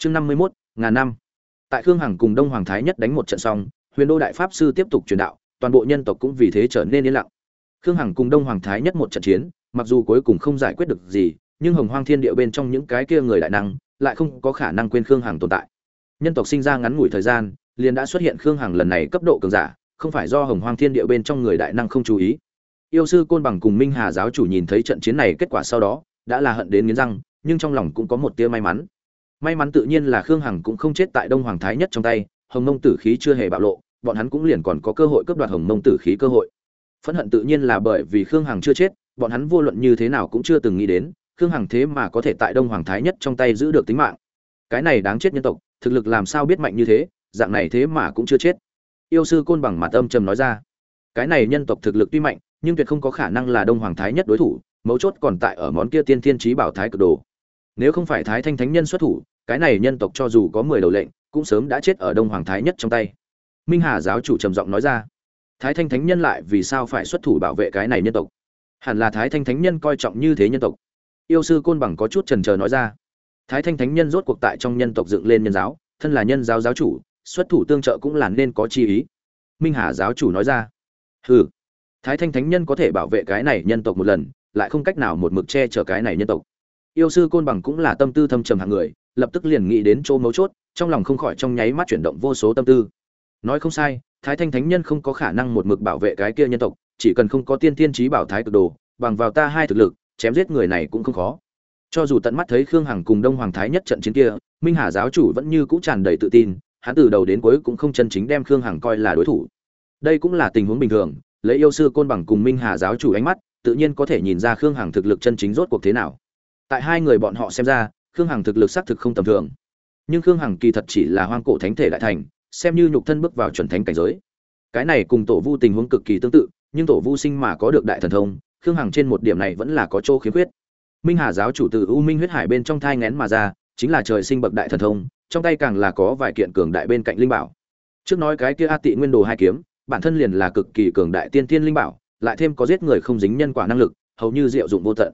chương năm mươi mốt, ngàn năm. Tại khương hằng cùng đông hoàng thái nhất đánh một trận xong, huyền đô đại pháp sư tiếp tục truyền đạo, toàn bộ nhân tộc cũng vì thế trở nên yên lặng. Khương hằng cùng đông hoàng thái nhất một trận chiến, mặc dù cuối cùng không giải quyết được gì, nhưng hồng hoang thiên địa bên trong những cái kia người đại năng lại không có khả năng quên khương hằng tồn tại. Nhân tộc sinh ra ngắn ngủi thời gian, liền đã xuất hiện khương hằng lần này cấp độ cường giả, không phải do hồng hoang thiên địa bên trong người đại năng không chú ý. Yêu sư côn bằng cùng minh hà giáo chủ nhìn thấy trận chiến này kết quả sau đó, đã là hận đến nghiến răng, nhưng trong lòng cũng có một tia may mắn may mắn tự nhiên là khương hằng cũng không chết tại đông hoàng thái nhất trong tay, hồng mông tử khí chưa hề bạo lộ, bọn hắn cũng liền còn có cơ hội cướp đoạt hồng mông tử khí cơ hội. Phẫn hận tự nhiên là bởi vì khương hằng chưa chết, bọn hắn vô luận như thế nào cũng chưa từng nghĩ đến, khương hằng thế mà có thể tại đông hoàng thái nhất trong tay giữ được tính mạng. Cái này đáng chết nhân tộc, thực lực làm sao biết mạnh như thế, dạng này thế mà cũng chưa chết. Yêu sư côn bằng mặt âm trầm nói ra. Cái này nhân tộc thực lực tuy mạnh, nhưng tuyệt không có khả năng là đông hoàng thái nhất đối thủ, mấu chốt còn tại ở món kia tiên thiên trí bảo thái cực đồ nếu không phải thái thanh thánh nhân xuất thủ, cái này nhân tộc cho dù có mười đầu lệnh, cũng sớm đã chết ở đông hoàng thái nhất trong tay. Minh hà giáo chủ trầm giọng nói ra. Thái thanh thánh nhân lại vì sao phải xuất thủ bảo vệ cái này nhân tộc? Hẳn là thái thanh thánh nhân coi trọng như thế nhân tộc. Yêu sư côn bằng có chút trần trờ nói ra. Thái thanh thánh nhân rốt cuộc tại trong nhân tộc dựng lên nhân giáo, thân là nhân giáo giáo chủ, xuất thủ tương trợ cũng là nên có chi ý. Minh hà giáo chủ nói ra. Hừ. Thái thanh thánh nhân có thể bảo vệ cái này nhân tộc một lần, lại không cách nào một mực che chở cái này nhân tộc yêu sư côn bằng cũng là tâm tư thâm trầm hạng người, lập tức liền nghĩ đến chỗ mấu chốt, trong lòng không khỏi trong nháy mắt chuyển động vô số tâm tư. Nói không sai, thái thanh thánh nhân không có khả năng một mực bảo vệ cái kia nhân tộc, chỉ cần không có tiên thiên trí bảo thái cực đồ, bằng vào ta hai thực lực, chém giết người này cũng không khó. Cho dù tận mắt thấy khương hằng cùng đông hoàng thái nhất trận chiến kia, minh hà giáo chủ vẫn như cũ tràn đầy tự tin, hắn từ đầu đến cuối cũng không chân chính đem khương hằng coi là đối thủ. Đây cũng là tình huống bình thường, lấy yêu sư côn bằng cùng minh hà giáo chủ ánh mắt, tự nhiên có thể nhìn ra khương hằng thực lực chân chính rốt cuộc thế nào tại hai người bọn họ xem ra, khương hằng thực lực xác thực không tầm thường. Nhưng khương hằng kỳ thật chỉ là hoang cổ thánh thể đại thành, xem như nhục thân bước vào chuẩn thánh cảnh giới. Cái này cùng tổ vu tình huống cực kỳ tương tự, nhưng tổ vu sinh mà có được đại thần thông, khương hằng trên một điểm này vẫn là có chỗ khiếm khuyết. Minh hà giáo chủ từ u minh huyết hải bên trong thai ngén mà ra, chính là trời sinh bậc đại thần thông, trong tay càng là có vài kiện cường đại bên cạnh linh bảo. Trước nói cái kia a tị nguyên đồ hai kiếm, bản thân liền là cực kỳ cường đại tiên tiên linh bảo, lại thêm có giết người không dính nhân quả năng lực, hầu như diệu dụng vô tận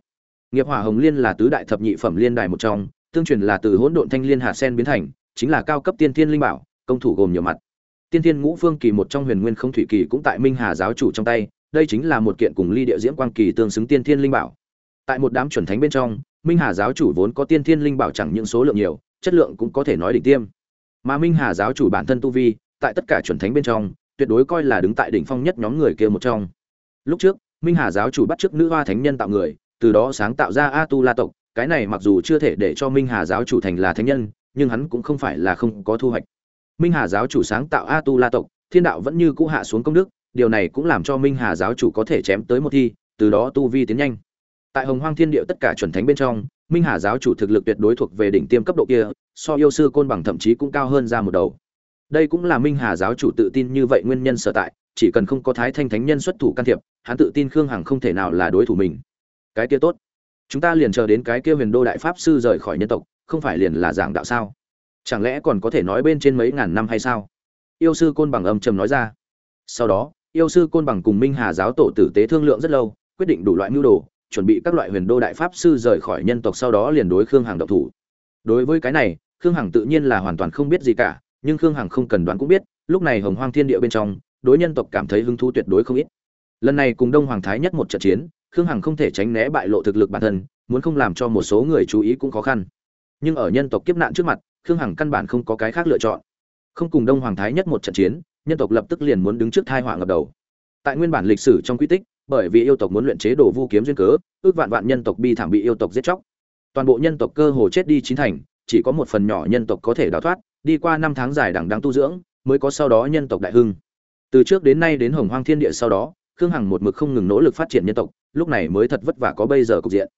nghiệp hỏa hồng liên là tứ đại thập nhị phẩm liên đài một trong, tương truyền là từ hỗn độn thanh liên hạt sen biến thành, chính là cao cấp tiên thiên linh bảo, công thủ gồm nhiều mặt. Tiên thiên ngũ phương kỳ một trong huyền nguyên không thủy kỳ cũng tại minh hà giáo chủ trong tay, đây chính là một kiện cùng ly địa diễm quang kỳ tương xứng tiên thiên linh bảo. Tại một đám chuẩn thánh bên trong, minh hà giáo chủ vốn có tiên thiên linh bảo chẳng những số lượng nhiều, chất lượng cũng có thể nói đỉnh tiêm. Mà minh hà giáo chủ bản thân tu vi, tại tất cả chuẩn thánh bên trong, tuyệt đối coi là đứng tại đỉnh phong nhất nhóm người kia một trong. Lúc trước, minh hà giáo chủ bắt trước nữ hoa thánh nhân tạo người từ đó sáng tạo ra a tu la tộc, cái này mặc dù chưa thể để cho minh hà giáo chủ thành là thánh nhân, nhưng hắn cũng không phải là không có thu hoạch. Minh hà giáo chủ sáng tạo a tu la tộc, thiên đạo vẫn như cũ hạ xuống công đức, điều này cũng làm cho minh hà giáo chủ có thể chém tới một thi, từ đó tu vi tiến nhanh. Tại hồng hoang thiên địa tất cả chuẩn thánh bên trong, minh hà giáo chủ thực lực tuyệt đối thuộc về đỉnh tiêm cấp độ kia, so yêu sư côn bằng thậm chí cũng cao hơn ra một đầu. Đây cũng là minh hà giáo chủ tự tin như vậy nguyên nhân sở tại, chỉ cần không có thái thanh thánh nhân xuất thủ can thiệp, hắn tự tin khương hằng không thể nào là đối thủ mình cái kia tốt. Chúng ta liền chờ đến cái kia huyền đô đại pháp sư rời khỏi nhân tộc, không phải liền là giảng đạo sao? Chẳng lẽ còn có thể nói bên trên mấy ngàn năm hay sao? Yêu sư côn bằng âm trầm nói ra. Sau đó, yêu sư côn bằng cùng minh hà giáo tổ tử tế thương lượng rất lâu, quyết định đủ loại mưu đồ, chuẩn bị các loại huyền đô đại pháp sư rời khỏi nhân tộc sau đó liền đối khương hằng độc thủ. Đối với cái này, khương hằng tự nhiên là hoàn toàn không biết gì cả, nhưng khương hằng không cần đoán cũng biết, lúc này hồng hoang thiên địa bên trong, đối nhân tộc cảm thấy hứng thú tuyệt đối không ít. Lần này cùng đông hoàng thái nhất một trận chiến khương hằng không thể tránh né bại lộ thực lực bản thân, muốn không làm cho một số người chú ý cũng khó khăn. Nhưng ở nhân tộc kiếp nạn trước mặt, khương hằng căn bản không có cái khác lựa chọn. Không cùng đông hoàng thái nhất một trận chiến, nhân tộc lập tức liền muốn đứng trước thai họa ngập đầu. Tại nguyên bản lịch sử trong quy tích, bởi vì yêu tộc muốn luyện chế đồ vu kiếm duyên cớ, ước vạn vạn nhân tộc bi thảm bị yêu tộc giết chóc. Toàn bộ nhân tộc cơ hồ chết đi chín thành, chỉ có một phần nhỏ nhân tộc có thể đào thoát, đi qua năm tháng dài đằng đắng tu dưỡng, mới có sau đó nhân tộc đại hưng. Từ trước đến nay đến hồng hoang thiên địa sau đó khương hằng một mực không ngừng nỗ lực phát triển nhân tộc, lúc này mới thật vất vả có bây giờ cục diện.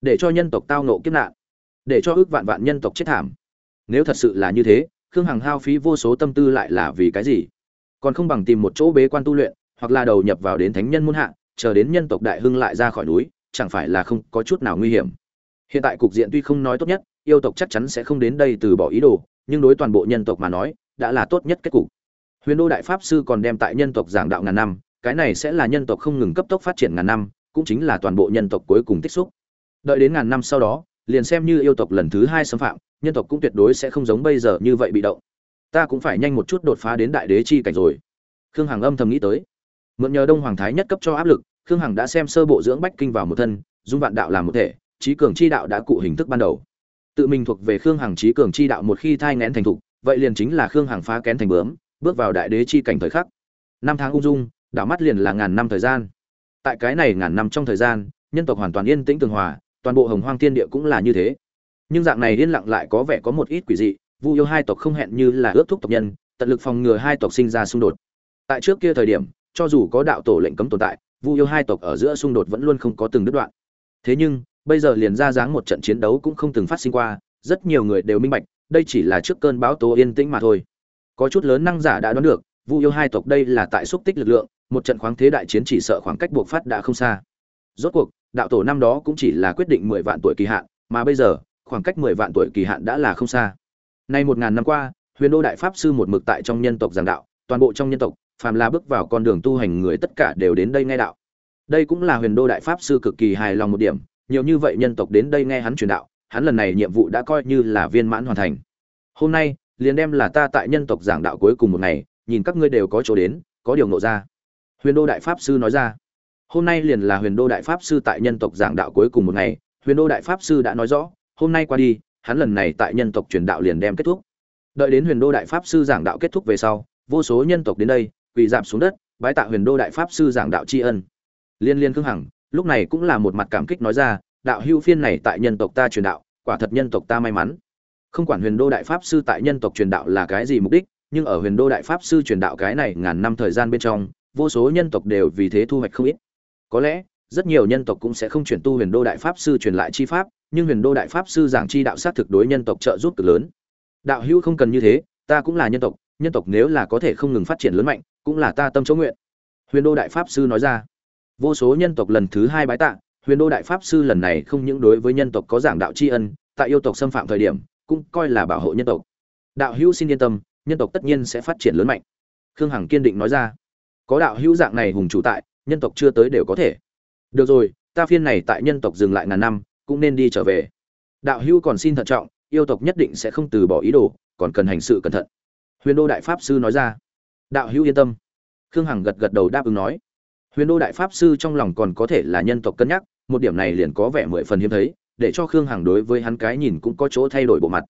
Để cho nhân tộc tao nộ kiếp nạn, để cho ước vạn vạn nhân tộc chết thảm. Nếu thật sự là như thế, khương hằng hao phí vô số tâm tư lại là vì cái gì? Còn không bằng tìm một chỗ bế quan tu luyện, hoặc là đầu nhập vào đến thánh nhân muôn hạ, chờ đến nhân tộc đại hưng lại ra khỏi núi, chẳng phải là không có chút nào nguy hiểm. Hiện tại cục diện tuy không nói tốt nhất, yêu tộc chắc chắn sẽ không đến đây từ bỏ ý đồ, nhưng đối toàn bộ nhân tộc mà nói, đã là tốt nhất kết cục. Huyền đô đại pháp sư còn đem tại nhân tộc giảng đạo ngàn năm cái này sẽ là nhân tộc không ngừng cấp tốc phát triển ngàn năm, cũng chính là toàn bộ nhân tộc cuối cùng tích xúc. Đợi đến ngàn năm sau đó, liền xem như yêu tộc lần thứ hai xâm phạm, nhân tộc cũng tuyệt đối sẽ không giống bây giờ như vậy bị động. Ta cũng phải nhanh một chút đột phá đến đại đế chi cảnh rồi. Khương hằng âm thầm nghĩ tới. Mượn nhờ đông hoàng thái nhất cấp cho áp lực, khương hằng đã xem sơ bộ dưỡng bách kinh vào một thân, dung vạn đạo làm một thể, trí cường chi đạo đã cụ hình thức ban đầu. Tự mình thuộc về khương hằng trí cường chi đạo một khi thai ngén thành thục, vậy liền chính là khương hằng phá kén thành bướm, bước vào đại đế chi cảnh thời khắc. Năm tháng ung dung đảo mắt liền là ngàn năm thời gian. Tại cái này ngàn năm trong thời gian, nhân tộc hoàn toàn yên tĩnh tường hòa, toàn bộ hồng hoang thiên địa cũng là như thế. Nhưng dạng này yên lặng lại có vẻ có một ít quỷ dị, vu yêu hai tộc không hẹn như là ước thúc tộc nhân, tận lực phòng ngừa hai tộc sinh ra xung đột. Tại trước kia thời điểm, cho dù có đạo tổ lệnh cấm tồn tại, vu yêu hai tộc ở giữa xung đột vẫn luôn không có từng đứt đoạn. Thế nhưng, bây giờ liền ra dáng một trận chiến đấu cũng không từng phát sinh qua, rất nhiều người đều minh bạch, đây chỉ là trước cơn bão tố yên tĩnh mà thôi. Có chút lớn năng giả đã đoán được, vu yêu hai tộc đây là tại xúc tích lực lượng một trận khoáng thế đại chiến chỉ sợ khoảng cách buộc phát đã không xa. Rốt cuộc, đạo tổ năm đó cũng chỉ là quyết định mười vạn tuổi kỳ hạn, mà bây giờ, khoảng cách mười vạn tuổi kỳ hạn đã là không xa. Nay một ngàn năm qua, huyền đô đại pháp sư một mực tại trong nhân tộc giảng đạo, toàn bộ trong nhân tộc, phàm là bước vào con đường tu hành người tất cả đều đến đây nghe đạo. Đây cũng là huyền đô đại pháp sư cực kỳ hài lòng một điểm, nhiều như vậy nhân tộc đến đây nghe hắn truyền đạo, hắn lần này nhiệm vụ đã coi như là viên mãn hoàn thành. Hôm nay, liền đem là ta tại nhân tộc giảng đạo cuối cùng một ngày, nhìn các ngươi đều có chỗ đến, có điều nộ ra huyền đô đại pháp sư nói ra. Hôm nay liền là huyền đô đại pháp sư tại nhân tộc giảng đạo cuối cùng một ngày, huyền đô đại pháp sư đã nói rõ, hôm nay qua đi, hắn lần này tại nhân tộc truyền đạo liền đem kết thúc. Đợi đến huyền đô đại pháp sư giảng đạo kết thúc về sau, vô số nhân tộc đến đây, quỳ dạp xuống đất, bái tạ huyền đô đại pháp sư giảng đạo tri ân. Liên liên khương hằng, lúc này cũng là một mặt cảm kích nói ra, đạo hữu phiên này tại nhân tộc ta truyền đạo, quả thật nhân tộc ta may mắn. Không quản huyền đô đại pháp sư tại nhân tộc truyền đạo là cái gì mục đích, nhưng ở huyền đô đại pháp sư truyền đạo cái này ngàn năm thời gian bên trong vô số nhân tộc đều vì thế thu hoạch không ít. Có lẽ, rất nhiều nhân tộc cũng sẽ không chuyển tu huyền đô đại pháp sư truyền lại chi pháp, nhưng huyền đô đại pháp sư giảng chi đạo sát thực đối nhân tộc trợ giúp cực lớn. Đạo hữu không cần như thế, ta cũng là nhân tộc nhân tộc nếu là có thể không ngừng phát triển lớn mạnh, cũng là ta tâm chỗ nguyện. Huyền đô đại pháp sư nói ra. Vô số nhân tộc lần thứ hai bái tạ, huyền đô đại pháp sư lần này không những đối với nhân tộc có giảng đạo tri ân, tại yêu tộc xâm phạm thời điểm, cũng coi là bảo hộ nhân tộc. Đạo hữu xin yên tâm, nhân tộc tất nhiên sẽ phát triển lớn mạnh. Khương hằng kiên định nói ra có đạo hữu dạng này hùng chủ tại, nhân tộc chưa tới đều có thể. Được rồi, ta phiên này tại nhân tộc dừng lại ngàn năm, cũng nên đi trở về. Đạo hữu còn xin thận trọng, yêu tộc nhất định sẽ không từ bỏ ý đồ, còn cần hành sự cẩn thận. Huyền đô đại pháp sư nói ra. Đạo hữu yên tâm. Khương hằng gật gật đầu đáp ứng nói. Huyền đô đại pháp sư trong lòng còn có thể là nhân tộc cân nhắc, một điểm này liền có vẻ mười phần hiếm thấy, để cho khương hằng đối với hắn cái nhìn cũng có chỗ thay đổi bộ mặt.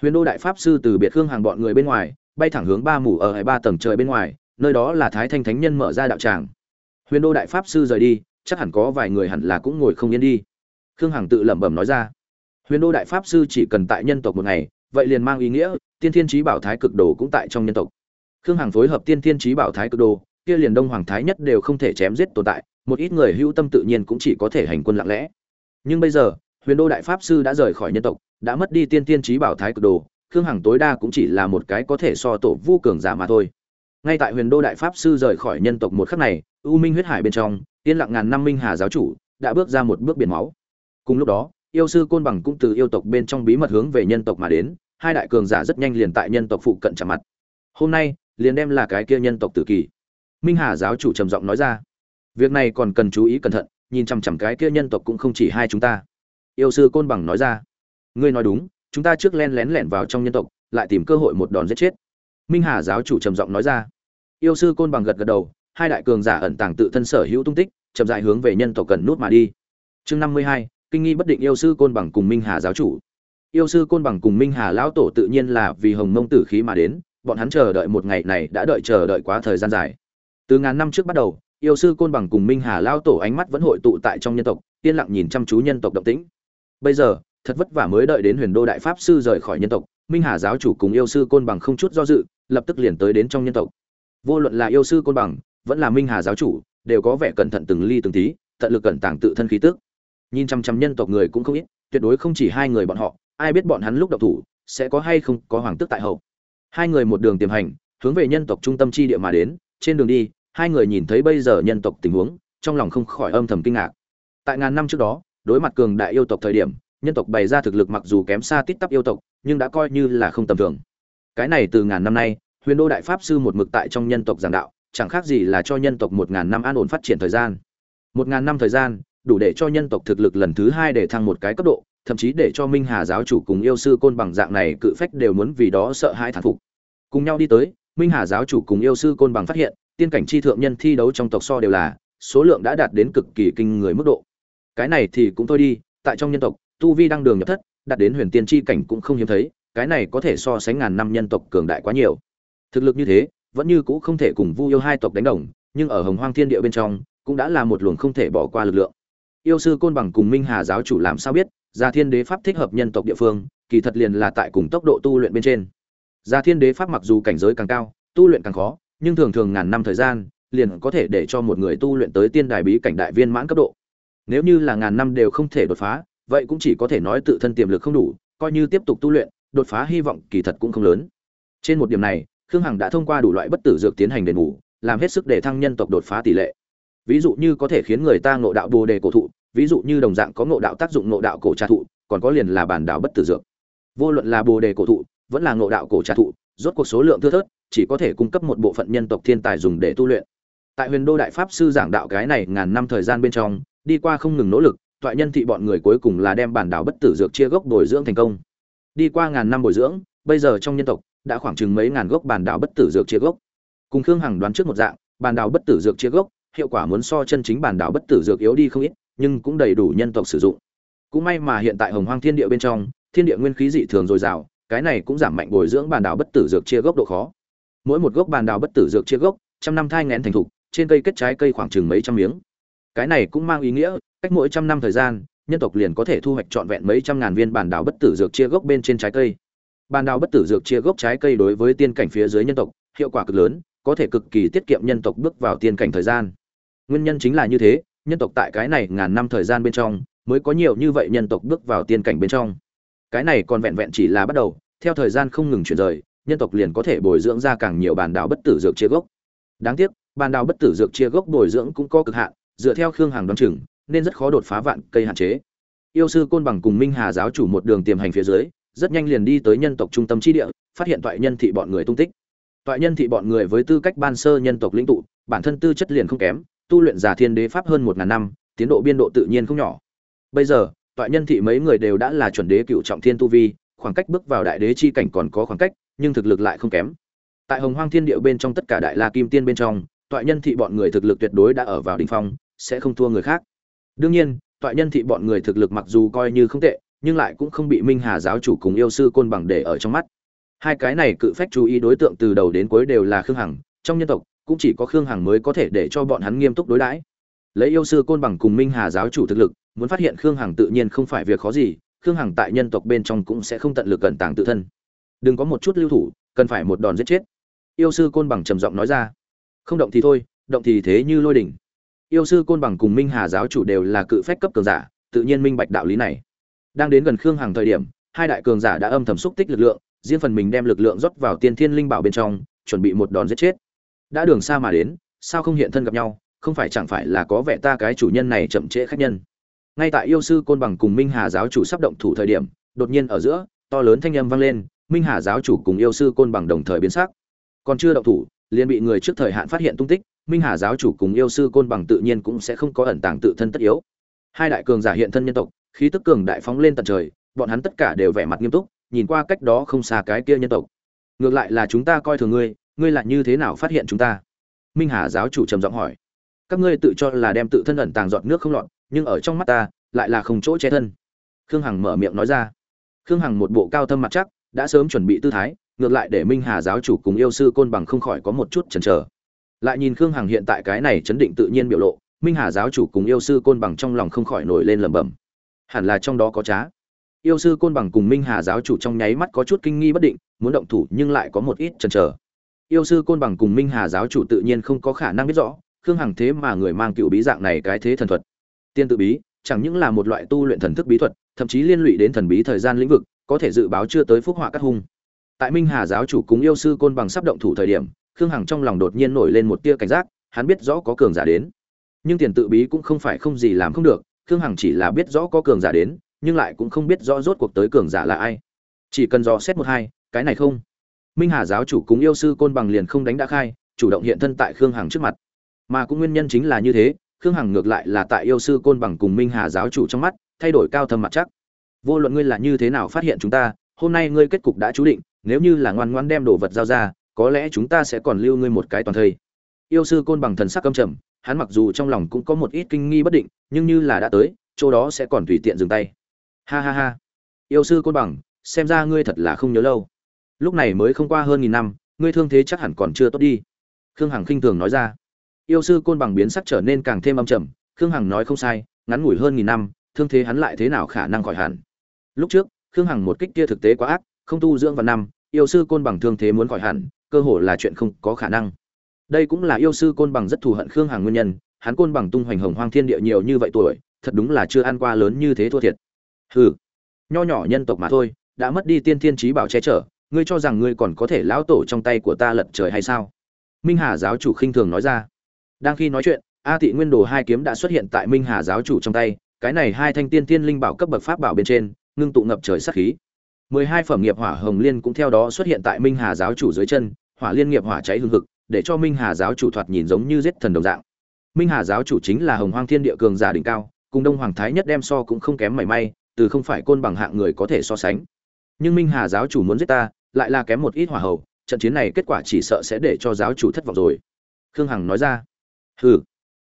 Huyền đô đại pháp sư từ biệt khương hằng bọn người bên ngoài, bay thẳng hướng ba mù ở hai ba tầng trời bên ngoài nơi đó là thái thanh thánh nhân mở ra đạo tràng. Huyền đô đại pháp sư rời đi, chắc hẳn có vài người hẳn là cũng ngồi không yên đi. Khương hằng tự lẩm bẩm nói ra. Huyền đô đại pháp sư chỉ cần tại nhân tộc một ngày, vậy liền mang ý nghĩa, tiên thiên trí bảo thái cực đồ cũng tại trong nhân tộc. Khương hằng phối hợp tiên thiên trí bảo thái cực đồ, kia liền đông hoàng thái nhất đều không thể chém giết tồn tại, một ít người hữu tâm tự nhiên cũng chỉ có thể hành quân lặng lẽ. Nhưng bây giờ, huyền đô đại pháp sư đã rời khỏi nhân tộc, đã mất đi tiên tiên trí bảo thái cực đồ, khương hằng tối đa cũng chỉ là một cái có thể so tổ vu cường giả mà thôi ngay tại huyền đô đại pháp sư rời khỏi nhân tộc một khắc này, u minh huyết hải bên trong, yên lặng ngàn năm minh hà giáo chủ đã bước ra một bước biển máu. Cùng lúc đó, yêu sư côn bằng cũng từ yêu tộc bên trong bí mật hướng về nhân tộc mà đến, hai đại cường giả rất nhanh liền tại nhân tộc phụ cận chạm mặt. Hôm nay, liền đem là cái kia nhân tộc tử kỳ. Minh hà giáo chủ trầm giọng nói ra, việc này còn cần chú ý cẩn thận, nhìn chằm chằm cái kia nhân tộc cũng không chỉ hai chúng ta. Yêu sư côn bằng nói ra, ngươi nói đúng, chúng ta trước len lén lẻn vào trong nhân tộc, lại tìm cơ hội một đòn giết chết. Minh hà giáo chủ trầm giọng nói ra yêu sư côn bằng gật gật đầu, hai đại cường giả ẩn tàng tự thân sở hữu tung tích, chậm dại hướng về nhân tộc cần nút mà đi. Chương năm mươi hai, kinh nghi bất định yêu sư côn bằng cùng minh hà giáo chủ. Yêu sư côn bằng cùng minh hà lão tổ tự nhiên là vì hồng mông tử khí mà đến, bọn hắn chờ đợi một ngày này đã đợi chờ đợi quá thời gian dài. Từ ngàn năm trước bắt đầu, yêu sư côn bằng cùng minh hà lão tổ ánh mắt vẫn hội tụ tại trong nhân tộc, yên lặng nhìn chăm chú nhân tộc động tĩnh. Bây giờ, thật vất vả mới đợi đến huyền đô đại pháp sư rời khỏi nhân tộc, minh hà giáo chủ cùng yêu sư côn bằng không chút do dự, lập tức liền tới đến trong nhân tộc vô luận là yêu sư côn bằng, vẫn là minh hà giáo chủ, đều có vẻ cẩn thận từng ly từng tí, tận lực cẩn tàng tự thân khí tức. Nhìn chăm chăm nhân tộc người cũng không ít, tuyệt đối không chỉ hai người bọn họ, ai biết bọn hắn lúc độc thủ, sẽ có hay không có hoàng tức tại hậu. Hai người một đường tiềm hành, hướng về nhân tộc trung tâm chi địa mà đến, trên đường đi, hai người nhìn thấy bây giờ nhân tộc tình huống, trong lòng không khỏi âm thầm kinh ngạc. Tại ngàn năm trước đó, đối mặt cường đại yêu tộc thời điểm, nhân tộc bày ra thực lực mặc dù kém xa tít tắp yêu tộc, nhưng đã coi như là không tầm thường. Cái này từ ngàn năm nay huyền đô đại pháp sư một mực tại trong nhân tộc giảng đạo, chẳng khác gì là cho nhân tộc một ngàn năm an ổn phát triển thời gian. Một ngàn năm thời gian, đủ để cho nhân tộc thực lực lần thứ hai để thăng một cái cấp độ, thậm chí để cho minh hà giáo chủ cùng yêu sư côn bằng dạng này cự phách đều muốn vì đó sợ hãi thán phục. Cùng nhau đi tới, minh hà giáo chủ cùng yêu sư côn bằng phát hiện, tiên cảnh chi thượng nhân thi đấu trong tộc so đều là, số lượng đã đạt đến cực kỳ kinh người mức độ. Cái này thì cũng thôi đi, tại trong nhân tộc, tu vi đăng đường nhập thất, đạt đến huyền tiên chi cảnh cũng không hiếm thấy, cái này có thể so sánh ngàn năm nhân tộc cường đại quá nhiều thực lực như thế, vẫn như cũ không thể cùng vu yêu hai tộc đánh đồng, nhưng ở hồng hoang thiên địa bên trong, cũng đã là một luồng không thể bỏ qua lực lượng. Yêu sư côn bằng cùng minh hà giáo chủ làm sao biết, gia thiên đế pháp thích hợp nhân tộc địa phương, kỳ thật liền là tại cùng tốc độ tu luyện bên trên. Gia thiên đế pháp mặc dù cảnh giới càng cao, tu luyện càng khó, nhưng thường thường ngàn năm thời gian, liền có thể để cho một người tu luyện tới tiên đài bí cảnh đại viên mãn cấp độ. Nếu như là ngàn năm đều không thể đột phá, vậy cũng chỉ có thể nói tự thân tiềm lực không đủ, coi như tiếp tục tu luyện, đột phá hy vọng kỳ thật cũng không lớn. Trên một điểm này khương hằng đã thông qua đủ loại bất tử dược tiến hành đền bù, làm hết sức để thăng nhân tộc đột phá tỷ lệ. Ví dụ như có thể khiến người ta ngộ đạo bồ đề cổ thụ, ví dụ như đồng dạng có ngộ đạo tác dụng ngộ đạo cổ trà thụ, còn có liền là bản đạo bất tử dược. Vô luận là bồ đề cổ thụ, vẫn là ngộ đạo cổ trà thụ, rốt cuộc số lượng thưa thớt, chỉ có thể cung cấp một bộ phận nhân tộc thiên tài dùng để tu luyện. Tại huyền đô đại pháp sư giảng đạo cái này ngàn năm thời gian bên trong, đi qua không ngừng nỗ lực, toại nhân thị bọn người cuối cùng là đem bản đảo bất tử dược chia gốc bồi dưỡng thành công. Đi qua ngàn năm bồi dưỡng, bây giờ trong nhân tộc đã khoảng chừng mấy ngàn gốc bàn đào bất tử dược chia gốc. Cùng khương hằng đoán trước một dạng, bàn đào bất tử dược chia gốc, hiệu quả muốn so chân chính bàn đào bất tử dược yếu đi không ít, nhưng cũng đầy đủ nhân tộc sử dụng. Cũng may mà hiện tại hồng hoang thiên địa bên trong, thiên địa nguyên khí dị thường dồi dào, cái này cũng giảm mạnh bồi dưỡng bàn đào bất tử dược chia gốc độ khó. Mỗi một gốc bàn đào bất tử dược chia gốc, trăm năm thai nghén thành thục, trên cây kết trái cây khoảng chừng mấy trăm miếng. Cái này cũng mang ý nghĩa, cách mỗi trăm năm thời gian, nhân tộc liền có thể thu hoạch trọn vẹn mấy trăm ngàn viên bản đảo bất tử dược chia gốc bên trên trái cây bàn đào bất tử dược chia gốc trái cây đối với tiên cảnh phía dưới nhân tộc, hiệu quả cực lớn, có thể cực kỳ tiết kiệm nhân tộc bước vào tiên cảnh thời gian. Nguyên nhân chính là như thế, nhân tộc tại cái này ngàn năm thời gian bên trong, mới có nhiều như vậy nhân tộc bước vào tiên cảnh bên trong. Cái này còn vẹn vẹn chỉ là bắt đầu, theo thời gian không ngừng chuyển rời, nhân tộc liền có thể bồi dưỡng ra càng nhiều bản đảo bất tử dược chia gốc. Đáng tiếc bản đảo bất tử dược chia gốc bồi dưỡng cũng có cực hạn, dựa theo khương hàng đoán chừng, nên rất khó đột phá vạn cây hạn chế. Yêu sư côn bằng cùng minh hà giáo chủ một đường tiềm hành phía dưới rất nhanh liền đi tới nhân tộc trung tâm chi địa, phát hiện toại nhân thị bọn người tung tích. Toại nhân thị bọn người với tư cách ban sơ nhân tộc lĩnh tụ, bản thân tư chất liền không kém, tu luyện giả thiên đế pháp hơn một ngàn năm, tiến độ biên độ tự nhiên không nhỏ. Bây giờ, toại nhân thị mấy người đều đã là chuẩn đế cựu trọng thiên tu vi, khoảng cách bước vào đại đế chi cảnh còn có khoảng cách, nhưng thực lực lại không kém. Tại hồng hoang thiên địa bên trong tất cả đại la kim tiên bên trong, toại nhân thị bọn người thực lực tuyệt đối đã ở vào đỉnh phong, sẽ không thua người khác. Đương nhiên, toại nhân thị bọn người thực lực mặc dù coi như không tệ nhưng lại cũng không bị minh hà giáo chủ cùng yêu sư côn bằng để ở trong mắt. Hai cái này cự phách chú ý đối tượng từ đầu đến cuối đều là khương hằng, trong nhân tộc, cũng chỉ có khương hằng mới có thể để cho bọn hắn nghiêm túc đối đãi. Lấy yêu sư côn bằng cùng minh hà giáo chủ thực lực, muốn phát hiện khương hằng tự nhiên không phải việc khó gì, khương hằng tại nhân tộc bên trong cũng sẽ không tận lực cẩn tàng tự thân. Đừng có một chút lưu thủ, cần phải một đòn giết chết. Yêu sư côn bằng trầm giọng nói ra. Không động thì thôi, động thì thế như lôi đỉnh. Yêu sư côn bằng cùng minh hà giáo chủ đều là cự phách cấp cường giả, tự nhiên minh bạch đạo lý này đang đến gần khương hằng thời điểm, hai đại cường giả đã âm thầm xúc tích lực lượng, riêng phần mình đem lực lượng rót vào tiên thiên linh bảo bên trong, chuẩn bị một đòn giết chết. Đã đường xa mà đến, sao không hiện thân gặp nhau, không phải chẳng phải là có vẻ ta cái chủ nhân này chậm trễ khách nhân. Ngay tại yêu sư côn bằng cùng minh hà giáo chủ sắp động thủ thời điểm, đột nhiên ở giữa, to lớn thanh âm vang lên, minh hà giáo chủ cùng yêu sư côn bằng đồng thời biến sắc. Còn chưa động thủ, liền bị người trước thời hạn phát hiện tung tích, minh hà giáo chủ cùng yêu sư côn bằng tự nhiên cũng sẽ không có ẩn tàng tự thân tất yếu. Hai đại cường giả hiện thân nhân tộc khí tức cường đại phóng lên tận trời, bọn hắn tất cả đều vẻ mặt nghiêm túc, nhìn qua cách đó không xa cái kia nhân tộc. Ngược lại là chúng ta coi thường ngươi ngươi lại như thế nào phát hiện chúng ta? Minh hà giáo chủ trầm giọng hỏi. Các ngươi tự cho là đem tự thân ẩn tàng giọt nước không lọt, nhưng ở trong mắt ta, lại là không chỗ che thân. Khương hằng mở miệng nói ra. Khương hằng một bộ cao thâm mặt chắc, đã sớm chuẩn bị tư thái, ngược lại để minh hà giáo chủ cùng yêu sư côn bằng không khỏi có một chút chần chờ. Lại nhìn khương hằng hiện tại cái này chấn định tự nhiên biểu lộ, minh hà giáo chủ cùng yêu sư côn bằng trong lòng không khỏi nổi lên lẩm bẩm hẳn là trong đó có trá. Yêu sư côn bằng cùng minh hà giáo chủ trong nháy mắt có chút kinh nghi bất định, muốn động thủ nhưng lại có một ít chần chờ. Yêu sư côn bằng cùng minh hà giáo chủ tự nhiên không có khả năng biết rõ, khương hằng thế mà người mang cựu bí dạng này cái thế thần thuật. Tiên tự bí, chẳng những là một loại tu luyện thần thức bí thuật, thậm chí liên lụy đến thần bí thời gian lĩnh vực, có thể dự báo chưa tới phúc họa cắt hung. Tại minh hà giáo chủ cùng yêu sư côn bằng sắp động thủ thời điểm, khương hằng trong lòng đột nhiên nổi lên một tia cảnh giác, hắn biết rõ có cường giả đến. Nhưng tiền tự bí cũng không phải không gì làm không được khương hằng chỉ là biết rõ có cường giả đến, nhưng lại cũng không biết rõ rốt cuộc tới cường giả là ai. Chỉ cần dò xét một hai, cái này không. Minh hà giáo chủ cùng yêu sư côn bằng liền không đánh đã khai, chủ động hiện thân tại khương hằng trước mặt. Mà cũng nguyên nhân chính là như thế, khương hằng ngược lại là tại yêu sư côn bằng cùng minh hà giáo chủ trong mắt, thay đổi cao thâm mặt chắc. Vô luận ngươi là như thế nào phát hiện chúng ta, hôm nay ngươi kết cục đã chú định, nếu như là ngoan ngoan đem đồ vật giao ra, có lẽ chúng ta sẽ còn lưu ngươi một cái toàn thây. Yêu sư côn bằng thần sắc căm trầm hắn mặc dù trong lòng cũng có một ít kinh nghi bất định, nhưng như là đã tới, chỗ đó sẽ còn tùy tiện dừng tay. Ha ha ha. Yêu sư côn bằng, xem ra ngươi thật là không nhớ lâu. Lúc này mới không qua hơn nghìn năm, ngươi thương thế chắc hẳn còn chưa tốt đi. Khương hằng khinh thường nói ra. Yêu sư côn bằng biến sắc trở nên càng thêm âm trầm, khương hằng nói không sai, ngắn ngủi hơn nghìn năm, thương thế hắn lại thế nào khả năng khỏi hẳn. Lúc trước, khương hằng một kích kia thực tế quá ác, không tu dưỡng vào năm, yêu sư côn bằng thương thế muốn khỏi hẳn, cơ hồ là chuyện không có khả năng đây cũng là yêu sư côn bằng rất thù hận khương hằng nguyên nhân, hắn côn bằng tung hoành hồng hoang thiên địa nhiều như vậy tuổi, thật đúng là chưa ăn qua lớn như thế thua thiệt. Hừ, nho nhỏ nhân tộc mà thôi, đã mất đi tiên thiên trí bảo che chở, ngươi cho rằng ngươi còn có thể lão tổ trong tay của ta lật trời hay sao? Minh hà giáo chủ khinh thường nói ra. Đang khi nói chuyện, a tị nguyên đồ hai kiếm đã xuất hiện tại minh hà giáo chủ trong tay, cái này hai thanh tiên thiên linh bảo cấp bậc pháp bảo bên trên, ngưng tụ ngập trời sát khí. Mười hai phẩm nghiệp hỏa hồng liên cũng theo đó xuất hiện tại minh hà giáo chủ dưới chân, hỏa liên nghiệp hỏa cháy hương hực để cho minh hà giáo chủ thoạt nhìn giống như giết thần đồng dạng. Minh hà giáo chủ chính là hồng hoang thiên địa cường giả đỉnh cao, cùng đông hoàng thái nhất đem so cũng không kém mảy may, từ không phải côn bằng hạng người có thể so sánh. Nhưng minh hà giáo chủ muốn giết ta, lại là kém một ít hỏa hầu, trận chiến này kết quả chỉ sợ sẽ để cho giáo chủ thất vọng rồi. Khương hằng nói ra, hừ,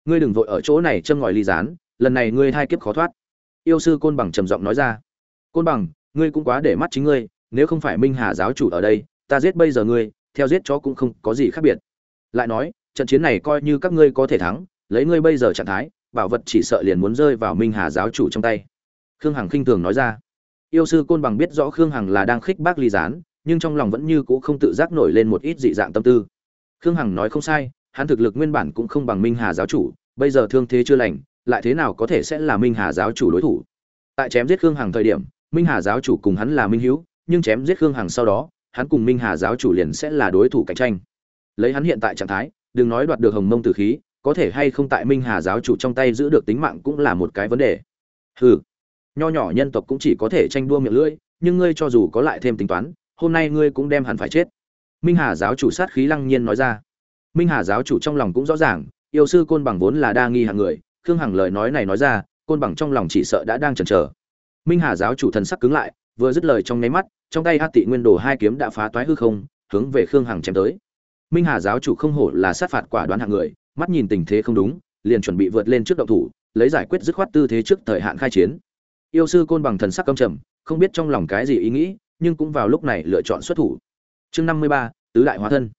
ngươi đừng vội ở chỗ này châm ngòi ly gián, lần này ngươi hai kiếp khó thoát. Yêu sư côn bằng trầm giọng nói ra, côn bằng, ngươi cũng quá để mắt chính ngươi, nếu không phải minh hà giáo chủ ở đây, ta giết bây giờ ngươi, theo giết chó cũng không có gì khác biệt lại nói, trận chiến này coi như các ngươi có thể thắng, lấy ngươi bây giờ trạng thái, bảo vật chỉ sợ liền muốn rơi vào minh hà giáo chủ trong tay. Khương hằng khinh thường nói ra. Yêu sư côn bằng biết rõ khương hằng là đang khích bác ly gián, nhưng trong lòng vẫn như cũ không tự giác nổi lên một ít dị dạng tâm tư. Khương hằng nói không sai, hắn thực lực nguyên bản cũng không bằng minh hà giáo chủ, bây giờ thương thế chưa lành, lại thế nào có thể sẽ là minh hà giáo chủ đối thủ? Tại chém giết khương hằng thời điểm, minh hà giáo chủ cùng hắn là minh hữu nhưng chém giết khương hằng sau đó, hắn cùng minh hà giáo chủ liền sẽ là đối thủ cạnh tranh lấy hắn hiện tại trạng thái, đừng nói đoạt được hồng mông tử khí, có thể hay không tại minh hà giáo chủ trong tay giữ được tính mạng cũng là một cái vấn đề. Hừ, nho nhỏ nhân tộc cũng chỉ có thể tranh đua miệng lưỡi, nhưng ngươi cho dù có lại thêm tính toán, hôm nay ngươi cũng đem hẳn phải chết. Minh hà giáo chủ sát khí lăng nhiên nói ra. Minh hà giáo chủ trong lòng cũng rõ ràng, yêu sư côn bằng vốn là đa nghi hạng người, khương hằng lời nói này nói ra, côn bằng trong lòng chỉ sợ đã đang chần chờ. Minh hà giáo chủ thần sắc cứng lại, vừa dứt lời trong nháy mắt, trong tay hát tị nguyên đồ hai kiếm đã phá toái hư không, hướng về khương hằng chém tới minh hà giáo chủ không hổ là sát phạt quả đoán hạng người, mắt nhìn tình thế không đúng, liền chuẩn bị vượt lên trước động thủ, lấy giải quyết dứt khoát tư thế trước thời hạn khai chiến. Yêu sư côn bằng thần sắc căm trầm, không biết trong lòng cái gì ý nghĩ, nhưng cũng vào lúc này lựa chọn xuất thủ. Chương năm mươi ba, tứ đại hóa thân.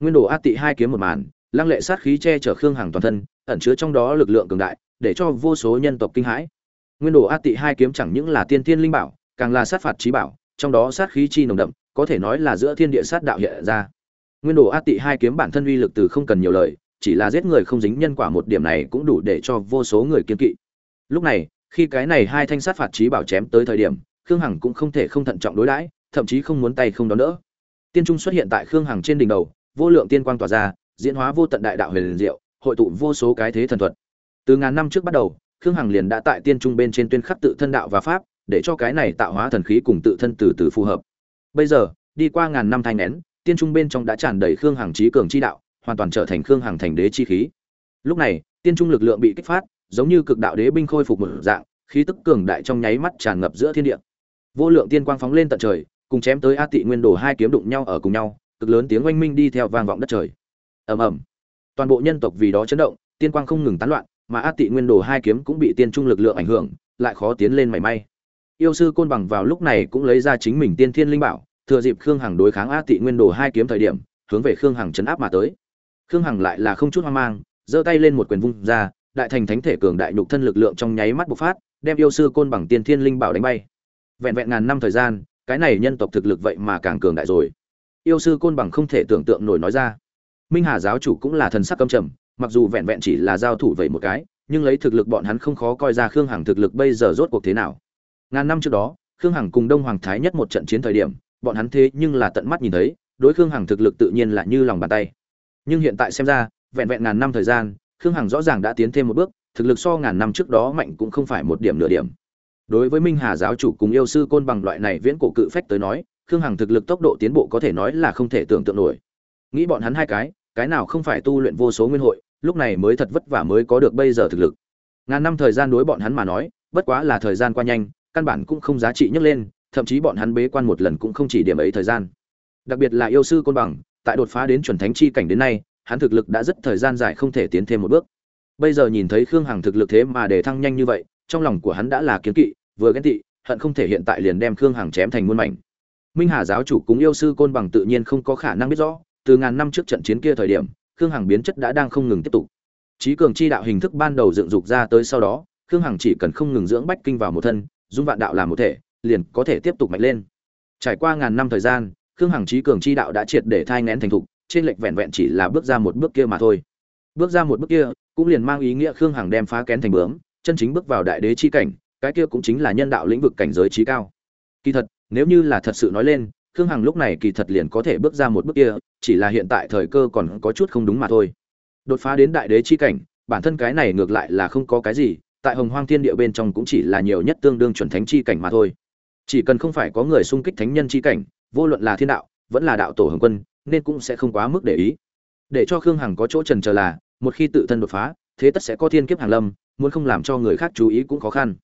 Nguyên đồ át tị hai kiếm một màn, lăng lệ sát khí che chở khương hằng toàn thân, ẩn chứa trong đó lực lượng cường đại, để cho vô số nhân tộc kinh hãi. Nguyên đồ át tị hai kiếm chẳng những là tiên thiên linh bảo, càng là sát phạt trí bảo, trong đó sát khí chi nồng đậm, có thể nói là giữa thiên địa sát đạo hiện ra nguyên đồ a tị hai kiếm bản thân uy lực từ không cần nhiều lời, chỉ là giết người không dính nhân quả một điểm này cũng đủ để cho vô số người kiên kỵ. Lúc này, khi cái này hai thanh sát phạt trí bảo chém tới thời điểm, khương hằng cũng không thể không thận trọng đối đãi, thậm chí không muốn tay không đón đỡ. Tiên trung xuất hiện tại khương hằng trên đỉnh đầu, vô lượng tiên quang tỏa ra, diễn hóa vô tận đại đạo huyền liền diệu, hội tụ vô số cái thế thần thuật. Từ ngàn năm trước bắt đầu, khương hằng liền đã tại tiên trung bên trên tuyên khắc tự thân đạo và pháp, để cho cái này tạo hóa thần khí cùng tự thân từ từ phù hợp. Bây giờ, đi qua ngàn năm thanh nén tiên trung bên trong đã tràn đầy khương hằng trí cường chi đạo, hoàn toàn trở thành khương hằng thành đế chi khí. Lúc này, tiên trung lực lượng bị kích phát, giống như cực đạo đế binh khôi phục một dạng, khí tức cường đại trong nháy mắt tràn ngập giữa thiên địa. Vô lượng tiên quang phóng lên tận trời, cùng chém tới a tị nguyên đồ hai kiếm đụng nhau ở cùng nhau, cực lớn tiếng oanh minh đi theo vang vọng đất trời. Ầm ầm. Toàn bộ nhân tộc vì đó chấn động, tiên quang không ngừng tán loạn, mà a tị nguyên đồ hai kiếm cũng bị tiên trung lực lượng ảnh hưởng, lại khó tiến lên mảy may. Yêu sư côn bằng vào lúc này cũng lấy ra chính mình tiên thiên linh bảo thừa dịp khương hằng đối kháng a tị nguyên đồ hai kiếm thời điểm, hướng về khương hằng chấn áp mà tới. Khương hằng lại là không chút hoang mang, giơ tay lên một quyền vung ra, đại thành thánh thể cường đại nhục thân lực lượng trong nháy mắt bộc phát, đem yêu sư côn bằng tiên thiên linh bảo đánh bay. Vẹn vẹn ngàn năm thời gian, cái này nhân tộc thực lực vậy mà càng cường đại rồi. Yêu sư côn bằng không thể tưởng tượng nổi nói ra. Minh hà giáo chủ cũng là thần sắc căm trầm, mặc dù vẹn vẹn chỉ là giao thủ vậy một cái, nhưng lấy thực lực bọn hắn không khó coi ra khương hằng thực lực bây giờ rốt cuộc thế nào. Ngàn năm trước đó, khương hằng cùng đông hoàng thái nhất một trận chiến thời điểm bọn hắn thế nhưng là tận mắt nhìn thấy, đối khương hằng thực lực tự nhiên là như lòng bàn tay. Nhưng hiện tại xem ra, vẹn vẹn ngàn năm thời gian, khương hằng rõ ràng đã tiến thêm một bước, thực lực so ngàn năm trước đó mạnh cũng không phải một điểm nửa điểm. Đối với minh hà giáo chủ cùng yêu sư côn bằng loại này viễn cổ cự phách tới nói, khương hằng thực lực tốc độ tiến bộ có thể nói là không thể tưởng tượng nổi. Nghĩ bọn hắn hai cái cái nào không phải tu luyện vô số nguyên hội, lúc này mới thật vất vả mới có được bây giờ thực lực. Ngàn năm thời gian đối bọn hắn mà nói, bất quá là thời gian qua nhanh, căn bản cũng không giá trị nhấc lên thậm chí bọn hắn bế quan một lần cũng không chỉ điểm ấy thời gian. Đặc biệt là yêu sư côn bằng, tại đột phá đến chuẩn thánh chi cảnh đến nay, hắn thực lực đã rất thời gian dài không thể tiến thêm một bước. Bây giờ nhìn thấy khương hằng thực lực thế mà để thăng nhanh như vậy, trong lòng của hắn đã là kiến kỵ, vừa ghen tị, hận không thể hiện tại liền đem khương hằng chém thành muôn mảnh. Minh hà giáo chủ cúng yêu sư côn bằng tự nhiên không có khả năng biết rõ, từ ngàn năm trước trận chiến kia thời điểm, khương hằng biến chất đã đang không ngừng tiếp tục. Trí cường chi đạo hình thức ban đầu dựng dục ra tới sau đó, khương hằng chỉ cần không ngừng dưỡng bách kinh vào một thân, dung vạn đạo làm một thể liền có thể tiếp tục mạnh lên. Trải qua ngàn năm thời gian, khương hằng trí cường chi đạo đã triệt để thai nghén thành thục, trên lệch vẹn vẹn chỉ là bước ra một bước kia mà thôi. Bước ra một bước kia, cũng liền mang ý nghĩa khương hằng đem phá kén thành bướm, chân chính bước vào đại đế chi cảnh, cái kia cũng chính là nhân đạo lĩnh vực cảnh giới trí cao. Kỳ thật, nếu như là thật sự nói lên, khương hằng lúc này kỳ thật liền có thể bước ra một bước kia, chỉ là hiện tại thời cơ còn có chút không đúng mà thôi. Đột phá đến đại đế chi cảnh, bản thân cái này ngược lại là không có cái gì, tại hồng hoang thiên địa bên trong cũng chỉ là nhiều nhất tương đương chuẩn thánh chi cảnh mà thôi chỉ cần không phải có người xung kích thánh nhân chi cảnh, vô luận là thiên đạo, vẫn là đạo tổ hồng quân, nên cũng sẽ không quá mức để ý. Để cho khương hằng có chỗ trần chờ là, một khi tự thân đột phá, thế tất sẽ có thiên kiếp hàng lâm, muốn không làm cho người khác chú ý cũng khó khăn.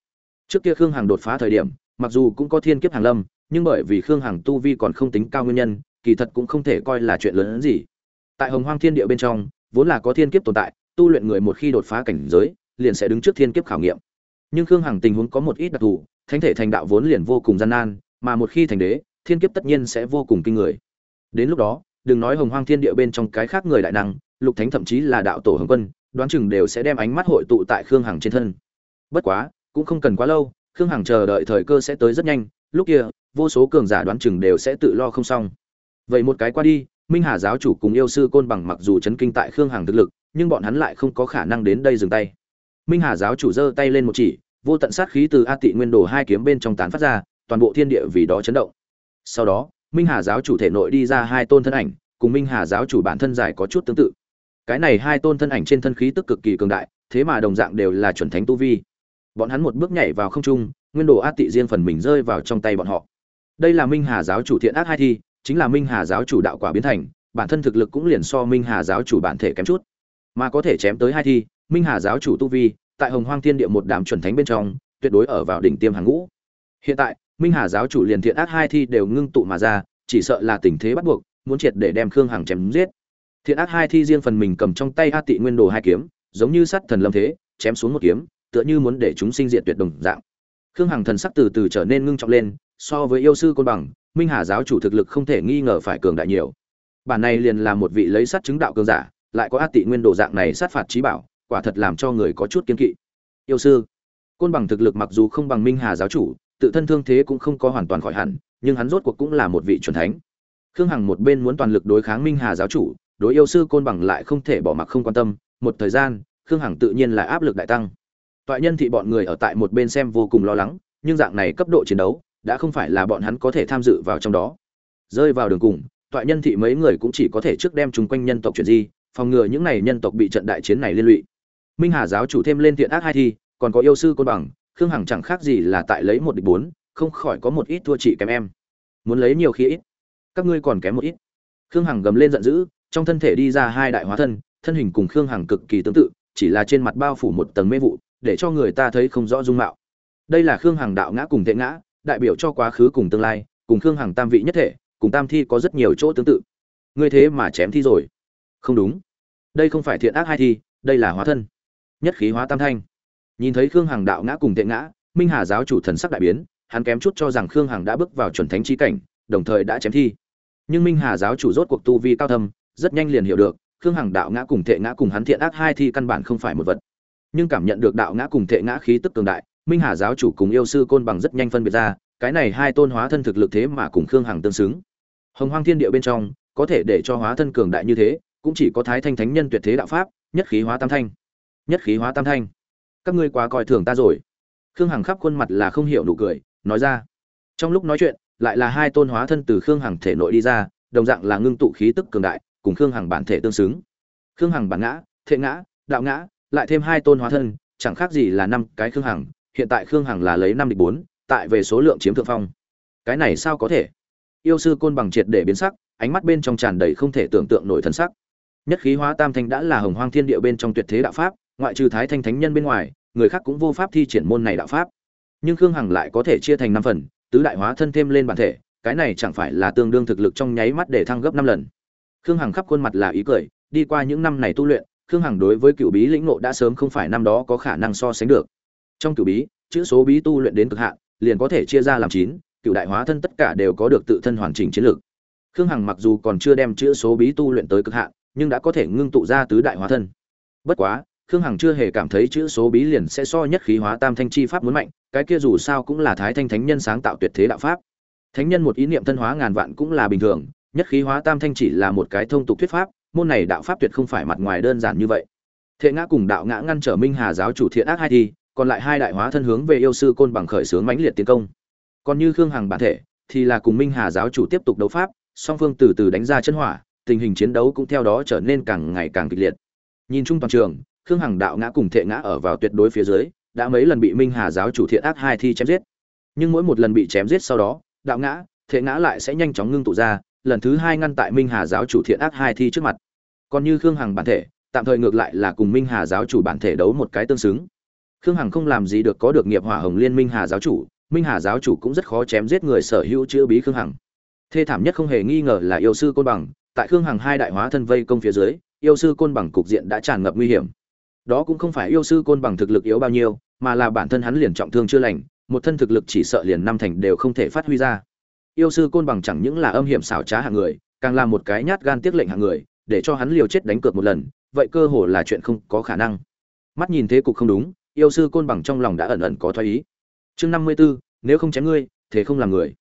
Trước kia khương hằng đột phá thời điểm, mặc dù cũng có thiên kiếp hàng lâm, nhưng bởi vì khương hằng tu vi còn không tính cao nguyên nhân, kỳ thật cũng không thể coi là chuyện lớn hơn gì. Tại hồng hoang thiên địa bên trong, vốn là có thiên kiếp tồn tại, tu luyện người một khi đột phá cảnh giới, liền sẽ đứng trước thiên kiếp khảo nghiệm. Nhưng khương hằng tình huống có một ít đặc thù thánh thể thành đạo vốn liền vô cùng gian nan, mà một khi thành đế, thiên kiếp tất nhiên sẽ vô cùng kinh người. Đến lúc đó, đừng nói hồng hoang thiên địa bên trong cái khác người đại năng, lục thánh thậm chí là đạo tổ hồng quân, đoán chừng đều sẽ đem ánh mắt hội tụ tại khương hằng trên thân. Bất quá, cũng không cần quá lâu, khương hằng chờ đợi thời cơ sẽ tới rất nhanh, lúc kia, vô số cường giả đoán chừng đều sẽ tự lo không xong. Vậy một cái qua đi, minh hà giáo chủ cùng yêu sư côn bằng mặc dù chấn kinh tại khương hằng thực lực, nhưng bọn hắn lại không có khả năng đến đây dừng tay. Minh hà giáo chủ giơ tay lên một chỉ vô tận sát khí từ a tị nguyên đồ hai kiếm bên trong tán phát ra, toàn bộ thiên địa vì đó chấn động. Sau đó, minh hà giáo chủ thể nội đi ra hai tôn thân ảnh, cùng minh hà giáo chủ bản thân giải có chút tương tự. Cái này hai tôn thân ảnh trên thân khí tức cực kỳ cường đại, thế mà đồng dạng đều là chuẩn thánh tu vi. Bọn hắn một bước nhảy vào không trung, nguyên đồ a tị riêng phần mình rơi vào trong tay bọn họ. Đây là minh hà giáo chủ thiện ác hai thi, chính là minh hà giáo chủ đạo quả biến thành, bản thân thực lực cũng liền so minh hà giáo chủ bản thể kém chút. Mà có thể chém tới hai thi, minh hà giáo chủ tu vi tại hồng hoang thiên địa một đám chuẩn thánh bên trong, tuyệt đối ở vào đỉnh tiêm hàng ngũ. Hiện tại, minh hà giáo chủ liền thiện ác hai thi đều ngưng tụ mà ra, chỉ sợ là tình thế bắt buộc, muốn triệt để đem khương hằng chém giết. Thiện ác hai thi riêng phần mình cầm trong tay a tị nguyên đồ hai kiếm, giống như sắt thần lâm thế, chém xuống một kiếm, tựa như muốn để chúng sinh diệt tuyệt đồng dạng. Khương hằng thần sắc từ từ trở nên ngưng trọng lên, so với yêu sư côn bằng, minh hà giáo chủ thực lực không thể nghi ngờ phải cường đại nhiều. Bản này liền là một vị lấy sát chứng đạo cường giả, lại có a tị nguyên đồ dạng này sát phạt trí bảo quả thật làm cho người có chút kiên kỵ. Yêu sư, côn bằng thực lực mặc dù không bằng minh hà giáo chủ, tự thân thương thế cũng không có hoàn toàn khỏi hẳn, nhưng hắn rốt cuộc cũng là một vị chuẩn thánh. Khương hằng một bên muốn toàn lực đối kháng minh hà giáo chủ, đối yêu sư côn bằng lại không thể bỏ mặc không quan tâm. Một thời gian, khương hằng tự nhiên là áp lực đại tăng. Toại nhân thị bọn người ở tại một bên xem vô cùng lo lắng, nhưng dạng này cấp độ chiến đấu, đã không phải là bọn hắn có thể tham dự vào trong đó. Rơi vào đường cùng, toại nhân thị mấy người cũng chỉ có thể trước đem chung quanh nhân tộc chuyển di, phòng ngừa những này nhân tộc bị trận đại chiến này liên lụy minh hà giáo chủ thêm lên thiện ác hai thi, còn có yêu sư côn bằng, khương hằng chẳng khác gì là tại lấy một địch bốn, không khỏi có một ít thua chị kém em. Muốn lấy nhiều khi ít, các ngươi còn kém một ít. Khương hằng gầm lên giận dữ, trong thân thể đi ra hai đại hóa thân thân hình cùng khương hằng cực kỳ tương tự, chỉ là trên mặt bao phủ một tầng mê vụ, để cho người ta thấy không rõ dung mạo. Đây là khương hằng đạo ngã cùng tệ ngã, đại biểu cho quá khứ cùng tương lai, cùng khương hằng tam vị nhất thể, cùng tam thi có rất nhiều chỗ tương tự. Ngươi thế mà chém thi rồi. Không đúng. Đây không phải thiện ác hai thi, đây là hóa thân nhất khí hóa tam thanh. Nhìn thấy khương hằng đạo ngã cùng tệ ngã, minh hà giáo chủ thần sắc đại biến, hắn kém chút cho rằng khương hằng đã bước vào chuẩn thánh trí cảnh, đồng thời đã chém thi. Nhưng minh hà giáo chủ rốt cuộc tu vi cao thâm, rất nhanh liền hiểu được, khương hằng đạo ngã cùng tệ ngã cùng hắn thiện ác hai thi căn bản không phải một vật. Nhưng cảm nhận được đạo ngã cùng tệ ngã khí tức cường đại, minh hà giáo chủ cùng yêu sư côn bằng rất nhanh phân biệt ra, cái này hai tôn hóa thân thực lực thế mà cùng khương hằng tương xứng. Hồng hoang thiên địa bên trong, có thể để cho hóa thân cường đại như thế, cũng chỉ có thái thanh thánh nhân tuyệt thế đạo pháp, nhất khí hóa tam thanh nhất khí hóa tam thanh. Các ngươi quá coi thường ta rồi. Khương hằng khắp khuôn mặt là không hiểu nụ cười, nói ra. Trong lúc nói chuyện, lại là hai tôn hóa thân từ khương hằng thể nội đi ra, đồng dạng là ngưng tụ khí tức cường đại, cùng khương hằng bản thể tương xứng. Khương hằng bản ngã, thệ ngã, đạo ngã, lại thêm hai tôn hóa thân, chẳng khác gì là năm cái khương hằng, hiện tại khương hằng là lấy năm địch bốn, tại về số lượng chiếm thượng phong. Cái này sao có thể? Yêu sư côn bằng triệt để biến sắc, ánh mắt bên trong tràn đầy không thể tưởng tượng nổi thân sắc. Nhất khí hóa tam thanh đã là hồng hoang thiên địa bên trong tuyệt thế đạo pháp ngoại trừ thái thanh thánh nhân bên ngoài, người khác cũng vô pháp thi triển môn này đạo pháp. Nhưng khương hằng lại có thể chia thành năm phần, tứ đại hóa thân thêm lên bản thể, cái này chẳng phải là tương đương thực lực trong nháy mắt để thăng gấp năm lần. Khương hằng khắp khuôn mặt là ý cười, đi qua những năm này tu luyện, khương hằng đối với cựu bí lĩnh ngộ đã sớm không phải năm đó có khả năng so sánh được. Trong cựu bí, chữ số bí tu luyện đến cực hạn, liền có thể chia ra làm chín, cựu đại hóa thân tất cả đều có được tự thân hoàn chỉnh chiến lược. Khương hằng mặc dù còn chưa đem chữ số bí tu luyện tới cực hạn, nhưng đã có thể ngưng tụ ra tứ đại hóa thân. Bất quá khương hằng chưa hề cảm thấy chữ số bí liền sẽ so nhất khí hóa tam thanh chi pháp muốn mạnh, cái kia dù sao cũng là thái thanh thánh nhân sáng tạo tuyệt thế đạo pháp. Thánh nhân một ý niệm thân hóa ngàn vạn cũng là bình thường, nhất khí hóa tam thanh chỉ là một cái thông tục thuyết pháp, môn này đạo pháp tuyệt không phải mặt ngoài đơn giản như vậy. Thệ ngã cùng đạo ngã ngăn trở minh hà giáo chủ thiện ác hai thi, còn lại hai đại hóa thân hướng về yêu sư côn bằng khởi sướng mãnh liệt tiến công. Còn như khương hằng bản thể, thì là cùng minh hà giáo chủ tiếp tục đấu pháp, song phương từ từ đánh ra chân hỏa, tình hình chiến đấu cũng theo đó trở nên càng ngày càng kịch liệt. Nhìn chung toàn trường khương hằng đạo ngã cùng thệ ngã ở vào tuyệt đối phía dưới, đã mấy lần bị minh hà giáo chủ thiện ác hai thi chém giết. Nhưng mỗi một lần bị chém giết sau đó, đạo ngã, thệ ngã lại sẽ nhanh chóng ngưng tụ ra, lần thứ hai ngăn tại minh hà giáo chủ thiện ác hai thi trước mặt. Còn như khương hằng bản thể, tạm thời ngược lại là cùng minh hà giáo chủ bản thể đấu một cái tương xứng. Khương hằng không làm gì được có được nghiệp hỏa hồng liên minh hà giáo chủ, minh hà giáo chủ cũng rất khó chém giết người sở hữu chữ bí khương hằng. Thê thảm nhất không hề nghi ngờ là yêu sư côn bằng, tại khương hằng hai đại hóa thân vây công phía dưới, yêu sư côn bằng cục diện đã tràn ngập nguy hiểm đó cũng không phải yêu sư côn bằng thực lực yếu bao nhiêu, mà là bản thân hắn liền trọng thương chưa lành, một thân thực lực chỉ sợ liền năm thành đều không thể phát huy ra. Yêu sư côn bằng chẳng những là âm hiểm xảo trá hạng người, càng là một cái nhát gan tiếc lệnh hạng người, để cho hắn liều chết đánh cược một lần, vậy cơ hồ là chuyện không có khả năng. Mắt nhìn thế cục không đúng, yêu sư côn bằng trong lòng đã ẩn ẩn có thoái ý. Chương năm mươi b ố nếu không chém ngươi, thế không làm người.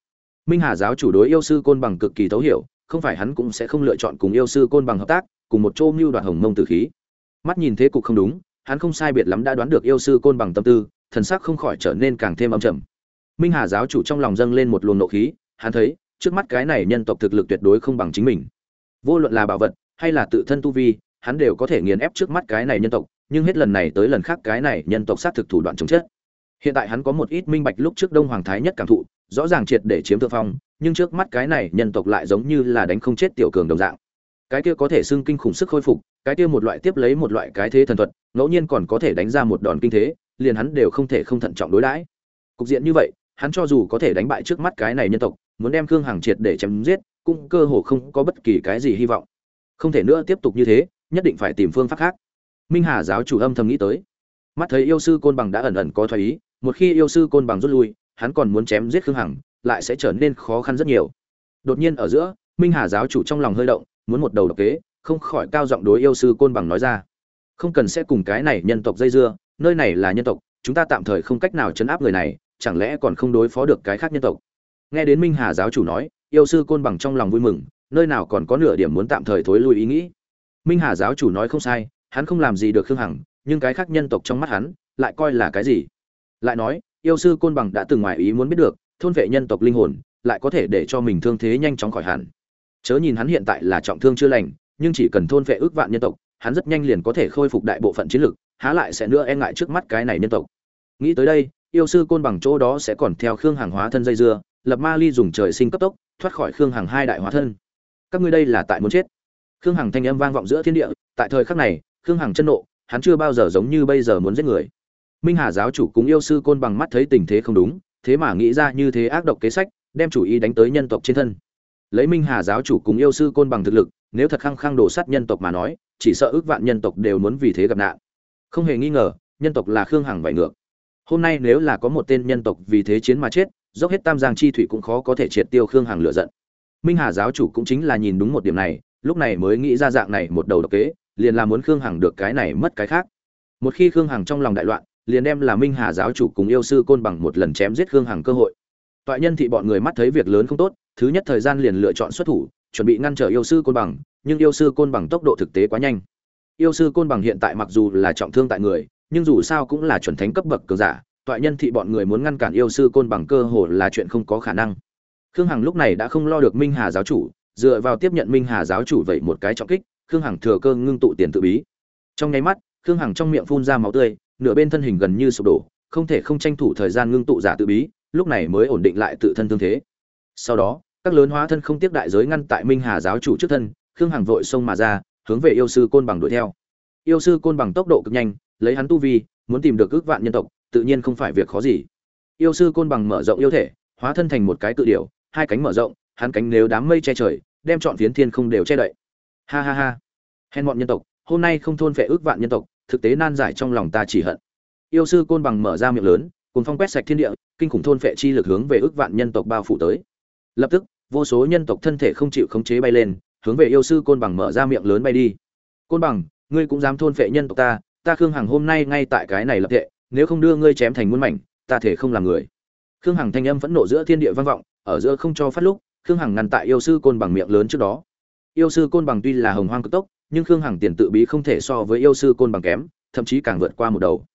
Minh hà giáo chủ đối yêu sư côn bằng cực kỳ thấu hiểu, không phải hắn cũng sẽ không lựa chọn cùng yêu sư côn bằng hợp tác, cùng một chỗ mưu đoạt hồng mông tử khí mắt nhìn thế cục không đúng, hắn không sai biệt lắm đã đoán được yêu sư côn bằng tâm tư, thần sắc không khỏi trở nên càng thêm âm trầm. Minh hà giáo chủ trong lòng dâng lên một luồng nộ khí, hắn thấy, trước mắt cái này nhân tộc thực lực tuyệt đối không bằng chính mình. Vô luận là bảo vật, hay là tự thân tu vi, hắn đều có thể nghiền ép trước mắt cái này nhân tộc, nhưng hết lần này tới lần khác cái này nhân tộc sát thực thủ đoạn chống chết hiện tại hắn có một ít minh bạch lúc trước đông hoàng thái nhất cảm thụ, rõ ràng triệt để chiếm thượng phong, nhưng trước mắt cái này nhân tộc lại giống như là đánh không chết tiểu cường đồng dạng. Cái kia có thể xưng kinh khủng sức khôi phục cái kia một loại tiếp lấy một loại cái thế thần thuật, ngẫu nhiên còn có thể đánh ra một đòn kinh thế, liền hắn đều không thể không thận trọng đối đãi. Cục diện như vậy, hắn cho dù có thể đánh bại trước mắt cái này nhân tộc, muốn đem khương hằng triệt để chém giết, cũng cơ hồ không có bất kỳ cái gì hy vọng. Không thể nữa tiếp tục như thế, nhất định phải tìm phương pháp khác. Minh hà giáo chủ âm thầm nghĩ tới. Mắt thấy yêu sư côn bằng đã ẩn ẩn có thoái ý, một khi yêu sư côn bằng rút lui, hắn còn muốn chém giết khương hằng, lại sẽ trở nên khó khăn rất nhiều. Đột nhiên ở giữa, minh hà giáo chủ trong lòng hơi động, muốn một đầu độc kế không khỏi cao giọng đối yêu sư côn bằng nói ra. Không cần sẽ cùng cái này nhân tộc dây dưa, nơi này là nhân tộc, chúng ta tạm thời không cách nào chấn áp người này, chẳng lẽ còn không đối phó được cái khác nhân tộc? Nghe đến minh hà giáo chủ nói, yêu sư côn bằng trong lòng vui mừng, nơi nào còn có nửa điểm muốn tạm thời thối lui ý nghĩ. Minh hà giáo chủ nói không sai, hắn không làm gì được khương hằng, nhưng cái khác nhân tộc trong mắt hắn, lại coi là cái gì? Lại nói, yêu sư côn bằng đã từng ngoài ý muốn biết được, thôn vệ nhân tộc linh hồn, lại có thể để cho mình thương thế nhanh chóng khỏi hẳn. Chớ nhìn hắn hiện tại là trọng thương chưa lành nhưng chỉ cần thôn vệ ước vạn nhân tộc, hắn rất nhanh liền có thể khôi phục đại bộ phận chiến lực, há lại sẽ nữa e ngại trước mắt cái này nhân tộc. Nghĩ tới đây, yêu sư côn bằng chỗ đó sẽ còn theo khương hàng hóa thân dây dưa, lập ma ly dùng trời sinh cấp tốc, thoát khỏi khương hàng hai đại hóa thân. Các ngươi đây là tại muốn chết. Khương hằng thanh âm vang vọng giữa thiên địa, tại thời khắc này, khương hằng chân nộ, hắn chưa bao giờ giống như bây giờ muốn giết người. Minh hà giáo chủ cùng yêu sư côn bằng mắt thấy tình thế không đúng, thế mà nghĩ ra như thế ác độc kế sách, đem chủ ý đánh tới nhân tộc trên thân. Lấy minh hà giáo chủ cùng yêu sư côn bằng thực lực nếu thật khăng khăng đổ sát nhân tộc mà nói, chỉ sợ ước vạn nhân tộc đều muốn vì thế gặp nạn. Không hề nghi ngờ, nhân tộc là khương hằng vải ngược. Hôm nay nếu là có một tên nhân tộc vì thế chiến mà chết, dốc hết tam giang chi thủy cũng khó có thể triệt tiêu khương hằng lựa giận. Minh hà giáo chủ cũng chính là nhìn đúng một điểm này, lúc này mới nghĩ ra dạng này một đầu độc kế, liền là muốn khương hằng được cái này mất cái khác. Một khi khương hằng trong lòng đại loạn, liền đem là minh hà giáo chủ cùng yêu sư côn bằng một lần chém giết khương hằng cơ hội. Toại nhân thị bọn người mắt thấy việc lớn không tốt, thứ nhất thời gian liền lựa chọn xuất thủ chuẩn bị ngăn trở yêu sư côn bằng, nhưng yêu sư côn bằng tốc độ thực tế quá nhanh. Yêu sư côn bằng hiện tại mặc dù là trọng thương tại người, nhưng dù sao cũng là chuẩn thánh cấp bậc cường giả, toại nhân thị bọn người muốn ngăn cản yêu sư côn bằng cơ hồ là chuyện không có khả năng. Khương hằng lúc này đã không lo được minh hà giáo chủ, dựa vào tiếp nhận minh hà giáo chủ vậy một cái trọng kích, khương hằng thừa cơ ngưng tụ tiền tự bí. Trong nháy mắt, khương hằng trong miệng phun ra máu tươi, nửa bên thân hình gần như sụp đổ, không thể không tranh thủ thời gian ngưng tụ giả tự bí, lúc này mới ổn định lại tự thân thương thế. Sau đó các lớn hóa thân không tiếc đại giới ngăn tại minh hà giáo chủ trước thân, khương hằng vội xông mà ra, hướng về yêu sư côn bằng đuổi theo. Yêu sư côn bằng tốc độ cực nhanh, lấy hắn tu vi, muốn tìm được ước vạn nhân tộc, tự nhiên không phải việc khó gì. Yêu sư côn bằng mở rộng yêu thể, hóa thân thành một cái cự điểu, hai cánh mở rộng, hắn cánh nếu đám mây che trời, đem chọn phiến thiên không đều che đậy. Ha ha ha. Hèn bọn nhân tộc, hôm nay không thôn phệ ước vạn nhân tộc, thực tế nan giải trong lòng ta chỉ hận. Yêu sư côn bằng mở ra miệng lớn cùng phong quét sạch thiên địa, kinh khủng thôn phệ chi lực hướng về ước vạn nhân tộc bao phủ tới. Lập tức vô số nhân tộc thân thể không chịu khống chế bay lên, hướng về yêu sư côn bằng mở ra miệng lớn bay đi. Côn bằng, ngươi cũng dám thôn phệ nhân tộc ta ta khương hằng hôm nay ngay tại cái này lập tệ nếu không đưa ngươi chém thành muôn mảnh, ta thể không làm người. Khương hằng thanh âm phẫn nộ giữa thiên địa vang vọng, ở giữa không cho phát lúc, khương hằng ngăn tại yêu sư côn bằng miệng lớn trước đó. Yêu sư côn bằng tuy là hồng hoang cực tốc, nhưng khương hằng tiền tự bí không thể so với yêu sư côn bằng kém, thậm chí càng vượt qua một đầu.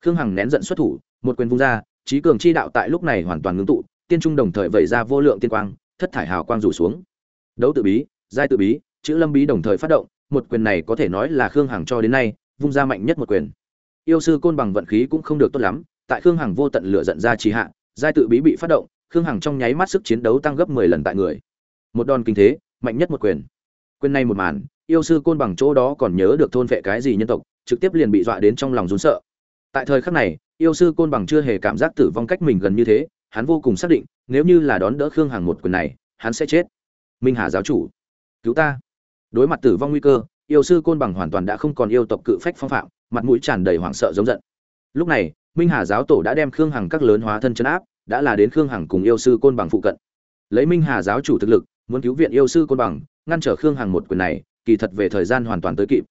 Khương hằng nén giận xuất thủ, một quyền vung ra, trí cường chi đạo tại lúc này hoàn toàn ngưng tụ, tiên trung đồng thời vẩy ra vô lượng tiên quang thất thải hào quang rủ xuống. Đấu tự bí, giai tự bí, chữ lâm bí đồng thời phát động, một quyền này có thể nói là khương hằng cho đến nay, vung ra mạnh nhất một quyền. Yêu sư côn bằng vận khí cũng không được tốt lắm, tại khương hằng vô tận lửa giận ra trì hạ, giai tự bí bị phát động, khương hằng trong nháy mắt sức chiến đấu tăng gấp mười lần tại người. Một đòn kinh thế, mạnh nhất một quyền. Quyền này một màn, yêu sư côn bằng chỗ đó còn nhớ được thôn vệ cái gì nhân tộc, trực tiếp liền bị dọa đến trong lòng rún sợ. Tại thời khắc này, yêu sư côn bằng chưa hề cảm giác tử vong cách mình gần như thế, hắn vô cùng xác định nếu như là đón đỡ khương hằng một quyền này, hắn sẽ chết. Minh hà giáo chủ, cứu ta. Đối mặt tử vong nguy cơ, yêu sư côn bằng hoàn toàn đã không còn yêu tộc cự phách phong phạm, mặt mũi tràn đầy hoảng sợ giống giận. Lúc này, minh hà giáo tổ đã đem khương hằng các lớn hóa thân chấn áp, đã là đến khương hằng cùng yêu sư côn bằng phụ cận. Lấy minh hà giáo chủ thực lực, muốn cứu viện yêu sư côn bằng, ngăn trở khương hằng một quyền này, kỳ thật về thời gian hoàn toàn tới kịp.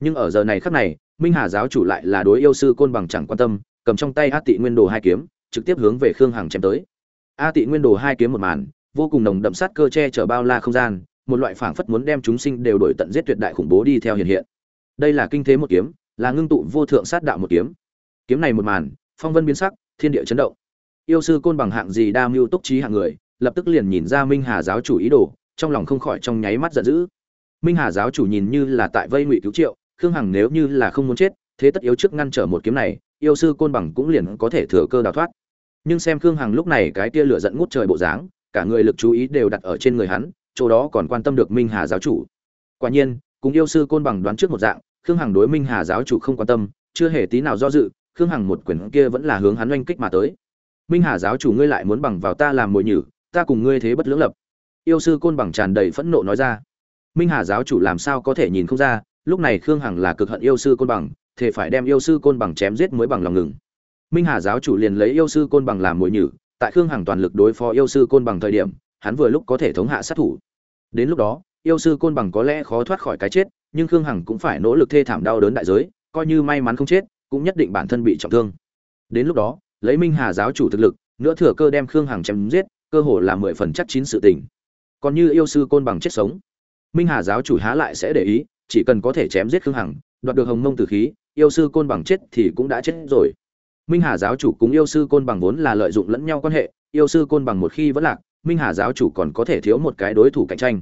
Nhưng ở giờ này khắc này, minh hà giáo chủ lại là đối yêu sư côn bằng chẳng quan tâm, cầm trong tay a tị nguyên đồ hai kiếm, trực tiếp hướng về khương hằng chém tới a tị nguyên đồ hai kiếm một màn, vô cùng nồng đậm sát cơ che chở bao la không gian, một loại phảng phất muốn đem chúng sinh đều đổi tận giết tuyệt đại khủng bố đi theo hiện hiện. Đây là kinh thế một kiếm, là ngưng tụ vô thượng sát đạo một kiếm. Kiếm này một màn, phong vân biến sắc, thiên địa chấn động. Yêu sư côn bằng hạng gì đa mưu túc trí hạng người, lập tức liền nhìn ra minh hà giáo chủ ý đồ, trong lòng không khỏi trong nháy mắt giận dữ. Minh hà giáo chủ nhìn như là tại vây ngụy cứu triệu, khương hằng nếu như là không muốn chết, thế tất yếu trước ngăn trở một kiếm này, yêu sư côn bằng cũng liền có thể thừa cơ đào thoát nhưng xem khương hằng lúc này cái tia lửa giận ngút trời bộ dáng, cả người lực chú ý đều đặt ở trên người hắn, chỗ đó còn quan tâm được minh hà giáo chủ. Quả nhiên, cùng yêu sư côn bằng đoán trước một dạng, khương hằng đối minh hà giáo chủ không quan tâm, chưa hề tí nào do dự, khương hằng một quyền kia vẫn là hướng hắn oanh kích mà tới. Minh hà giáo chủ ngươi lại muốn bằng vào ta làm mồi nhử, ta cùng ngươi thế bất lưỡng lập. Yêu sư côn bằng tràn đầy phẫn nộ nói ra. Minh hà giáo chủ làm sao có thể nhìn không ra, lúc này khương hằng là cực hận yêu sư côn bằng thể phải đem yêu sư côn bằng chém giết mới bằng lòng ngừng minh hà giáo chủ liền lấy yêu sư côn bằng làm mồi nhử, tại khương hằng toàn lực đối phó yêu sư côn bằng thời điểm, hắn vừa lúc có thể thống hạ sát thủ. Đến lúc đó, yêu sư côn bằng có lẽ khó thoát khỏi cái chết, nhưng khương hằng cũng phải nỗ lực thê thảm đau đớn đại giới, coi như may mắn không chết, cũng nhất định bản thân bị trọng thương. Đến lúc đó, lấy minh hà giáo chủ thực lực, nữa thừa cơ đem khương hằng chém giết, cơ hồ là mười phần chắc chín sự tình. Còn như yêu sư côn bằng chết sống, minh hà giáo chủ há lại sẽ để ý, chỉ cần có thể chém giết khương hằng, đoạt được hồng mông tử khí, yêu sư côn bằng chết thì cũng đã chết rồi minh hà giáo chủ cùng yêu sư côn bằng vốn là lợi dụng lẫn nhau quan hệ, yêu sư côn bằng một khi vẫn lạc, minh hà giáo chủ còn có thể thiếu một cái đối thủ cạnh tranh.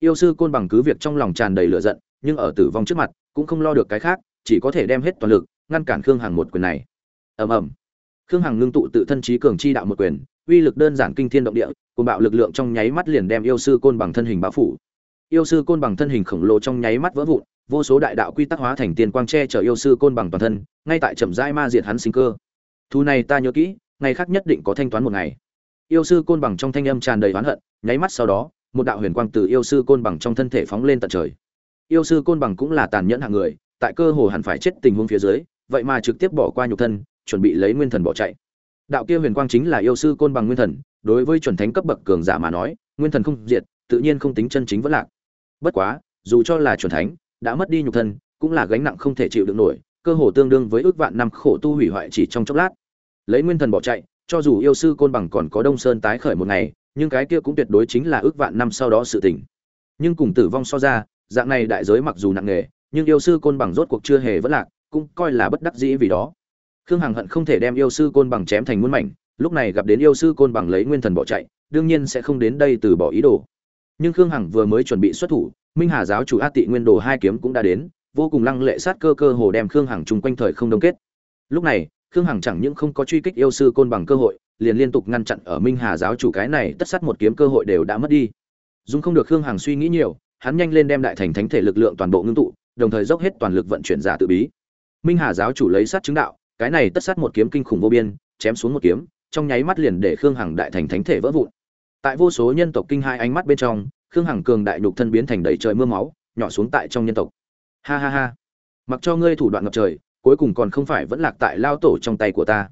Yêu sư côn bằng cứ việc trong lòng tràn đầy lửa giận, nhưng ở tử vong trước mặt, cũng không lo được cái khác, chỉ có thể đem hết toàn lực, ngăn cản khương hằng một quyền này. Ầm ầm. Khương hằng ngưng tụ tự thân trí cường chi đạo một quyền, uy lực đơn giản kinh thiên động địa cùng bạo lực lượng trong nháy mắt liền đem yêu sư côn bằng thân hình bao phủ yêu sư côn bằng thân hình khổng lồ trong nháy mắt vỡ vụn, vô số đại đạo quy tắc hóa thành tiền quang tre chở yêu sư côn bằng toàn thân, ngay tại trầm giai ma diệt hắn sinh cơ. Thu này ta nhớ kỹ, ngày khác nhất định có thanh toán một ngày. Yêu sư côn bằng trong thanh âm tràn đầy oán hận, nháy mắt sau đó, một đạo huyền quang từ yêu sư côn bằng trong thân thể phóng lên tận trời. Yêu sư côn bằng cũng là tàn nhẫn hạng người, tại cơ hồ hẳn phải chết tình huống phía dưới, vậy mà trực tiếp bỏ qua nhục thân, chuẩn bị lấy nguyên thần bỏ chạy. Đạo kia huyền quang chính là yêu sư côn bằng nguyên thần, đối với chuẩn thánh cấp bậc cường giả mà nói, nguyên thần không diệt, tự nhiên không tính chân chính vẫn lạc bất quá, dù cho là chuẩn thánh, đã mất đi nhục thân, cũng là gánh nặng không thể chịu được nổi, cơ hồ tương đương với ước vạn năm khổ tu hủy hoại chỉ trong chốc lát. Lấy nguyên thần bỏ chạy, cho dù yêu sư côn bằng còn có đông sơn tái khởi một ngày, nhưng cái kia cũng tuyệt đối chính là ước vạn năm sau đó sự tỉnh nhưng cùng tử vong so ra, dạng này đại giới mặc dù nặng nề, nhưng yêu sư côn bằng rốt cuộc chưa hề vẫn lạc, cũng coi là bất đắc dĩ vì đó. Khương hằng hận không thể đem yêu sư côn bằng chém thành muôn mảnh, lúc này gặp đến yêu sư côn bằng lấy nguyên thần bỏ chạy, đương nhiên sẽ không đến đây từ bỏ ý đồ nhưng khương hằng vừa mới chuẩn bị xuất thủ, minh hà giáo chủ a tị nguyên đồ hai kiếm cũng đã đến, vô cùng lăng lệ sát cơ cơ hồ đem khương hằng chung quanh thời không đông kết. Lúc này, khương hằng chẳng những không có truy kích yêu sư côn bằng cơ hội, liền liên tục ngăn chặn ở minh hà giáo chủ cái này tất sát một kiếm cơ hội đều đã mất đi. Dung không được khương hằng suy nghĩ nhiều, hắn nhanh lên đem đại thành thánh thể lực lượng toàn bộ ngưng tụ, đồng thời dốc hết toàn lực vận chuyển giả tự bí. Minh hà giáo chủ lấy sát chứng đạo, cái này tất sát một kiếm kinh khủng vô biên, chém xuống một kiếm, trong nháy mắt liền để khương hằng đại thành thánh thể vỡ vụn tại vô số nhân tộc kinh hai ánh mắt bên trong, khương hằng cường đại nhục thân biến thành đầy trời mưa máu, nhỏ xuống tại trong nhân tộc. Ha ha ha. Mặc cho ngươi thủ đoạn ngập trời, cuối cùng còn không phải vẫn lạc tại lao tổ trong tay của ta.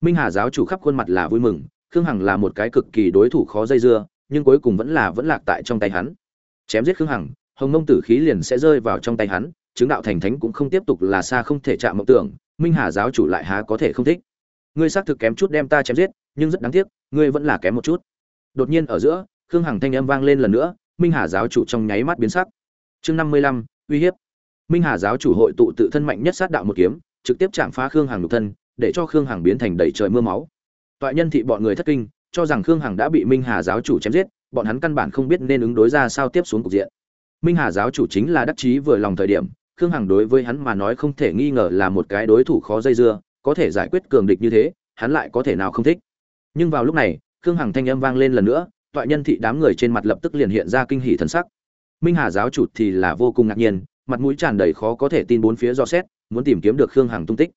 Minh hà giáo chủ khắp khuôn mặt là vui mừng, khương hằng là một cái cực kỳ đối thủ khó dây dưa, nhưng cuối cùng vẫn là vẫn lạc tại trong tay hắn. Chém giết khương hằng, hồng mông tử khí liền sẽ rơi vào trong tay hắn, chứng đạo thành thánh cũng không tiếp tục là xa không thể chạm mộng tưởng, minh hà giáo chủ lại há có thể không thích. Ngươi xác thực kém chút đem ta chém giết, nhưng rất đáng tiếc, ngươi vẫn là kém một chút đột nhiên ở giữa, khương hằng thanh âm vang lên lần nữa, minh hà giáo chủ trong nháy mắt biến sắc. Chương năm mươi lăm, uy hiếp. Minh hà giáo chủ hội tụ tự thân mạnh nhất sát đạo một kiếm, trực tiếp chạm phá khương hằng nhục thân, để cho khương hằng biến thành đầy trời mưa máu. Toại nhân thị bọn người thất kinh, cho rằng khương hằng đã bị minh hà giáo chủ chém giết, bọn hắn căn bản không biết nên ứng đối ra sao tiếp xuống cục diện. Minh hà giáo chủ chính là đắc chí vừa lòng thời điểm, khương hằng đối với hắn mà nói không thể nghi ngờ là một cái đối thủ khó dây dưa, có thể giải quyết cường địch như thế, hắn lại có thể nào không thích. Nhưng vào lúc này khương hằng thanh âm vang lên lần nữa toại nhân thị đám người trên mặt lập tức liền hiện ra kinh hỷ thần sắc. Minh hà giáo chủ thì là vô cùng ngạc nhiên, mặt mũi tràn đầy khó có thể tin bốn phía do xét, muốn tìm kiếm được khương hằng tung tích.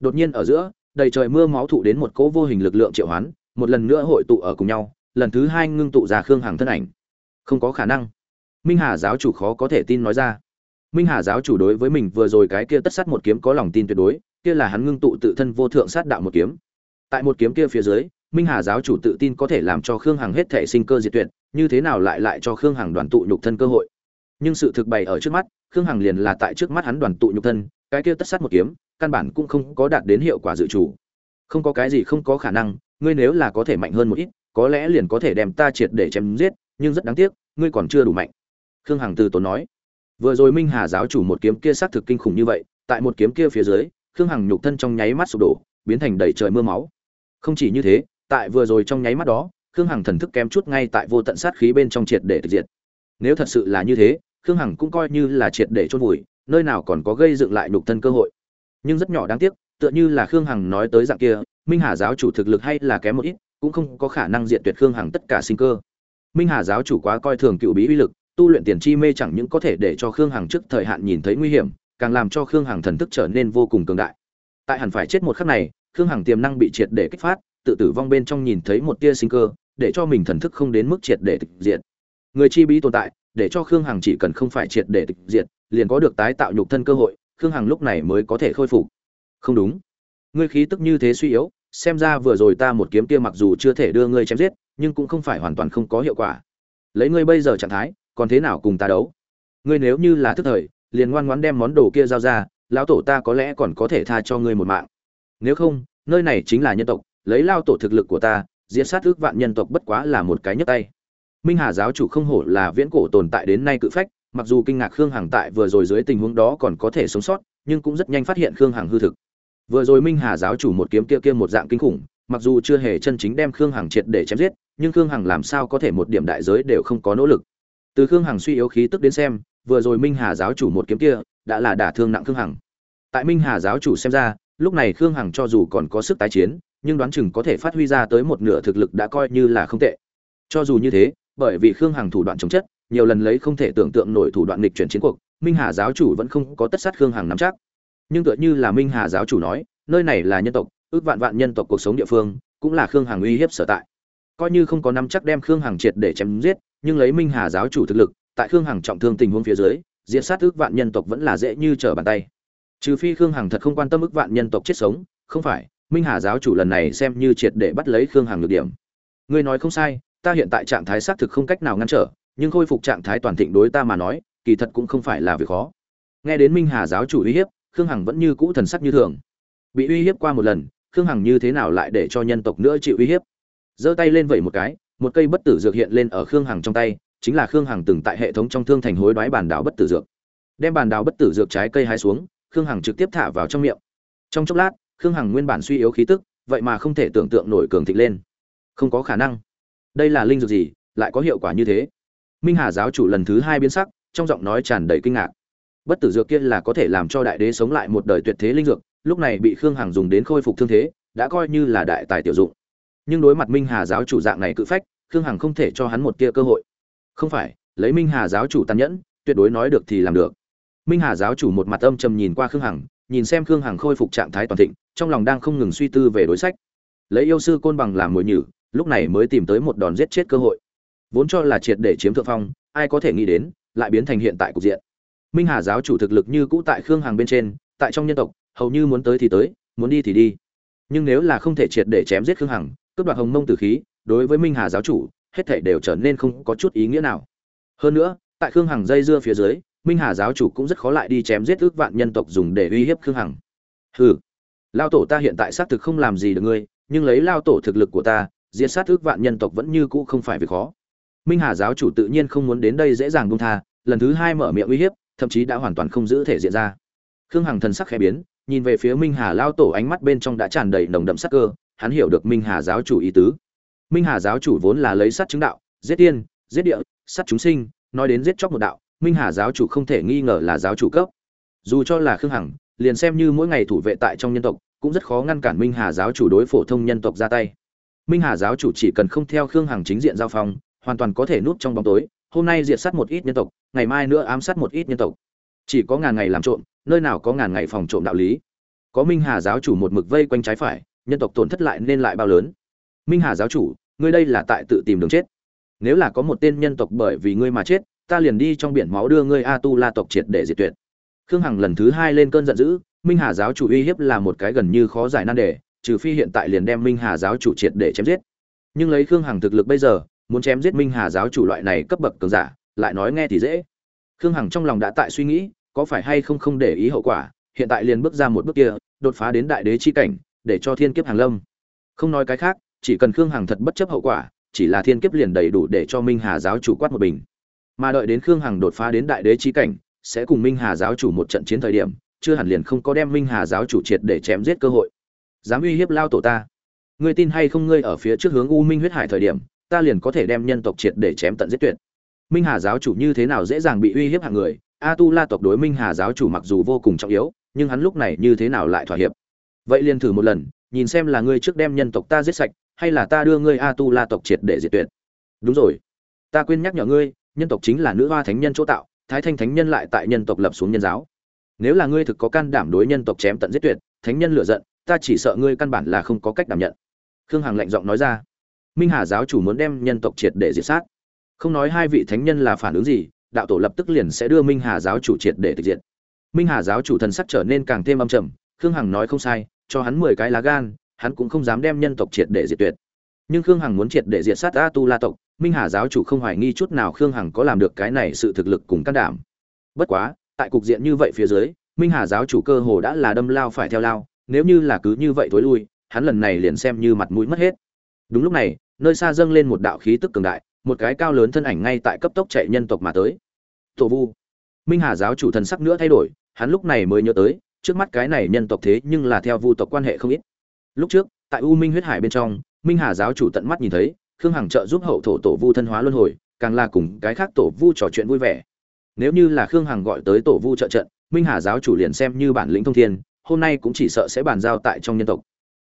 Đột nhiên ở giữa, đầy trời mưa máu thụ đến một cỗ vô hình lực lượng triệu hoán, một lần nữa hội tụ ở cùng nhau, lần thứ hai ngưng tụ ra khương hằng thân ảnh. Không có khả năng. Minh hà giáo chủ khó có thể tin nói ra. Minh hà giáo chủ đối với mình vừa rồi cái kia tất sát một kiếm có lòng tin tuyệt đối, kia là hắn ngưng tụ tự thân vô thượng sát đạo một kiếm. Tại một kiếm kia phía dưới minh hà giáo chủ tự tin có thể làm cho khương hằng hết thể sinh cơ diệt tuyệt, như thế nào lại lại cho khương hằng đoàn tụ nhục thân cơ hội? Nhưng sự thực bày ở trước mắt, khương hằng liền là tại trước mắt hắn đoàn tụ nhục thân, cái kia tất sát một kiếm, căn bản cũng không có đạt đến hiệu quả dự chủ không có cái gì không có khả năng, ngươi nếu là có thể mạnh hơn một ít, có lẽ liền có thể đem ta triệt để chém giết, nhưng rất đáng tiếc, ngươi còn chưa đủ mạnh. Khương hằng từ tốn nói. Vừa rồi minh hà giáo chủ một kiếm kia sát thực kinh khủng như vậy, tại một kiếm kia phía dưới, khương hằng nhục thân trong nháy mắt sụp đổ, biến thành đầy trời mưa máu. Không chỉ như thế tại vừa rồi trong nháy mắt đó, khương hằng thần thức kém chút ngay tại vô tận sát khí bên trong triệt để thực diệt. Nếu thật sự là như thế, khương hằng cũng coi như là triệt để chôn vùi, nơi nào còn có gây dựng lại nhục thân cơ hội. Nhưng rất nhỏ đáng tiếc, tựa như là khương hằng nói tới dạng kia, minh hà giáo chủ thực lực hay là kém một ít, cũng không có khả năng diện tuyệt khương hằng tất cả sinh cơ. Minh hà giáo chủ quá coi thường cựu bí uy lực, tu luyện tiền chi mê chẳng những có thể để cho khương hằng trước thời hạn nhìn thấy nguy hiểm, càng làm cho khương hằng thần thức trở nên vô cùng cường đại. Tại hẳn phải chết một khắc này, khương hằng tiềm năng bị triệt để kích phát tự tử vong bên trong nhìn thấy một tia sinh cơ, để cho mình thần thức không đến mức triệt để tịch diệt. Người chi bí tồn tại, để cho khương hằng chỉ cần không phải triệt để tịch diệt, liền có được tái tạo nhục thân cơ hội, khương hằng lúc này mới có thể khôi phục. Không đúng. Ngươi khí tức như thế suy yếu, xem ra vừa rồi ta một kiếm kia mặc dù chưa thể đưa ngươi chém giết, nhưng cũng không phải hoàn toàn không có hiệu quả. Lấy ngươi bây giờ trạng thái, còn thế nào cùng ta đấu? Ngươi nếu như là thức thời, liền ngoan ngoãn đem món đồ kia giao ra, lão tổ ta có lẽ còn có thể tha cho ngươi một mạng. Nếu không, nơi này chính là nhân tộc lấy lao tổ thực lực của ta diễn sát ước vạn nhân tộc bất quá là một cái nhấc tay. Minh hà giáo chủ không hổ là viễn cổ tồn tại đến nay cự phách, mặc dù kinh ngạc khương hằng tại vừa rồi dưới tình huống đó còn có thể sống sót, nhưng cũng rất nhanh phát hiện khương hằng hư thực. Vừa rồi minh hà giáo chủ một kiếm kia kia một dạng kinh khủng, mặc dù chưa hề chân chính đem khương hằng triệt để chém giết, nhưng khương hằng làm sao có thể một điểm đại giới đều không có nỗ lực. Từ khương hằng suy yếu khí tức đến xem, vừa rồi minh hà giáo chủ một kiếm kia đã là đả thương nặng khương hằng. Tại minh hà giáo chủ xem ra, lúc này khương hằng cho dù còn có sức tái chiến nhưng đoán chừng có thể phát huy ra tới một nửa thực lực đã coi như là không tệ. Cho dù như thế, bởi vì khương hằng thủ đoạn chống chất, nhiều lần lấy không thể tưởng tượng nổi thủ đoạn nghịch chuyển chiến cuộc, minh hà giáo chủ vẫn không có tất sát khương hằng nắm chắc. Nhưng tựa như là minh hà giáo chủ nói, nơi này là nhân tộc, ước vạn vạn nhân tộc cuộc sống địa phương, cũng là khương hằng uy hiếp sở tại. Coi như không có nắm chắc đem khương hằng triệt để chém giết, nhưng lấy minh hà giáo chủ thực lực, tại khương hằng trọng thương tình huống phía dưới, diệt sát ước vạn nhân tộc vẫn là dễ như trở bàn tay. Trừ phi khương hằng thật không quan tâm ước vạn nhân tộc chết sống, không phải minh hà giáo chủ lần này xem như triệt để bắt lấy khương hằng nhược điểm. Ngươi nói không sai, ta hiện tại trạng thái xác thực không cách nào ngăn trở, nhưng khôi phục trạng thái toàn thịnh đối ta mà nói, kỳ thật cũng không phải là việc khó. Nghe đến minh hà giáo chủ uy hiếp, khương hằng vẫn như cũ thần sắc như thường. Bị uy hiếp qua một lần, khương hằng như thế nào lại để cho nhân tộc nữa chịu uy hiếp? Giơ tay lên vẩy một cái, một cây bất tử dược hiện lên ở khương hằng trong tay, chính là khương hằng từng tại hệ thống trong thương thành hối đoái bản đảo bất tử dược. Đem bản đảo bất tử dược trái cây hái xuống, khương hằng trực tiếp thả vào trong miệng. Trong chốc lát khương hằng nguyên bản suy yếu khí tức, vậy mà không thể tưởng tượng nổi cường thịnh lên. Không có khả năng. Đây là linh dược gì, lại có hiệu quả như thế? Minh hà giáo chủ lần thứ hai biến sắc, trong giọng nói tràn đầy kinh ngạc. Bất tử dược kia là có thể làm cho đại đế sống lại một đời tuyệt thế linh dược, lúc này bị khương hằng dùng đến khôi phục thương thế, đã coi như là đại tài tiểu dụng. Nhưng đối mặt minh hà giáo chủ dạng này cự phách, khương hằng không thể cho hắn một tia cơ hội. Không phải, lấy minh hà giáo chủ tàn nhẫn, tuyệt đối nói được thì làm được. Minh hà giáo chủ một mặt âm trầm nhìn qua khương hằng nhìn xem khương hằng khôi phục trạng thái toàn thịnh, trong lòng đang không ngừng suy tư về đối sách. Lấy yêu sư côn bằng làm mồi nhử, lúc này mới tìm tới một đòn giết chết cơ hội. Vốn cho là triệt để chiếm thượng phong, ai có thể nghĩ đến, lại biến thành hiện tại cục diện. Minh hà giáo chủ thực lực như cũ tại khương hàng bên trên, tại trong nhân tộc, hầu như muốn tới thì tới, muốn đi thì đi. Nhưng nếu là không thể triệt để chém giết khương hằng, cướp đoạt hồng mông tử khí, đối với minh hà giáo chủ, hết thể đều trở nên không có chút ý nghĩa nào. Hơn nữa, tại khương hằng dây dưa phía dưới minh hà giáo chủ cũng rất khó lại đi chém giết ước vạn nhân tộc dùng để uy hiếp khương hằng. Hừ, lao tổ ta hiện tại xác thực không làm gì được ngươi, nhưng lấy lao tổ thực lực của ta, diệt sát ước vạn nhân tộc vẫn như cũ không phải việc khó. Minh hà giáo chủ tự nhiên không muốn đến đây dễ dàng buông tha, lần thứ hai mở miệng uy hiếp, thậm chí đã hoàn toàn không giữ thể diện ra. Khương hằng thần sắc khẽ biến, nhìn về phía minh hà lao tổ ánh mắt bên trong đã tràn đầy nồng đậm sắc cơ, hắn hiểu được minh hà giáo chủ ý tứ. Minh hà giáo chủ vốn là lấy sát chứng đạo, giết tiên, giết địa, sát chúng sinh, nói đến giết chóc một đạo minh hà giáo chủ không thể nghi ngờ là giáo chủ cấp. Dù cho là khương hằng, liền xem như mỗi ngày thủ vệ tại trong nhân tộc, cũng rất khó ngăn cản minh hà giáo chủ đối phổ thông nhân tộc ra tay. Minh hà giáo chủ chỉ cần không theo khương hằng chính diện giao phong, hoàn toàn có thể núp trong bóng tối, hôm nay diệt sát một ít nhân tộc, ngày mai nữa ám sát một ít nhân tộc. Chỉ có ngàn ngày làm trộm, nơi nào có ngàn ngày phòng trộm đạo lý. Có minh hà giáo chủ một mực vây quanh trái phải, nhân tộc tổn thất lại nên lại bao lớn. Minh hà giáo chủ, ngươi đây là tại tự tìm đường chết. Nếu là có một tên nhân tộc bởi vì ngươi mà chết ta liền đi trong biển máu đưa ngươi a tu la tộc triệt để diệt tuyệt. Khương hằng lần thứ hai lên cơn giận dữ, minh hà giáo chủ uy hiếp là một cái gần như khó giải nan đề, trừ phi hiện tại liền đem minh hà giáo chủ triệt để chém giết. Nhưng lấy khương hằng thực lực bây giờ, muốn chém giết minh hà giáo chủ loại này cấp bậc cường giả, lại nói nghe thì dễ. Khương hằng trong lòng đã tại suy nghĩ, có phải hay không không để ý hậu quả, hiện tại liền bước ra một bước kia, đột phá đến đại đế chi cảnh, để cho thiên kiếp hàng lâm. Không nói cái khác, chỉ cần khương hằng thật bất chấp hậu quả, chỉ là thiên kiếp liền đầy đủ để cho minh hà giáo chủ quát một bình mà đợi đến khương hằng đột phá đến đại đế chi cảnh, sẽ cùng minh hà giáo chủ một trận chiến thời điểm, chưa hẳn liền không có đem minh hà giáo chủ triệt để chém giết cơ hội. Dám uy hiếp lao tổ ta. Ngươi tin hay không ngươi ở phía trước hướng u minh huyết hải thời điểm, ta liền có thể đem nhân tộc triệt để chém tận giết tuyệt. Minh hà giáo chủ như thế nào dễ dàng bị uy hiếp hạng người a tu la tộc đối minh hà giáo chủ mặc dù vô cùng trọng yếu, nhưng hắn lúc này như thế nào lại thỏa hiệp? Vậy liền thử một lần, nhìn xem là ngươi trước đem nhân tộc ta giết sạch, hay là ta đưa ngươi a tu la tộc triệt để diệt tuyệt. Đúng rồi. Ta quên nhắc nhở ngươi nhân tộc chính là nữ hoa thánh nhân chỗ tạo, thái thanh thánh nhân lại tại nhân tộc lập xuống nhân giáo. Nếu là ngươi thực có can đảm đối nhân tộc chém tận giết tuyệt, thánh nhân lựa giận, ta chỉ sợ ngươi căn bản là không có cách đảm nhận. Khương hằng lạnh giọng nói ra. Minh hà giáo chủ muốn đem nhân tộc triệt để diệt sát. Không nói hai vị thánh nhân là phản ứng gì, đạo tổ lập tức liền sẽ đưa minh hà giáo chủ triệt để tịch diệt. Minh hà giáo chủ thần sắc trở nên càng thêm âm trầm, khương hằng nói không sai, cho hắn mười cái lá gan, hắn cũng không dám đem nhân tộc triệt để diệt tuyệt nhưng khương hằng muốn triệt để diệt sát a tu la tộc, minh hà giáo chủ không hoài nghi chút nào khương hằng có làm được cái này sự thực lực cùng can đảm. Bất quá, tại cục diện như vậy phía dưới, minh hà giáo chủ cơ hồ đã là đâm lao phải theo lao, nếu như là cứ như vậy thối lui, hắn lần này liền xem như mặt mũi mất hết. Đúng lúc này, nơi xa dâng lên một đạo khí tức cường đại, một cái cao lớn thân ảnh ngay tại cấp tốc chạy nhân tộc mà tới. Tổ vu. Minh hà giáo chủ thần sắc nữa thay đổi, hắn lúc này mới nhớ tới, trước mắt cái này nhân tộc thế nhưng là theo vu tộc quan hệ không ít. Lúc trước, tại u minh huyết hải bên trong minh hà giáo chủ tận mắt nhìn thấy, khương hằng trợ giúp hậu thổ tổ vu thân hóa luân hồi, càng là cùng cái khác tổ vu trò chuyện vui vẻ. Nếu như là khương hằng gọi tới tổ vu trợ trận, minh hà giáo chủ liền xem như bản lĩnh thông thiên, hôm nay cũng chỉ sợ sẽ bàn giao tại trong nhân tộc.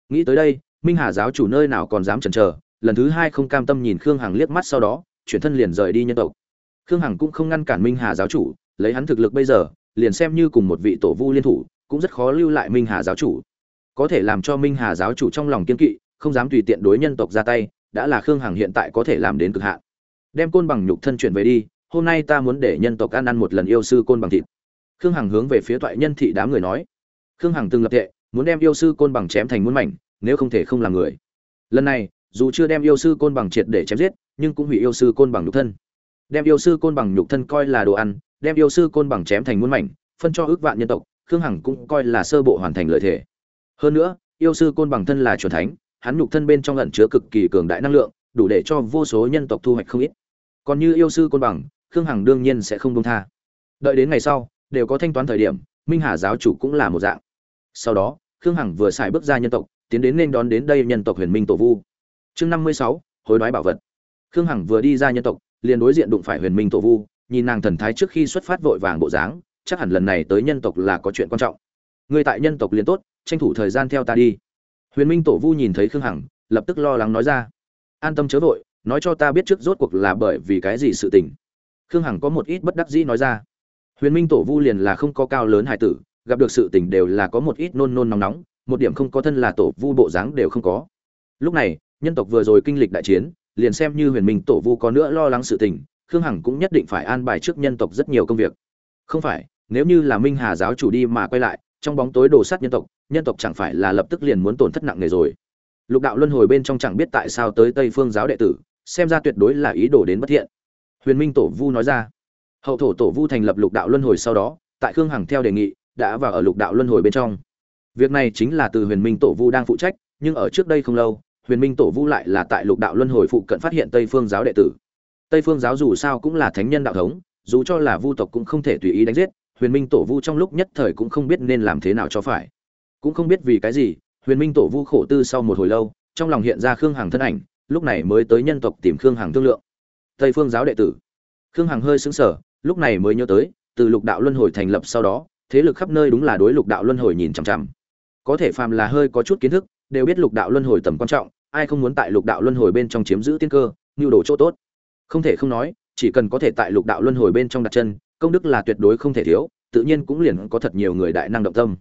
Nghĩ tới đây, minh hà giáo chủ nơi nào còn dám chần chờ, lần thứ hai không cam tâm nhìn khương hằng liếc mắt sau đó, chuyển thân liền rời đi nhân tộc. Khương hằng cũng không ngăn cản minh hà giáo chủ, lấy hắn thực lực bây giờ, liền xem như cùng một vị tổ vu liên thủ, cũng rất khó lưu lại minh hà giáo chủ. Có thể làm cho minh hà giáo chủ trong lòng kiên kỵ không dám tùy tiện đối nhân tộc ra tay, đã là khương hằng hiện tại có thể làm đến cực hạn. Đem côn bằng nhục thân chuyển về đi, hôm nay ta muốn để nhân tộc ăn ăn một lần yêu sư côn bằng thịt. Khương hằng hướng về phía thoại nhân thị đám người nói. Khương hằng từng lập tệ muốn đem yêu sư côn bằng chém thành muôn mảnh, nếu không thể không làm người. Lần này, dù chưa đem yêu sư côn bằng triệt để chém giết, nhưng cũng hủy yêu sư côn bằng nhục thân. Đem yêu sư côn bằng nhục thân coi là đồ ăn, đem yêu sư côn bằng chém thành muôn mảnh, phân cho ước vạn nhân tộc, khương hằng cũng coi là sơ bộ hoàn thành lợi thể. Hơn nữa, yêu sư côn bằng thân là truyền thánh hắn nhục thân bên trong lẩn chứa cực kỳ cường đại năng lượng, đủ để cho vô số nhân tộc thu hoạch không ít. Còn như yêu sư côn bằng, khương hằng đương nhiên sẽ không buông tha. Đợi đến ngày sau, đều có thanh toán thời điểm, minh hà giáo chủ cũng là một dạng. Sau đó, khương hằng vừa xài bước ra nhân tộc, tiến đến nên đón đến đây nhân tộc huyền minh tổ vu. Chương năm mươi sáu, hối đoái bảo vật. Khương hằng vừa đi ra nhân tộc, liền đối diện đụng phải huyền minh tổ vu, nhìn nàng thần thái trước khi xuất phát vội vàng bộ dáng, chắc hẳn lần này tới nhân tộc là có chuyện quan trọng. Người tại nhân tộc liền tốt, tranh thủ thời gian theo ta đi huyền minh tổ vu nhìn thấy khương hằng, lập tức lo lắng nói ra. An tâm chớ vội, nói cho ta biết trước rốt cuộc là bởi vì cái gì sự tình. Khương hằng có một ít bất đắc dĩ nói ra. Huyền minh tổ vu liền là không có cao lớn hải tử, gặp được sự tình đều là có một ít nôn nôn nóng nóng, một điểm không có thân là tổ vu bộ dáng đều không có. Lúc này, nhân tộc vừa rồi kinh lịch đại chiến, liền xem như huyền minh tổ vu có nữa lo lắng sự tình, khương hằng cũng nhất định phải an bài trước nhân tộc rất nhiều công việc. Không phải, nếu như là minh hà giáo chủ đi mà quay lại trong bóng tối đồ sát nhân tộc nhân tộc chẳng phải là lập tức liền muốn tổn thất nặng nề rồi. Lục đạo luân hồi bên trong chẳng biết tại sao tới tây phương giáo đệ tử, xem ra tuyệt đối là ý đồ đến bất thiện. Huyền minh tổ vu nói ra. Hậu thổ tổ vu thành lập lục đạo luân hồi sau đó, tại khương hằng theo đề nghị, đã vào ở lục đạo luân hồi bên trong. Việc này chính là từ huyền minh tổ vu đang phụ trách, nhưng ở trước đây không lâu, huyền minh tổ vu lại là tại lục đạo luân hồi phụ cận phát hiện tây phương giáo đệ tử. Tây phương giáo dù sao cũng là thánh nhân đạo thống, dù cho là vu tộc cũng không thể tùy ý đánh giết huyền minh tổ vu trong lúc nhất thời cũng không biết nên làm thế nào cho phải. Cũng không biết vì cái gì, huyền minh tổ vu khổ tư sau một hồi lâu, trong lòng hiện ra khương hằng thân ảnh, lúc này mới tới nhân tộc tìm khương hằng thương lượng. Tây phương giáo đệ tử. Khương hằng hơi xứng sở lúc này mới nhớ tới, từ lục đạo luân hồi thành lập sau đó, thế lực khắp nơi đúng là đối lục đạo luân hồi nhìn chằm chằm. Có thể phàm là hơi có chút kiến thức, đều biết lục đạo luân hồi tầm quan trọng, ai không muốn tại lục đạo luân hồi bên trong chiếm giữ tiên cơ nhu đồ chỗ tốt. Không thể không nói, chỉ cần có thể tại lục đạo luân hồi bên trong đặt chân công đức là tuyệt đối không thể thiếu, tự nhiên cũng liền có thật nhiều người đại năng động tâm.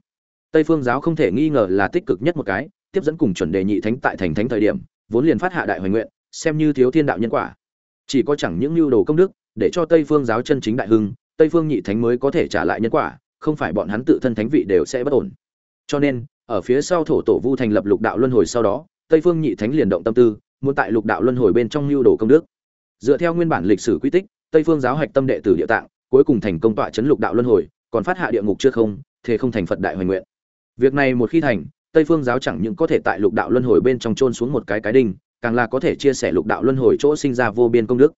Tây phương giáo không thể nghi ngờ là tích cực nhất một cái, tiếp dẫn cùng chuẩn đề nhị thánh tại thành thánh thời điểm, vốn liền phát hạ đại hoành nguyện, xem như thiếu thiên đạo nhân quả. Chỉ có chẳng những lưu đồ công đức, để cho tây phương giáo chân chính đại hưng, tây phương nhị thánh mới có thể trả lại nhân quả, không phải bọn hắn tự thân thánh vị đều sẽ bất ổn. Cho nên, ở phía sau thổ tổ vu thành lập lục đạo luân hồi sau đó, tây phương nhị thánh liền động tâm tư, muốn tại lục đạo luân hồi bên trong lưu đồ công đức. Dựa theo nguyên bản lịch sử quy tích, tây phương giáo hạch tâm đệ tử địa tạng cuối cùng thành công tọa chấn lục đạo luân hồi, còn phát hạ địa ngục chưa không thế không thành phật đại hoành nguyện. Việc này một khi thành, tây phương giáo chẳng những có thể tại lục đạo luân hồi bên trong trôn xuống một cái cái đinh, càng là có thể chia sẻ lục đạo luân hồi chỗ sinh ra vô biên công đức.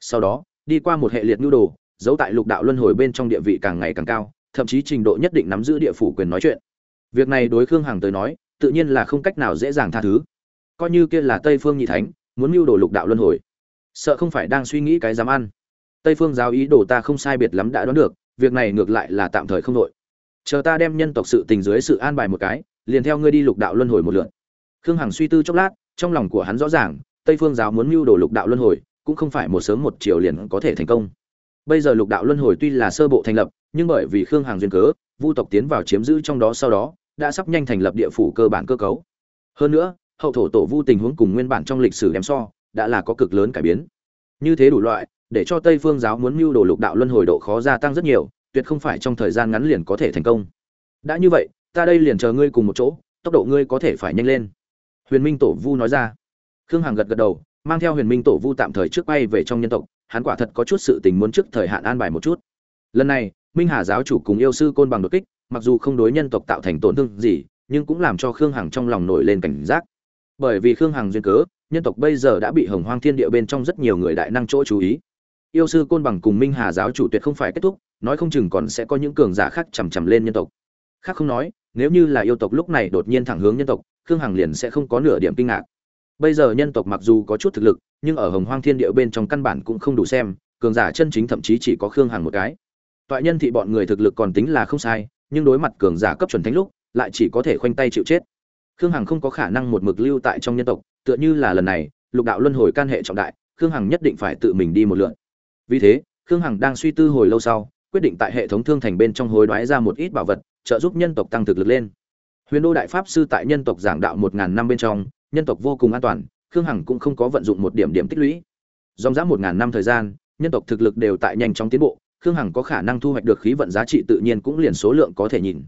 Sau đó, đi qua một hệ liệt nhu đồ, giấu tại lục đạo luân hồi bên trong địa vị càng ngày càng cao, thậm chí trình độ nhất định nắm giữ địa phủ quyền nói chuyện. Việc này đối khương hằng tới nói, tự nhiên là không cách nào dễ dàng tha thứ. Coi như kia là tây phương nhị thánh, muốn mưu đồ lục đạo luân hồi, sợ không phải đang suy nghĩ cái dám ăn tây phương giáo ý đồ ta không sai biệt lắm đã đoán được, việc này ngược lại là tạm thời không đội chờ ta đem nhân tộc sự tình dưới sự an bài một cái, liền theo ngươi đi lục đạo luân hồi một lượn khương hằng suy tư chốc lát, trong lòng của hắn rõ ràng, tây phương giáo muốn mưu đồ lục đạo luân hồi, cũng không phải một sớm một chiều liền có thể thành công. Bây giờ lục đạo luân hồi tuy là sơ bộ thành lập, nhưng bởi vì khương hằng duyên cớ, vu tộc tiến vào chiếm giữ trong đó sau đó, đã sắp nhanh thành lập địa phủ cơ bản cơ cấu. Hơn nữa, hậu thổ tổ vu tình huống cùng nguyên bản trong lịch sử đem so, đã là có cực lớn cải biến. Như thế đủ loại để cho tây phương giáo muốn mưu đồ lục đạo luân hồi độ khó gia tăng rất nhiều, tuyệt không phải trong thời gian ngắn liền có thể thành công. Đã như vậy, ta đây liền chờ ngươi cùng một chỗ, tốc độ ngươi có thể phải nhanh lên. Huyền minh tổ vu nói ra. Khương hằng gật gật đầu, mang theo huyền minh tổ vu tạm thời trước bay về trong nhân tộc, hắn quả thật có chút sự tình muốn trước thời hạn an bài một chút. Lần này, minh hà giáo chủ cùng yêu sư côn bằng đột kích, mặc dù không đối nhân tộc tạo thành tổn thương gì, nhưng cũng làm cho khương hằng trong lòng nổi lên cảnh giác. Bởi vì khương hằng duyên cớ, nhân tộc bây giờ đã bị hồng hoang thiên địa bên trong rất nhiều người đại năng chỗ chú ý yêu sư côn bằng cùng minh hà giáo chủ tuyệt không phải kết thúc, nói không chừng còn sẽ có những cường giả khác chằm chằm lên nhân tộc. Khác không nói, nếu như là yêu tộc lúc này đột nhiên thẳng hướng nhân tộc, khương hằng liền sẽ không có nửa điểm kinh ngạc. Bây giờ nhân tộc mặc dù có chút thực lực, nhưng ở hồng hoang thiên địa bên trong căn bản cũng không đủ xem, cường giả chân chính thậm chí chỉ có khương hằng một cái. Toại nhân thị bọn người thực lực còn tính là không sai, nhưng đối mặt cường giả cấp chuẩn thánh lúc, lại chỉ có thể khoanh tay chịu chết. Khương hằng không có khả năng một mực lưu tại trong nhân tộc, tựa như là lần này, lục đạo luân hồi can hệ trọng đại, khương hằng nhất định phải tự mình đi một lượn vì thế, khương hằng đang suy tư hồi lâu sau, quyết định tại hệ thống thương thành bên trong hối đoái ra một ít bảo vật, trợ giúp nhân tộc tăng thực lực lên. Huyền đô đại pháp sư tại nhân tộc giảng đạo một ngàn năm bên trong, nhân tộc vô cùng an toàn, khương hằng cũng không có vận dụng một điểm điểm tích lũy. Dòng dã một ngàn năm thời gian, nhân tộc thực lực đều tại nhanh chóng tiến bộ, khương hằng có khả năng thu hoạch được khí vận giá trị tự nhiên cũng liền số lượng có thể nhìn.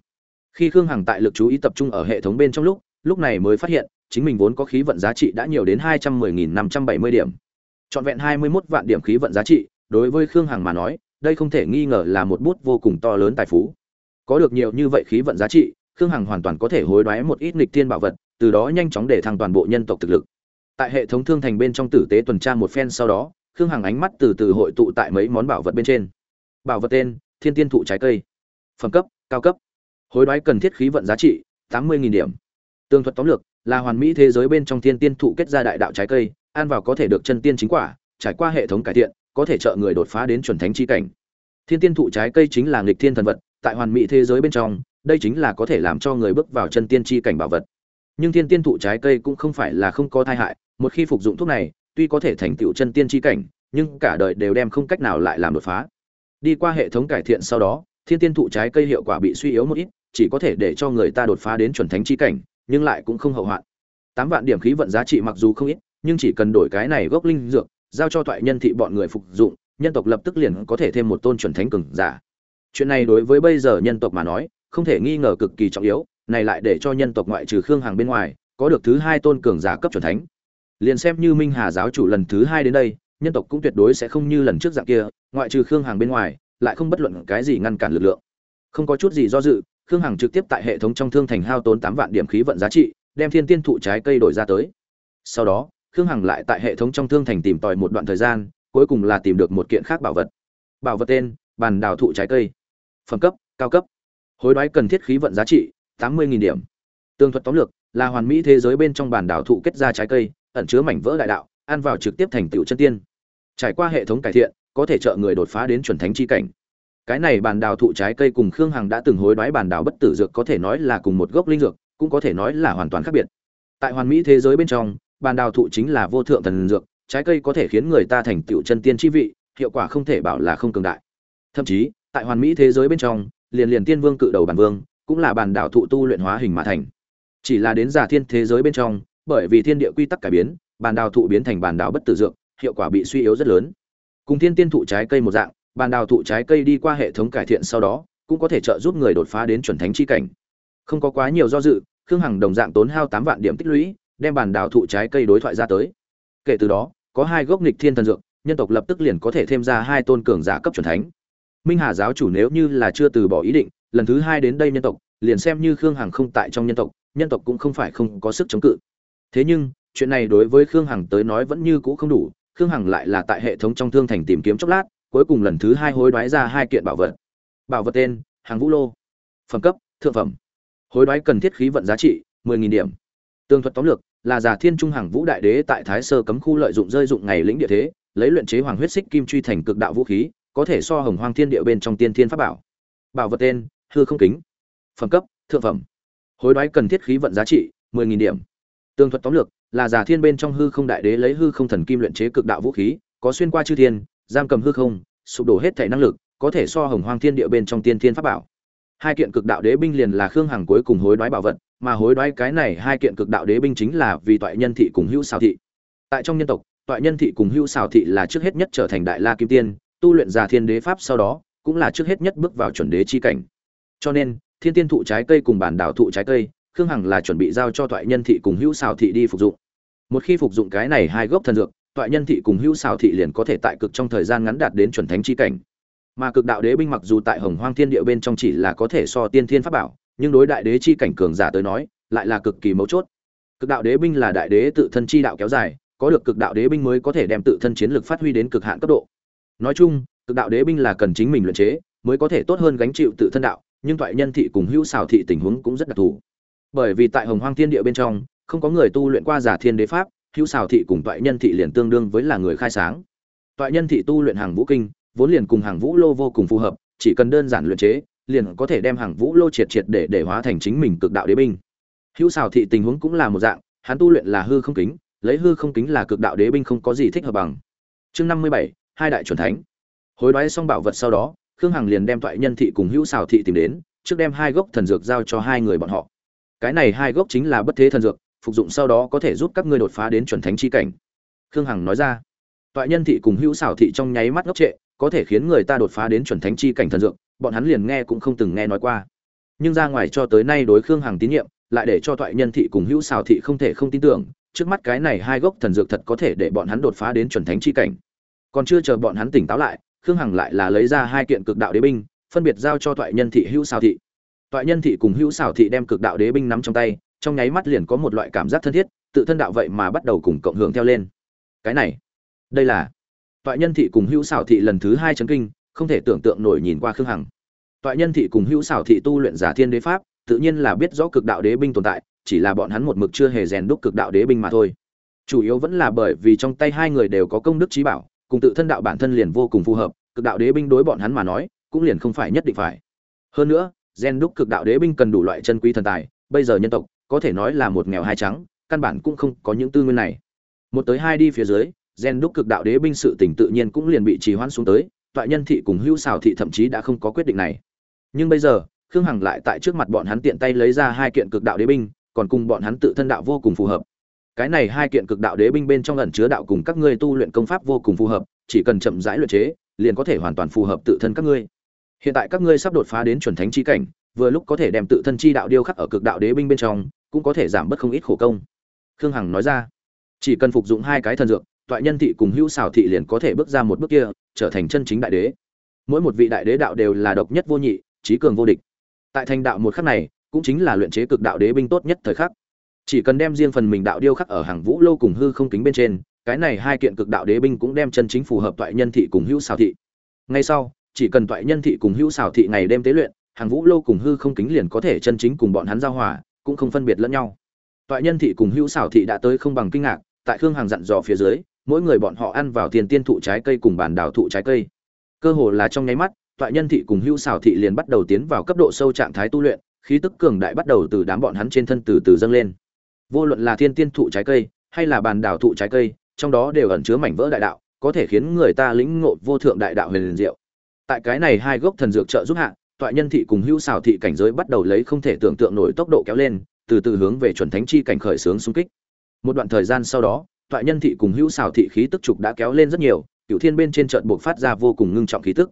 Khi khương hằng tại lực chú ý tập trung ở hệ thống bên trong lúc lúc này mới phát hiện, chính mình vốn có khí vận giá trị đã nhiều đến hai trăm mười nghìn năm trăm bảy mươi điểm. Trọn vẹn hai mươi mốt vạn điểm khí vận giá trị đối với khương hằng mà nói, đây không thể nghi ngờ là một bút vô cùng to lớn tài phú. Có được nhiều như vậy khí vận giá trị, khương hằng hoàn toàn có thể hối đoái một ít nghịch thiên bảo vật, từ đó nhanh chóng để thăng toàn bộ nhân tộc thực lực. Tại hệ thống thương thành bên trong tử tế tuần tra một phen sau đó, khương hằng ánh mắt từ từ hội tụ tại mấy món bảo vật bên trên. Bảo vật tên, thiên tiên thụ trái cây. Phẩm cấp, cao cấp. Hối đoái cần thiết khí vận giá trị, tám mươi điểm. Tương thuật tóm lược, là hoàn mỹ thế giới bên trong thiên tiên thụ kết ra đại đạo trái cây, ăn vào có thể được chân tiên chính quả, trải qua hệ thống cải thiện có thể trợ người đột phá đến chuẩn thánh chi cảnh. Thiên tiên thụ trái cây chính là nghịch thiên thần vật, tại hoàn mỹ thế giới bên trong, đây chính là có thể làm cho người bước vào chân tiên chi cảnh bảo vật. Nhưng thiên tiên thụ trái cây cũng không phải là không có tai hại, một khi phục dụng thuốc này, tuy có thể thành tựu chân tiên chi cảnh, nhưng cả đời đều đem không cách nào lại làm đột phá. Đi qua hệ thống cải thiện sau đó, thiên tiên thụ trái cây hiệu quả bị suy yếu một ít, chỉ có thể để cho người ta đột phá đến chuẩn thánh chi cảnh, nhưng lại cũng không hậu hoạn. Tám vạn điểm khí vận giá trị mặc dù không ít, nhưng chỉ cần đổi cái này gốc linh dược giao cho toại nhân thị bọn người phục dụng, nhân tộc lập tức liền có thể thêm một tôn chuẩn thánh cường giả. Chuyện này đối với bây giờ nhân tộc mà nói, không thể nghi ngờ cực kỳ trọng yếu, này lại để cho nhân tộc ngoại trừ khương hàng bên ngoài, có được thứ hai tôn cường giả cấp chuẩn thánh. Liền xem như minh hà giáo chủ lần thứ hai đến đây, nhân tộc cũng tuyệt đối sẽ không như lần trước dạng kia, ngoại trừ khương hàng bên ngoài, lại không bất luận cái gì ngăn cản lực lượng. Không có chút gì do dự, khương hằng trực tiếp tại hệ thống trong thương thành hao tốn tám vạn điểm khí vận giá trị, đem thiên tiên thụ trái cây đổi ra tới. Sau đó khương hằng lại tại hệ thống trong thương thành tìm tòi một đoạn thời gian, cuối cùng là tìm được một kiện khác bảo vật. Bảo vật tên, bàn đào thụ trái cây. Phẩm cấp, cao cấp. Hối đoái cần thiết khí vận giá trị, tám mươi điểm. Tương thuật tóm lược, là hoàn mỹ thế giới bên trong bàn đảo thụ kết ra trái cây, ẩn chứa mảnh vỡ đại đạo, ăn vào trực tiếp thành tựu chân tiên. Trải qua hệ thống cải thiện, có thể trợ người đột phá đến chuẩn thánh chi cảnh. Cái này bàn đào thụ trái cây cùng khương hằng đã từng hối đoái bàn đào bất tử dược có thể nói là cùng một gốc linh dược, cũng có thể nói là hoàn toàn khác biệt. Tại hoàn mỹ thế giới bên trong bàn đào thụ chính là vô thượng thần dược, trái cây có thể khiến người ta thành tựu chân tiên chi vị, hiệu quả không thể bảo là không cường đại. Thậm chí, tại hoàn mỹ thế giới bên trong, liền liền tiên vương cự đầu bản vương, cũng là bàn đào thụ tu luyện hóa hình mà thành. Chỉ là đến giả thiên thế giới bên trong, bởi vì thiên địa quy tắc cải biến, bàn đào thụ biến thành bàn đào bất tử dược, hiệu quả bị suy yếu rất lớn. Cùng thiên tiên thụ trái cây một dạng, bàn đào thụ trái cây đi qua hệ thống cải thiện sau đó, cũng có thể trợ giúp người đột phá đến chuẩn thánh chi cảnh. Không có quá nhiều do dự, khương hằng đồng dạng tốn hao tám vạn điểm tích lũy đem bàn đào thụ trái cây đối thoại ra tới. Kể từ đó, có hai gốc nghịch thiên thần dược, nhân tộc lập tức liền có thể thêm ra hai tôn cường giả cấp chuẩn thánh. Minh hà giáo chủ nếu như là chưa từ bỏ ý định, lần thứ hai đến đây nhân tộc, liền xem như khương hằng không tại trong nhân tộc nhân tộc cũng không phải không có sức chống cự. Thế nhưng, chuyện này đối với khương hằng tới nói vẫn như cũ không đủ, khương hằng lại là tại hệ thống trong thương thành tìm kiếm chốc lát, cuối cùng lần thứ hai hối đoái ra hai kiện bảo vật. Bảo vật tên, hàng vũ lô. Phẩm cấp, thượng phẩm. Hối đoái cần thiết khí vận giá trị 10.000 điểm. Tương thuật tóm lược là giả thiên trung hàng vũ đại đế tại thái sơ cấm khu lợi dụng rơi dụng ngày lĩnh địa thế, lấy luyện chế hoàng huyết xích kim truy thành cực đạo vũ khí, có thể so hồng hoang thiên địa bên trong tiên thiên pháp bảo. Bảo vật tên, hư không kính. Phẩm cấp, thượng phẩm. Hối đoái cần thiết khí vận giá trị, mười nghìn điểm. Tương thuật tóm lược, là giả thiên bên trong hư không đại đế lấy hư không thần kim luyện chế cực đạo vũ khí, có xuyên qua chư thiên, giam cầm hư không, sụp đổ hết thể năng lực, có thể so hồng hoang thiên địa bên trong tiên thiên pháp bảo hai kiện cực đạo đế binh liền là khương hằng cuối cùng hối đoái bảo vật, mà hối đoái cái này hai kiện cực đạo đế binh chính là vì toại nhân thị cùng hữu xào thị. Tại trong nhân tộc, toại nhân thị cùng hữu xào thị là trước hết nhất trở thành đại la kim tiên, tu luyện già thiên đế pháp sau đó, cũng là trước hết nhất bước vào chuẩn đế chi cảnh. Cho nên, thiên tiên thụ trái cây cùng bản đảo thụ trái cây, khương hằng là chuẩn bị giao cho toại nhân thị cùng hữu xào thị đi phục dụng. Một khi phục dụng cái này hai gốc thần dược, toại nhân thị cùng hữu xào thị liền có thể tại cực trong thời gian ngắn đạt đến chuẩn thánh chi cảnh mà cực đạo đế binh mặc dù tại hồng hoang thiên địa bên trong chỉ là có thể so tiên thiên pháp bảo, nhưng đối đại đế chi cảnh cường giả tới nói, lại là cực kỳ mấu chốt. Cực đạo đế binh là đại đế tự thân chi đạo kéo dài, có được cực đạo đế binh mới có thể đem tự thân chiến lực phát huy đến cực hạn cấp độ. Nói chung, cực đạo đế binh là cần chính mình luyện chế, mới có thể tốt hơn gánh chịu tự thân đạo, nhưng thoại nhân thị cùng hữu xào thị tình huống cũng rất đặc thù. Bởi vì tại hồng hoang thiên địa bên trong, không có người tu luyện qua giả thiên đế pháp, hữu xào thị cùng thoại nhân thị liền tương đương với là người khai sáng. Thoại nhân thị tu luyện hàng vũ kinh vốn liền cùng hàng vũ lô vô cùng phù hợp, chỉ cần đơn giản luyện chế, liền có thể đem hàng vũ lô triệt triệt để để hóa thành chính mình cực đạo đế binh. Hữu xào thị tình huống cũng là một dạng, hắn tu luyện là hư không kính, lấy hư không kính là cực đạo đế binh không có gì thích hợp bằng. Chương năm mươi bảy, hai đại chuẩn thánh. Hối đoái xong bảo vật sau đó, khương hằng liền đem toại nhân thị cùng hữu xào thị tìm đến, trước đem hai gốc thần dược giao cho hai người bọn họ. Cái này hai gốc chính là bất thế thần dược, phục dụng sau đó có thể giúp các ngươi đột phá đến chuẩn thánh chi cảnh. Khương hằng nói ra. Toại nhân thị cùng hữu xảo thị trong nháy mắt ngốc trệ có thể khiến người ta đột phá đến chuẩn thánh chi cảnh thần dược, bọn hắn liền nghe cũng không từng nghe nói qua. Nhưng ra ngoài cho tới nay đối khương hằng tín nhiệm, lại để cho thoại nhân thị cùng hữu xào thị không thể không tin tưởng, trước mắt cái này hai gốc thần dược thật có thể để bọn hắn đột phá đến chuẩn thánh chi cảnh. Còn chưa chờ bọn hắn tỉnh táo lại, khương hằng lại là lấy ra hai kiện cực đạo đế binh, phân biệt giao cho thoại nhân thị, hữu xào thị. Thoại nhân thị cùng hữu xào thị đem cực đạo đế binh nắm trong tay, trong nháy mắt liền có một loại cảm giác thân thiết, tự thân đạo vậy mà bắt đầu cùng cộng hưởng theo lên. Cái này, đây là toại nhân thị cùng hữu xảo thị lần thứ hai chấn kinh, không thể tưởng tượng nổi nhìn qua khương hằng. Toại nhân thị cùng hữu xảo thị tu luyện giả thiên đế pháp, tự nhiên là biết rõ cực đạo đế binh tồn tại, chỉ là bọn hắn một mực chưa hề rèn đúc cực đạo đế binh mà thôi. Chủ yếu vẫn là bởi vì trong tay hai người đều có công đức trí bảo, cùng tự thân đạo bản thân liền vô cùng phù hợp, cực đạo đế binh đối bọn hắn mà nói, cũng liền không phải nhất định phải. Hơn nữa, rèn đúc cực đạo đế binh cần đủ loại chân quý thần tài, bây giờ nhân tộc, có thể nói là một nghèo hai trắng, căn bản cũng không có những tư nguyên này. Một tới hai đi phía dưới gen đúc cực đạo đế binh sự tỉnh tự nhiên cũng liền bị trì hoãn xuống tới, toại nhân thị cùng hữu xào thị thậm chí đã không có quyết định này. Nhưng bây giờ, khương hằng lại tại trước mặt bọn hắn tiện tay lấy ra hai kiện cực đạo đế binh, còn cùng bọn hắn tự thân đạo vô cùng phù hợp. Cái này hai kiện cực đạo đế binh bên trong ẩn chứa đạo cùng các ngươi tu luyện công pháp vô cùng phù hợp, chỉ cần chậm rãi luyện chế, liền có thể hoàn toàn phù hợp tự thân các ngươi. Hiện tại các ngươi sắp đột phá đến chuẩn thánh chi cảnh, vừa lúc có thể đem tự thân chi đạo điêu khắc ở cực đạo đế binh bên trong, cũng có thể giảm bớt không ít khổ công. Khương hằng nói ra. Chỉ cần phục dụng hai cái thần dược toại nhân thị cùng hữu xảo thị liền có thể bước ra một bước kia, trở thành chân chính đại đế. Mỗi một vị đại đế đạo đều là độc nhất vô nhị, trí cường vô địch. Tại thành đạo một khắc này, cũng chính là luyện chế cực đạo đế binh tốt nhất thời khắc. Chỉ cần đem riêng phần mình đạo điêu khắc ở hàng vũ lâu cùng hư không kính bên trên, cái này hai kiện cực đạo đế binh cũng đem chân chính phù hợp toại nhân thị cùng hữu xảo thị. Ngay sau, chỉ cần toại nhân thị cùng hữu xảo thị ngày đêm tế luyện, hàng vũ lâu cùng hư không kính liền có thể chân chính cùng bọn hắn giao hòa, cũng không phân biệt lẫn nhau. Toại nhân thị cùng hữu xảo thị đã tới không bằng kinh ngạc, tại khương hàng dặn dò phía dưới mỗi người bọn họ ăn vào tiền tiên thụ trái cây cùng bàn đào thụ trái cây. Cơ hồ là trong nháy mắt toại nhân thị cùng hữu xảo thị liền bắt đầu tiến vào cấp độ sâu trạng thái tu luyện, khí tức cường đại bắt đầu từ đám bọn hắn trên thân từ từ dâng lên. Vô luận là thiên tiên thụ trái cây, hay là bàn đào thụ trái cây, trong đó đều ẩn chứa mảnh vỡ đại đạo, có thể khiến người ta lĩnh ngộ vô thượng đại đạo huyền liền diệu. Tại cái này hai gốc thần dược trợ giúp hạ toại nhân thị cùng hữu xảo thị cảnh giới bắt đầu lấy không thể tưởng tượng nổi tốc độ kéo lên, từ từ hướng về chuẩn thánh chi cảnh khởi sướng xung kích. Một đoạn thời gian sau đó toại nhân thị cùng hữu xảo thị khí tức trục đã kéo lên rất nhiều cựu thiên bên trên trận buộc phát ra vô cùng ngưng trọng khí tức.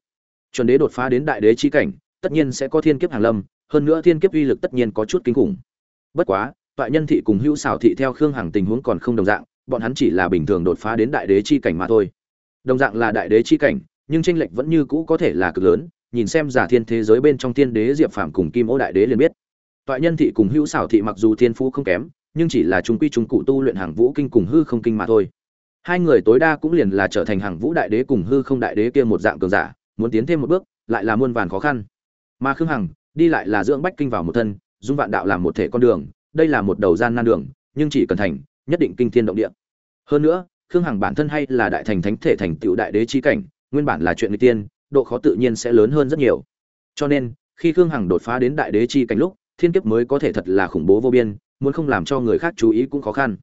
Chuẩn đế đột phá đến đại đế chi cảnh, tất nhiên sẽ có thiên kiếp hàng lâm, hơn nữa thiên kiếp uy lực tất nhiên có chút kinh khủng. Bất quá toại nhân thị cùng hữu xảo thị theo khương hằng tình huống còn không đồng dạng, bọn hắn chỉ là bình thường đột phá đến đại đế chi cảnh mà thôi. Đồng dạng là đại đế chi cảnh, nhưng tranh lệch vẫn như cũ có thể là cực lớn, nhìn xem giả thiên thế giới bên trong thiên đế diệp phàm cùng kim ô đại đế liền biết. Toại nhân thị cùng hữu xảo thị mặc dù thiên phú không kém nhưng chỉ là trung quy trung cụ tu luyện hàng vũ kinh cùng hư không kinh mà thôi. Hai người tối đa cũng liền là trở thành hàng vũ đại đế cùng hư không đại đế kia một dạng cường giả, muốn tiến thêm một bước, lại là muôn vàn khó khăn. Mà khương hằng đi lại là dưỡng bách kinh vào một thân, dung vạn đạo làm một thể con đường, đây là một đầu gian nan đường, nhưng chỉ cần thành, nhất định kinh thiên động địa. Hơn nữa, khương hằng bản thân hay là đại thành thánh thể thành tựu đại đế chi cảnh, nguyên bản là chuyện người tiên, độ khó tự nhiên sẽ lớn hơn rất nhiều. Cho nên, khi khương hằng đột phá đến đại đế chi cảnh lúc, thiên kiếp mới có thể thật là khủng bố vô biên muốn không làm cho người khác chú ý cũng khó khăn.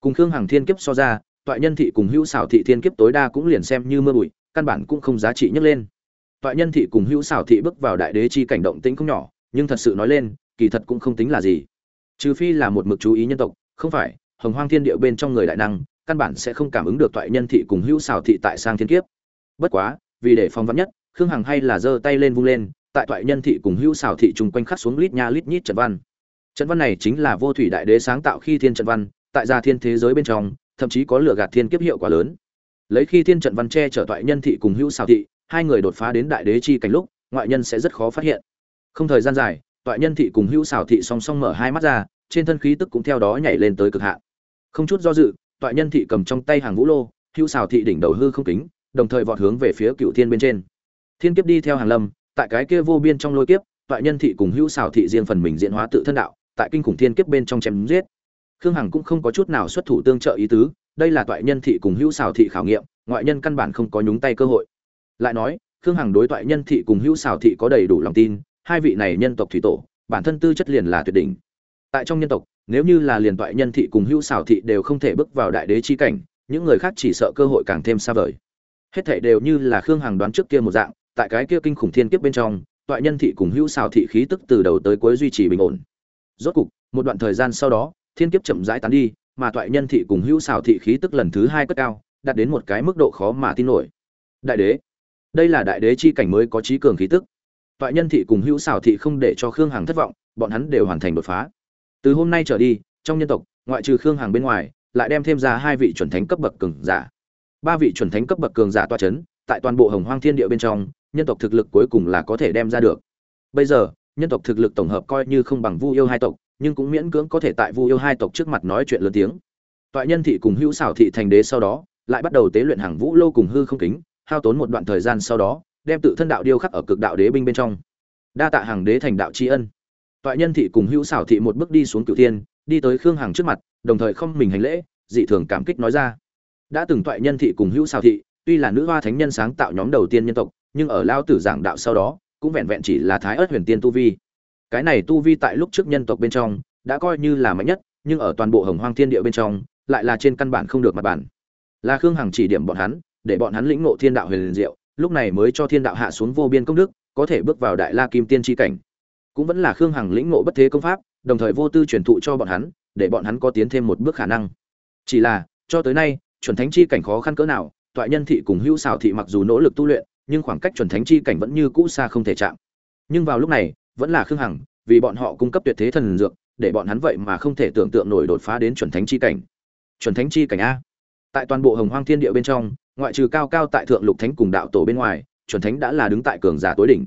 Cùng khương hằng thiên kiếp so ra, toại nhân thị cùng hữu xảo thị thiên kiếp tối đa cũng liền xem như mưa bụi, căn bản cũng không giá trị nhấc lên. Toại nhân thị cùng hữu xảo thị bước vào đại đế chi cảnh động tĩnh không nhỏ, nhưng thật sự nói lên, kỳ thật cũng không tính là gì. Trừ phi là một mực chú ý nhân tộc, không phải, hồng hoang thiên địa bên trong người đại năng, căn bản sẽ không cảm ứng được toại nhân thị cùng hữu xảo thị tại sang thiên kiếp. Bất quá, vì để phòng vắn nhất, khương hằng hay là giơ tay lên vung lên, tại toại nhân thị cùng hữu xảo thị chung quanh khắc xuống lít nha lít nhít trận văn trận văn này chính là vô thủy đại đế sáng tạo khi thiên trận văn, tại gia thiên thế giới bên trong, thậm chí có lửa gạt thiên kiếp hiệu quả lớn. Lấy khi thiên trận văn che chở toại nhân thị cùng hữu xảo thị, hai người đột phá đến đại đế chi cảnh lúc, ngoại nhân sẽ rất khó phát hiện. Không thời gian dài toại nhân thị cùng hữu xảo thị song song mở hai mắt ra, trên thân khí tức cũng theo đó nhảy lên tới cực hạn. Không chút do dự toại nhân thị cầm trong tay hàng vũ lô, hữu xảo thị đỉnh đầu hư không kính, đồng thời vọt hướng về phía cựu thiên bên trên. Thiên kiếp đi theo hàng lâm, tại cái kia vô biên trong lôi kiếp toại nhân thị cùng hữu xảo thị riêng phần mình diễn hóa tự thân đạo tại kinh khủng thiên kiếp bên trong chém giết. Khương hằng cũng không có chút nào xuất thủ tương trợ ý tứ, đây là toại nhân thị cùng hữu xào thị khảo nghiệm, ngoại nhân căn bản không có nhúng tay cơ hội. Lại nói, khương hằng đối toại nhân thị cùng hữu xào thị có đầy đủ lòng tin, hai vị này nhân tộc thủy tổ, bản thân tư chất liền là tuyệt đỉnh. Tại trong nhân tộc, nếu như là liền toại nhân thị cùng hữu xào thị đều không thể bước vào đại đế chi cảnh, những người khác chỉ sợ cơ hội càng thêm xa vời. Hết thảy đều như là khương hằng đoán trước kia một dạng, tại cái kia kinh khủng thiên kiếp bên trong, toại nhân thị cùng hữu xào thị khí tức từ đầu tới cuối duy trì bình ổn rốt cục, một đoạn thời gian sau đó, thiên kiếp chậm rãi tán đi, mà toại nhân thị cùng hữu xào thị khí tức lần thứ hai cất cao, đạt đến một cái mức độ khó mà tin nổi. Đại đế, đây là đại đế chi cảnh mới có trí cường khí tức. Toại nhân thị cùng hữu xào thị không để cho khương hằng thất vọng, bọn hắn đều hoàn thành đột phá. Từ hôm nay trở đi, trong nhân tộc, ngoại trừ khương hằng bên ngoài, lại đem thêm ra hai vị chuẩn thánh cấp bậc cường giả. Ba vị chuẩn thánh cấp bậc cường giả toa c h ấ n tại toàn bộ hồng hoang thiên địa bên trong, nhân tộc thực lực cuối cùng là có thể đem ra được. Bây giờ nhân tộc thực lực tổng hợp coi như không bằng vu yêu hai tộc, nhưng cũng miễn cưỡng có thể tại vu yêu hai tộc trước mặt nói chuyện lớn tiếng. Toại nhân thị cùng hữu xảo thị thành đế sau đó, lại bắt đầu tế luyện hàng vũ lâu cùng hư không kính, hao tốn một đoạn thời gian sau đó, đem tự thân đạo điêu khắc ở cực đạo đế binh bên trong. Đa tạ hàng đế thành đạo tri ân. Toại nhân thị cùng hữu xảo thị một bước đi xuống cửu thiên, đi tới khương hằng trước mặt, đồng thời không mình hành lễ, dị thường cảm kích nói ra. Đã từng toại nhân thị cùng hữu xảo thị, tuy là nữ hoa thánh nhân sáng tạo nhóm đầu tiên nhân tộc, nhưng ở lao tử giảng đạo sau đó cũng vẹn vẹn chỉ là thái ớt huyền tiên tu vi. Cái này tu vi tại lúc trước nhân tộc bên trong đã coi như là mạnh nhất, nhưng ở toàn bộ hồng hoang thiên địa bên trong lại là trên căn bản không được mặt bản. Là khương hằng chỉ điểm bọn hắn, để bọn hắn lĩnh ngộ thiên đạo huyền diệu, lúc này mới cho thiên đạo hạ xuống vô biên công đức, có thể bước vào đại la kim tiên tri cảnh. Cũng vẫn là khương hằng lĩnh ngộ bất thế công pháp, đồng thời vô tư truyền thụ cho bọn hắn, để bọn hắn có tiến thêm một bước khả năng. Chỉ là, cho tới nay, chuẩn thánh chi cảnh khó khăn cỡ nào, toại nhân thị cùng hữu xào thị mặc dù nỗ lực tu luyện nhưng khoảng cách chuẩn thánh chi cảnh vẫn như cũ xa không thể chạm. Nhưng vào lúc này, vẫn là khương hằng, vì bọn họ cung cấp tuyệt thế thần dược, để bọn hắn vậy mà không thể tưởng tượng nổi đột phá đến chuẩn thánh chi cảnh. Chuẩn thánh chi cảnh a. Tại toàn bộ hồng hoang thiên địa bên trong, ngoại trừ cao cao tại thượng lục thánh cùng đạo tổ bên ngoài, chuẩn thánh đã là đứng tại cường giả tối đỉnh.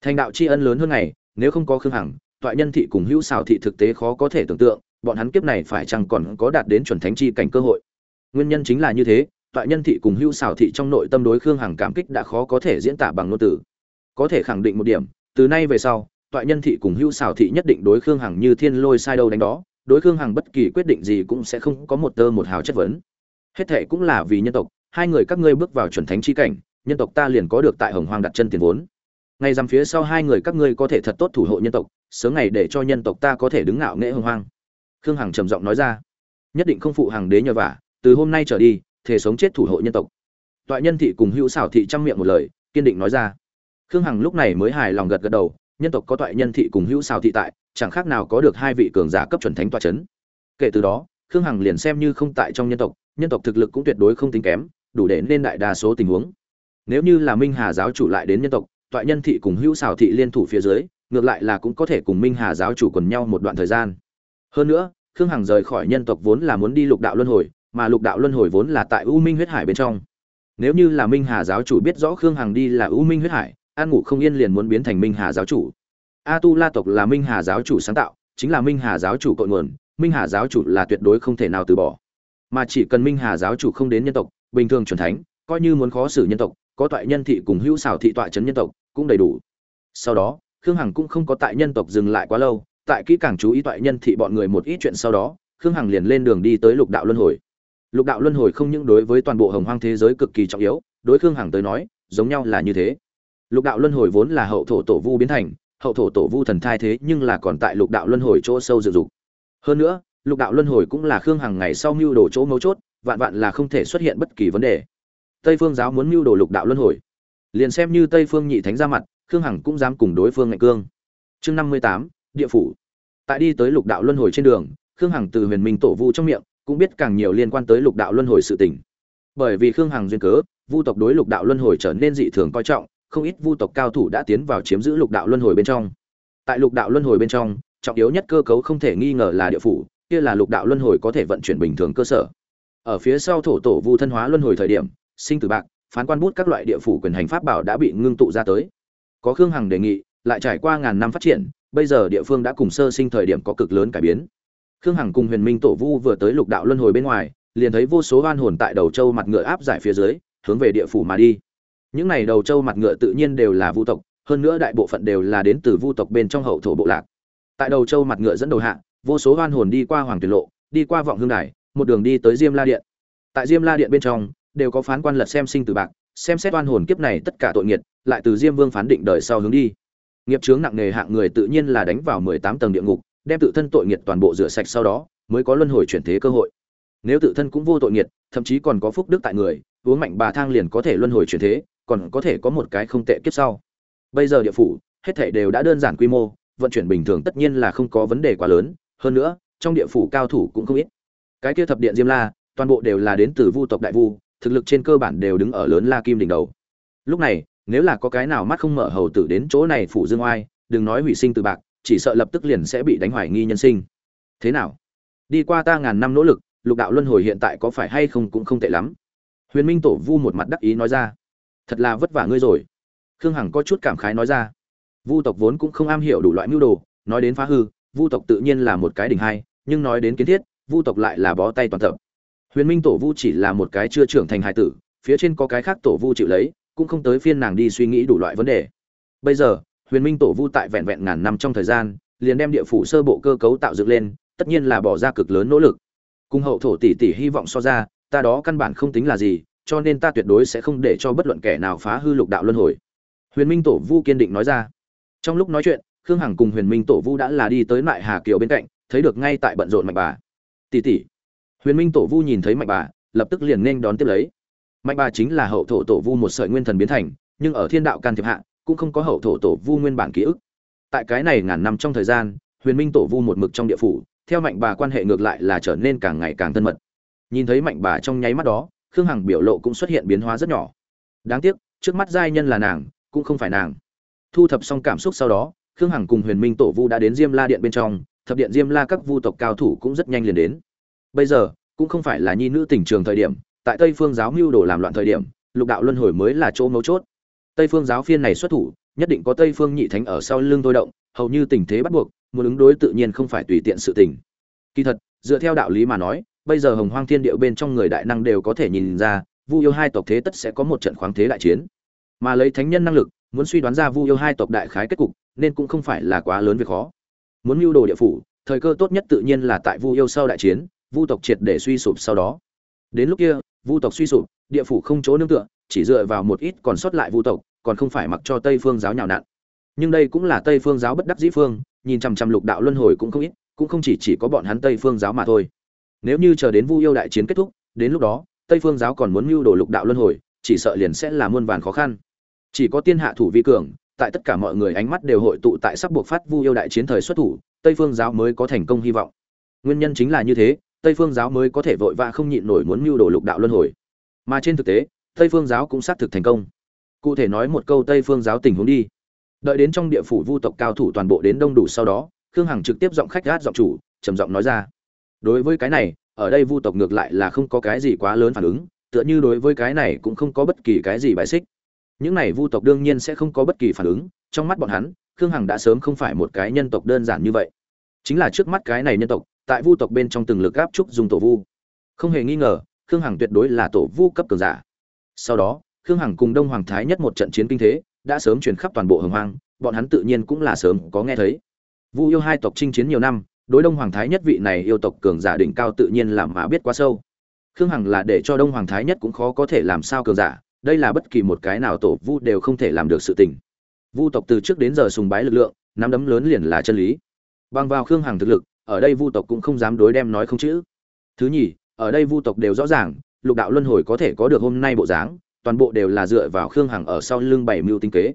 Thành đạo tri ân lớn hơn ngày, nếu không có khương hằng, toại nhân thị cùng hữu xào thị thực tế khó có thể tưởng tượng, bọn hắn kiếp này phải chăng còn có đạt đến chuẩn thánh chi cảnh cơ hội? Nguyên nhân chính là như thế toại nhân thị cùng hữu xào thị trong nội tâm đối khương hằng cảm kích đã khó có thể diễn tả bằng ngôn từ. Có thể khẳng định một điểm, từ nay về sau, toại nhân thị cùng hữu xào thị nhất định đối khương hằng như thiên lôi sai đâu đánh đó, đối khương hằng bất kỳ quyết định gì cũng sẽ không có một tơ một hào chất vấn. Hết thệ cũng là vì nhân tộc, hai người các ngươi bước vào chuẩn thánh chi cảnh, nhân tộc ta liền có được tại hồng hoang đặt chân tiền vốn. Ngay dằm phía sau hai người các ngươi có thể thật tốt thủ hộ nhân tộc, sớm ngày để cho nhân tộc ta có thể đứng ngạo nghễ hồng hoang. Khương hằng trầm giọng nói ra. Nhất định không phụ hàng đế nhờ vả, từ hôm nay trở đi thể sống chết thủ hộ nhân tộc. Toại nhân thị cùng hữu xảo thị chăm miệng một lời, kiên định nói ra. Khương hằng lúc này mới hài lòng gật gật đầu, nhân tộc có toại nhân thị cùng hữu xảo thị tại, chẳng khác nào có được hai vị cường giả cấp chuẩn thánh toa c kể từ đó, khương hằng liền xem như không tại trong nhân tộc nhân tộc thực lực cũng tuyệt đối không tính kém, đủ để nên đại đa số tình huống. Nếu như là minh hà giáo chủ lại đến nhân tộc, toại nhân thị cùng hữu xảo thị liên thủ phía dưới, ngược lại là cũng có thể cùng minh hà giáo chủ quần nhau một đoạn thời gian. Hơn nữa, khương hằng rời khỏi nhân tộc vốn là muốn đi lục đạo luân hồi mà lục đạo luân hồi vốn là tại u minh huyết hải bên trong. Nếu như là minh hà giáo chủ biết rõ khương hằng đi là u minh huyết hải, an ngủ không yên liền muốn biến thành minh hà giáo chủ. A tu la tộc là minh hà giáo chủ sáng tạo, chính là minh hà giáo chủ cội nguồn, minh hà giáo chủ là tuyệt đối không thể nào từ bỏ. Mà chỉ cần minh hà giáo chủ không đến nhân tộc, bình thường chuẩn thánh, coi như muốn khó xử nhân tộc, có toại nhân thị cùng hữu xảo thị tọa chấn nhân tộc, cũng đầy đủ. Sau đó, khương hằng cũng không có tại nhân tộc dừng lại quá lâu, tại kỹ càng chú ý toại nhân thị bọn người một ít chuyện sau đó, khương hằng liền lên đường đi tới lục đạo luân hồi lục đạo luân hồi không những đối với toàn bộ hồng hoang thế giới cực kỳ trọng yếu, đối khương hằng tới nói, giống nhau là như thế. Lục đạo luân hồi vốn là hậu thổ tổ vu biến thành, hậu thổ tổ vu thần thai thế nhưng là còn tại lục đạo luân hồi chỗ sâu dựng dục. Hơn nữa, lục đạo luân hồi cũng là khương hằng ngày sau mưu đồ chỗ mấu chốt, vạn vạn là không thể xuất hiện bất kỳ vấn đề. Tây phương giáo muốn mưu đồ lục đạo luân hồi. Liền xem như tây phương nhị thánh ra mặt, khương hằng cũng dám cùng đối phương ngạch cương. Chương năm mươi tám, địa phủ. Tại đi tới lục đạo luân hồi trên đường, khương hằng từ huyền minh tổ vu trong miệng cũng biết càng nhiều liên quan tới lục đạo luân hồi sự tình. Bởi vì khương hằng duyên cớ, vu tộc đối lục đạo luân hồi trở nên dị thường coi trọng, không ít vu tộc cao thủ đã tiến vào chiếm giữ lục đạo luân hồi bên trong. Tại lục đạo luân hồi bên trong, trọng yếu nhất cơ cấu không thể nghi ngờ là địa phủ, kia là lục đạo luân hồi có thể vận chuyển bình thường cơ sở. Ở phía sau thổ tổ vu thân hóa luân hồi thời điểm, sinh tử bạc, phán quan bút các loại địa phủ quyền hành pháp bảo đã bị ngưng tụ ra tới. Có khương hằng đề nghị, lại trải qua ngàn năm phát triển, bây giờ địa phương đã cùng sơ sinh thời điểm có cực lớn cải biến khương hằng cùng huyền minh tổ vu vừa tới lục đạo luân hồi bên ngoài, liền thấy vô số oan hồn tại đầu châu mặt ngựa áp giải phía dưới, hướng về địa phủ mà đi. Những này đầu châu mặt ngựa tự nhiên đều là vu tộc, hơn nữa đại bộ phận đều là đến từ vu tộc bên trong hậu thổ bộ lạc. Tại đầu châu mặt ngựa dẫn đầu hạ, vô số oan hồn đi qua hoàng tuyệt lộ, đi qua vọng hương đài, một đường đi tới diêm la điện. Tại diêm la điện bên trong, đều có phán quan lật xem sinh từ bạc, xem xét oan hồn kiếp này tất cả tội nghiệt, lại từ diêm vương phán định đời sau hướng đi. Nghiệp chướng nặng nề hạng người tự nhiên là đánh vào mười tám tầng địa ngục đem tự thân tội nghiệt toàn bộ rửa sạch sau đó, mới có luân hồi chuyển thế cơ hội. Nếu tự thân cũng vô tội nghiệt, thậm chí còn có phúc đức tại người, uống mạnh bà thang liền có thể luân hồi chuyển thế, còn có thể có một cái không tệ kiếp sau. Bây giờ địa phủ, hết thảy đều đã đơn giản quy mô, vận chuyển bình thường tất nhiên là không có vấn đề quá lớn, hơn nữa, trong địa phủ cao thủ cũng không ít. Cái kia thập điện diêm la, toàn bộ đều là đến từ vu tộc đại vu, thực lực trên cơ bản đều đứng ở lớn la kim đỉnh đầu. Lúc này, nếu là có cái nào mắt không mở hầu tử đến chỗ này phủ dương oai, đừng nói hủy sinh từ bạc chỉ sợ lập tức liền sẽ bị đánh hoài nghi nhân sinh. Thế nào? Đi qua ta ngàn năm nỗ lực, lục đạo luân hồi hiện tại có phải hay không cũng không tệ lắm. Huyền minh tổ vu một mặt đắc ý nói ra. Thật là vất vả ngươi rồi. Khương hằng có chút cảm khái nói ra. Vu tộc vốn cũng không am hiểu đủ loại mưu đồ, nói đến phá hư, vu tộc tự nhiên là một cái đỉnh hai, nhưng nói đến kiến thiết, vu tộc lại là bó tay toàn tập. Huyền minh tổ vu chỉ là một cái chưa trưởng thành hài tử, phía trên có cái khác tổ vu chịu lấy, cũng không tới phiên nàng đi suy nghĩ đủ loại vấn đề. Bây giờ huyền minh tổ vu tại vẹn vẹn ngàn năm trong thời gian, liền đem địa phủ sơ bộ cơ cấu tạo dựng lên, tất nhiên là bỏ ra cực lớn nỗ lực. Cung hậu thổ tỷ tỷ hy vọng so ra, ta đó căn bản không tính là gì, cho nên ta tuyệt đối sẽ không để cho bất luận kẻ nào phá hư lục đạo luân hồi. Huyền minh tổ vu kiên định nói ra. Trong lúc nói chuyện, khương hằng cùng huyền minh tổ vu đã là đi tới mại hà kiều bên cạnh, thấy được ngay tại bận rộn mạnh bà. Tỷ tỷ. Huyền minh tổ vu nhìn thấy mạnh bà, lập tức liền nên đón tiếp lấy. Mạnh bà chính là hậu thổ tổ vu một sợi nguyên thần biến thành, nhưng ở thiên đạo can thiệp hạ cũng không có hậu thổ tổ vu nguyên bản ký ức. Tại cái này ngàn năm trong thời gian, huyền minh tổ vu một mực trong địa phủ, theo mạnh bà quan hệ ngược lại là trở nên càng ngày càng thân mật. Nhìn thấy mạnh bà trong nháy mắt đó, khương hằng biểu lộ cũng xuất hiện biến hóa rất nhỏ. Đáng tiếc, trước mắt giai nhân là nàng, cũng không phải nàng. Thu thập xong cảm xúc sau đó, khương hằng cùng huyền minh tổ vu đã đến diêm la điện bên trong, thập điện diêm la các vu tộc cao thủ cũng rất nhanh liền đến. Bây giờ, cũng không phải là nhi nữ tỉnh trường thời điểm, tại tây phương giáo mưu đồ làm loạn thời điểm, lục đạo luân hồi mới là chỗ mấu chốt tây phương giáo phiên này xuất thủ, nhất định có tây phương nhị thánh ở sau lưng tôi động, hầu như tình thế bắt buộc, muốn ứng đối tự nhiên không phải tùy tiện sự tình. Kỳ thật, dựa theo đạo lý mà nói, bây giờ hồng hoang thiên điệu bên trong người đại năng đều có thể nhìn ra, vu yêu hai tộc thế tất sẽ có một trận khoáng thế đại chiến. Mà lấy thánh nhân năng lực, muốn suy đoán ra vu yêu hai tộc đại khái kết cục, nên cũng không phải là quá lớn việc khó. Muốn mưu đồ địa phủ, thời cơ tốt nhất tự nhiên là tại vu yêu sau đại chiến, vu tộc triệt để suy sụp sau đó. Đến lúc kia, vu tộc suy sụp, địa phủ không chỗ nương tựa chỉ dựa vào một ít còn sót lại vu tộc, còn không phải mặc cho tây phương giáo nhào nặn. Nhưng đây cũng là tây phương giáo bất đắc dĩ phương, nhìn chằm chằm lục đạo luân hồi cũng không ít, cũng không chỉ chỉ có bọn hắn tây phương giáo mà thôi. Nếu như chờ đến vu yêu đại chiến kết thúc, đến lúc đó, tây phương giáo còn muốn mưu đồ lục đạo luân hồi, chỉ sợ liền sẽ là muôn vàn khó khăn. Chỉ có tiên hạ thủ vi cường, tại tất cả mọi người ánh mắt đều hội tụ tại sắp buộc phát vu yêu đại chiến thời xuất thủ, tây phương giáo mới có thành công hy vọng. Nguyên nhân chính là như thế, tây phương giáo mới có thể vội vã không nhịn nổi muốn mưu đồ lục đạo luân hồi. Mà trên thực tế tây phương giáo cũng xác thực thành công. Cụ thể nói một câu tây phương giáo tình huống đi. Đợi đến trong địa phủ vu tộc cao thủ toàn bộ đến đông đủ sau đó, khương hằng trực tiếp giọng khách gát giọng chủ, trầm giọng nói ra. Đối với cái này, ở đây vu tộc ngược lại là không có cái gì quá lớn phản ứng, tựa như đối với cái này cũng không có bất kỳ cái gì bài xích. Những này vu tộc đương nhiên sẽ không có bất kỳ phản ứng, trong mắt bọn hắn, khương hằng đã sớm không phải một cái nhân tộc đơn giản như vậy. Chính là trước mắt cái này nhân tộc, tại vu tộc bên trong từng lực áp trúc dùng tổ vu. Không hề nghi ngờ, khương hằng tuyệt đối là tổ vu cấp cường giả sau đó, khương hằng cùng đông hoàng thái nhất một trận chiến kinh thế, đã sớm truyền khắp toàn bộ hồng hoang, bọn hắn tự nhiên cũng là sớm có nghe thấy. Vu yêu hai tộc chinh chiến nhiều năm, đối đông hoàng thái nhất vị này yêu tộc cường giả đỉnh cao tự nhiên làm mà biết quá sâu. Khương hằng là để cho đông hoàng thái nhất cũng khó có thể làm sao cường giả, đây là bất kỳ một cái nào tổ vu đều không thể làm được sự tình. Vu tộc từ trước đến giờ sùng bái lực lượng, nắm đấm lớn liền là chân lý. Bằng vào khương hằng thực lực, ở đây vu tộc cũng không dám đối đem nói không chữ. Thứ nhì, ở đây vu tộc đều rõ ràng lục đạo luân hồi có thể có được hôm nay bộ dáng, toàn bộ đều là dựa vào khương hằng ở sau lưng bảy mưu tinh kế.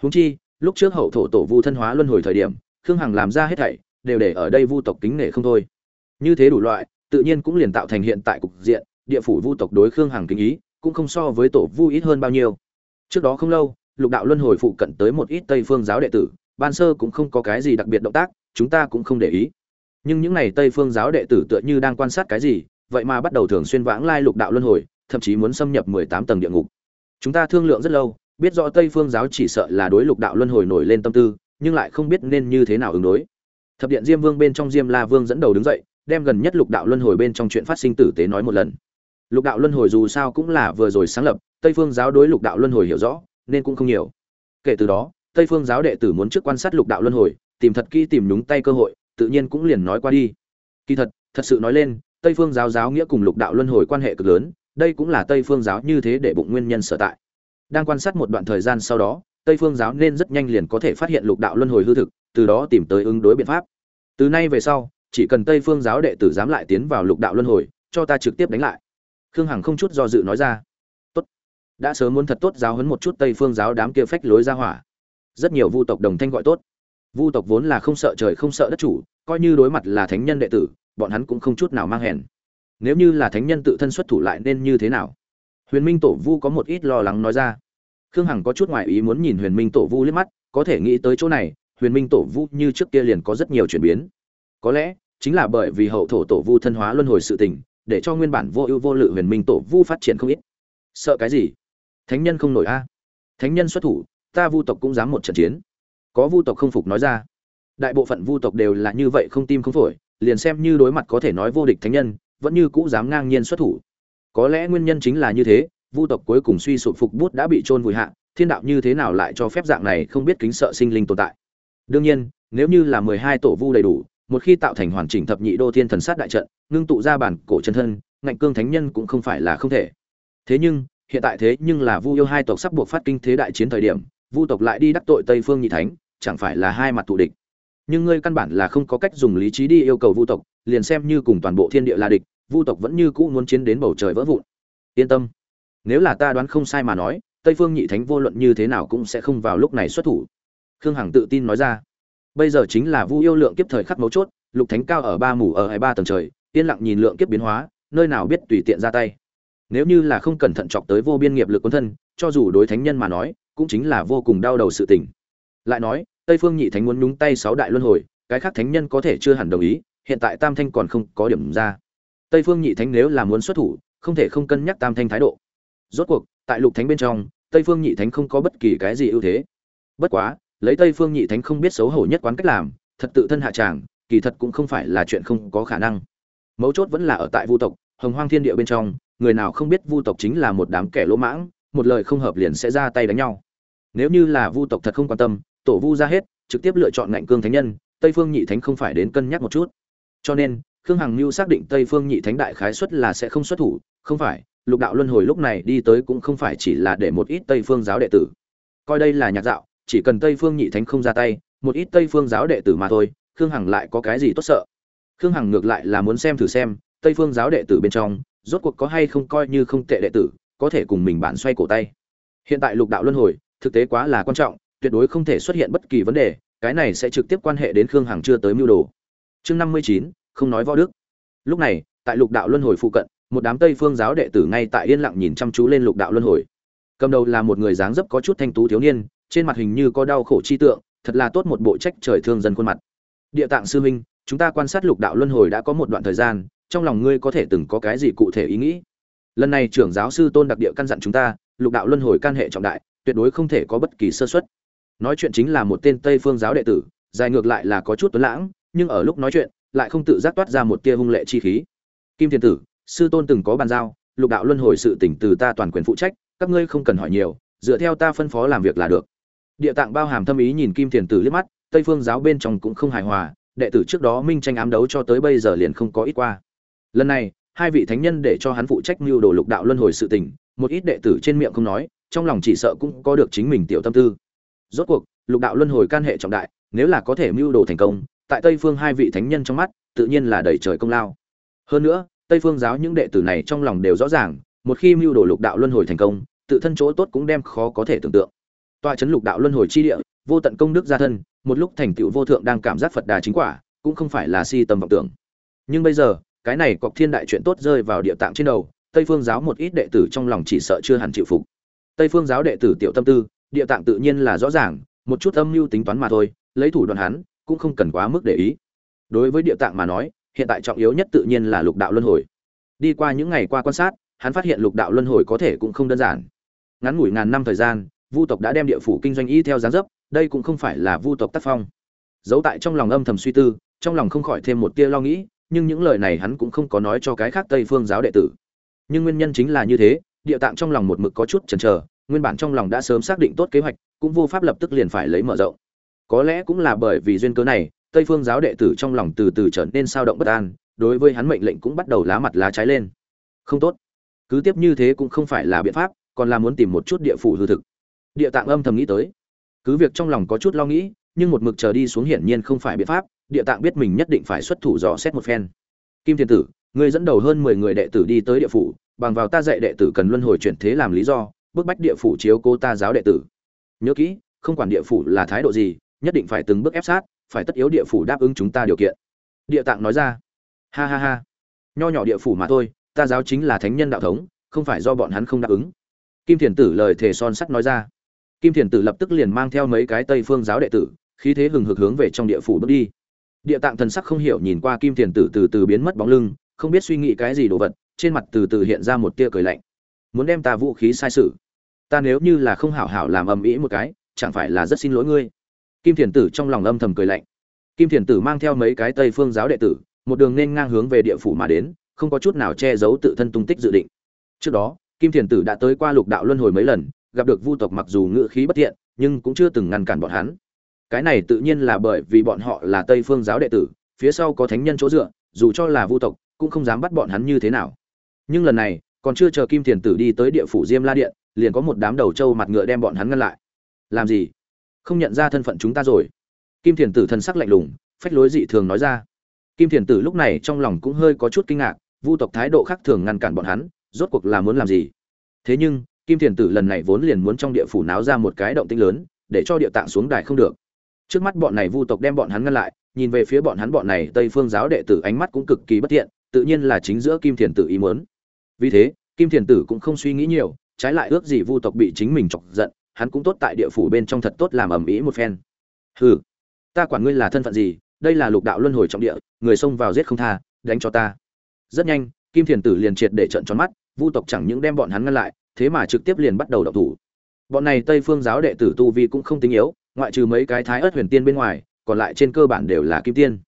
Húng chi, lúc trước hậu thổ tổ vu thân hóa luân hồi thời điểm, khương hằng làm ra hết thảy, đều để ở đây vu tộc kính nể không thôi. Như thế đủ loại, tự nhiên cũng liền tạo thành hiện tại cục diện, địa phủ vu tộc đối khương hằng kính ý, cũng không so với tổ vu ít hơn bao nhiêu. Trước đó không lâu, lục đạo luân hồi phụ cận tới một ít tây phương giáo đệ tử, ban sơ cũng không có cái gì đặc biệt động tác, chúng ta cũng không để ý. Nhưng những n à y tây phương giáo đệ tử tựa như đang quan sát cái gì vậy mà bắt đầu thường xuyên vãng lai lục đạo luân hồi, thậm chí muốn xâm nhập mười tám tầng địa ngục. Chúng ta thương lượng rất lâu, biết rõ tây phương giáo chỉ sợ là đối lục đạo luân hồi nổi lên tâm tư, nhưng lại không biết nên như thế nào ứng đối. Thập điện diêm vương bên trong diêm la vương dẫn đầu đứng dậy, đem gần nhất lục đạo luân hồi bên trong chuyện phát sinh tử tế nói một lần. Lục đạo luân hồi dù sao cũng là vừa rồi sáng lập, tây phương giáo đối lục đạo luân hồi hiểu rõ, nên cũng không nhiều. Kể từ đó, tây phương giáo đệ tử muốn trước quan sát lục đạo luân hồi, tìm thật kỹ tìm đúng tay cơ hội, tự nhiên cũng liền nói qua đi. Kỳ thật thật sự nói lên tây phương giáo giáo nghĩa cùng lục đạo luân hồi quan hệ cực lớn, đây cũng là tây phương giáo như thế để bụng nguyên nhân sở tại. Đang quan sát một đoạn thời gian sau đó, tây phương giáo nên rất nhanh liền có thể phát hiện lục đạo luân hồi hư thực, từ đó tìm tới ứng đối biện pháp. Từ nay về sau, chỉ cần tây phương giáo đệ tử dám lại tiến vào lục đạo luân hồi, cho ta trực tiếp đánh lại. Khương hằng không chút do dự nói ra. Tốt. Đã sớm muốn thật tốt giáo huấn một chút tây phương giáo đám kia phách lối ra hỏa. Rất nhiều vu tộc đồng thanh gọi tốt. Vu tộc vốn là không sợ trời không sợ đất chủ, coi như đối mặt là thánh nhân đệ tử bọn hắn cũng không chút nào mang hèn. Nếu như là thánh nhân tự thân xuất thủ lại nên như thế nào? Huyền minh tổ vu có một ít lo lắng nói ra. Khương hằng có chút ngoại ý muốn nhìn huyền minh tổ vu liếc mắt, có thể nghĩ tới chỗ này, huyền minh tổ vu như trước kia liền có rất nhiều chuyển biến. Có lẽ, chính là bởi vì hậu thổ tổ vu thân hóa luân hồi sự tình, để cho nguyên bản vô ưu vô lự huyền minh tổ vu phát triển không ít. Sợ cái gì? Thánh nhân không nổi a. Thánh nhân xuất thủ, ta vu tộc cũng dám một trận chiến. Có vu tộc không phục nói ra. Đại bộ phận vu tộc đều là như vậy không tim không phổi liền xem như đối mặt có thể nói vô địch thánh nhân, vẫn như cũ dám ngang nhiên xuất thủ. Có lẽ nguyên nhân chính là như thế, vu tộc cuối cùng suy sụp phục bút đã bị trôn vùi hạ, thiên đạo như thế nào lại cho phép dạng này không biết kính sợ sinh linh tồn tại? Đương nhiên, nếu như là mười hai tổ vu đầy đủ, một khi tạo thành hoàn chỉnh thập nhị đô thiên thần sát đại trận, ngưng tụ ra bản cổ chân thân, ngạnh cương thánh nhân cũng không phải là không thể. Thế nhưng, hiện tại thế nhưng là vu yêu hai tộc sắp buộc phát kinh thế đại chiến thời điểm, vu tộc lại đi đắc tội tây phương nhị thánh, chẳng phải là hai mặt thù địch? Nhưng ngươi căn bản là không có cách dùng lý trí đi yêu cầu vu tộc, liền xem như cùng toàn bộ thiên địa là địch, vu tộc vẫn như cũ muốn chiến đến bầu trời vỡ vụn. Yên tâm. Nếu là ta đoán không sai mà nói, tây phương nhị thánh vô luận như thế nào cũng sẽ không vào lúc này xuất thủ. Khương hằng tự tin nói ra. Bây giờ chính là vu yêu lượng kiếp thời khắc mấu chốt, lục thánh cao ở ba mù ở hai ba tầng trời, yên lặng nhìn lượng kiếp biến hóa, nơi nào biết tùy tiện ra tay. Nếu như là không cẩn thận chọc tới vô biên nghiệp lực quân thân, cho dù đối thánh nhân mà nói, cũng chính là vô cùng đau đầu sự tình. Lại nói tây phương nhị thánh muốn nhúng tay sáu đại luân hồi, cái khác thánh nhân có thể chưa hẳn đồng ý, hiện tại tam thanh còn không có điểm ra. Tây phương nhị thánh nếu là muốn xuất thủ, không thể không cân nhắc tam thanh thái độ. Rốt cuộc, tại lục thánh bên trong, tây phương nhị thánh không có bất kỳ cái gì ưu thế. Bất quá, lấy tây phương nhị thánh không biết xấu hổ nhất quán cách làm, thật tự thân hạ tràng, kỳ thật cũng không phải là chuyện không có khả năng. Mấu chốt vẫn là ở tại vu tộc, hồng hoang thiên địa bên trong, người nào không biết vu tộc chính là một đám kẻ lỗ mãng, một lời không hợp liền sẽ ra tay đánh nhau. Nếu như là vu tộc thật không quan tâm tổ vu ra hết, trực tiếp lựa chọn ngạnh cương thánh nhân, tây phương nhị thánh không phải đến cân nhắc một chút. Cho nên, khương hằng lưu xác định tây phương nhị thánh đại khái xuất là sẽ không xuất thủ, không phải, lục đạo luân hồi lúc này đi tới cũng không phải chỉ là để một ít tây phương giáo đệ tử. Coi đây là nhạc dạo, chỉ cần tây phương nhị thánh không ra tay, một ít tây phương giáo đệ tử mà thôi, khương hằng lại có cái gì tốt sợ? Khương hằng ngược lại là muốn xem thử xem, tây phương giáo đệ tử bên trong, rốt cuộc có hay không coi như không tệ đệ tử, có thể cùng mình bản xoay cổ tay. Hiện tại lục đạo luân hồi, thực tế quá là quan trọng tuyệt đối không thể xuất hiện bất kỳ vấn đề, cái này sẽ trực tiếp quan hệ đến khương hằng chưa tới mưu đồ. Chương năm mươi chín, không nói võ đức. Lúc này, tại lục đạo luân hồi phụ cận, một đám tây phương giáo đệ tử ngay tại yên lặng nhìn chăm chú lên lục đạo luân hồi. Cầm đầu là một người dáng dấp có chút thanh tú thiếu niên, trên mặt hình như có đau khổ chi tượng, thật là tốt một bộ trách trời thương dân khuôn mặt. Địa tạng sư huynh, chúng ta quan sát lục đạo luân hồi đã có một đoạn thời gian, trong lòng ngươi có thể từng có cái gì cụ thể ý nghĩ? Lần này trưởng giáo sư tôn đặc địa căn dặn chúng ta, lục đạo luân hồi can hệ trọng đại, tuyệt đối không thể có bất kỳ sơ suất nói chuyện chính là một tên tây phương giáo đệ tử, dài ngược lại là có chút tuấn lãng, nhưng ở lúc nói chuyện, lại không tự giác toát ra một tia hung lệ chi khí. Kim thiên tử, sư tôn từng có bàn giao, lục đạo luân hồi sự tỉnh từ ta toàn quyền phụ trách, các ngươi không cần hỏi nhiều, dựa theo ta phân phó làm việc là được. Địa tạng bao hàm thâm ý nhìn kim Thiên tử liếc mắt, tây phương giáo bên trong cũng không hài hòa, đệ tử trước đó minh tranh ám đấu cho tới bây giờ liền không có ít qua. Lần này, hai vị thánh nhân để cho hắn phụ trách mưu đồ lục đạo luân hồi sự tình một ít đệ tử trên miệng không nói, trong lòng chỉ sợ cũng có được chính mình tiểu tâm tư rốt cuộc, lục đạo luân hồi can hệ trọng đại, nếu là có thể mưu đồ thành công, tại tây phương hai vị thánh nhân trong mắt, tự nhiên là đầy trời công lao. Hơn nữa, tây phương giáo những đệ tử này trong lòng đều rõ ràng, một khi mưu đồ lục đạo luân hồi thành công, tự thân chỗ tốt cũng đem khó có thể tưởng tượng. Tọa chấn lục đạo luân hồi chi địa, vô tận công đức gia thân, một lúc thành tựu vô thượng đang cảm giác phật đà chính quả, cũng không phải là si tầm vọng tưởng. Nhưng bây giờ, cái này cọc thiên đại chuyện tốt rơi vào địa tạng trên đầu, tây phương giáo một ít đệ tử trong lòng chỉ sợ chưa hẳn chịu phục. Tây phương giáo đệ tử tiểu tâm tư địa tạng tự nhiên là rõ ràng, một chút âm mưu tính toán mà thôi, lấy thủ đoạn hắn, cũng không cần quá mức để ý. Đối với địa tạng mà nói, hiện tại trọng yếu nhất tự nhiên là lục đạo luân hồi. Đi qua những ngày qua quan sát, hắn phát hiện lục đạo luân hồi có thể cũng không đơn giản. Ngắn ngủi ngàn năm thời gian, vu tộc đã đem địa phủ kinh doanh y theo dáng dấp, đây cũng không phải là vu tộc tác phong. Giấu tại trong lòng âm thầm suy tư, trong lòng không khỏi thêm một tia lo nghĩ, nhưng những lời này hắn cũng không có nói cho cái khác tây phương giáo đệ tử. Nhưng nguyên nhân chính là như thế, địa tạng trong lòng một mực có chút chần chờ nguyên bản trong lòng đã sớm xác định tốt kế hoạch, cũng vô pháp lập tức liền phải lấy mở rộng. Có lẽ cũng là bởi vì duyên cớ này, tây phương giáo đệ tử trong lòng từ từ trở nên sao động bất an, đối với hắn mệnh lệnh cũng bắt đầu lá mặt lá trái lên. Không tốt. Cứ tiếp như thế cũng không phải là biện pháp, còn là muốn tìm một chút địa phủ hư thực. Địa tạng âm thầm nghĩ tới. Cứ việc trong lòng có chút lo nghĩ, nhưng một mực chờ đi xuống hiển nhiên không phải biện pháp, địa tạng biết mình nhất định phải xuất thủ dò xét một phen. Kim thiên tử, ngươi dẫn đầu hơn mười người đệ tử đi tới địa phủ, bằng vào ta dạy đệ tử cần luân hồi chuyển thế làm lý do bức bách địa phủ chiếu cô ta giáo đệ tử. Nhớ kỹ, không quản địa phủ là thái độ gì, nhất định phải từng bước ép sát, phải tất yếu địa phủ đáp ứng chúng ta điều kiện. Địa tạng nói ra. Ha ha ha. Nho nhỏ địa phủ mà thôi, ta giáo chính là thánh nhân đạo thống, không phải do bọn hắn không đáp ứng. Kim thiền tử lời thề son sắt nói ra. Kim thiền tử lập tức liền mang theo mấy cái tây phương giáo đệ tử, khí thế hừng hực hướng về trong địa phủ bước đi. Địa tạng thần sắc không hiểu nhìn qua kim thiền tử từ từ biến mất bóng lưng, không biết suy nghĩ cái gì đồ vật, trên mặt từ từ hiện ra một tia cười lạnh muốn đem ta vũ khí sai sự. Ta nếu như là không hảo hảo làm ầm ĩ một cái, chẳng phải là rất xin lỗi ngươi? Kim thiền tử trong lòng âm thầm cười lạnh. Kim thiền tử mang theo mấy cái tây phương giáo đệ tử, một đường nên ngang hướng về địa phủ mà đến, không có chút nào che giấu tự thân tung tích dự định. Trước đó, kim thiền tử đã tới qua lục đạo luân hồi mấy lần, gặp được vu tộc mặc dù ngự khí bất thiện, nhưng cũng chưa từng ngăn cản bọn hắn. Cái này tự nhiên là bởi vì bọn họ là tây phương giáo đệ tử, phía sau có thánh nhân chỗ dựa, dù cho là vu tộc, cũng không dám bắt bọn hắn như thế nào. Nhưng lần này còn chưa chờ kim thiền tử đi tới địa phủ diêm la điện, liền có một đám đầu trâu mặt ngựa đem bọn hắn ngăn lại. Làm gì? Không nhận ra thân phận chúng ta rồi. Kim thiền tử thân sắc lạnh lùng, phách lối dị thường nói ra. Kim thiền tử lúc này trong lòng cũng hơi có chút kinh ngạc, vu tộc thái độ khác thường ngăn cản bọn hắn, rốt cuộc là muốn làm gì? Thế nhưng, kim thiền tử lần này vốn liền muốn trong địa phủ náo ra một cái động tĩnh lớn, để cho địa tạng xuống đài không được. Trước mắt bọn này vu tộc đem bọn hắn ngăn lại, nhìn về phía bọn hắn bọn này tây phương giáo đệ tử ánh mắt cũng cực kỳ bất thiện, tự nhiên là chính giữa kim thiền tử ý muốn vì thế, kim thiền tử cũng không suy nghĩ nhiều, trái lại ước gì vu tộc bị chính mình chọc giận, hắn cũng tốt tại địa phủ bên trong thật tốt làm ầm ĩ một phen. Hừ, ta quản ngươi là thân phận gì, đây là lục đạo luân hồi trọng địa, người xông vào giết không tha, đánh cho ta. Rất nhanh, kim thiền tử liền triệt để trận tròn mắt, vu tộc chẳng những đem bọn hắn ngăn lại, thế mà trực tiếp liền bắt đầu động thủ. Bọn này tây phương giáo đệ tử tu vi cũng không tính yếu, ngoại trừ mấy cái thái ớt huyền tiên bên ngoài, còn lại trên cơ bản đều là kim tiên.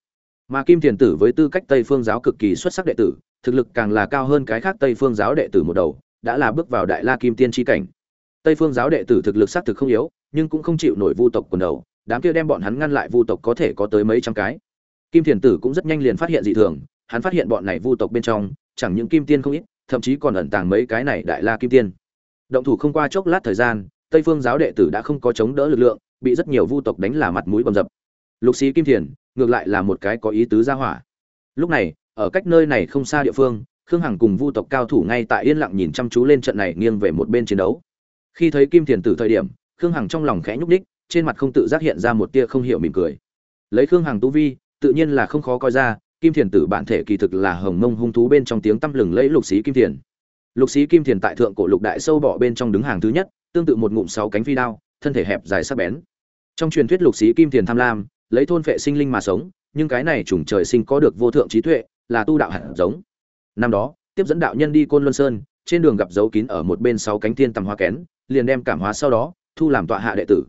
Mà kim thiền tử với tư cách tây phương giáo cực kỳ xuất sắc đệ tử thực lực càng là cao hơn cái khác tây phương giáo đệ tử một đầu, đã là bước vào đại la kim tiên chi cảnh. Tây phương giáo đệ tử thực lực xác thực không yếu, nhưng cũng không chịu nổi vu tộc quần đầu, đám kia đem bọn hắn ngăn lại vu tộc có thể có tới mấy trăm cái. Kim thiền tử cũng rất nhanh liền phát hiện dị thường, hắn phát hiện bọn này vu tộc bên trong, chẳng những kim tiên không ít, thậm chí còn ẩn tàng mấy cái này đại la kim tiên. Động thủ không qua chốc lát thời gian, tây phương giáo đệ tử đã không có chống đỡ lực lượng, bị rất nhiều vu tộc đánh là mặt mũi bầm dập. Lục sĩ kim thiền, ngược lại là một cái có ý tứ ra hỏa. Lúc này ở cách nơi này không xa địa phương, khương hằng cùng vu tộc cao thủ ngay tại yên lặng nhìn chăm chú lên trận này nghiêng về một bên chiến đấu. Khi thấy kim thiền tử thời điểm, khương hằng trong lòng khẽ nhúc ních trên mặt không tự giác hiện ra một tia không hiểu mỉm cười. Lấy khương hằng tu vi, tự nhiên là không khó coi ra, kim thiền tử bản thể kỳ thực là hồng mông hung thú bên trong tiếng tăm lừng lẫy lục sĩ kim thiền. Lục sĩ kim thiền tại thượng cổ lục đại sâu bọ bên trong đứng hàng thứ nhất, tương tự một ngụm sáu cánh phi đao, thân thể hẹp dài sắc bén. Trong truyền thuyết lục sĩ kim thiền tham lam, lấy thôn phệ sinh linh mà sống, nhưng cái này chủng trời sinh có được vô thượng trí tuệ là tu đạo hạt giống. Năm đó, tiếp dẫn đạo nhân đi côn luân sơn, trên đường gặp dấu kín ở một bên sáu cánh tiên tầm hoa kén, liền đem cảm hóa sau đó, thu làm tọa hạ đệ tử.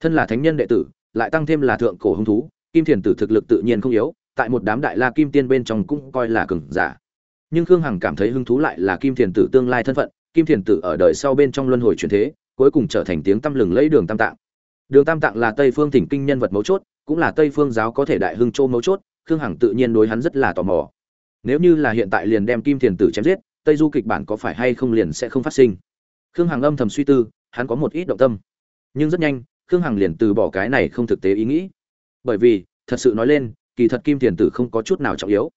Thân là thánh nhân đệ tử, lại tăng thêm là thượng cổ hung thú, kim thiền tử thực lực tự nhiên không yếu, tại một đám đại la kim tiên bên trong cũng coi là cường giả. Nhưng khương hằng cảm thấy hứng thú lại là kim thiền tử tương lai thân phận, kim thiền tử ở đời sau bên trong luân hồi truyền thế, cuối cùng trở thành tiếng tăm lừng lấy đường tam tạng. Đường tam tạng là tây phương thỉnh kinh nhân vật mấu chốt, cũng là tây phương giáo có thể đại hưng châu mấu chốt khương hằng tự nhiên đối hắn rất là tò mò. Nếu như là hiện tại liền đem kim thiền tử chém giết, tây du kịch bản có phải hay không liền sẽ không phát sinh? Khương hằng âm thầm suy tư, hắn có một ít động tâm. Nhưng rất nhanh, khương hằng liền từ bỏ cái này không thực tế ý nghĩ. Bởi vì, thật sự nói lên, kỳ thật kim thiền tử không có chút nào trọng yếu.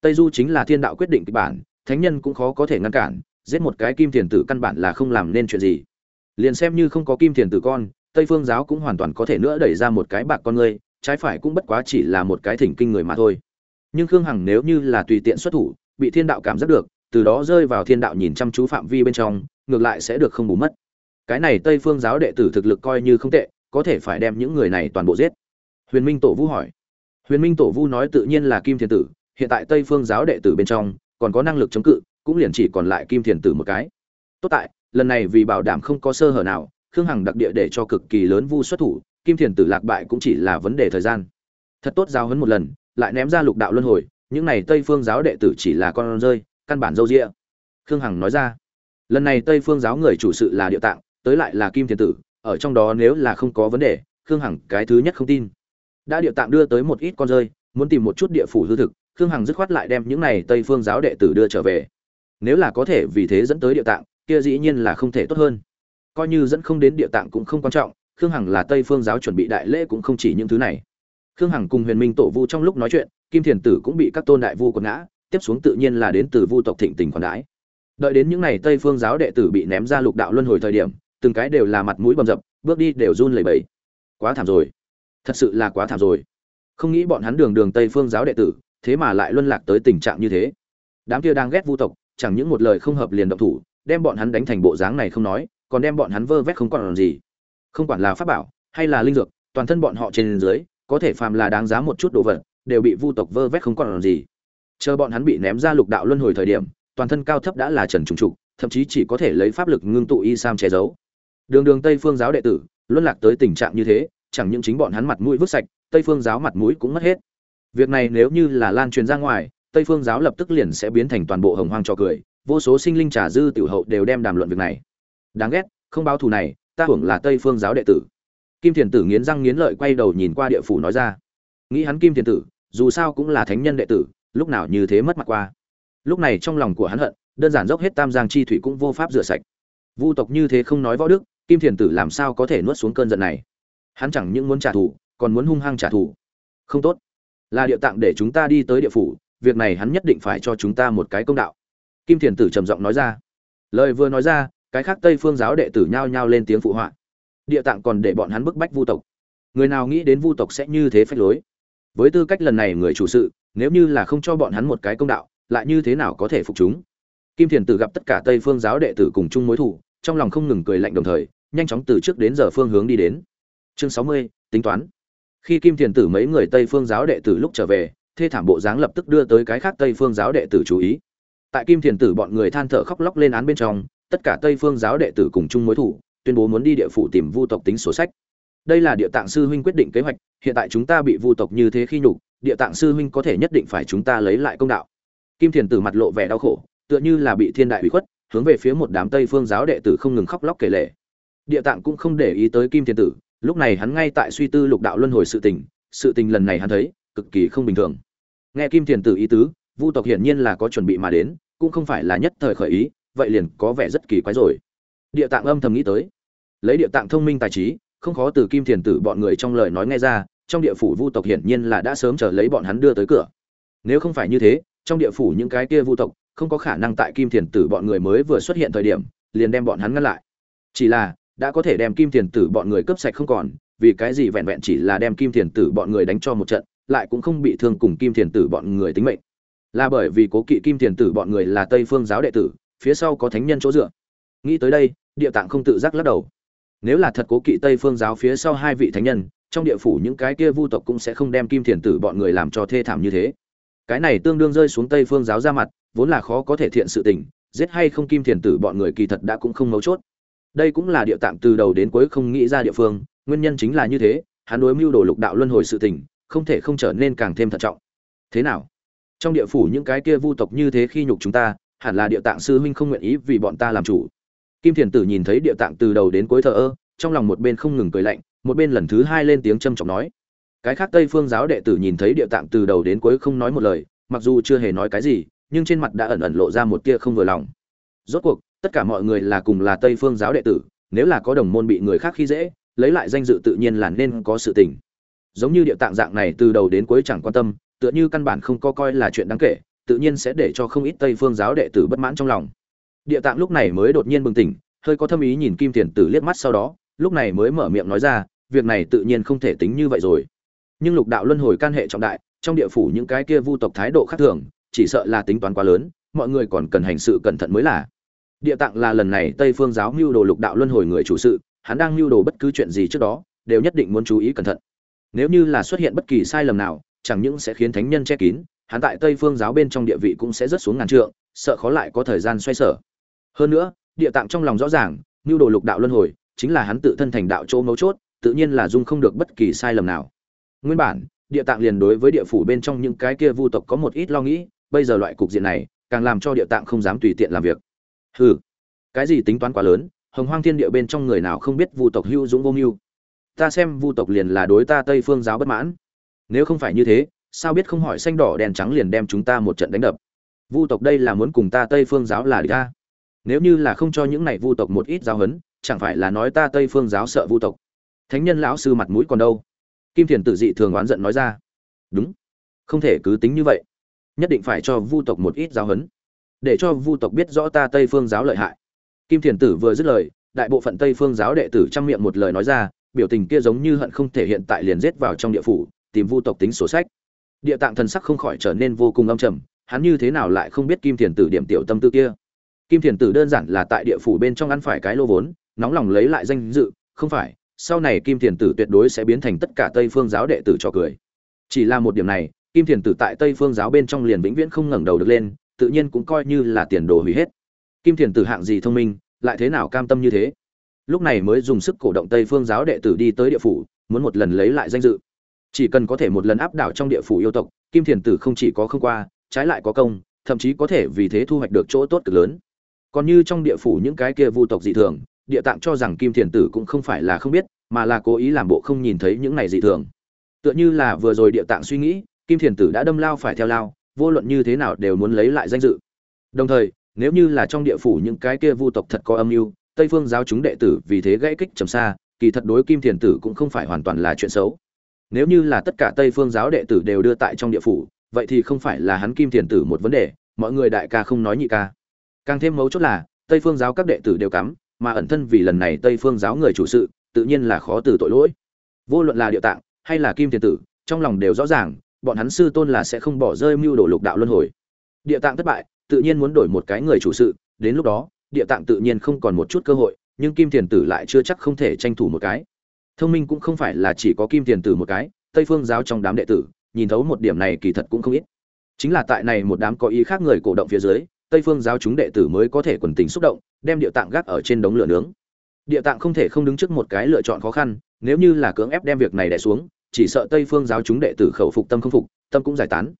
Tây du chính là thiên đạo quyết định kịch bản, thánh nhân cũng khó có thể ngăn cản, giết một cái kim thiền tử căn bản là không làm nên chuyện gì. Liền xem như không có kim thiền tử con, tây phương giáo cũng hoàn toàn có thể nữa đẩy ra một cái bạc con người trái phải cũng bất quá chỉ là một cái thỉnh kinh người mà thôi. Nhưng khương hằng nếu như là tùy tiện xuất thủ, bị thiên đạo cảm giác được, từ đó rơi vào thiên đạo nhìn chăm chú phạm vi bên trong, ngược lại sẽ được không bù mất. Cái này tây phương giáo đệ tử thực lực coi như không tệ, có thể phải đem những người này toàn bộ giết. Huyền minh tổ vũ hỏi. Huyền minh tổ vũ nói tự nhiên là kim thiền tử, hiện tại tây phương giáo đệ tử bên trong, còn có năng lực chống cự, cũng liền chỉ còn lại kim thiền tử một cái. Tốt tại, lần này vì bảo đảm không có sơ hở nào, khương hằng đặc địa để cho cực kỳ lớn vu xuất thủ kim thiền tử lạc bại cũng chỉ là vấn đề thời gian. Thật tốt giáo hấn một lần, lại ném ra lục đạo luân hồi, những này tây phương giáo đệ tử chỉ là con rơi, căn bản dâu rịa khương hằng nói ra, lần này tây phương giáo người chủ sự là địa tạng, tới lại là kim thiền tử, ở trong đó nếu là không có vấn đề, khương hằng cái thứ nhất không tin. Đã địa tạng đưa tới một ít con rơi, muốn tìm một chút địa phủ hư thực, khương hằng dứt khoát lại đem những này tây phương giáo đệ tử đưa trở về. Nếu là có thể vì thế dẫn tới địa tạng, kia dĩ nhiên là không thể tốt hơn. Coi như dẫn không đến địa tạng cũng không quan trọng khương hằng là tây phương giáo chuẩn bị đại lễ cũng không chỉ những thứ này. Khương hằng cùng huyền minh tổ vu trong lúc nói chuyện, kim thiền tử cũng bị các tôn đại vu quật ngã, tiếp xuống tự nhiên là đến từ vu tộc thịnh tình quản đãi. Đợi đến những n à y tây phương giáo đệ tử bị ném ra lục đạo luân hồi thời điểm, từng cái đều là mặt mũi bầm dập, bước đi đều run lẩy bẩy. Quá thảm rồi. Thật sự là quá thảm rồi. Không nghĩ bọn hắn đường đường tây phương giáo đệ tử, thế mà lại luân lạc tới tình trạng như thế. Đám kia đang ghét vu tộc, chẳng những một lời không hợp liền động thủ, đem bọn hắn đánh thành bộ dáng này không nói, còn đem bọn hắn vơ vét không còn làm gì không quản là pháp bảo hay là linh dược, toàn thân bọn họ trên dưới, có thể phàm là đáng giá một chút đồ vật, đều bị vu tộc vơ vét không còn làm gì. Chờ bọn hắn bị ném ra lục đạo luân hồi thời điểm, toàn thân cao thấp đã là trần trùng trục, thậm chí chỉ có thể lấy pháp lực ngưng tụ y sam che giấu. Đường đường tây phương giáo đệ tử, luân lạc tới tình trạng như thế, chẳng những chính bọn hắn mặt mũi vứt sạch, tây phương giáo mặt mũi cũng mất hết. Việc này nếu như là lan truyền ra ngoài, tây phương giáo lập tức liền sẽ biến thành toàn bộ hồng hoang trò cười, vô số sinh linh trà dư tiểu hậu đều đem đàm luận việc này. Đáng ghét, không báo thù này ta hưởng là tây phương giáo đệ tử. Kim thiền tử nghiến răng nghiến lợi quay đầu nhìn qua địa phủ nói ra. Nghĩ hắn kim thiền tử, dù sao cũng là thánh nhân đệ tử, lúc nào như thế mất mặt qua. Lúc này trong lòng của hắn hận, đơn giản dốc hết tam giang chi thủy cũng vô pháp rửa sạch. Vu tộc như thế không nói võ đức, kim thiền tử làm sao có thể nuốt xuống cơn giận này? Hắn chẳng những muốn trả thù, còn muốn hung hăng trả thù. Không tốt. Là địa tạng để chúng ta đi tới địa phủ, việc này hắn nhất định phải cho chúng ta một cái công đạo. Kim thiền tử trầm giọng nói ra. Lời vừa nói ra cái khác tây phương giáo đệ tử nhao nhao lên tiếng phụ họa. Địa tạng còn để bọn hắn bức bách vu tộc. Người nào nghĩ đến vu tộc sẽ như thế phách lối? Với tư cách lần này người chủ sự, nếu như là không cho bọn hắn một cái công đạo, lại như thế nào có thể phục chúng? Kim thiền tử gặp tất cả tây phương giáo đệ tử cùng chung mối thủ trong lòng không ngừng cười lạnh đồng thời, nhanh chóng từ trước đến giờ phương hướng đi đến. Chương sáu mươi, tính toán. Khi kim thiền tử mấy người tây phương giáo đệ tử lúc trở về, thê thảm bộ dáng lập tức đưa tới cái khác tây phương giáo đệ tử chú ý. Tại kim thiền tử bọn người than thở khóc lóc lên án bên trong tất cả tây phương giáo đệ tử cùng chung mối thủ, tuyên bố muốn đi địa phủ tìm vu tộc tính sổ sách. Đây là địa tạng sư huynh quyết định kế hoạch, hiện tại chúng ta bị vu tộc như thế khi nhục, địa tạng sư huynh có thể nhất định phải chúng ta lấy lại công đạo. Kim thiền tử mặt lộ vẻ đau khổ, tựa như là bị thiên đại ủy khuất, hướng về phía một đám tây phương giáo đệ tử không ngừng khóc lóc kể lể. Địa tạng cũng không để ý tới kim thiền tử, lúc này hắn ngay tại suy tư lục đạo luân hồi sự tình sự tình lần này hắn thấy, cực kỳ không bình thường. Nghe kim thiền tử ý tứ, vu tộc hiển nhiên là có chuẩn bị mà đến, cũng không phải là nhất thời khởi ý vậy liền có vẻ rất kỳ quái rồi. Địa tạng âm thầm nghĩ tới. Lấy địa tạng thông minh tài trí, không khó từ kim thiền tử bọn người trong lời nói nghe ra, trong địa phủ vu tộc hiển nhiên là đã sớm chờ lấy bọn hắn đưa tới cửa. Nếu không phải như thế, trong địa phủ những cái kia vu tộc, không có khả năng tại kim thiền tử bọn người mới vừa xuất hiện thời điểm, liền đem bọn hắn ngăn lại. Chỉ là, đã có thể đem kim thiền tử bọn người cướp sạch không còn, vì cái gì vẹn vẹn chỉ là đem kim thiền tử bọn người đánh cho một trận, lại cũng không bị thương cùng kim thiền tử bọn người tính mệnh. Là bởi vì cố kỵ kim thiền tử bọn người là tây phương giáo đệ tử phía sau có thánh nhân chỗ dựa. Nghĩ tới đây, địa tạng không tự giác lắc đầu. Nếu là thật cố kỵ tây phương giáo phía sau hai vị thánh nhân, trong địa phủ những cái kia vu tộc cũng sẽ không đem kim thiền tử bọn người làm cho thê thảm như thế. Cái này tương đương rơi xuống tây phương giáo ra mặt, vốn là khó có thể thiện sự tình, giết hay không kim thiền tử bọn người kỳ thật đã cũng không mấu chốt. Đây cũng là địa tạng từ đầu đến cuối không nghĩ ra địa phương, nguyên nhân chính là như thế, hắn đối mưu đồ lục đạo luân hồi sự tình, không thể không trở nên càng thêm thận trọng. Thế nào? Trong địa phủ những cái kia vu tộc như thế khi nhục chúng ta hẳn là địa tạng sư huynh không nguyện ý vì bọn ta làm chủ. Kim thiền tử nhìn thấy địa tạng từ đầu đến cuối thờ ơ, trong lòng một bên không ngừng cười lạnh, một bên lần thứ hai lên tiếng châm trọng nói. Cái khác tây phương giáo đệ tử nhìn thấy địa tạng từ đầu đến cuối không nói một lời, mặc dù chưa hề nói cái gì, nhưng trên mặt đã ẩn ẩn lộ ra một tia không vừa lòng. Rốt cuộc, tất cả mọi người là cùng là tây phương giáo đệ tử, nếu là có đồng môn bị người khác khi dễ, lấy lại danh dự tự nhiên là nên có sự tình. Giống như địa tạng dạng này từ đầu đến cuối chẳng quan tâm, tựa như căn bản không có coi là chuyện đáng kể tự nhiên sẽ để cho không ít tây phương giáo đệ tử bất mãn trong lòng. Địa tạng lúc này mới đột nhiên bừng tỉnh, hơi có thâm ý nhìn kim tiền tử liếc mắt sau đó, lúc này mới mở miệng nói ra, việc này tự nhiên không thể tính như vậy rồi. Nhưng lục đạo luân hồi can hệ trọng đại, trong địa phủ những cái kia vu tộc thái độ khác thường, chỉ sợ là tính toán quá lớn, mọi người còn cần hành sự cẩn thận mới là. Địa tạng là lần này tây phương giáo mưu đồ lục đạo luân hồi người chủ sự, hắn đang mưu đồ bất cứ chuyện gì trước đó, đều nhất định muốn chú ý cẩn thận. Nếu như là xuất hiện bất kỳ sai lầm nào, chẳng những sẽ khiến thánh nhân che kín hắn tại tây phương giáo bên trong địa vị cũng sẽ rất xuống ngàn trượng, sợ khó lại có thời gian xoay sở. Hơn nữa, địa tạng trong lòng rõ ràng nhu đồ lục đạo luân hồi, chính là hắn tự thân thành đạo chỗ mấu chốt, tự nhiên là dung không được bất kỳ sai lầm nào. Nguyên bản, địa tạng liền đối với địa phủ bên trong những cái kia vu tộc có một ít lo nghĩ, bây giờ loại cục diện này, càng làm cho địa tạng không dám tùy tiện làm việc. Hừ, cái gì tính toán quá lớn, hồng hoang thiên địa bên trong người nào không biết vu tộc hưu dũng vô mưu? Ta xem vu tộc liền là đối ta tây phương giáo bất mãn. Nếu không phải như thế sao biết không hỏi xanh đỏ đèn trắng liền đem chúng ta một trận đánh đập? Vu tộc đây là muốn cùng ta tây phương giáo là địch ta nếu như là không cho những này vu tộc một ít giáo huấn, chẳng phải là nói ta tây phương giáo sợ vu tộc? Thánh nhân lão sư mặt mũi còn đâu? Kim thiền tử dị thường oán giận nói ra. Đúng. Không thể cứ tính như vậy. Nhất định phải cho vu tộc một ít giáo huấn. Để cho vu tộc biết rõ ta tây phương giáo lợi hại. Kim thiền tử vừa dứt lời, đại bộ phận tây phương giáo đệ tử trong miệng một lời nói ra, biểu tình kia giống như hận không thể hiện tại liền giết vào trong địa phủ, tìm vu tộc tính sổ sách địa tạng thần sắc không khỏi trở nên vô cùng âm trầm, hắn như thế nào lại không biết kim thiền tử điểm tiểu tâm tư kia? Kim thiền tử đơn giản là tại địa phủ bên trong ăn phải cái lô vốn, nóng lòng lấy lại danh dự, không phải, sau này kim thiền tử tuyệt đối sẽ biến thành tất cả tây phương giáo đệ tử cho cười. Chỉ là một điểm này, kim thiền tử tại tây phương giáo bên trong liền vĩnh viễn không ngẩng đầu được lên, tự nhiên cũng coi như là tiền đồ hủy hết. Kim thiền tử hạng gì thông minh, lại thế nào cam tâm như thế? Lúc này mới dùng sức cổ động tây phương giáo đệ tử đi tới địa phủ, muốn một lần lấy lại danh dự chỉ cần có thể một lần áp đảo trong địa phủ yêu tộc, kim thiền tử không chỉ có không qua, trái lại có công, thậm chí có thể vì thế thu hoạch được chỗ tốt cực lớn. Còn như trong địa phủ những cái kia vu tộc dị thường, địa tạng cho rằng kim thiền tử cũng không phải là không biết, mà là cố ý làm bộ không nhìn thấy những này dị thường. Tựa như là vừa rồi địa tạng suy nghĩ, kim thiền tử đã đâm lao phải theo lao, vô luận như thế nào đều muốn lấy lại danh dự. Đồng thời, nếu như là trong địa phủ những cái kia vu tộc thật có âm mưu, tây phương giáo chúng đệ tử vì thế gãy kích trầm xa, kỳ thật đối kim thiền tử cũng không phải hoàn toàn là chuyện xấu nếu như là tất cả tây phương giáo đệ tử đều đưa tại trong địa phủ, vậy thì không phải là hắn kim thiền tử một vấn đề, mọi người đại ca không nói nhị ca. Càng thêm mấu chốt là, tây phương giáo các đệ tử đều cắm, mà ẩn thân vì lần này tây phương giáo người chủ sự, tự nhiên là khó từ tội lỗi. Vô luận là địa tạng, hay là kim thiền tử, trong lòng đều rõ ràng, bọn hắn sư tôn là sẽ không bỏ rơi mưu đồ lục đạo luân hồi. Địa tạng thất bại, tự nhiên muốn đổi một cái người chủ sự, đến lúc đó, địa tạng tự nhiên không còn một chút cơ hội, nhưng kim thiền tử lại chưa chắc không thể tranh thủ một cái thông minh cũng không phải là chỉ có kim tiền tử một cái, tây phương giáo trong đám đệ tử, nhìn thấu một điểm này kỳ thật cũng không ít. Chính là tại này một đám có ý khác người cổ động phía dưới, tây phương giáo chúng đệ tử mới có thể quần tình xúc động, đem địa tạng gác ở trên đống lửa nướng. Địa tạng không thể không đứng trước một cái lựa chọn khó khăn, nếu như là cưỡng ép đem việc này đẻ xuống, chỉ sợ tây phương giáo chúng đệ tử khẩu phục tâm không phục, tâm cũng giải tán.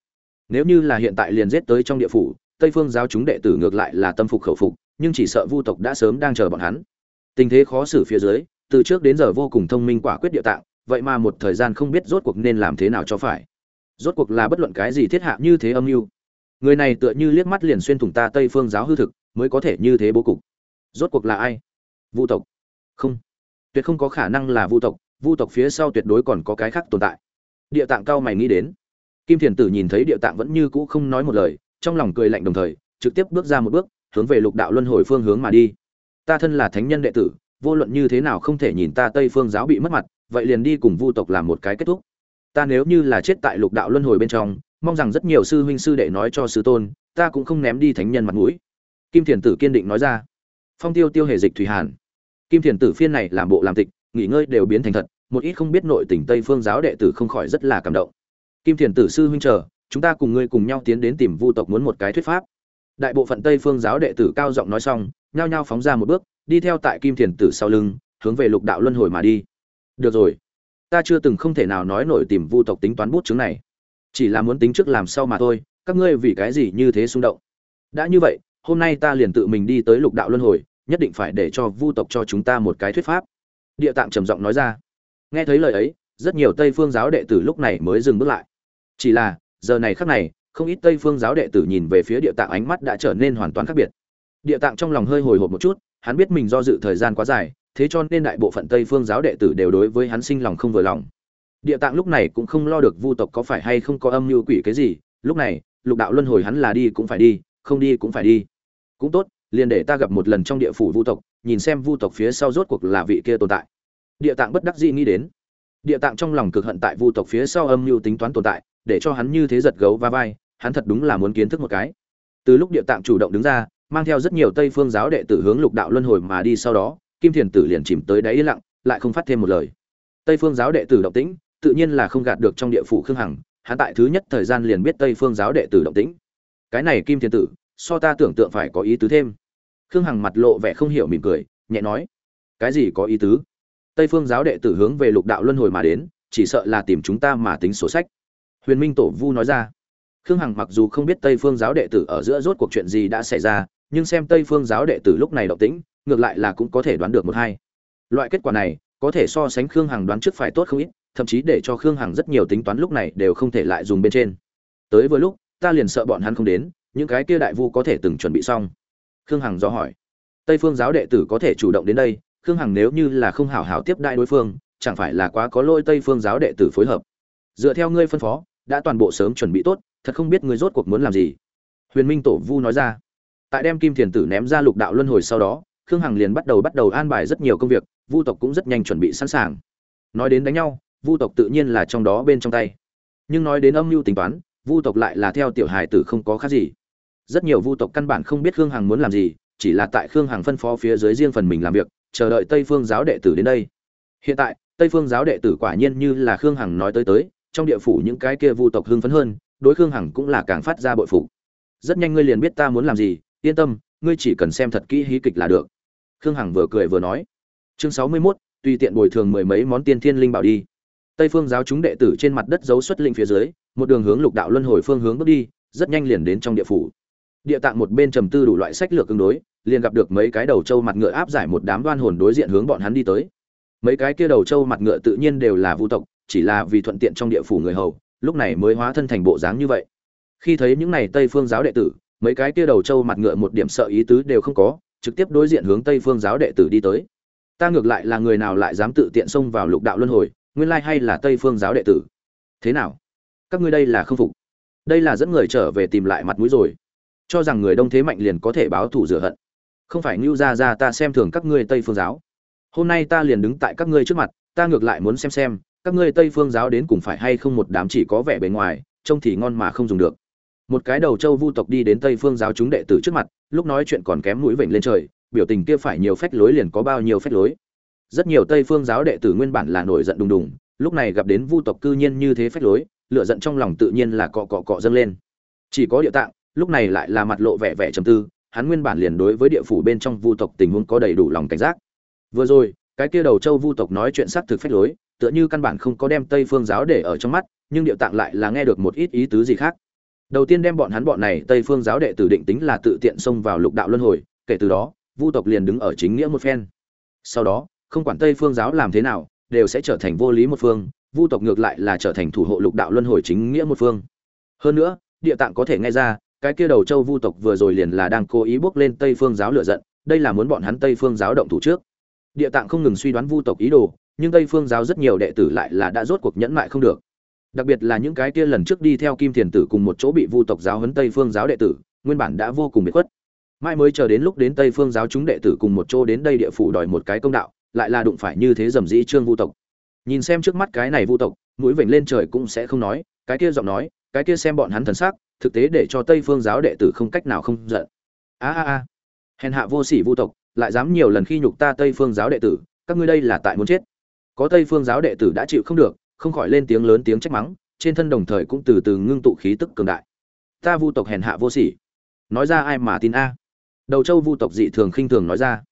Nếu như là hiện tại liền giết tới trong địa phủ, tây phương giáo chúng đệ tử ngược lại là tâm phục khẩu phục, nhưng chỉ sợ vu tộc đã sớm đang chờ bọn hắn. Tình thế khó xử phía dưới từ trước đến giờ vô cùng thông minh quả quyết địa tạng, vậy mà một thời gian không biết rốt cuộc nên làm thế nào cho phải. Rốt cuộc là bất luận cái gì thiết hạ như thế âm mưu. Người này tựa như liếc mắt liền xuyên thủng ta tây phương giáo hư thực, mới có thể như thế bố cục. Rốt cuộc là ai? Vu tộc. Không. Tuyệt không có khả năng là vu tộc vu tộc phía sau tuyệt đối còn có cái khác tồn tại. Địa tạng cao mày nghĩ đến. Kim thiền tử nhìn thấy địa tạng vẫn như cũ không nói một lời, trong lòng cười lạnh đồng thời, trực tiếp bước ra một bước, hướng về lục đạo luân hồi phương hướng mà đi. Ta thân là thánh nhân đệ tử vô luận như thế nào không thể nhìn ta tây phương giáo bị mất mặt, vậy liền đi cùng vu tộc làm một cái kết thúc. Ta nếu như là chết tại lục đạo luân hồi bên trong, mong rằng rất nhiều sư huynh sư đệ nói cho sư tôn, ta cũng không ném đi thánh nhân mặt mũi. Kim thiền tử kiên định nói ra. Phong tiêu tiêu hề dịch thủy hàn. Kim thiền tử phiên này làm bộ làm tịch, nghỉ ngơi đều biến thành thật, một ít không biết nội tình tây phương giáo đệ tử không khỏi rất là cảm động. Kim thiền tử sư huynh chờ, chúng ta cùng ngươi cùng nhau tiến đến tìm vu tộc muốn một cái thuyết pháp. Đại bộ phận tây phương giáo đệ tử cao giọng nói xong, nhao nhao phóng ra một bước đi theo tại kim thiền tử sau lưng, hướng về lục đạo luân hồi mà đi. Được rồi. Ta chưa từng không thể nào nói nổi tìm vu tộc tính toán bút chứng này. Chỉ là muốn tính trước làm sao mà thôi, các ngươi vì cái gì như thế xung động? Đã như vậy, hôm nay ta liền tự mình đi tới lục đạo luân hồi, nhất định phải để cho vu tộc cho chúng ta một cái thuyết pháp. Địa tạng trầm giọng nói ra. Nghe thấy lời ấy, rất nhiều tây phương giáo đệ tử lúc này mới dừng bước lại. Chỉ là, giờ này khắc này, không ít tây phương giáo đệ tử nhìn về phía địa tạng ánh mắt đã trở nên hoàn toàn khác biệt. Địa tạng trong lòng hơi hồi hộp một chút hắn biết mình do dự thời gian quá dài, thế cho nên đại bộ phận tây phương giáo đệ tử đều đối với hắn sinh lòng không vừa lòng. Địa tạng lúc này cũng không lo được vu tộc có phải hay không có âm mưu quỷ cái gì, lúc này, lục đạo luân hồi hắn là đi cũng phải đi, không đi cũng phải đi. Cũng tốt, liền để ta gặp một lần trong địa phủ vu tộc, nhìn xem vu tộc phía sau rốt cuộc là vị kia tồn tại. Địa tạng bất đắc dĩ nghĩ đến. Địa tạng trong lòng cực hận tại vu tộc phía sau âm mưu tính toán tồn tại, để cho hắn như thế giật gấu va vai, hắn thật đúng là muốn kiến thức một cái. Từ lúc địa tạng chủ động đứng ra mang theo rất nhiều tây phương giáo đệ tử hướng lục đạo luân hồi mà đi sau đó, kim thiền tử liền chìm tới đáy yên lặng, lại không phát thêm một lời. Tây phương giáo đệ tử động tĩnh, tự nhiên là không gạt được trong địa phủ khương hằng, hắn tại thứ nhất thời gian liền biết tây phương giáo đệ tử động tĩnh. Cái này kim thiền tử, so ta tưởng tượng phải có ý tứ thêm. Khương hằng mặt lộ vẻ không hiểu mỉm cười, nhẹ nói, cái gì có ý tứ? Tây phương giáo đệ tử hướng về lục đạo luân hồi mà đến, chỉ sợ là tìm chúng ta mà tính sổ sách. Huyền minh tổ vu nói ra. Khương hằng mặc dù không biết tây phương giáo đệ tử ở giữa rốt cuộc chuyện gì đã xảy ra nhưng xem tây phương giáo đệ tử lúc này động tĩnh, ngược lại là cũng có thể đoán được một hai. Loại kết quả này, có thể so sánh khương hằng đoán trước phải tốt không ít, thậm chí để cho khương hằng rất nhiều tính toán lúc này đều không thể lại dùng bên trên. Tới vừa lúc, ta liền sợ bọn hắn không đến, những cái kia đại vu có thể từng chuẩn bị xong. Khương hằng do hỏi. Tây phương giáo đệ tử có thể chủ động đến đây, khương hằng nếu như là không hảo hảo tiếp đại đối phương, chẳng phải là quá có lôi tây phương giáo đệ tử phối hợp. Dựa theo ngươi phân phó, đã toàn bộ sớm chuẩn bị tốt, thật không biết ngươi rốt cuộc muốn làm gì. Huyền minh tổ vu nói ra tại đem kim thiền tử ném ra lục đạo luân hồi sau đó, khương hằng liền bắt đầu bắt đầu an bài rất nhiều công việc, vu tộc cũng rất nhanh chuẩn bị sẵn sàng. Nói đến đánh nhau, vu tộc tự nhiên là trong đó bên trong tay. Nhưng nói đến âm mưu tính toán, vu tộc lại là theo tiểu hài tử không có khác gì. Rất nhiều vu tộc căn bản không biết khương hằng muốn làm gì, chỉ là tại khương hằng phân phó phía dưới riêng phần mình làm việc, chờ đợi tây phương giáo đệ tử đến đây. Hiện tại, tây phương giáo đệ tử quả nhiên như là khương hằng nói tới tới, trong địa phủ những cái kia vu tộc hưng phấn hơn, đối khương hằng cũng là càng phát ra bội phục. Rất nhanh ngươi liền biết ta muốn làm gì yên tâm, ngươi chỉ cần xem thật kỹ hí kịch là được. Khương hằng vừa cười vừa nói. Chương sáu mươi mốt, tùy tiện bồi thường mười mấy món tiên thiên linh bảo đi. Tây phương giáo chúng đệ tử trên mặt đất giấu xuất linh phía dưới, một đường hướng lục đạo luân hồi phương hướng bước đi, rất nhanh liền đến trong địa phủ. Địa tạng một bên trầm tư đủ loại sách lược tương đối, liền gặp được mấy cái đầu trâu mặt ngựa áp giải một đám đoan hồn đối diện hướng bọn hắn đi tới. Mấy cái kia đầu trâu mặt ngựa tự nhiên đều là vu tộc, chỉ là vì thuận tiện trong địa phủ người hầu, lúc này mới hóa thân thành bộ dáng như vậy. Khi thấy những này tây phương giáo đệ tử mấy cái kia đầu trâu mặt ngựa một điểm sợ ý tứ đều không có, trực tiếp đối diện hướng tây phương giáo đệ tử đi tới. Ta ngược lại là người nào lại dám tự tiện xông vào lục đạo luân hồi, nguyên lai hay là tây phương giáo đệ tử. Thế nào? Các ngươi đây là không phục. Đây là dẫn người trở về tìm lại mặt mũi rồi. Cho rằng người đông thế mạnh liền có thể báo thủ rửa hận. Không phải ngưu ra ra ta xem thường các ngươi tây phương giáo. Hôm nay ta liền đứng tại các ngươi trước mặt, ta ngược lại muốn xem xem, các ngươi tây phương giáo đến cùng phải hay không một đám chỉ có vẻ bề ngoài, trông thì ngon mà không dùng được một cái đầu châu vu tộc đi đến tây phương giáo chúng đệ tử trước mặt, lúc nói chuyện còn kém mũi vểnh lên trời, biểu tình kia phải nhiều phách lối liền có bao nhiêu phách lối. Rất nhiều tây phương giáo đệ tử nguyên bản là nổi giận đùng đùng, lúc này gặp đến vu tộc cư nhiên như thế phách lối lựa giận trong lòng tự nhiên là cọ cọ cọ dâng lên. Chỉ có địa tạng, lúc này lại là mặt lộ vẻ vẻ trầm tư, hắn nguyên bản liền đối với địa phủ bên trong vu tộc tình huống có đầy đủ lòng cảnh giác. Vừa rồi, cái kia đầu châu vu tộc nói chuyện xác thực phách lối, tựa như căn bản không có đem tây phương giáo để ở trong mắt, nhưng địa tạng lại là nghe được một ít ý tứ gì khác đầu tiên đem bọn hắn bọn này tây phương giáo đệ tử định tính là tự tiện xông vào lục đạo luân hồi, kể từ đó, vu tộc liền đứng ở chính nghĩa một phen. Sau đó, không quản tây phương giáo làm thế nào, đều sẽ trở thành vô lý một phương, vu tộc ngược lại là trở thành thủ hộ lục đạo luân hồi chính nghĩa một phương. Hơn nữa, địa tạng có thể nghe ra, cái kia đầu châu vu tộc vừa rồi liền là đang cố ý bước lên tây phương giáo lựa giận, đây là muốn bọn hắn tây phương giáo động thủ trước. Địa tạng không ngừng suy đoán vu tộc ý đồ, nhưng tây phương giáo rất nhiều đệ tử lại là đã rốt cuộc nhẫn mại không được đặc biệt là những cái kia lần trước đi theo kim thiền tử cùng một chỗ bị vu tộc giáo huấn tây phương giáo đệ tử, nguyên bản đã vô cùng bị khuất. Mai mới chờ đến lúc đến tây phương giáo chúng đệ tử cùng một chỗ đến đây địa phủ đòi một cái công đạo, lại là đụng phải như thế dầm dĩ trương vu tộc. Nhìn xem trước mắt cái này vu tộc, mũi vểnh lên trời cũng sẽ không nói, cái kia giọng nói, cái kia xem bọn hắn thần sắc, thực tế để cho tây phương giáo đệ tử không cách nào không giận. A a a. Hèn hạ vô sỉ vu tộc, lại dám nhiều lần khi nhục ta tây phương giáo đệ tử, các ngươi đây là tại muốn chết. Có tây phương giáo đệ tử đã chịu không được không khỏi lên tiếng lớn tiếng trách mắng, trên thân đồng thời cũng từ từ ngưng tụ khí tức cường đại. Ta vu tộc hèn hạ vô sỉ. Nói ra ai mà tin a? Đầu châu vu tộc dị thường khinh thường nói ra.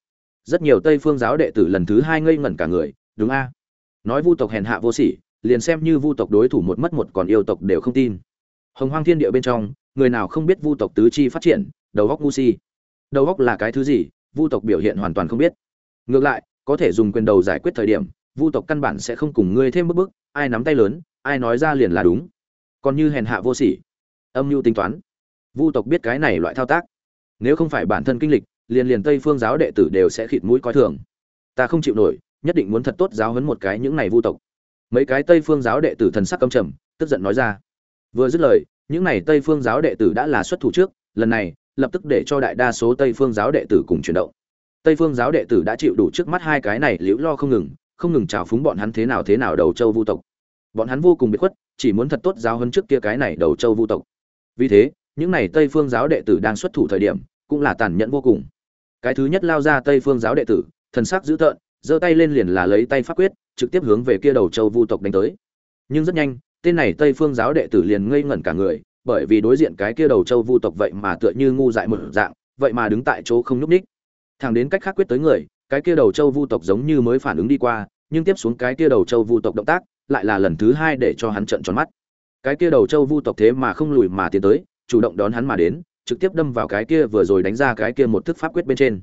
Rất nhiều tây phương giáo đệ tử lần thứ hai ngây ngẩn cả người, đúng a? Nói vu tộc hèn hạ vô sỉ, liền xem như vu tộc đối thủ một mất một còn yêu tộc đều không tin. Hồng hoang thiên địa bên trong, người nào không biết vu tộc tứ chi phát triển, đầu góc ngu si. Đầu góc là cái thứ gì, vu tộc biểu hiện hoàn toàn không biết. Ngược lại, có thể dùng quyền đầu giải quyết thời điểm vu tộc căn bản sẽ không cùng ngươi thêm bức bức ai nắm tay lớn, ai nói ra liền là đúng. Còn như hèn hạ vô sỉ. Âm mưu tính toán. Vu tộc biết cái này loại thao tác. Nếu không phải bản thân kinh lịch, liền liền tây phương giáo đệ tử đều sẽ khịt mũi coi thường. Ta không chịu nổi, nhất định muốn thật tốt giáo huấn một cái những này vu tộc. Mấy cái tây phương giáo đệ tử thần sắc căm trầm, tức giận nói ra. Vừa dứt lời, những này tây phương giáo đệ tử đã là xuất thủ trước, lần này, lập tức để cho đại đa số tây phương giáo đệ tử cùng chuyển động. Tây phương giáo đệ tử đã chịu đủ trước mắt hai cái này liễu lo không ngừng không ngừng trào phúng bọn hắn thế nào thế nào đầu châu vu tộc. Bọn hắn vô cùng biệt khuất, chỉ muốn thật tốt giáo hơn trước kia cái này đầu châu vu tộc. Vì thế, những này tây phương giáo đệ tử đang xuất thủ thời điểm, cũng là tàn nhẫn vô cùng. Cái thứ nhất lao ra tây phương giáo đệ tử, thần sắc dữ tợn, giơ tay lên liền là lấy tay pháp quyết, trực tiếp hướng về kia đầu châu vu tộc đánh tới. Nhưng rất nhanh, tên này tây phương giáo đệ tử liền ngây ngẩn cả người, bởi vì đối diện cái kia đầu châu vu tộc vậy mà tựa như ngu dại một dạng, vậy mà đứng tại chỗ không nhúc ních thẳng đến cách khác quyết tới người cái kia đầu châu vu tộc giống như mới phản ứng đi qua, nhưng tiếp xuống cái kia đầu châu vu tộc động tác lại là lần thứ hai để cho hắn trợn tròn mắt. Cái kia đầu châu vu tộc thế mà không lùi mà tiến tới, chủ động đón hắn mà đến, trực tiếp đâm vào cái kia vừa rồi đánh ra cái kia một thức pháp quyết bên trên.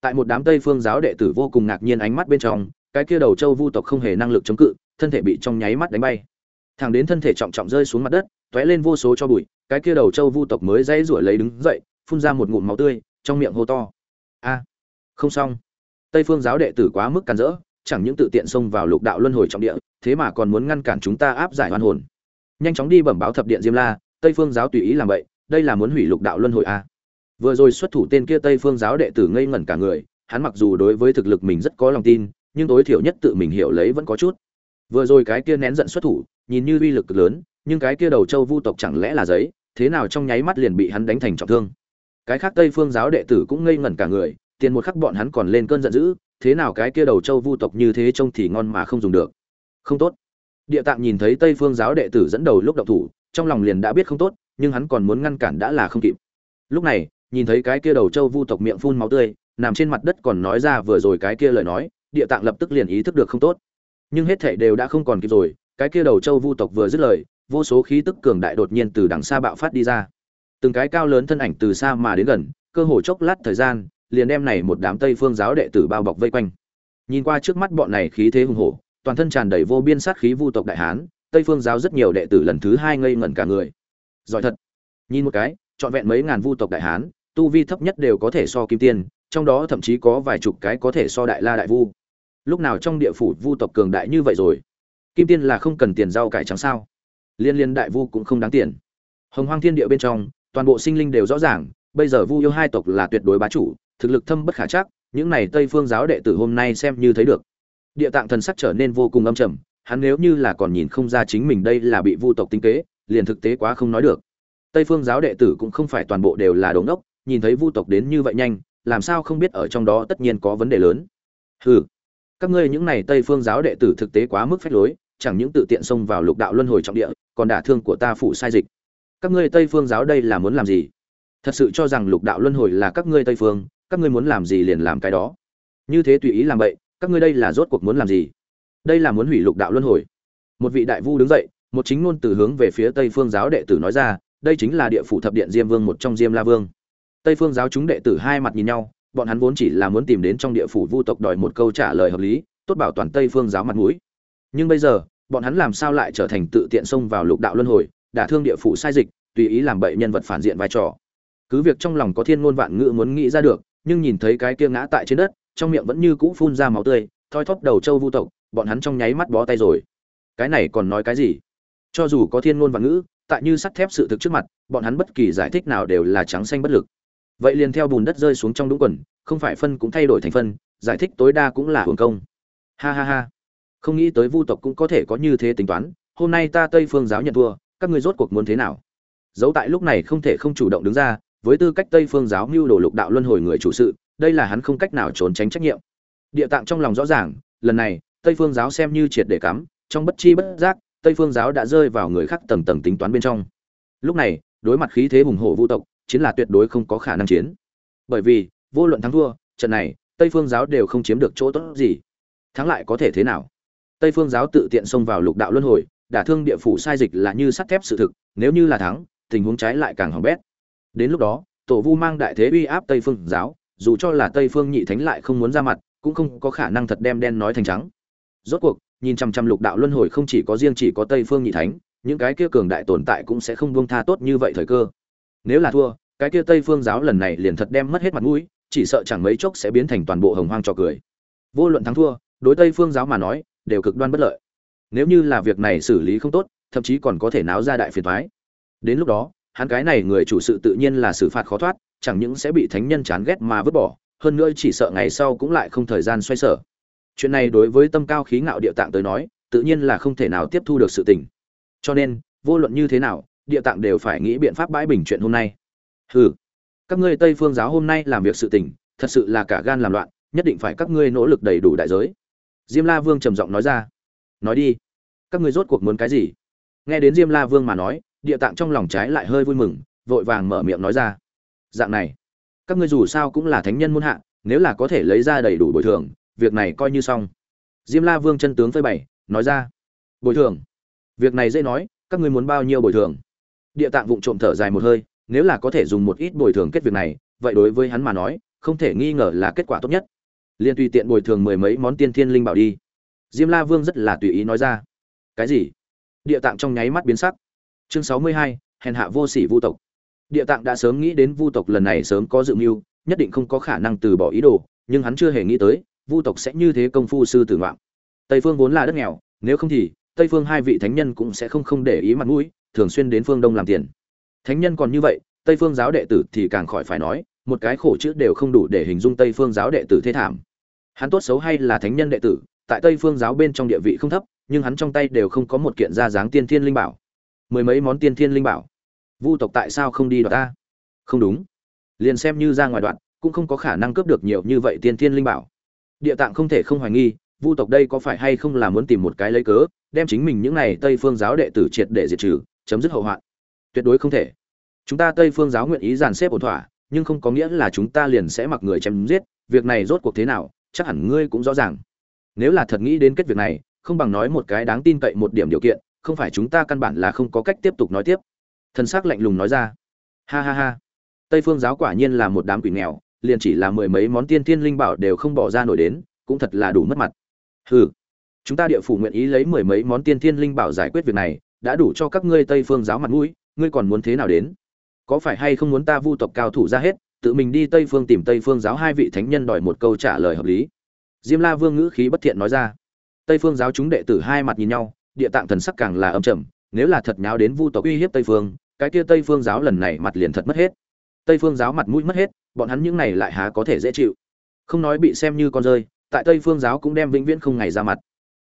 Tại một đám tây phương giáo đệ tử vô cùng ngạc nhiên ánh mắt bên trong, cái kia đầu châu vu tộc không hề năng lực chống cự, thân thể bị trong nháy mắt đánh bay. Thẳng đến thân thể trọng trọng rơi xuống mặt đất t lên vô số cho bụi, cái kia đầu châu vu tộc mới dãy rủi lấy đứng dậy, phun ra một ngụm máu tươi, trong miệng hô to. A, không xong tây phương giáo đệ tử quá mức càn rỡ, chẳng những tự tiện xông vào lục đạo luân hồi trọng địa, thế mà còn muốn ngăn cản chúng ta áp giải oan hồn. Nhanh chóng đi bẩm báo thập điện diêm la, tây phương giáo tùy ý làm vậy, đây là muốn hủy lục đạo luân hồi a vừa rồi xuất thủ tên kia tây phương giáo đệ tử ngây ngẩn cả người, hắn mặc dù đối với thực lực mình rất có lòng tin, nhưng tối thiểu nhất tự mình hiểu lấy vẫn có chút. Vừa rồi cái kia nén giận xuất thủ, nhìn như uy lực cực lớn, nhưng cái kia đầu châu vu tộc chẳng lẽ là giấy, thế nào trong nháy mắt liền bị hắn đánh thành trọng thương. Cái khác tây phương giáo đệ tử cũng ngây ngẩn cả người tiền một khắc bọn hắn còn lên cơn giận dữ, thế nào cái kia đầu châu vu tộc như thế trông thì ngon mà không dùng được. Không tốt. Địa tạng nhìn thấy tây phương giáo đệ tử dẫn đầu lúc động thủ, trong lòng liền đã biết không tốt, nhưng hắn còn muốn ngăn cản đã là không kịp. Lúc này, nhìn thấy cái kia đầu châu vu tộc miệng phun máu tươi, nằm trên mặt đất còn nói ra vừa rồi cái kia lời nói, địa tạng lập tức liền ý thức được không tốt. Nhưng hết thảy đều đã không còn kịp rồi, cái kia đầu châu vu tộc vừa dứt lời, vô số khí tức cường đại đột nhiên từ đằng xa bạo phát đi ra. Từng cái cao lớn thân ảnh từ xa mà đến gần, cơ hồ chốc lát thời gian liền đem này một đám tây phương giáo đệ tử bao bọc vây quanh. Nhìn qua trước mắt bọn này khí thế hùng hổ, toàn thân tràn đầy vô biên sát khí vu tộc đại hán, tây phương giáo rất nhiều đệ tử lần thứ hai ngây ngẩn cả người. Giỏi thật. Nhìn một cái, trọn vẹn mấy ngàn vu tộc đại hán, tu vi thấp nhất đều có thể so kim tiên, trong đó thậm chí có vài chục cái có thể so đại la đại vu. Lúc nào trong địa phủ vu tộc cường đại như vậy rồi? Kim tiên là không cần tiền rau cải trắng sao? Liên liên đại vu cũng không đáng tiền. Hồng hoang thiên địa bên trong, toàn bộ sinh linh đều rõ ràng, bây giờ vu yêu hai tộc là tuyệt đối bá chủ thực lực thâm bất khả chắc, những này tây phương giáo đệ tử hôm nay xem như thấy được. Địa tạng thần sắc trở nên vô cùng âm trầm, hắn nếu như là còn nhìn không ra chính mình đây là bị vu tộc tinh kế, liền thực tế quá không nói được. Tây phương giáo đệ tử cũng không phải toàn bộ đều là đống ốc nhìn thấy vu tộc đến như vậy nhanh, làm sao không biết ở trong đó tất nhiên có vấn đề lớn. Hừ, các ngươi những này tây phương giáo đệ tử thực tế quá mức phách lối, chẳng những tự tiện xông vào lục đạo luân hồi trọng địa, còn đả thương của ta phụ sai dịch. Các ngươi tây phương giáo đây là muốn làm gì? Thật sự cho rằng lục đạo luân hồi là các ngươi tây phương các ngươi muốn làm gì liền làm cái đó. Như thế tùy ý làm vậy các ngươi đây là rốt cuộc muốn làm gì? Đây là muốn hủy lục đạo luân hồi. Một vị đại vu đứng dậy, một chính ngôn từ hướng về phía tây phương giáo đệ tử nói ra, đây chính là địa phủ thập điện diêm vương một trong diêm la vương. Tây phương giáo chúng đệ tử hai mặt nhìn nhau, bọn hắn vốn chỉ là muốn tìm đến trong địa phủ vu tộc đòi một câu trả lời hợp lý, tốt bảo toàn tây phương giáo mặt mũi. Nhưng bây giờ, bọn hắn làm sao lại trở thành tự tiện xông vào lục đạo luân hồi, đả thương địa phủ sai dịch, tùy ý làm bậy nhân vật phản diện vai trò. Cứ việc trong lòng có thiên ngôn vạn ngữ muốn nghĩ ra được nhưng nhìn thấy cái kia ngã tại trên đất, trong miệng vẫn như cũ phun ra máu tươi, thoi thóp đầu châu vu tộc, bọn hắn trong nháy mắt bó tay rồi. Cái này còn nói cái gì? Cho dù có thiên ngôn và ngữ, tại như sắt thép sự thực trước mặt, bọn hắn bất kỳ giải thích nào đều là trắng xanh bất lực. Vậy liền theo bùn đất rơi xuống trong đúng quần, không phải phân cũng thay đổi thành phân, giải thích tối đa cũng là hưởng công. Ha ha ha. Không nghĩ tới vu tộc cũng có thể có như thế tính toán, hôm nay ta tây phương giáo nhận thua, các ngươi rốt cuộc muốn thế nào? Dấu tại lúc này không thể không chủ động đứng ra với tư cách tây phương giáo mưu đồ lục đạo luân hồi người chủ sự, đây là hắn không cách nào trốn tránh trách nhiệm. Địa tạng trong lòng rõ ràng, lần này, tây phương giáo xem như triệt để cắm, trong bất chi bất giác, tây phương giáo đã rơi vào người khác tầng tầng tính toán bên trong. Lúc này, đối mặt khí thế hùng hổ vu tộc, chiến là tuyệt đối không có khả năng chiến. Bởi vì, vô luận thắng thua, trận này, tây phương giáo đều không chiếm được chỗ tốt gì. Thắng lại có thể thế nào? Tây phương giáo tự tiện xông vào lục đạo luân hồi, đả thương địa phủ sai dịch là như sắt thép sự thực, nếu như là thắng, tình huống trái lại càng hỏng bét đến lúc đó, tổ vu mang đại thế uy áp tây phương giáo, dù cho là tây phương nhị thánh lại không muốn ra mặt, cũng không có khả năng thật đem đen nói thành trắng. Rốt cuộc, nhìn chằm chằm lục đạo luân hồi không chỉ có riêng chỉ có tây phương nhị thánh, những cái kia cường đại tồn tại cũng sẽ không buông tha tốt như vậy thời cơ. Nếu là thua, cái kia tây phương giáo lần này liền thật đem mất hết mặt mũi, chỉ sợ chẳng mấy chốc sẽ biến thành toàn bộ hồng hoang trò cười. Vô luận thắng thua, đối tây phương giáo mà nói, đều cực đoan bất lợi. Nếu như là việc này xử lý không tốt, thậm chí còn có thể náo ra đại phiền thoái đến lúc đó hắn cái này người chủ sự tự nhiên là xử phạt khó thoát, chẳng những sẽ bị thánh nhân chán ghét mà vứt bỏ, hơn nữa chỉ sợ ngày sau cũng lại không thời gian xoay sở. Chuyện này đối với tâm cao khí ngạo địa tạng tới nói, tự nhiên là không thể nào tiếp thu được sự tình. Cho nên, vô luận như thế nào, địa tạng đều phải nghĩ biện pháp bãi bình chuyện hôm nay. Hừ, các ngươi tây phương giáo hôm nay làm việc sự tình, thật sự là cả gan làm loạn, nhất định phải các ngươi nỗ lực đầy đủ đại giới. Diêm la vương trầm giọng nói ra. Nói đi, các ngươi rốt cuộc muốn cái gì? Nghe đến diêm la vương mà nói địa tạng trong lòng trái lại hơi vui mừng, vội vàng mở miệng nói ra. Dạng này, các ngươi dù sao cũng là thánh nhân muôn hạ, nếu là có thể lấy ra đầy đủ bồi thường, việc này coi như xong. Diêm la vương chân tướng phơi bày, nói ra. Bồi thường? Việc này dễ nói, các ngươi muốn bao nhiêu bồi thường? Địa tạng vụng trộm thở dài một hơi, nếu là có thể dùng một ít bồi thường kết việc này, vậy đối với hắn mà nói, không thể nghi ngờ là kết quả tốt nhất. Liền tùy tiện bồi thường mười mấy món tiên thiên linh bảo đi. Diêm la vương rất là tùy ý nói ra. Cái gì? Địa tạng trong nháy mắt biến sắc chương sáu mươi hai, hèn hạ vô sỉ vu tộc. Địa tạng đã sớm nghĩ đến vu tộc lần này sớm có dự mưu, nhất định không có khả năng từ bỏ ý đồ, nhưng hắn chưa hề nghĩ tới, vu tộc sẽ như thế công phu sư tử ngoạn. Tây phương vốn là đất nghèo, nếu không thì, tây phương hai vị thánh nhân cũng sẽ không không để ý mặt mũi, thường xuyên đến phương đông làm tiền. Thánh nhân còn như vậy, tây phương giáo đệ tử thì càng khỏi phải nói, một cái khổ chữ đều không đủ để hình dung tây phương giáo đệ tử thế thảm. Hắn tốt xấu hay là thánh nhân đệ tử, tại tây phương giáo bên trong địa vị không thấp, nhưng hắn trong tay đều không có một kiện ra dáng tiên thiên linh bảo mười mấy món tiên thiên linh bảo. Vu tộc tại sao không đi đoạt ta? Không đúng. Liền xem như ra ngoài đoạn, cũng không có khả năng cướp được nhiều như vậy tiên thiên linh bảo. Địa tạng không thể không hoài nghi, vu tộc đây có phải hay không là muốn tìm một cái lấy cớ, đem chính mình những này tây phương giáo đệ tử triệt để diệt trừ, chấm dứt hậu hoạn? Tuyệt đối không thể. Chúng ta tây phương giáo nguyện ý dàn xếp ổn thỏa, nhưng không có nghĩa là chúng ta liền sẽ mặc người chém giết, việc này rốt cuộc thế nào, chắc hẳn ngươi cũng rõ ràng. Nếu là thật nghĩ đến kết việc này, không bằng nói một cái đáng tin cậy một điểm điều kiện không phải chúng ta căn bản là không có cách tiếp tục nói tiếp. Thân xác lạnh lùng nói ra. Ha ha ha. Tây phương giáo quả nhiên là một đám quỷ nghèo, liền chỉ là mười mấy món tiên thiên linh bảo đều không bỏ ra nổi đến, cũng thật là đủ mất mặt. Hừ. Chúng ta địa phủ nguyện ý lấy mười mấy món tiên thiên linh bảo giải quyết việc này, đã đủ cho các ngươi tây phương giáo mặt mũi, ngươi còn muốn thế nào đến? Có phải hay không muốn ta vu tộc cao thủ ra hết, tự mình đi tây phương tìm tây phương giáo hai vị thánh nhân đòi một câu trả lời hợp lý? Diêm la vương ngữ khí bất thiện nói ra. Tây phương giáo chúng đệ tử hai mặt nhìn nhau địa tạng thần sắc càng là âm trầm, nếu là thật nháo đến vu tộc uy hiếp tây phương, cái kia tây phương giáo lần này mặt liền thật mất hết. Tây phương giáo mặt mũi mất hết, bọn hắn những này lại há có thể dễ chịu. Không nói bị xem như con rơi, tại tây phương giáo cũng đem vĩnh viễn không ngày ra mặt.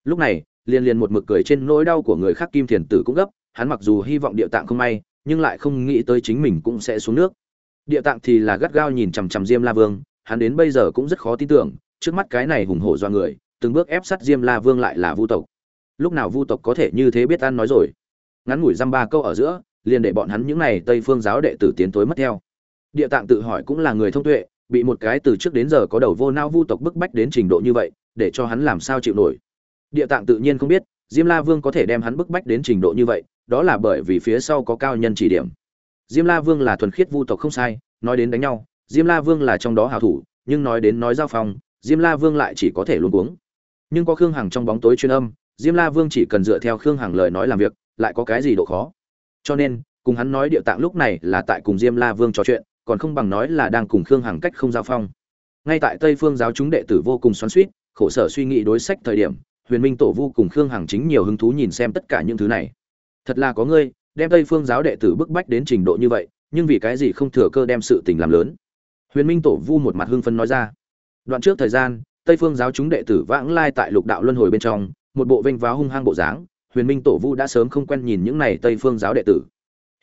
Lúc này, liền liền một mực cười trên nỗi đau của người khác kim thiền tử cũng gấp, hắn mặc dù hy vọng địa tạng không may, nhưng lại không nghĩ tới chính mình cũng sẽ xuống nước. Địa tạng thì là gắt gao nhìn chằm chằm diêm la vương, hắn đến bây giờ cũng rất khó tin tưởng, trước mắt cái này hùng hổ do người, từng bước ép sát diêm la vương lại là vu tộc lúc nào vu tộc có thể như thế biết ăn nói rồi? Ngắn ngủi dăm ba câu ở giữa, liền để bọn hắn những này tây phương giáo đệ tử tiến tối mất theo. Địa tạng tự hỏi cũng là người thông tuệ, bị một cái từ trước đến giờ có đầu vô nao vu tộc bức bách đến trình độ như vậy, để cho hắn làm sao chịu nổi? Địa tạng tự nhiên không biết, diêm la vương có thể đem hắn bức bách đến trình độ như vậy, đó là bởi vì phía sau có cao nhân chỉ điểm. Diêm la vương là thuần khiết vu tộc không sai, nói đến đánh nhau, diêm la vương là trong đó hào thủ, nhưng nói đến nói giao phong, diêm la vương lại chỉ có thể luôn cuống. Nhưng có khương hằng trong bóng tối chuyên âm diêm la vương chỉ cần dựa theo khương hằng lời nói làm việc lại có cái gì độ khó? Cho nên cùng hắn nói địa tạng lúc này là tại cùng diêm la vương trò chuyện còn không bằng nói là đang cùng khương hằng cách không giao phong. Ngay tại tây phương giáo chúng đệ tử vô cùng xoắn xuýt, khổ sở suy nghĩ đối sách thời điểm huyền minh tổ vu cùng khương hằng chính nhiều hứng thú nhìn xem tất cả những thứ này. Thật là có ngươi đem tây phương giáo đệ tử bức bách đến trình độ như vậy nhưng vì cái gì không thừa cơ đem sự tình làm lớn? Huyền minh tổ vu một mặt hưng phấn nói ra. Đoạn trước thời gian tây phương giáo chúng đệ tử vãng lai tại lục đạo luân hồi bên trong một bộ vênh váo hung hăng bộ dáng, huyền minh tổ vu đã sớm không quen nhìn những này tây phương giáo đệ tử.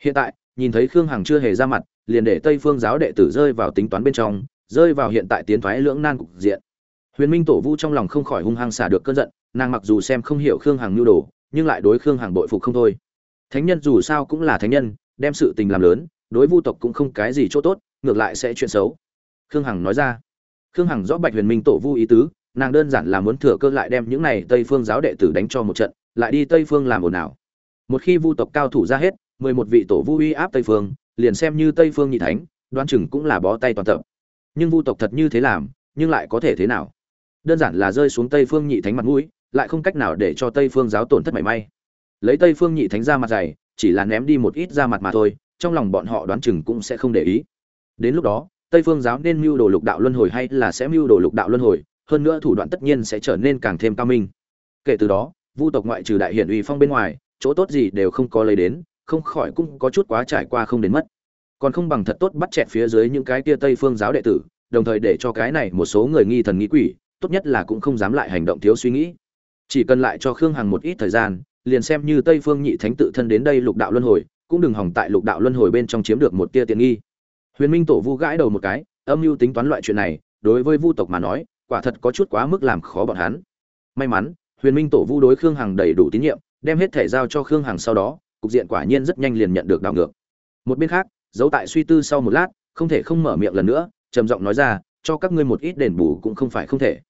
Hiện tại, nhìn thấy khương hằng chưa hề ra mặt, liền để tây phương giáo đệ tử rơi vào tính toán bên trong, rơi vào hiện tại tiến thoái lưỡng nan cục diện. Huyền minh tổ vu trong lòng không khỏi hung hăng xả được cơn giận, nàng mặc dù xem không hiểu khương hằng nhu đồ, nhưng lại đối khương hằng bội phục không thôi. Thánh nhân dù sao cũng là thánh nhân, đem sự tình làm lớn, đối vu tộc cũng không cái gì chỗ tốt, ngược lại sẽ chuyện xấu. Khương hằng nói ra. Khương hằng rõ bạch huyền minh tổ vu ý tứ nàng đơn giản là muốn thừa cơ lại đem những này tây phương giáo đệ tử đánh cho một trận, lại đi tây phương làm ồn ào. Một khi vu tộc cao thủ ra hết, mười một vị tổ vu uy áp tây phương, liền xem như tây phương nhị thánh đoan chừng cũng là bó tay toàn tập. Nhưng vu tộc thật như thế làm, nhưng lại có thể thế nào? Đơn giản là rơi xuống tây phương nhị thánh mặt mũi, lại không cách nào để cho tây phương giáo tổn thất mảy may. Lấy tây phương nhị thánh ra mặt dày, chỉ là ném đi một ít ra mặt mà thôi, trong lòng bọn họ đoán chừng cũng sẽ không để ý. Đến lúc đó, tây phương giáo nên mưu đồ lục đạo luân hồi hay là sẽ mưu đồ lục đạo luân hồi hơn nữa thủ đoạn tất nhiên sẽ trở nên càng thêm cao minh. Kể từ đó, vu tộc ngoại trừ đại hiển uy phong bên ngoài, chỗ tốt gì đều không có lấy đến, không khỏi cũng có chút quá trải qua không đến mất. Còn không bằng thật tốt bắt chẹt phía dưới những cái kia tây phương giáo đệ tử, đồng thời để cho cái này một số người nghi thần nghĩ quỷ, tốt nhất là cũng không dám lại hành động thiếu suy nghĩ. Chỉ cần lại cho khương hằng một ít thời gian, liền xem như tây phương nhị thánh tự thân đến đây lục đạo luân hồi, cũng đừng hỏng tại lục đạo luân hồi bên trong chiếm được một tia tiện nghi. Huyền minh tổ vu gãi đầu một cái, âm mưu tính toán loại chuyện này, đối với vu tộc mà nói quả thật có chút quá mức làm khó bọn hắn. May mắn, huyền minh tổ vu đối khương hằng đầy đủ tín nhiệm, đem hết thể giao cho khương hằng sau đó, cục diện quả nhiên rất nhanh liền nhận được đảo ngược. Một bên khác, giấu tại suy tư sau một lát, không thể không mở miệng lần nữa, trầm giọng nói ra, cho các ngươi một ít đền bù cũng không phải không thể.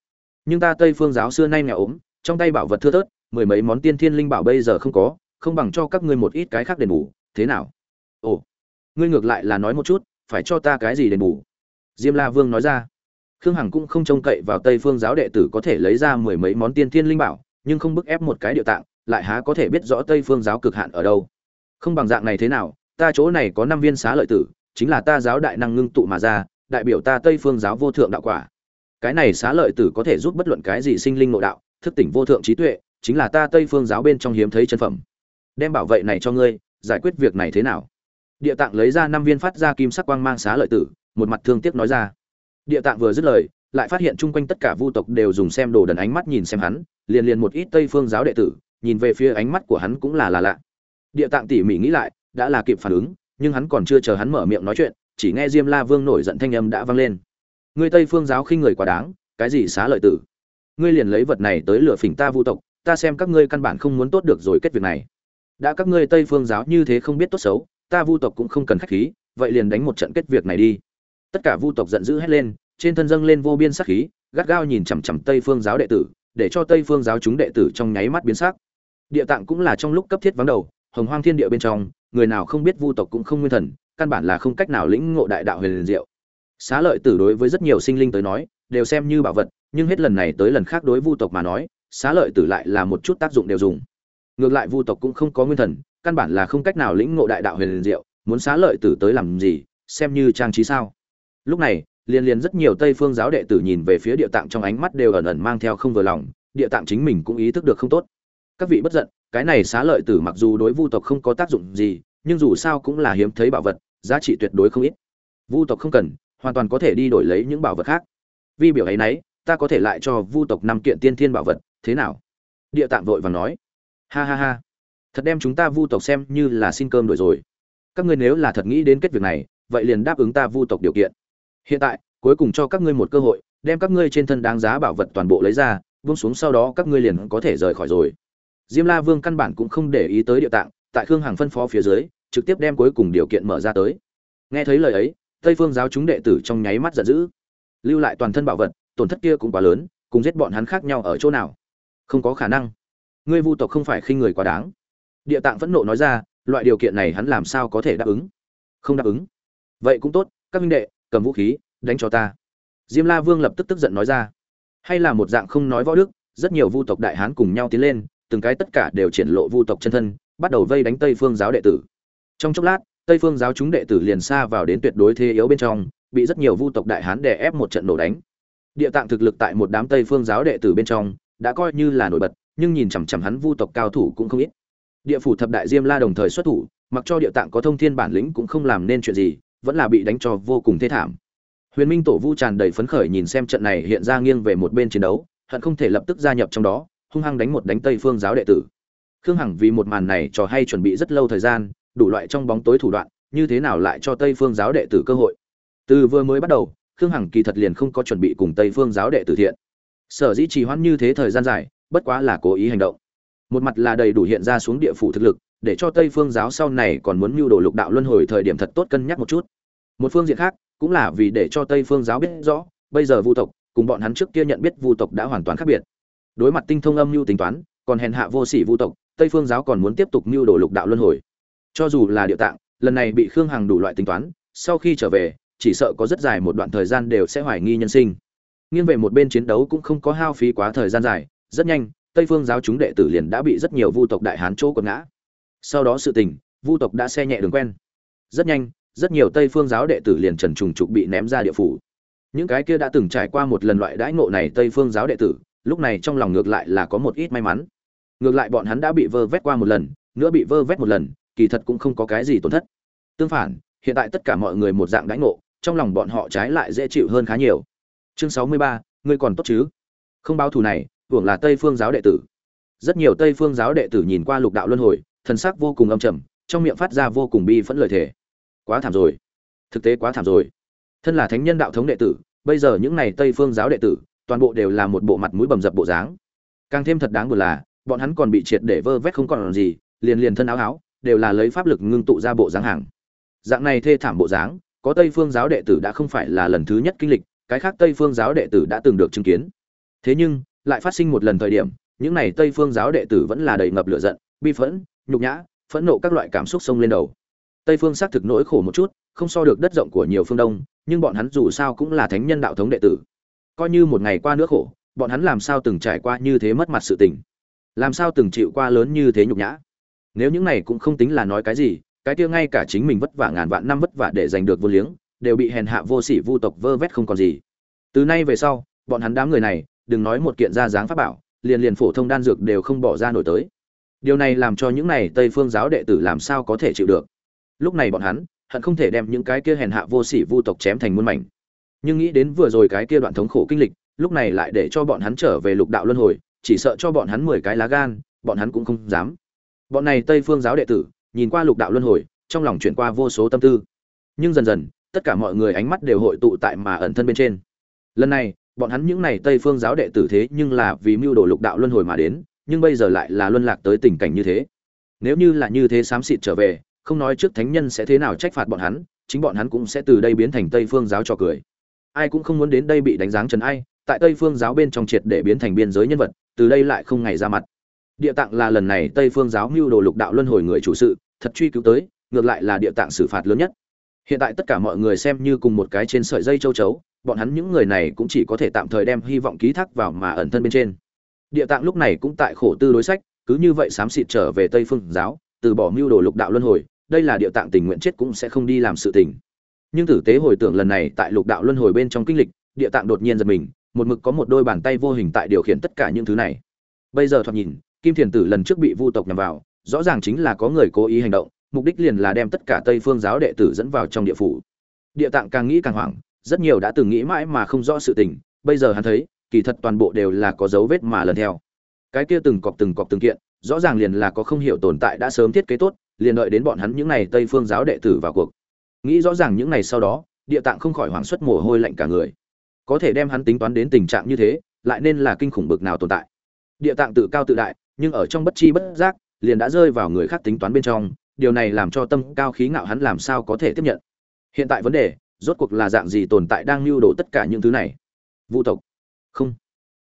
Nhưng ta tây phương giáo xưa nay nghèo ốm, trong tay bảo vật thưa thớt, mười mấy món tiên thiên linh bảo bây giờ không có, không bằng cho các ngươi một ít cái khác đền bù, thế nào? Ồ, ngươi ngược lại là nói một chút, phải cho ta cái gì đền bù? Diêm la vương nói ra khương hằng cũng không trông cậy vào tây phương giáo đệ tử có thể lấy ra mười mấy món tiên thiên linh bảo, nhưng không bức ép một cái địa tạng, lại há có thể biết rõ tây phương giáo cực hạn ở đâu. Không bằng dạng này thế nào, ta chỗ này có năm viên xá lợi tử, chính là ta giáo đại năng ngưng tụ mà ra, đại biểu ta tây phương giáo vô thượng đạo quả. Cái này xá lợi tử có thể giúp bất luận cái gì sinh linh nội đạo, thức tỉnh vô thượng trí tuệ, chính là ta tây phương giáo bên trong hiếm thấy chân phẩm. Đem bảo vệ này cho ngươi, giải quyết việc này thế nào? Địa tạng lấy ra năm viên phát ra kim sắc quang mang xá lợi tử, một mặt thương tiếc nói ra địa tạng vừa dứt lời, lại phát hiện chung quanh tất cả vu tộc đều dùng xem đồ đần ánh mắt nhìn xem hắn, liền liền một ít tây phương giáo đệ tử, nhìn về phía ánh mắt của hắn cũng là là lạ. Địa tạng tỉ mỉ nghĩ lại, đã là kịp phản ứng, nhưng hắn còn chưa chờ hắn mở miệng nói chuyện, chỉ nghe diêm la vương nổi giận thanh âm đã vang lên. Ngươi tây phương giáo khinh người quá đáng, cái gì xá lợi tử? Ngươi liền lấy vật này tới lửa phỉnh ta vu tộc, ta xem các ngươi căn bản không muốn tốt được rồi kết việc này. Đã các ngươi tây phương giáo như thế không biết tốt xấu, ta vu tộc cũng không cần khách khí, vậy liền đánh một trận kết việc này đi tất cả vu tộc giận dữ hét lên, trên thân dâng lên vô biên sắc khí, gắt gao nhìn chằm chằm tây phương giáo đệ tử, để cho tây phương giáo chúng đệ tử trong nháy mắt biến sắc. Địa tạng cũng là trong lúc cấp thiết vắng đầu, hồng hoang thiên địa bên trong, người nào không biết vu tộc cũng không nguyên thần, căn bản là không cách nào lĩnh ngộ đại đạo huyền liền diệu. Xá lợi tử đối với rất nhiều sinh linh tới nói, đều xem như bảo vật, nhưng hết lần này tới lần khác đối vu tộc mà nói, xá lợi tử lại là một chút tác dụng đều dùng. Ngược lại vu tộc cũng không có nguyên thần, căn bản là không cách nào lĩnh ngộ đại đạo huyền liền diệu, muốn xá lợi tử tới làm gì, xem như trang trí sao? Lúc này liên liên rất nhiều tây phương giáo đệ tử nhìn về phía địa tạng trong ánh mắt đều ẩn ẩn mang theo không vừa lòng, địa tạng chính mình cũng ý thức được không tốt. Các vị bất giận, cái này xá lợi tử mặc dù đối vu tộc không có tác dụng gì, nhưng dù sao cũng là hiếm thấy bảo vật, giá trị tuyệt đối không ít. Vu tộc không cần, hoàn toàn có thể đi đổi lấy những bảo vật khác. Vì biểu ấy nấy, ta có thể lại cho vu tộc năm kiện tiên thiên bảo vật, thế nào? Địa tạng vội vàng nói. Ha ha ha. Thật đem chúng ta vu tộc xem như là xin cơm đổi rồi. Các ngươi nếu là thật nghĩ đến kết việc này, vậy liền đáp ứng ta vu tộc điều kiện hiện tại, cuối cùng cho các ngươi một cơ hội, đem các ngươi trên thân đáng giá bảo vật toàn bộ lấy ra, buông xuống sau đó các ngươi liền có thể rời khỏi rồi. Diêm la vương căn bản cũng không để ý tới địa tạng, tại khương hằng phân phó phía dưới, trực tiếp đem cuối cùng điều kiện mở ra tới. Nghe thấy lời ấy, tây phương giáo chúng đệ tử trong nháy mắt giận dữ. Lưu lại toàn thân bảo vật, tổn thất kia cũng quá lớn, cùng giết bọn hắn khác nhau ở chỗ nào? Không có khả năng. Ngươi vu tộc không phải khinh người quá đáng. Địa tạng phẫn nộ nói ra, loại điều kiện này hắn làm sao có thể đáp ứng? Không đáp ứng. Vậy cũng tốt, các minh đệ cầm vũ khí, đánh cho ta. Diêm la vương lập tức tức giận nói ra. Hay là một dạng không nói võ đức, rất nhiều vu tộc đại hán cùng nhau tiến lên, từng cái tất cả đều triển lộ vu tộc chân thân, bắt đầu vây đánh tây phương giáo đệ tử. Trong chốc lát, tây phương giáo chúng đệ tử liền xa vào đến tuyệt đối thế yếu bên trong, bị rất nhiều vu tộc đại hán đè ép một trận nổ đánh. Địa tạng thực lực tại một đám tây phương giáo đệ tử bên trong, đã coi như là nổi bật, nhưng nhìn chằm chằm hắn vu tộc cao thủ cũng không ít. Địa phủ thập đại diêm la đồng thời xuất thủ, mặc cho địa tạng có thông thiên bản lĩnh cũng không làm nên chuyện gì vẫn là bị đánh cho vô cùng thê thảm. Huyền minh tổ vu tràn đầy phấn khởi nhìn xem trận này hiện ra nghiêng về một bên chiến đấu, hận không thể lập tức gia nhập trong đó, hung hăng đánh một đánh tây phương giáo đệ tử. Khương hằng vì một màn này trò hay chuẩn bị rất lâu thời gian, đủ loại trong bóng tối thủ đoạn, như thế nào lại cho tây phương giáo đệ tử cơ hội? Từ vừa mới bắt đầu, khương hằng kỳ thật liền không có chuẩn bị cùng tây phương giáo đệ tử thiện. Sở dĩ trì hoãn như thế thời gian dài, bất quá là cố ý hành động. Một mặt là đầy đủ hiện ra xuống địa phủ thực lực, để cho tây phương giáo sau này còn muốn mưu đồ lục đạo luân hồi thời điểm thật tốt cân nhắc một chút một phương diện khác, cũng là vì để cho tây phương giáo biết rõ, bây giờ vu tộc, cùng bọn hắn trước kia nhận biết vu tộc đã hoàn toàn khác biệt. Đối mặt tinh thông âm mưu tính toán, còn hèn hạ vô sỉ vu tộc, tây phương giáo còn muốn tiếp tục mưu đồ lục đạo luân hồi. Cho dù là địa tạng, lần này bị khương hằng đủ loại tính toán, sau khi trở về, chỉ sợ có rất dài một đoạn thời gian đều sẽ hoài nghi nhân sinh. Nghiêng về một bên chiến đấu cũng không có hao phí quá thời gian dài, rất nhanh, tây phương giáo chúng đệ tử liền đã bị rất nhiều vu tộc đại hán chỗ quật ngã. Sau đó sự tình, vu tộc đã xe nhẹ đường quen. Rất nhanh rất nhiều tây phương giáo đệ tử liền trần trùng trục bị ném ra địa phủ. Những cái kia đã từng trải qua một lần loại đãi ngộ này tây phương giáo đệ tử, lúc này trong lòng ngược lại là có một ít may mắn. Ngược lại bọn hắn đã bị vơ vét qua một lần, nữa bị vơ vét một lần, kỳ thật cũng không có cái gì tổn thất. Tương phản, hiện tại tất cả mọi người một dạng đãi ngộ, trong lòng bọn họ trái lại dễ chịu hơn khá nhiều. Chương sáu mươi ba, ngươi còn tốt chứ? Không báo thù này, hưởng là tây phương giáo đệ tử. Rất nhiều tây phương giáo đệ tử nhìn qua lục đạo luân hồi, thần sắc vô cùng âm trầm, trong miệng phát ra vô cùng bi phẫn lời thề quá thảm rồi. Thực tế quá thảm rồi. Thân là thánh nhân đạo thống đệ tử, bây giờ những này tây phương giáo đệ tử, toàn bộ đều là một bộ mặt mũi bầm dập bộ dáng. Càng thêm thật đáng buồn là, bọn hắn còn bị triệt để vơ vét không còn làm gì, liền liền thân áo áo, đều là lấy pháp lực ngưng tụ ra bộ dáng hàng. Dạng này thê thảm bộ dáng, có tây phương giáo đệ tử đã không phải là lần thứ nhất kinh lịch, cái khác tây phương giáo đệ tử đã từng được chứng kiến. Thế nhưng, lại phát sinh một lần thời điểm, những này tây phương giáo đệ tử vẫn là đầy ngập lửa giận, bi phẫn, nhục nhã, phẫn nộ các loại cảm xúc sông lên đầu tây phương xác thực nỗi khổ một chút, không so được đất rộng của nhiều phương đông, nhưng bọn hắn dù sao cũng là thánh nhân đạo thống đệ tử. Coi như một ngày qua nước khổ, bọn hắn làm sao từng trải qua như thế mất mặt sự tình? Làm sao từng chịu qua lớn như thế nhục nhã? Nếu những này cũng không tính là nói cái gì, cái kia ngay cả chính mình vất vả ngàn vạn năm vất vả để giành được vô liếng, đều bị hèn hạ vô sỉ vu tộc vơ vét không còn gì. Từ nay về sau, bọn hắn đám người này, đừng nói một kiện ra dáng pháp bảo, liền liền phổ thông đan dược đều không bỏ ra nổi tới. Điều này làm cho những này tây phương giáo đệ tử làm sao có thể chịu được? Lúc này bọn hắn, hận không thể đem những cái kia hèn hạ vô sỉ vu tộc chém thành muôn mảnh. Nhưng nghĩ đến vừa rồi cái kia đoạn thống khổ kinh lịch, lúc này lại để cho bọn hắn trở về lục đạo luân hồi, chỉ sợ cho bọn hắn mười cái lá gan, bọn hắn cũng không dám. Bọn này tây phương giáo đệ tử, nhìn qua lục đạo luân hồi, trong lòng chuyển qua vô số tâm tư. Nhưng dần dần, tất cả mọi người ánh mắt đều hội tụ tại mà ẩn thân bên trên. Lần này, bọn hắn những này tây phương giáo đệ tử thế nhưng là vì mưu đồ lục đạo luân hồi mà đến, nhưng bây giờ lại là luân lạc tới tình cảnh như thế. Nếu như là như thế xám xịt trở về không nói trước thánh nhân sẽ thế nào trách phạt bọn hắn, chính bọn hắn cũng sẽ từ đây biến thành tây phương giáo trò cười. Ai cũng không muốn đến đây bị đánh giá trần ai, tại tây phương giáo bên trong triệt để biến thành biên giới nhân vật, từ đây lại không ngày ra mặt. Địa tạng là lần này tây phương giáo mưu đồ lục đạo luân hồi người chủ sự, thật truy cứu tới, ngược lại là địa tạng xử phạt lớn nhất. Hiện tại tất cả mọi người xem như cùng một cái trên sợi dây châu chấu, bọn hắn những người này cũng chỉ có thể tạm thời đem hy vọng ký thác vào mà ẩn thân bên trên. Địa tạng lúc này cũng tại khổ tư đối sách, cứ như vậy xám xịt trở về tây phương giáo, từ bỏ mưu đồ lục đạo luân hồi đây là địa tạng tình nguyện chết cũng sẽ không đi làm sự tình. Nhưng tử tế hồi tưởng lần này tại lục đạo luân hồi bên trong kinh lịch, địa tạng đột nhiên giật mình, một mực có một đôi bàn tay vô hình tại điều khiển tất cả những thứ này. Bây giờ thoạt nhìn, kim thiền tử lần trước bị vu tộc nhằm vào, rõ ràng chính là có người cố ý hành động, mục đích liền là đem tất cả tây phương giáo đệ tử dẫn vào trong địa phủ. Địa tạng càng nghĩ càng hoảng, rất nhiều đã từng nghĩ mãi mà không rõ sự tình, bây giờ hắn thấy, kỳ thật toàn bộ đều là có dấu vết mà lần theo. Cái kia từng cọc từng cọc từng kiện, rõ ràng liền là có không hiểu tồn tại đã sớm thiết kế tốt liền đợi đến bọn hắn những này tây phương giáo đệ tử vào cuộc. Nghĩ rõ ràng những ngày sau đó, địa tạng không khỏi hoảng suất mồ hôi lạnh cả người. Có thể đem hắn tính toán đến tình trạng như thế, lại nên là kinh khủng bực nào tồn tại. Địa tạng tự cao tự đại, nhưng ở trong bất chi bất giác, liền đã rơi vào người khác tính toán bên trong, điều này làm cho tâm cao khí ngạo hắn làm sao có thể tiếp nhận. Hiện tại vấn đề, rốt cuộc là dạng gì tồn tại đang lưu đồ tất cả những thứ này? Vu tộc. Không.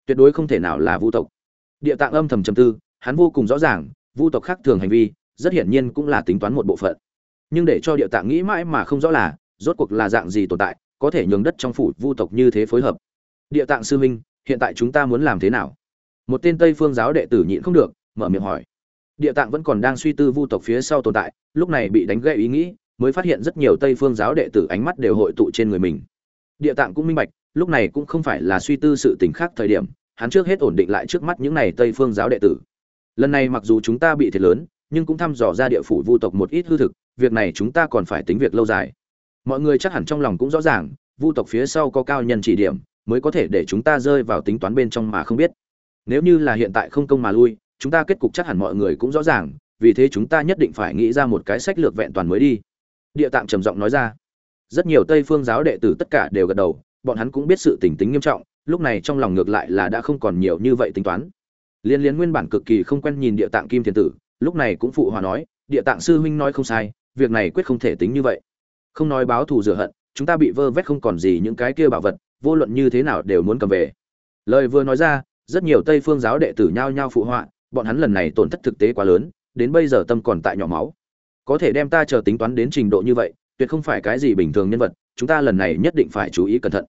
Tuyệt đối không thể nào là vu tộc. Địa tạng âm thầm trầm tư, hắn vô cùng rõ ràng, vu tộc khác thường hành vi rất hiển nhiên cũng là tính toán một bộ phận. Nhưng để cho địa tạng nghĩ mãi mà không rõ là, rốt cuộc là dạng gì tồn tại, có thể nhường đất trong phủ vu tộc như thế phối hợp. Địa tạng sư minh hiện tại chúng ta muốn làm thế nào? Một tên tây phương giáo đệ tử nhịn không được, mở miệng hỏi. Địa tạng vẫn còn đang suy tư vu tộc phía sau tồn tại, lúc này bị đánh gậy ý nghĩ, mới phát hiện rất nhiều tây phương giáo đệ tử ánh mắt đều hội tụ trên người mình. Địa tạng cũng minh bạch, lúc này cũng không phải là suy tư sự tình khác thời điểm, hắn trước hết ổn định lại trước mắt những này tây phương giáo đệ tử. Lần này mặc dù chúng ta bị thiệt lớn nhưng cũng thăm dò ra địa phủ vu tộc một ít hư thực, việc này chúng ta còn phải tính việc lâu dài. Mọi người chắc hẳn trong lòng cũng rõ ràng, vu tộc phía sau có cao nhân chỉ điểm, mới có thể để chúng ta rơi vào tính toán bên trong mà không biết. Nếu như là hiện tại không công mà lui, chúng ta kết cục chắc hẳn mọi người cũng rõ ràng, vì thế chúng ta nhất định phải nghĩ ra một cái sách lược vẹn toàn mới đi. Địa tạng trầm giọng nói ra. Rất nhiều tây phương giáo đệ tử tất cả đều gật đầu, bọn hắn cũng biết sự tình tính nghiêm trọng, lúc này trong lòng ngược lại là đã không còn nhiều như vậy tính toán. Liên liên nguyên bản cực kỳ không quen nhìn địa tạng kim thiền tử lúc này cũng phụ hòa nói, địa tạng sư huynh nói không sai, việc này quyết không thể tính như vậy. Không nói báo thù rửa hận, chúng ta bị vơ vét không còn gì những cái kia bảo vật, vô luận như thế nào đều muốn cầm về. Lời vừa nói ra, rất nhiều tây phương giáo đệ tử nhao nhao phụ họa, bọn hắn lần này tổn thất thực tế quá lớn, đến bây giờ tâm còn tại nhỏ máu. Có thể đem ta chờ tính toán đến trình độ như vậy, tuyệt không phải cái gì bình thường nhân vật, chúng ta lần này nhất định phải chú ý cẩn thận.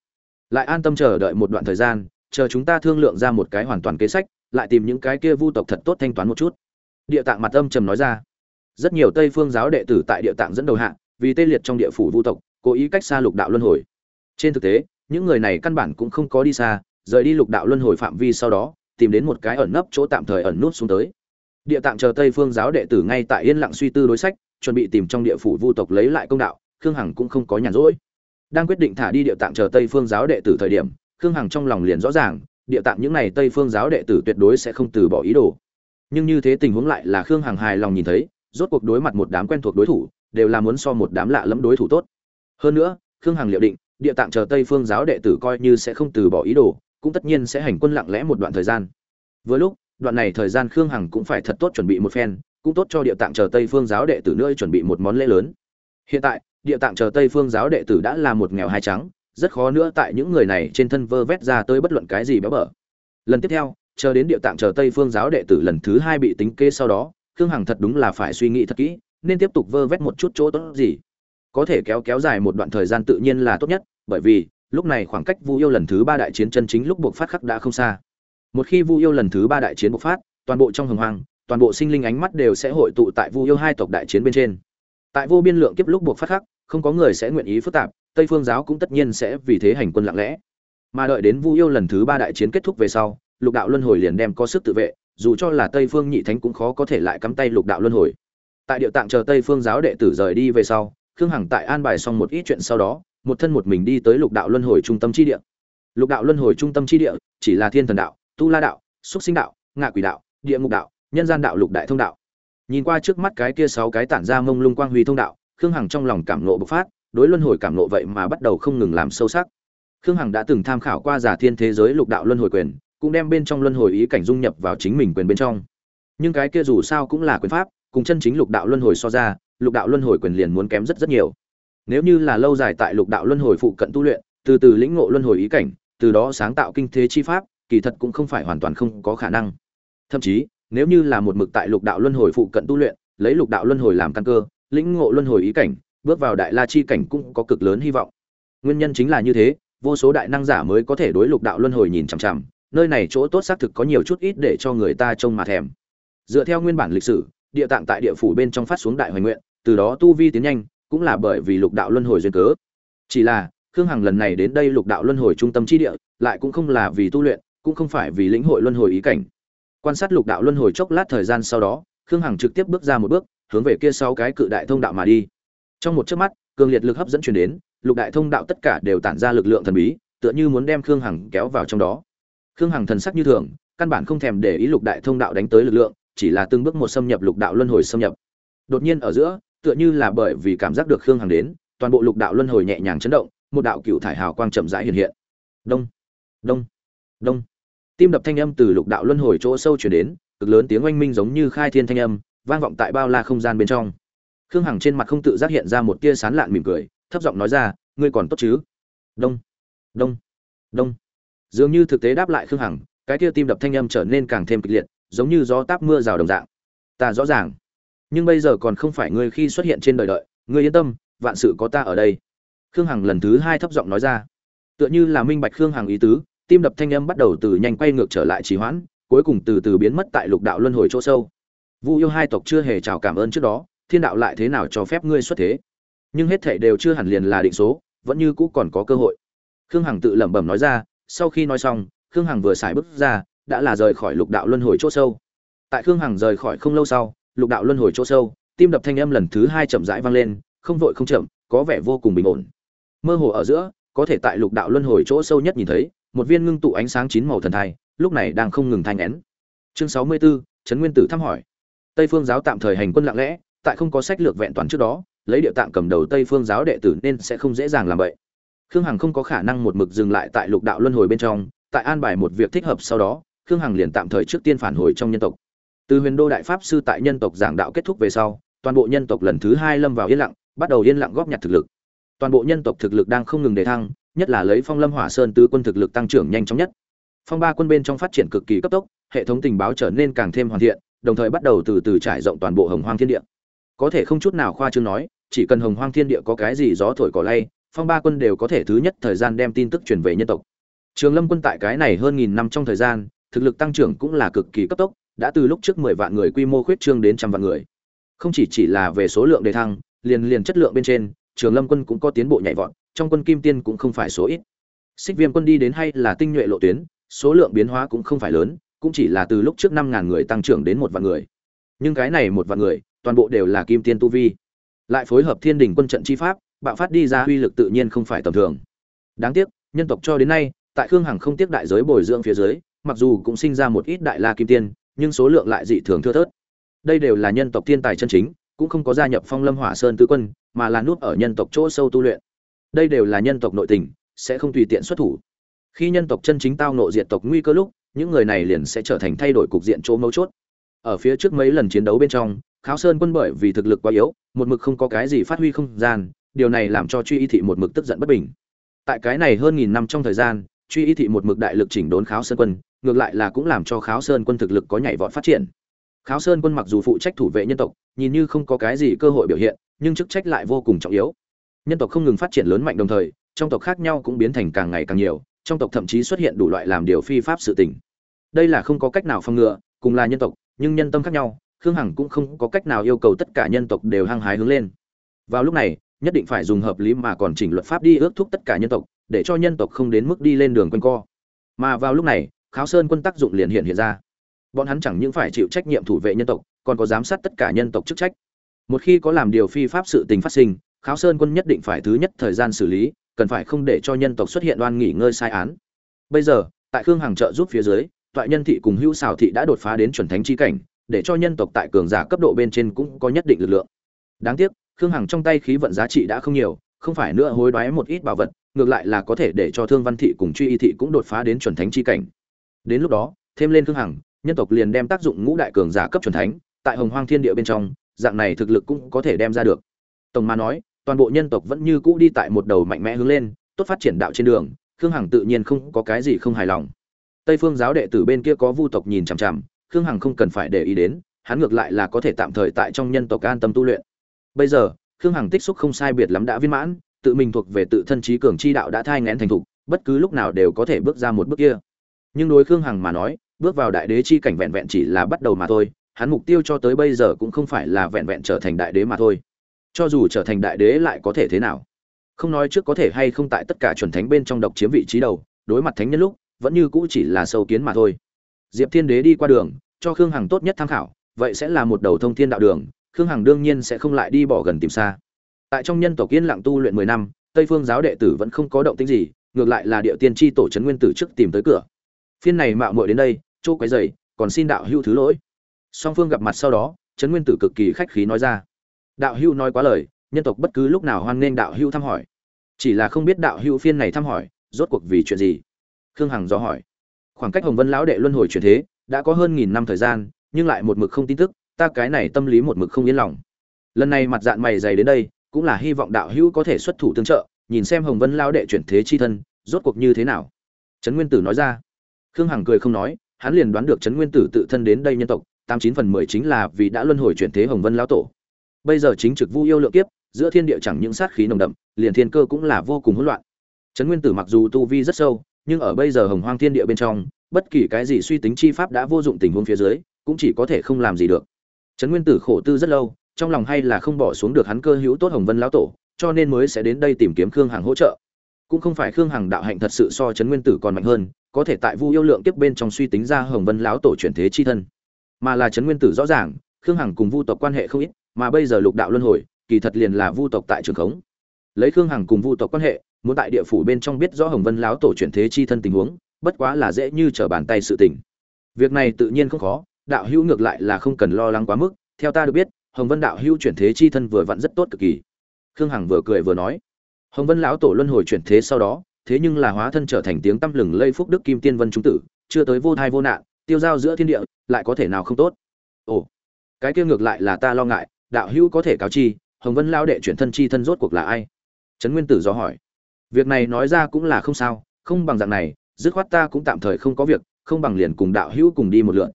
Lại an tâm chờ đợi một đoạn thời gian, chờ chúng ta thương lượng ra một cái hoàn toàn kế sách, lại tìm những cái kia vu tộc thật tốt thanh toán một chút địa tạng mặt âm trầm nói ra. Rất nhiều tây phương giáo đệ tử tại địa tạng dẫn đầu hạ, vì tê liệt trong địa phủ vu tộc, cố ý cách xa lục đạo luân hồi. Trên thực tế, những người này căn bản cũng không có đi xa, rời đi lục đạo luân hồi phạm vi sau đó, tìm đến một cái ẩn nấp chỗ tạm thời ẩn nút xuống tới. Địa tạng chờ tây phương giáo đệ tử ngay tại yên lặng suy tư đối sách, chuẩn bị tìm trong địa phủ vu tộc lấy lại công đạo, khương hằng cũng không có nhàn rỗi. Đang quyết định thả đi địa tạng chờ tây phương giáo đệ tử thời điểm, khương hằng trong lòng liền rõ ràng, địa tạng những n à y tây phương giáo đệ tử tuyệt đối sẽ không từ bỏ ý đồ nhưng như thế tình huống lại là khương hằng hài lòng nhìn thấy, rốt cuộc đối mặt một đám quen thuộc đối thủ, đều là muốn so một đám lạ lẫm đối thủ tốt. Hơn nữa, khương hằng liệu định, địa tạng chờ tây phương giáo đệ tử coi như sẽ không từ bỏ ý đồ, cũng tất nhiên sẽ hành quân lặng lẽ một đoạn thời gian. Vừa lúc, đoạn này thời gian khương hằng cũng phải thật tốt chuẩn bị một phen, cũng tốt cho địa tạng chờ tây phương giáo đệ tử nữa chuẩn bị một món lễ lớn. Hiện tại, địa tạng chờ tây phương giáo đệ tử đã là một nghèo hai trắng, rất khó nữa tại những người này trên thân vơ vét ra tới bất luận cái gì béo bở. Lần tiếp theo chờ đến địa tạng chờ tây phương giáo đệ tử lần thứ hai bị tính kê sau đó, khương hằng thật đúng là phải suy nghĩ thật kỹ, nên tiếp tục vơ vét một chút chỗ tốt gì. Có thể kéo kéo dài một đoạn thời gian tự nhiên là tốt nhất, bởi vì, lúc này khoảng cách vu yêu lần thứ ba đại chiến chân chính lúc buộc phát khắc đã không xa. Một khi vu yêu lần thứ ba đại chiến bộc phát, toàn bộ trong hồng hoang, toàn bộ sinh linh ánh mắt đều sẽ hội tụ tại vu yêu hai tộc đại chiến bên trên. Tại vô biên lượng kiếp lúc buộc phát khắc, không có người sẽ nguyện ý phức tạp, tây phương giáo cũng tất nhiên sẽ vì thế hành quân lặng lẽ. Mà đợi đến vu yêu lần thứ ba đại chiến kết thúc về sau lục đạo luân hồi liền đem có sức tự vệ, dù cho là tây phương nhị thánh cũng khó có thể lại cắm tay lục đạo luân hồi. Tại địa tạng chờ tây phương giáo đệ tử rời đi về sau, khương hằng tại an bài xong một ít chuyện sau đó, một thân một mình đi tới lục đạo luân hồi trung tâm chi địa. Lục đạo luân hồi trung tâm chi địa chỉ là thiên thần đạo, tu la đạo, xúc sinh đạo, ngạ quỷ đạo, địa ngục đạo, nhân gian đạo lục đại thông đạo. Nhìn qua trước mắt cái kia sáu cái tản ra mông lung quang huy thông đạo, khương hằng trong lòng cảm nộ bộc phát, đối luân hồi cảm nộ vậy mà bắt đầu không ngừng làm sâu sắc. Khương hằng đã từng tham khảo qua giả thiên thế giới lục đạo luân hồi quyền cũng đem bên trong luân hồi ý cảnh dung nhập vào chính mình quyền bên trong. Nhưng cái kia dù sao cũng là quyền pháp, cùng chân chính lục đạo luân hồi so ra, lục đạo luân hồi quyền liền muốn kém rất rất nhiều. Nếu như là lâu dài tại lục đạo luân hồi phụ cận tu luyện, từ từ lĩnh ngộ luân hồi ý cảnh, từ đó sáng tạo kinh thế chi pháp, kỳ thật cũng không phải hoàn toàn không có khả năng. Thậm chí, nếu như là một mực tại lục đạo luân hồi phụ cận tu luyện, lấy lục đạo luân hồi làm căn cơ, lĩnh ngộ luân hồi ý cảnh, bước vào đại la chi cảnh cũng có cực lớn hy vọng. Nguyên nhân chính là như thế, vô số đại năng giả mới có thể đối lục đạo luân hồi nhìn chằm chằm nơi này chỗ tốt xác thực có nhiều chút ít để cho người ta trông mà thèm. Dựa theo nguyên bản lịch sử, địa tạng tại địa phủ bên trong phát xuống đại hoành nguyện, từ đó tu vi tiến nhanh, cũng là bởi vì lục đạo luân hồi duyên cớ. Chỉ là, khương hằng lần này đến đây lục đạo luân hồi trung tâm chi địa, lại cũng không là vì tu luyện, cũng không phải vì lĩnh hội luân hồi ý cảnh. Quan sát lục đạo luân hồi chốc lát thời gian sau đó, khương hằng trực tiếp bước ra một bước, hướng về kia sau cái cự đại thông đạo mà đi. Trong một chớp mắt, cường liệt lực hấp dẫn truyền đến, lục đại thông đạo tất cả đều tản ra lực lượng thần bí, tựa như muốn đem khương hằng kéo vào trong đó khương hằng thần sắc như thường, căn bản không thèm để ý lục đại thông đạo đánh tới lực lượng, chỉ là từng bước một xâm nhập lục đạo luân hồi xâm nhập. Đột nhiên ở giữa, tựa như là bởi vì cảm giác được khương hằng đến, toàn bộ lục đạo luân hồi nhẹ nhàng chấn động, một đạo cựu thải hào quang chậm rãi hiện hiện. Đông đông đông. Tim đập thanh âm từ lục đạo luân hồi chỗ sâu chuyển đến, cực lớn tiếng oanh minh giống như khai thiên thanh âm, vang vọng tại bao la không gian bên trong. Khương hằng trên mặt không tự giác hiện ra một tia sán lạn mỉm cười, thấp giọng nói ra, ngươi còn tốt chứ? Đông đông đông dường như thực tế đáp lại khương hằng, cái kia tim đập thanh âm trở nên càng thêm kịch liệt, giống như gió táp mưa rào đồng dạng. Ta rõ ràng. Nhưng bây giờ còn không phải ngươi khi xuất hiện trên đời đợi, ngươi yên tâm, vạn sự có ta ở đây. Khương hằng lần thứ hai thấp giọng nói ra. Tựa như là minh bạch khương hằng ý tứ, tim đập thanh âm bắt đầu từ nhanh quay ngược trở lại trì hoãn, cuối cùng từ từ biến mất tại lục đạo luân hồi chỗ sâu. Vu yêu hai tộc chưa hề chào cảm ơn trước đó, thiên đạo lại thế nào cho phép ngươi xuất thế? Nhưng hết thảy đều chưa hẳn liền là định số, vẫn như cũ còn có cơ hội. Khương hằng tự lẩm bẩm nói ra sau khi nói xong khương hằng vừa xài bước ra đã là rời khỏi lục đạo luân hồi chỗ sâu. Tại khương hằng rời khỏi không lâu sau lục đạo luân hồi chỗ sâu tim đập thanh âm lần thứ hai chậm rãi vang lên không vội không chậm có vẻ vô cùng bình ổn. Mơ hồ ở giữa có thể tại lục đạo luân hồi chỗ sâu nhất nhìn thấy một viên ngưng tụ ánh sáng chín màu thần thai lúc này đang không ngừng thanh nén. Chương sáu mươi 64, trấn nguyên tử thăm hỏi. Tây phương giáo tạm thời hành quân lặng lẽ tại không có sách lược vẹn toàn trước đó lấy địa tạng cầm đầu tây phương giáo đệ tử nên sẽ không dễ dàng làm vậy khương hằng không có khả năng một mực dừng lại tại lục đạo luân hồi bên trong, tại an bài một việc thích hợp sau đó, khương hằng liền tạm thời trước tiên phản hồi trong nhân tộc. Từ huyền đô đại pháp sư tại nhân tộc giảng đạo kết thúc về sau, toàn bộ nhân tộc lần thứ hai lâm vào yên lặng, bắt đầu yên lặng góp nhặt thực lực. Toàn bộ nhân tộc thực lực đang không ngừng đề thăng, nhất là lấy phong lâm hỏa sơn tứ quân thực lực tăng trưởng nhanh chóng nhất. Phong ba quân bên trong phát triển cực kỳ cấp tốc, hệ thống tình báo trở nên càng thêm hoàn thiện, đồng thời bắt đầu từ từ trải rộng toàn bộ hồng hoang thiên địa. Có thể không chút nào khoa trương nói, chỉ cần hồng hoang thiên địa có cái gì gió thổi cỏ lay phong ba quân đều có thể thứ nhất thời gian đem tin tức truyền về nhân tộc. Trường lâm quân tại cái này hơn nghìn năm trong thời gian, thực lực tăng trưởng cũng là cực kỳ cấp tốc, đã từ lúc trước mười vạn người quy mô khuyết trương đến trăm vạn người. Không chỉ chỉ là về số lượng đề thăng, liền liền chất lượng bên trên, trường lâm quân cũng có tiến bộ nhảy vọt, trong quân kim tiên cũng không phải số ít. Xích viêm quân đi đến hay là tinh nhuệ lộ tuyến, số lượng biến hóa cũng không phải lớn, cũng chỉ là từ lúc trước năm ngàn người tăng trưởng đến một vạn người. Nhưng cái này một vạn người, toàn bộ đều là kim tiên tu vi. Lại phối hợp thiên đình quân trận chi pháp bạo phát đi ra uy lực tự nhiên không phải tầm thường. Đáng tiếc, nhân tộc cho đến nay, tại khương hằng không tiếc đại giới bồi dưỡng phía dưới, mặc dù cũng sinh ra một ít đại la kim tiên, nhưng số lượng lại dị thường thưa thớt. Đây đều là nhân tộc thiên tài chân chính, cũng không có gia nhập phong lâm hỏa sơn tứ quân, mà là núp ở nhân tộc chỗ sâu tu luyện. Đây đều là nhân tộc nội tình, sẽ không tùy tiện xuất thủ. Khi nhân tộc chân chính tao nộ diện tộc nguy cơ lúc, những người này liền sẽ trở thành thay đổi cục diện chỗ mấu chốt. Ở phía trước mấy lần chiến đấu bên trong, kháo sơn quân bởi vì thực lực quá yếu, một mực không có cái gì phát huy không gian điều này làm cho truy y thị một mực tức giận bất bình. Tại cái này hơn nghìn năm trong thời gian, truy y thị một mực đại lực chỉnh đốn kháo sơn quân, ngược lại là cũng làm cho kháo sơn quân thực lực có nhảy vọt phát triển. Kháo sơn quân mặc dù phụ trách thủ vệ nhân tộc, nhìn như không có cái gì cơ hội biểu hiện, nhưng chức trách lại vô cùng trọng yếu. Nhân tộc không ngừng phát triển lớn mạnh đồng thời, trong tộc khác nhau cũng biến thành càng ngày càng nhiều, trong tộc thậm chí xuất hiện đủ loại làm điều phi pháp sự tình. Đây là không có cách nào phòng ngừa, cùng là nhân tộc, nhưng nhân tâm khác nhau, khương hằng cũng không có cách nào yêu cầu tất cả nhân tộc đều hăng hái hướng lên. Vào lúc này nhất định phải dùng hợp lý mà còn chỉnh luật pháp đi ước thúc tất cả nhân tộc, để cho nhân tộc không đến mức đi lên đường quanh co. Mà vào lúc này, kháo sơn quân tác dụng liền hiện hiện ra. Bọn hắn chẳng những phải chịu trách nhiệm thủ vệ nhân tộc, còn có giám sát tất cả nhân tộc chức trách. Một khi có làm điều phi pháp sự tình phát sinh, kháo sơn quân nhất định phải thứ nhất thời gian xử lý, cần phải không để cho nhân tộc xuất hiện oan nghỉ ngơi sai án. Bây giờ, tại khương hàng trợ giúp phía dưới, toại nhân thị cùng hữu xào thị đã đột phá đến chuẩn thánh chi cảnh, để cho nhân tộc tại cường giả cấp độ bên trên cũng có nhất định lực lượng. Đáng tiếc khương hằng trong tay khí vận giá trị đã không nhiều, không phải nữa hối đoái một ít bảo vật, ngược lại là có thể để cho thương văn thị cùng truy y thị cũng đột phá đến chuẩn thánh chi cảnh. Đến lúc đó, thêm lên khương hằng, nhân tộc liền đem tác dụng ngũ đại cường giả cấp chuẩn thánh, tại hồng hoang thiên địa bên trong, dạng này thực lực cũng có thể đem ra được. Tổng mà nói, toàn bộ nhân tộc vẫn như cũ đi tại một đầu mạnh mẽ hướng lên, tốt phát triển đạo trên đường, khương hằng tự nhiên không có cái gì không hài lòng. Tây phương giáo đệ tử bên kia có vu tộc nhìn chằm chằm, khương hằng không cần phải để ý đến, hắn ngược lại là có thể tạm thời tại trong nhân tộc an tâm tu luyện bây giờ, khương hằng tích xúc không sai biệt lắm đã viên mãn, tự mình thuộc về tự thân trí cường chi đạo đã thai ngén thành thục, bất cứ lúc nào đều có thể bước ra một bước kia. Nhưng đối khương hằng mà nói, bước vào đại đế chi cảnh vẹn vẹn chỉ là bắt đầu mà thôi, hắn mục tiêu cho tới bây giờ cũng không phải là vẹn vẹn trở thành đại đế mà thôi. Cho dù trở thành đại đế lại có thể thế nào? Không nói trước có thể hay không tại tất cả chuẩn thánh bên trong độc chiếm vị trí đầu, đối mặt thánh nhân lúc, vẫn như cũ chỉ là sâu kiến mà thôi. Diệp thiên đế đi qua đường, cho khương hằng tốt nhất tham khảo, vậy sẽ là một đầu thông thiên đạo đường khương hằng đương nhiên sẽ không lại đi bỏ gần tìm xa. Tại trong nhân tộc yên lặng tu luyện mười năm, tây phương giáo đệ tử vẫn không có động tĩnh gì, ngược lại là địa tiên tri tổ trấn nguyên tử trước tìm tới cửa. Phiên này mạo muội đến đây, chỗ quấy dày còn xin đạo hữu thứ lỗi. Song phương gặp mặt sau đó, trấn nguyên tử cực kỳ khách khí nói ra. Đạo hữu nói quá lời, nhân tộc bất cứ lúc nào hoan nghênh đạo hữu thăm hỏi. Chỉ là không biết đạo hữu phiên này thăm hỏi, rốt cuộc vì chuyện gì? Khương hằng do hỏi. Khoảng cách hồng vân lão đệ luân hồi chuyển thế, đã có hơn nghìn năm thời gian, nhưng lại một mực không tin tức ta cái này tâm lý một mực không yên lòng. Lần này mặt dạng mày dày đến đây, cũng là hy vọng đạo hữu có thể xuất thủ tương trợ, nhìn xem hồng vân lão đệ chuyển thế chi thân, rốt cuộc như thế nào. Trấn nguyên tử nói ra. Khương hằng cười không nói, hắn liền đoán được trấn nguyên tử tự thân đến đây nhân tộc, tám chín phần mười chính là vì đã luân hồi chuyển thế hồng vân lão tổ. Bây giờ chính trực vu yêu lượng kiếp, giữa thiên địa chẳng những sát khí nồng đậm, liền thiên cơ cũng là vô cùng hỗn loạn. Trấn nguyên tử mặc dù tu vi rất sâu, nhưng ở bây giờ hồng hoang thiên địa bên trong, bất kỳ cái gì suy tính chi pháp đã vô dụng tình huống phía dưới, cũng chỉ có thể không làm gì được trấn nguyên tử khổ tư rất lâu, trong lòng hay là không bỏ xuống được hắn cơ hữu tốt hồng vân lão tổ, cho nên mới sẽ đến đây tìm kiếm khương hằng hỗ trợ. Cũng không phải khương hằng đạo hạnh thật sự so trấn nguyên tử còn mạnh hơn, có thể tại vu yêu lượng tiếp bên trong suy tính ra hồng vân lão tổ chuyển thế chi thân. Mà là trấn nguyên tử rõ ràng, khương hằng cùng vu tộc quan hệ không ít, mà bây giờ lục đạo luân hồi, kỳ thật liền là vu tộc tại trường khống. Lấy khương hằng cùng vu tộc quan hệ, muốn tại địa phủ bên trong biết rõ hồng vân lão tổ chuyển thế chi thân tình huống, bất quá là dễ như trở bàn tay sự tình. Việc này tự nhiên không khó đạo hữu ngược lại là không cần lo lắng quá mức, theo ta được biết, hồng vân đạo hữu chuyển thế chi thân vừa vặn rất tốt cực kỳ. Khương hằng vừa cười vừa nói, hồng vân lão tổ luân hồi chuyển thế sau đó, thế nhưng là hóa thân trở thành tiếng tăm lừng lây phúc đức kim tiên vân trung tử, chưa tới vô thai vô nạn, tiêu giao giữa thiên địa, lại có thể nào không tốt? Ồ, cái kia ngược lại là ta lo ngại, đạo hữu có thể cáo chi, hồng vân lao đệ chuyển thân chi thân rốt cuộc là ai? Trấn nguyên tử do hỏi. Việc này nói ra cũng là không sao, không bằng dạng này, dứt khoát ta cũng tạm thời không có việc, không bằng liền cùng đạo hữu cùng đi một lượn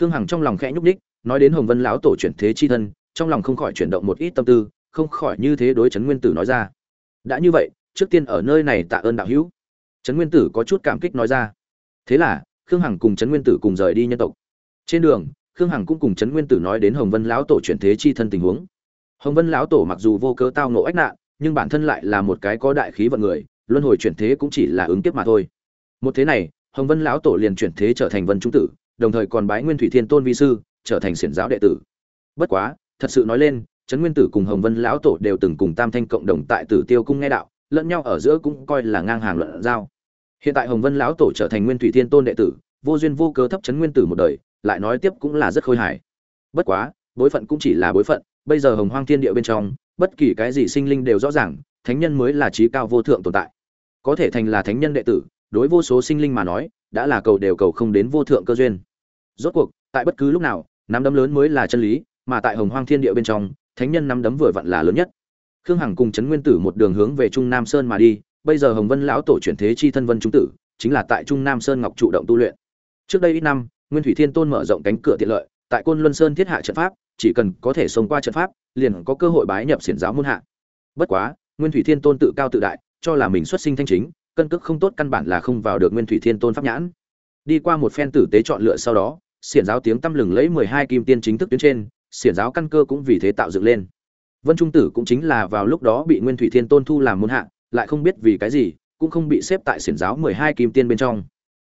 khương hằng trong lòng khẽ nhúc ních nói đến hồng vân lão tổ chuyển thế chi thân, trong lòng không khỏi chuyển động một ít tâm tư, không khỏi như thế đối trấn nguyên tử nói ra. Đã như vậy, trước tiên ở nơi này tạ ơn đạo hữu. Trấn nguyên tử có chút cảm kích nói ra. Thế là, khương hằng cùng trấn nguyên tử cùng rời đi nhân tộc. Trên đường, khương hằng cũng cùng trấn nguyên tử nói đến hồng vân lão tổ chuyển thế chi thân tình huống. Hồng vân lão tổ mặc dù vô cớ tao nộ ách nạn, nhưng bản thân lại là một cái có đại khí vận người, luân hồi chuyển thế cũng chỉ là ứng kiếp mà thôi. Một thế này, hồng vân lão tổ liền chuyển thế trở thành vân trung tử đồng thời còn bái nguyên thủy thiên tôn vi sư, trở thành xiển giáo đệ tử. Bất quá, thật sự nói lên, trấn nguyên tử cùng hồng vân lão tổ đều từng cùng tam thanh cộng đồng tại tử tiêu cung nghe đạo, lẫn nhau ở giữa cũng coi là ngang hàng luận giao. Hiện tại hồng vân lão tổ trở thành nguyên thủy thiên tôn đệ tử, vô duyên vô cớ thấp trấn nguyên tử một đời, lại nói tiếp cũng là rất khôi hài. Bất quá, bối phận cũng chỉ là bối phận, bây giờ hồng hoang thiên địa bên trong, bất kỳ cái gì sinh linh đều rõ ràng, thánh nhân mới là trí cao vô thượng tồn tại. Có thể thành là thánh nhân đệ tử, đối vô số sinh linh mà nói đã là cầu đều cầu không đến vô thượng cơ duyên. Rốt cuộc, tại bất cứ lúc nào, nắm đấm lớn mới là chân lý, mà tại hồng hoang thiên địa bên trong, thánh nhân nắm đấm vừa vặn là lớn nhất. Khương hằng cùng trấn nguyên tử một đường hướng về trung nam sơn mà đi, bây giờ hồng vân lão tổ chuyển thế chi thân vân trung tử, chính là tại trung nam sơn ngọc trụ động tu luyện. Trước đây ít năm, nguyên thủy thiên tôn mở rộng cánh cửa tiện lợi, tại côn luân sơn thiết hạ trận pháp, chỉ cần có thể xông qua trận pháp, liền có cơ hội bái nhập xiển giáo môn hạ. Bất quá, nguyên thủy thiên tôn tự cao tự đại, cho là mình xuất sinh thanh chính cân cước không tốt căn bản là không vào được nguyên thủy thiên tôn pháp nhãn. Đi qua một phen tử tế chọn lựa sau đó, xiển giáo tiếng tăm lừng lấy mười hai kim tiên chính thức tuyến trên, xiển giáo căn cơ cũng vì thế tạo dựng lên. Vân trung tử cũng chính là vào lúc đó bị nguyên thủy thiên tôn thu làm môn hạ, lại không biết vì cái gì, cũng không bị xếp tại xiển giáo mười hai kim tiên bên trong.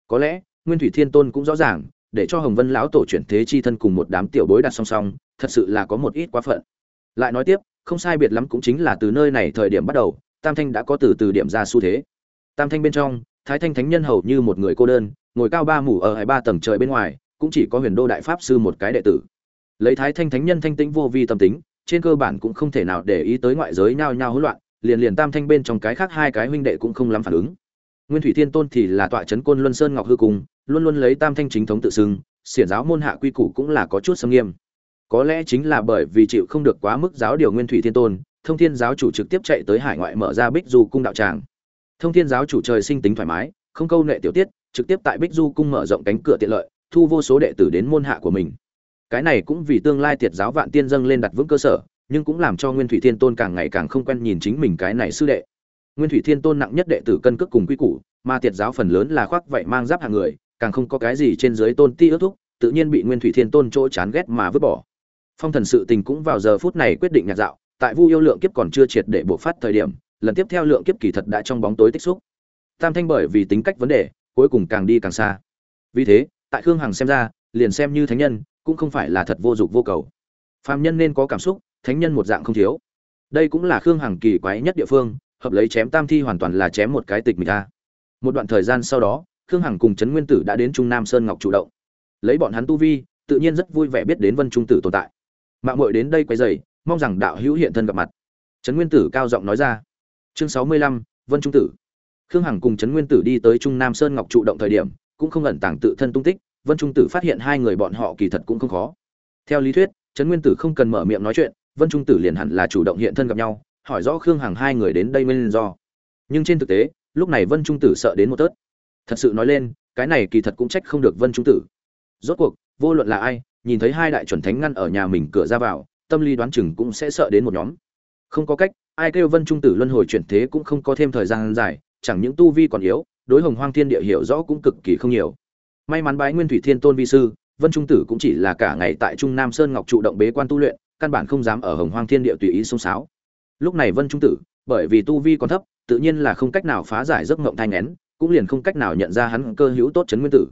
Có lẽ, nguyên thủy thiên tôn cũng rõ ràng, để cho hồng vân lão tổ chuyển thế chi thân cùng một đám tiểu bối đặt song song, thật sự là có một ít quá phận. Lại nói tiếp, không sai biệt lắm cũng chính là từ nơi này thời điểm bắt đầu, tam thanh đã có từ từ điểm ra xu thế tam thanh bên trong, thái thanh thánh nhân hầu như một người cô đơn, ngồi cao ba mủ ở hai ba tầng trời bên ngoài, cũng chỉ có huyền đô đại pháp sư một cái đệ tử. Lấy thái thanh thánh nhân thanh tĩnh vô vi tâm tính, trên cơ bản cũng không thể nào để ý tới ngoại giới nhao nhao hỗn loạn, liền liền tam thanh bên trong cái khác hai cái huynh đệ cũng không lắm phản ứng. Nguyên thủy thiên tôn thì là tọa trấn côn luân sơn ngọc hư cung, luôn luôn lấy tam thanh chính thống tự xưng, xiển giáo môn hạ quy củ cũng là có chút xâm nghiêm. Có lẽ chính là bởi vì chịu không được quá mức giáo điều nguyên thủy thiên tôn, thông thiên giáo chủ trực tiếp chạy tới hải ngoại mở ra bích du cung đạo tràng thông thiên giáo chủ trời sinh tính thoải mái, không câu nệ tiểu tiết, trực tiếp tại bích du cung mở rộng cánh cửa tiện lợi, thu vô số đệ tử đến môn hạ của mình. Cái này cũng vì tương lai tiệt giáo vạn tiên dâng lên đặt vững cơ sở, nhưng cũng làm cho nguyên thủy thiên tôn càng ngày càng không quen nhìn chính mình cái này sư đệ. Nguyên thủy thiên tôn nặng nhất đệ tử cân cước cùng quy củ, mà tiệt giáo phần lớn là khoác vậy mang giáp hàng người, càng không có cái gì trên dưới tôn ti ước thúc, tự nhiên bị nguyên thủy thiên tôn chỗ chán ghét mà vứt bỏ. Phong thần sự tình cũng vào giờ phút này quyết định nhạt dạo, tại vu yêu lượng kiếp còn chưa triệt để buộc phát thời điểm lần tiếp theo lượng kiếp kỳ thật đã trong bóng tối tích xúc. Tam thanh bởi vì tính cách vấn đề, cuối cùng càng đi càng xa. Vì thế, tại khương hằng xem ra, liền xem như thánh nhân, cũng không phải là thật vô dụng vô cầu. Phàm nhân nên có cảm xúc, thánh nhân một dạng không thiếu. Đây cũng là khương hằng kỳ quái nhất địa phương, hợp lấy chém tam thi hoàn toàn là chém một cái tịch mịch ta một đoạn thời gian sau đó, khương hằng cùng trấn nguyên tử đã đến trung nam sơn ngọc chủ động. Lấy bọn hắn tu vi, tự nhiên rất vui vẻ biết đến vân trung tử tồn tại. Mạng mội đến đây quay dày mong rằng đạo hữu hiện thân gặp mặt. Trấn nguyên tử cao giọng nói ra chương sáu mươi lăm, vân trung tử. Khương hằng cùng trấn nguyên tử đi tới trung nam sơn ngọc trụ động thời điểm, cũng không ẩn tàng tự thân tung tích, vân trung tử phát hiện hai người bọn họ kỳ thật cũng không khó. Theo lý thuyết, trấn nguyên tử không cần mở miệng nói chuyện, vân trung tử liền hẳn là chủ động hiện thân gặp nhau, hỏi rõ khương hằng hai người đến đây nguyên do. Nhưng trên thực tế, lúc này vân trung tử sợ đến một tớt. Thật sự nói lên, cái này kỳ thật cũng trách không được vân trung tử. Rốt cuộc, vô luận là ai, nhìn thấy hai đại chuẩn thánh ngăn ở nhà mình cửa ra vào, tâm lý đoán chừng cũng sẽ sợ đến một nhóm. Không có cách ai kêu vân trung tử luân hồi chuyển thế cũng không có thêm thời gian dài, chẳng những tu vi còn yếu, đối hồng hoang thiên địa hiểu rõ cũng cực kỳ không nhiều. May mắn bái nguyên thủy thiên tôn vi sư, vân trung tử cũng chỉ là cả ngày tại trung nam sơn ngọc trụ động bế quan tu luyện, căn bản không dám ở hồng hoang thiên địa tùy ý xông xáo. Lúc này vân trung tử, bởi vì tu vi còn thấp, tự nhiên là không cách nào phá giải giấc mộng thanh nén cũng liền không cách nào nhận ra hắn cơ hữu tốt chấn nguyên tử.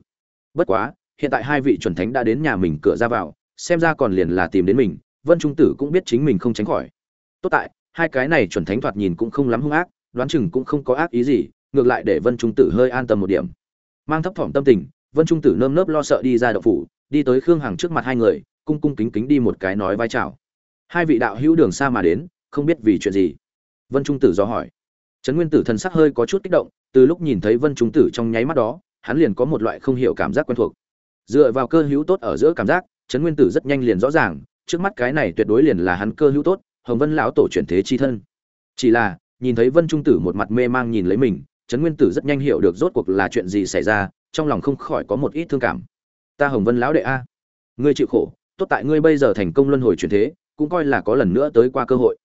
Bất quá, hiện tại hai vị chuẩn thánh đã đến nhà mình cửa ra vào, xem ra còn liền là tìm đến mình, vân trung tử cũng biết chính mình không tránh khỏi. Tốt tại hai cái này chuẩn thánh thoạt nhìn cũng không lắm hung ác, đoán chừng cũng không có ác ý gì, ngược lại để vân trung tử hơi an tâm một điểm. Mang thấp thỏm tâm tình, vân trung tử nơm nớp lo sợ đi ra động phủ, đi tới khương hằng trước mặt hai người, cung cung kính kính đi một cái nói vai chào. Hai vị đạo hữu đường xa mà đến, không biết vì chuyện gì? Vân trung tử dò hỏi. Trấn nguyên tử thần sắc hơi có chút kích động, từ lúc nhìn thấy vân trung tử trong nháy mắt đó, hắn liền có một loại không hiểu cảm giác quen thuộc. Dựa vào cơ hữu tốt ở giữa cảm giác, trấn nguyên tử rất nhanh liền rõ ràng, trước mắt cái này tuyệt đối liền là hắn cơ hữu tốt hồng vân lão tổ chuyển thế chi thân. Chỉ là, nhìn thấy vân trung tử một mặt mê mang nhìn lấy mình, trấn nguyên tử rất nhanh hiểu được rốt cuộc là chuyện gì xảy ra, trong lòng không khỏi có một ít thương cảm. Ta hồng vân lão đệ a, ngươi chịu khổ, tốt tại ngươi bây giờ thành công luân hồi chuyển thế, cũng coi là có lần nữa tới qua cơ hội.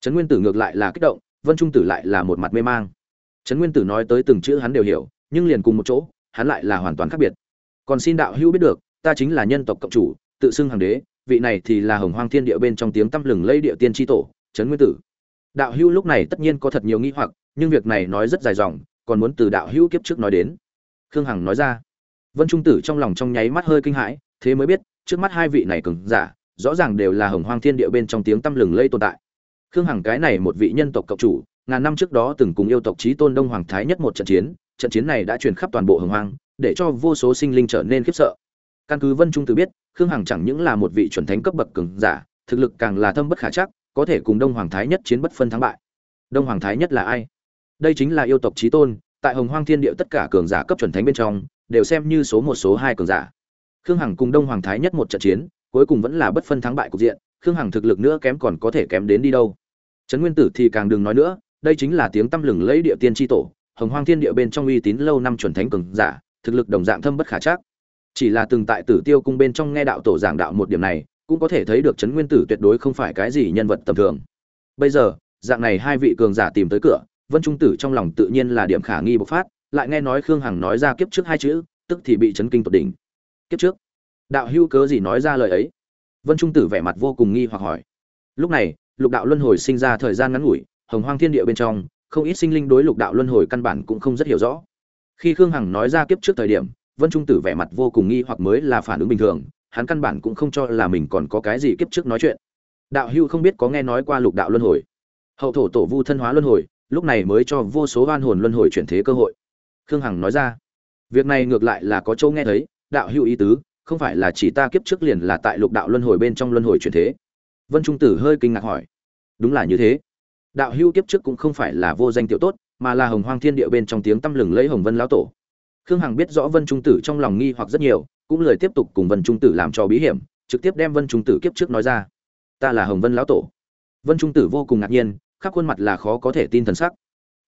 Trấn nguyên tử ngược lại là kích động, vân trung tử lại là một mặt mê mang. Trấn nguyên tử nói tới từng chữ hắn đều hiểu, nhưng liền cùng một chỗ, hắn lại là hoàn toàn khác biệt. Còn xin đạo hữu biết được, ta chính là nhân tộc cộng chủ, tự xưng hàng đế vị này thì là hồng hoang thiên địa bên trong tiếng tăm lừng lây địa tiên tri tổ, trấn nguyên tử. Đạo hữu lúc này tất nhiên có thật nhiều nghi hoặc, nhưng việc này nói rất dài dòng, còn muốn từ đạo hữu kiếp trước nói đến. Khương hằng nói ra. Vân trung tử trong lòng trong nháy mắt hơi kinh hãi, thế mới biết, trước mắt hai vị này cứng giả, rõ ràng đều là hồng hoang thiên địa bên trong tiếng tăm lừng lây tồn tại. Khương hằng cái này một vị nhân tộc cộng chủ, ngàn năm trước đó từng cùng yêu tộc trí tôn đông hoàng thái nhất một trận chiến trận chiến này đã truyền khắp toàn bộ hồng hoang, để cho vô số sinh linh trở nên khiếp sợ căn cứ vân trung tự biết, khương hằng chẳng những là một vị chuẩn thánh cấp bậc cường giả, thực lực càng là thâm bất khả chắc, có thể cùng đông hoàng thái nhất chiến bất phân thắng bại. Đông hoàng thái nhất là ai? Đây chính là yêu tộc trí tôn, tại hồng hoang thiên địa tất cả cường giả cấp chuẩn thánh bên trong, đều xem như số một, số hai cường giả. Khương hằng cùng đông hoàng thái nhất một trận chiến, cuối cùng vẫn là bất phân thắng bại cục diện, khương hằng thực lực nữa kém còn có thể kém đến đi đâu. Trấn nguyên tử thì càng đừng nói nữa, đây chính là tiếng tăm lừng lấy địa tiên tri tổ, hồng hoang thiên địa bên trong uy tín lâu năm chuẩn thánh cường giả, thực lực đồng dạng thâm bất khả chắc chỉ là từng tại tử tiêu cung bên trong nghe đạo tổ giảng đạo một điểm này, cũng có thể thấy được trấn nguyên tử tuyệt đối không phải cái gì nhân vật tầm thường. Bây giờ, dạng này hai vị cường giả tìm tới cửa, vân trung tử trong lòng tự nhiên là điểm khả nghi bộc phát, lại nghe nói khương hằng nói ra kiếp trước hai chữ, tức thì bị chấn kinh tột đỉnh. Kiếp trước? Đạo hữu cớ gì nói ra lời ấy? Vân trung tử vẻ mặt vô cùng nghi hoặc hỏi. Lúc này, lục đạo luân hồi sinh ra thời gian ngắn ngủi, hồng hoang thiên địa bên trong, không ít sinh linh đối lục đạo luân hồi căn bản cũng không rất hiểu rõ. Khi khương hằng nói ra kiếp trước thời điểm vân trung tử vẻ mặt vô cùng nghi hoặc mới là phản ứng bình thường, hắn căn bản cũng không cho là mình còn có cái gì kiếp trước nói chuyện. Đạo hưu không biết có nghe nói qua lục đạo luân hồi. Hậu thổ tổ vu thân hóa luân hồi, lúc này mới cho vô số oan hồn luân hồi chuyển thế cơ hội. Khương hằng nói ra, việc này ngược lại là có châu nghe thấy, đạo hưu ý tứ, không phải là chỉ ta kiếp trước liền là tại lục đạo luân hồi bên trong luân hồi chuyển thế. Vân trung tử hơi kinh ngạc hỏi, đúng là như thế. Đạo hưu kiếp trước cũng không phải là vô danh tiểu tốt, mà là hồng hoang thiên địa bên trong tiếng tăm lừng lấy hồng vân lão tổ khương hằng biết rõ vân trung tử trong lòng nghi hoặc rất nhiều, cũng lời tiếp tục cùng vân trung tử làm cho bí hiểm, trực tiếp đem vân trung tử kiếp trước nói ra. Ta là hồng vân lão tổ. Vân trung tử vô cùng ngạc nhiên, khắp khuôn mặt là khó có thể tin thần sắc.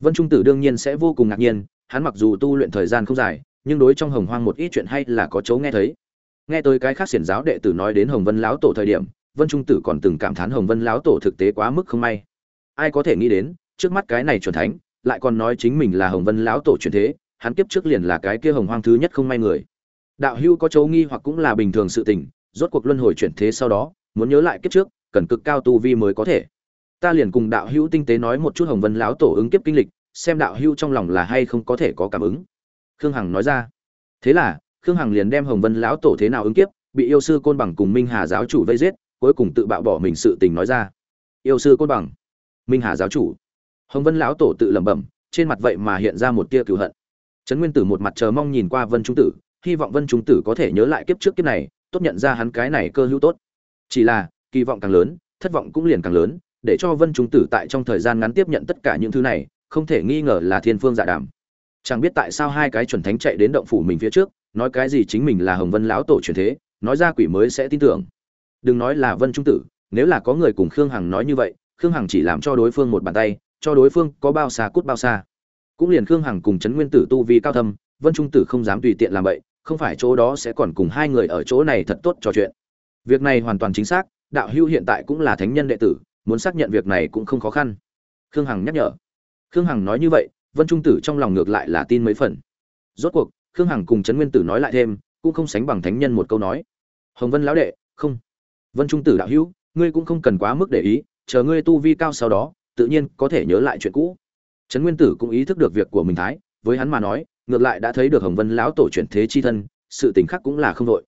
Vân trung tử đương nhiên sẽ vô cùng ngạc nhiên, hắn mặc dù tu luyện thời gian không dài, nhưng đối trong hồng hoang một ít chuyện hay là có chấu nghe thấy. Nghe tới cái khác xiển giáo đệ tử nói đến hồng vân lão tổ thời điểm, vân trung tử còn từng cảm thán hồng vân lão tổ thực tế quá mức không may. Ai có thể nghĩ đến, trước mắt cái này chuẩn thánh, lại còn nói chính mình là hồng vân lão tổ truyền thế hắn kiếp trước liền là cái kia hồng hoang thứ nhất không may người. Đạo hưu có chấu nghi hoặc cũng là bình thường sự tình, rốt cuộc luân hồi chuyển thế sau đó, muốn nhớ lại kiếp trước, cần cực cao tu vi mới có thể. Ta liền cùng đạo hưu tinh tế nói một chút hồng vân lão tổ ứng kiếp kinh lịch, xem đạo hưu trong lòng là hay không có thể có cảm ứng. Khương hằng nói ra. Thế là, khương hằng liền đem hồng vân lão tổ thế nào ứng kiếp, bị yêu sư côn bằng cùng minh hà giáo chủ vây giết, cuối cùng tự bạo bỏ mình sự tình nói ra. Yêu sư côn bằng, minh hà giáo chủ. Hồng vân lão tổ tự lẩm bẩm, trên mặt vậy mà hiện ra một tia cựu hận trấn nguyên tử một mặt chờ mong nhìn qua vân trung tử, hy vọng vân trung tử có thể nhớ lại kiếp trước kiếp này, tốt nhận ra hắn cái này cơ hữu tốt. Chỉ là, kỳ vọng càng lớn, thất vọng cũng liền càng lớn, để cho vân trung tử tại trong thời gian ngắn tiếp nhận tất cả những thứ này, không thể nghi ngờ là thiên phương dạ đàm. Chẳng biết tại sao hai cái chuẩn thánh chạy đến động phủ mình phía trước, nói cái gì chính mình là hồng vân lão tổ truyền thế, nói ra quỷ mới sẽ tin tưởng. Đừng nói là vân trung tử, nếu là có người cùng khương hằng nói như vậy, khương hằng chỉ làm cho đối phương một bàn tay, cho đối phương có bao xa cút bao xa cũng liền khương hằng cùng trấn nguyên tử tu vi cao thâm, vân trung tử không dám tùy tiện làm vậy không phải chỗ đó sẽ còn cùng hai người ở chỗ này thật tốt trò chuyện. Việc này hoàn toàn chính xác, đạo hưu hiện tại cũng là thánh nhân đệ tử, muốn xác nhận việc này cũng không khó khăn. Khương hằng nhắc nhở. Khương hằng nói như vậy, vân trung tử trong lòng ngược lại là tin mấy phần. Rốt cuộc, khương hằng cùng trấn nguyên tử nói lại thêm, cũng không sánh bằng thánh nhân một câu nói. Hồng vân lão đệ, không. Vân trung tử đạo hữu, ngươi cũng không cần quá mức để ý, chờ ngươi tu vi cao sau đó, tự nhiên có thể nhớ lại chuyện cũ trấn nguyên tử cũng ý thức được việc của mình thái, với hắn mà nói, ngược lại đã thấy được hồng vân lão tổ chuyển thế chi thân, sự tình khác cũng là không đội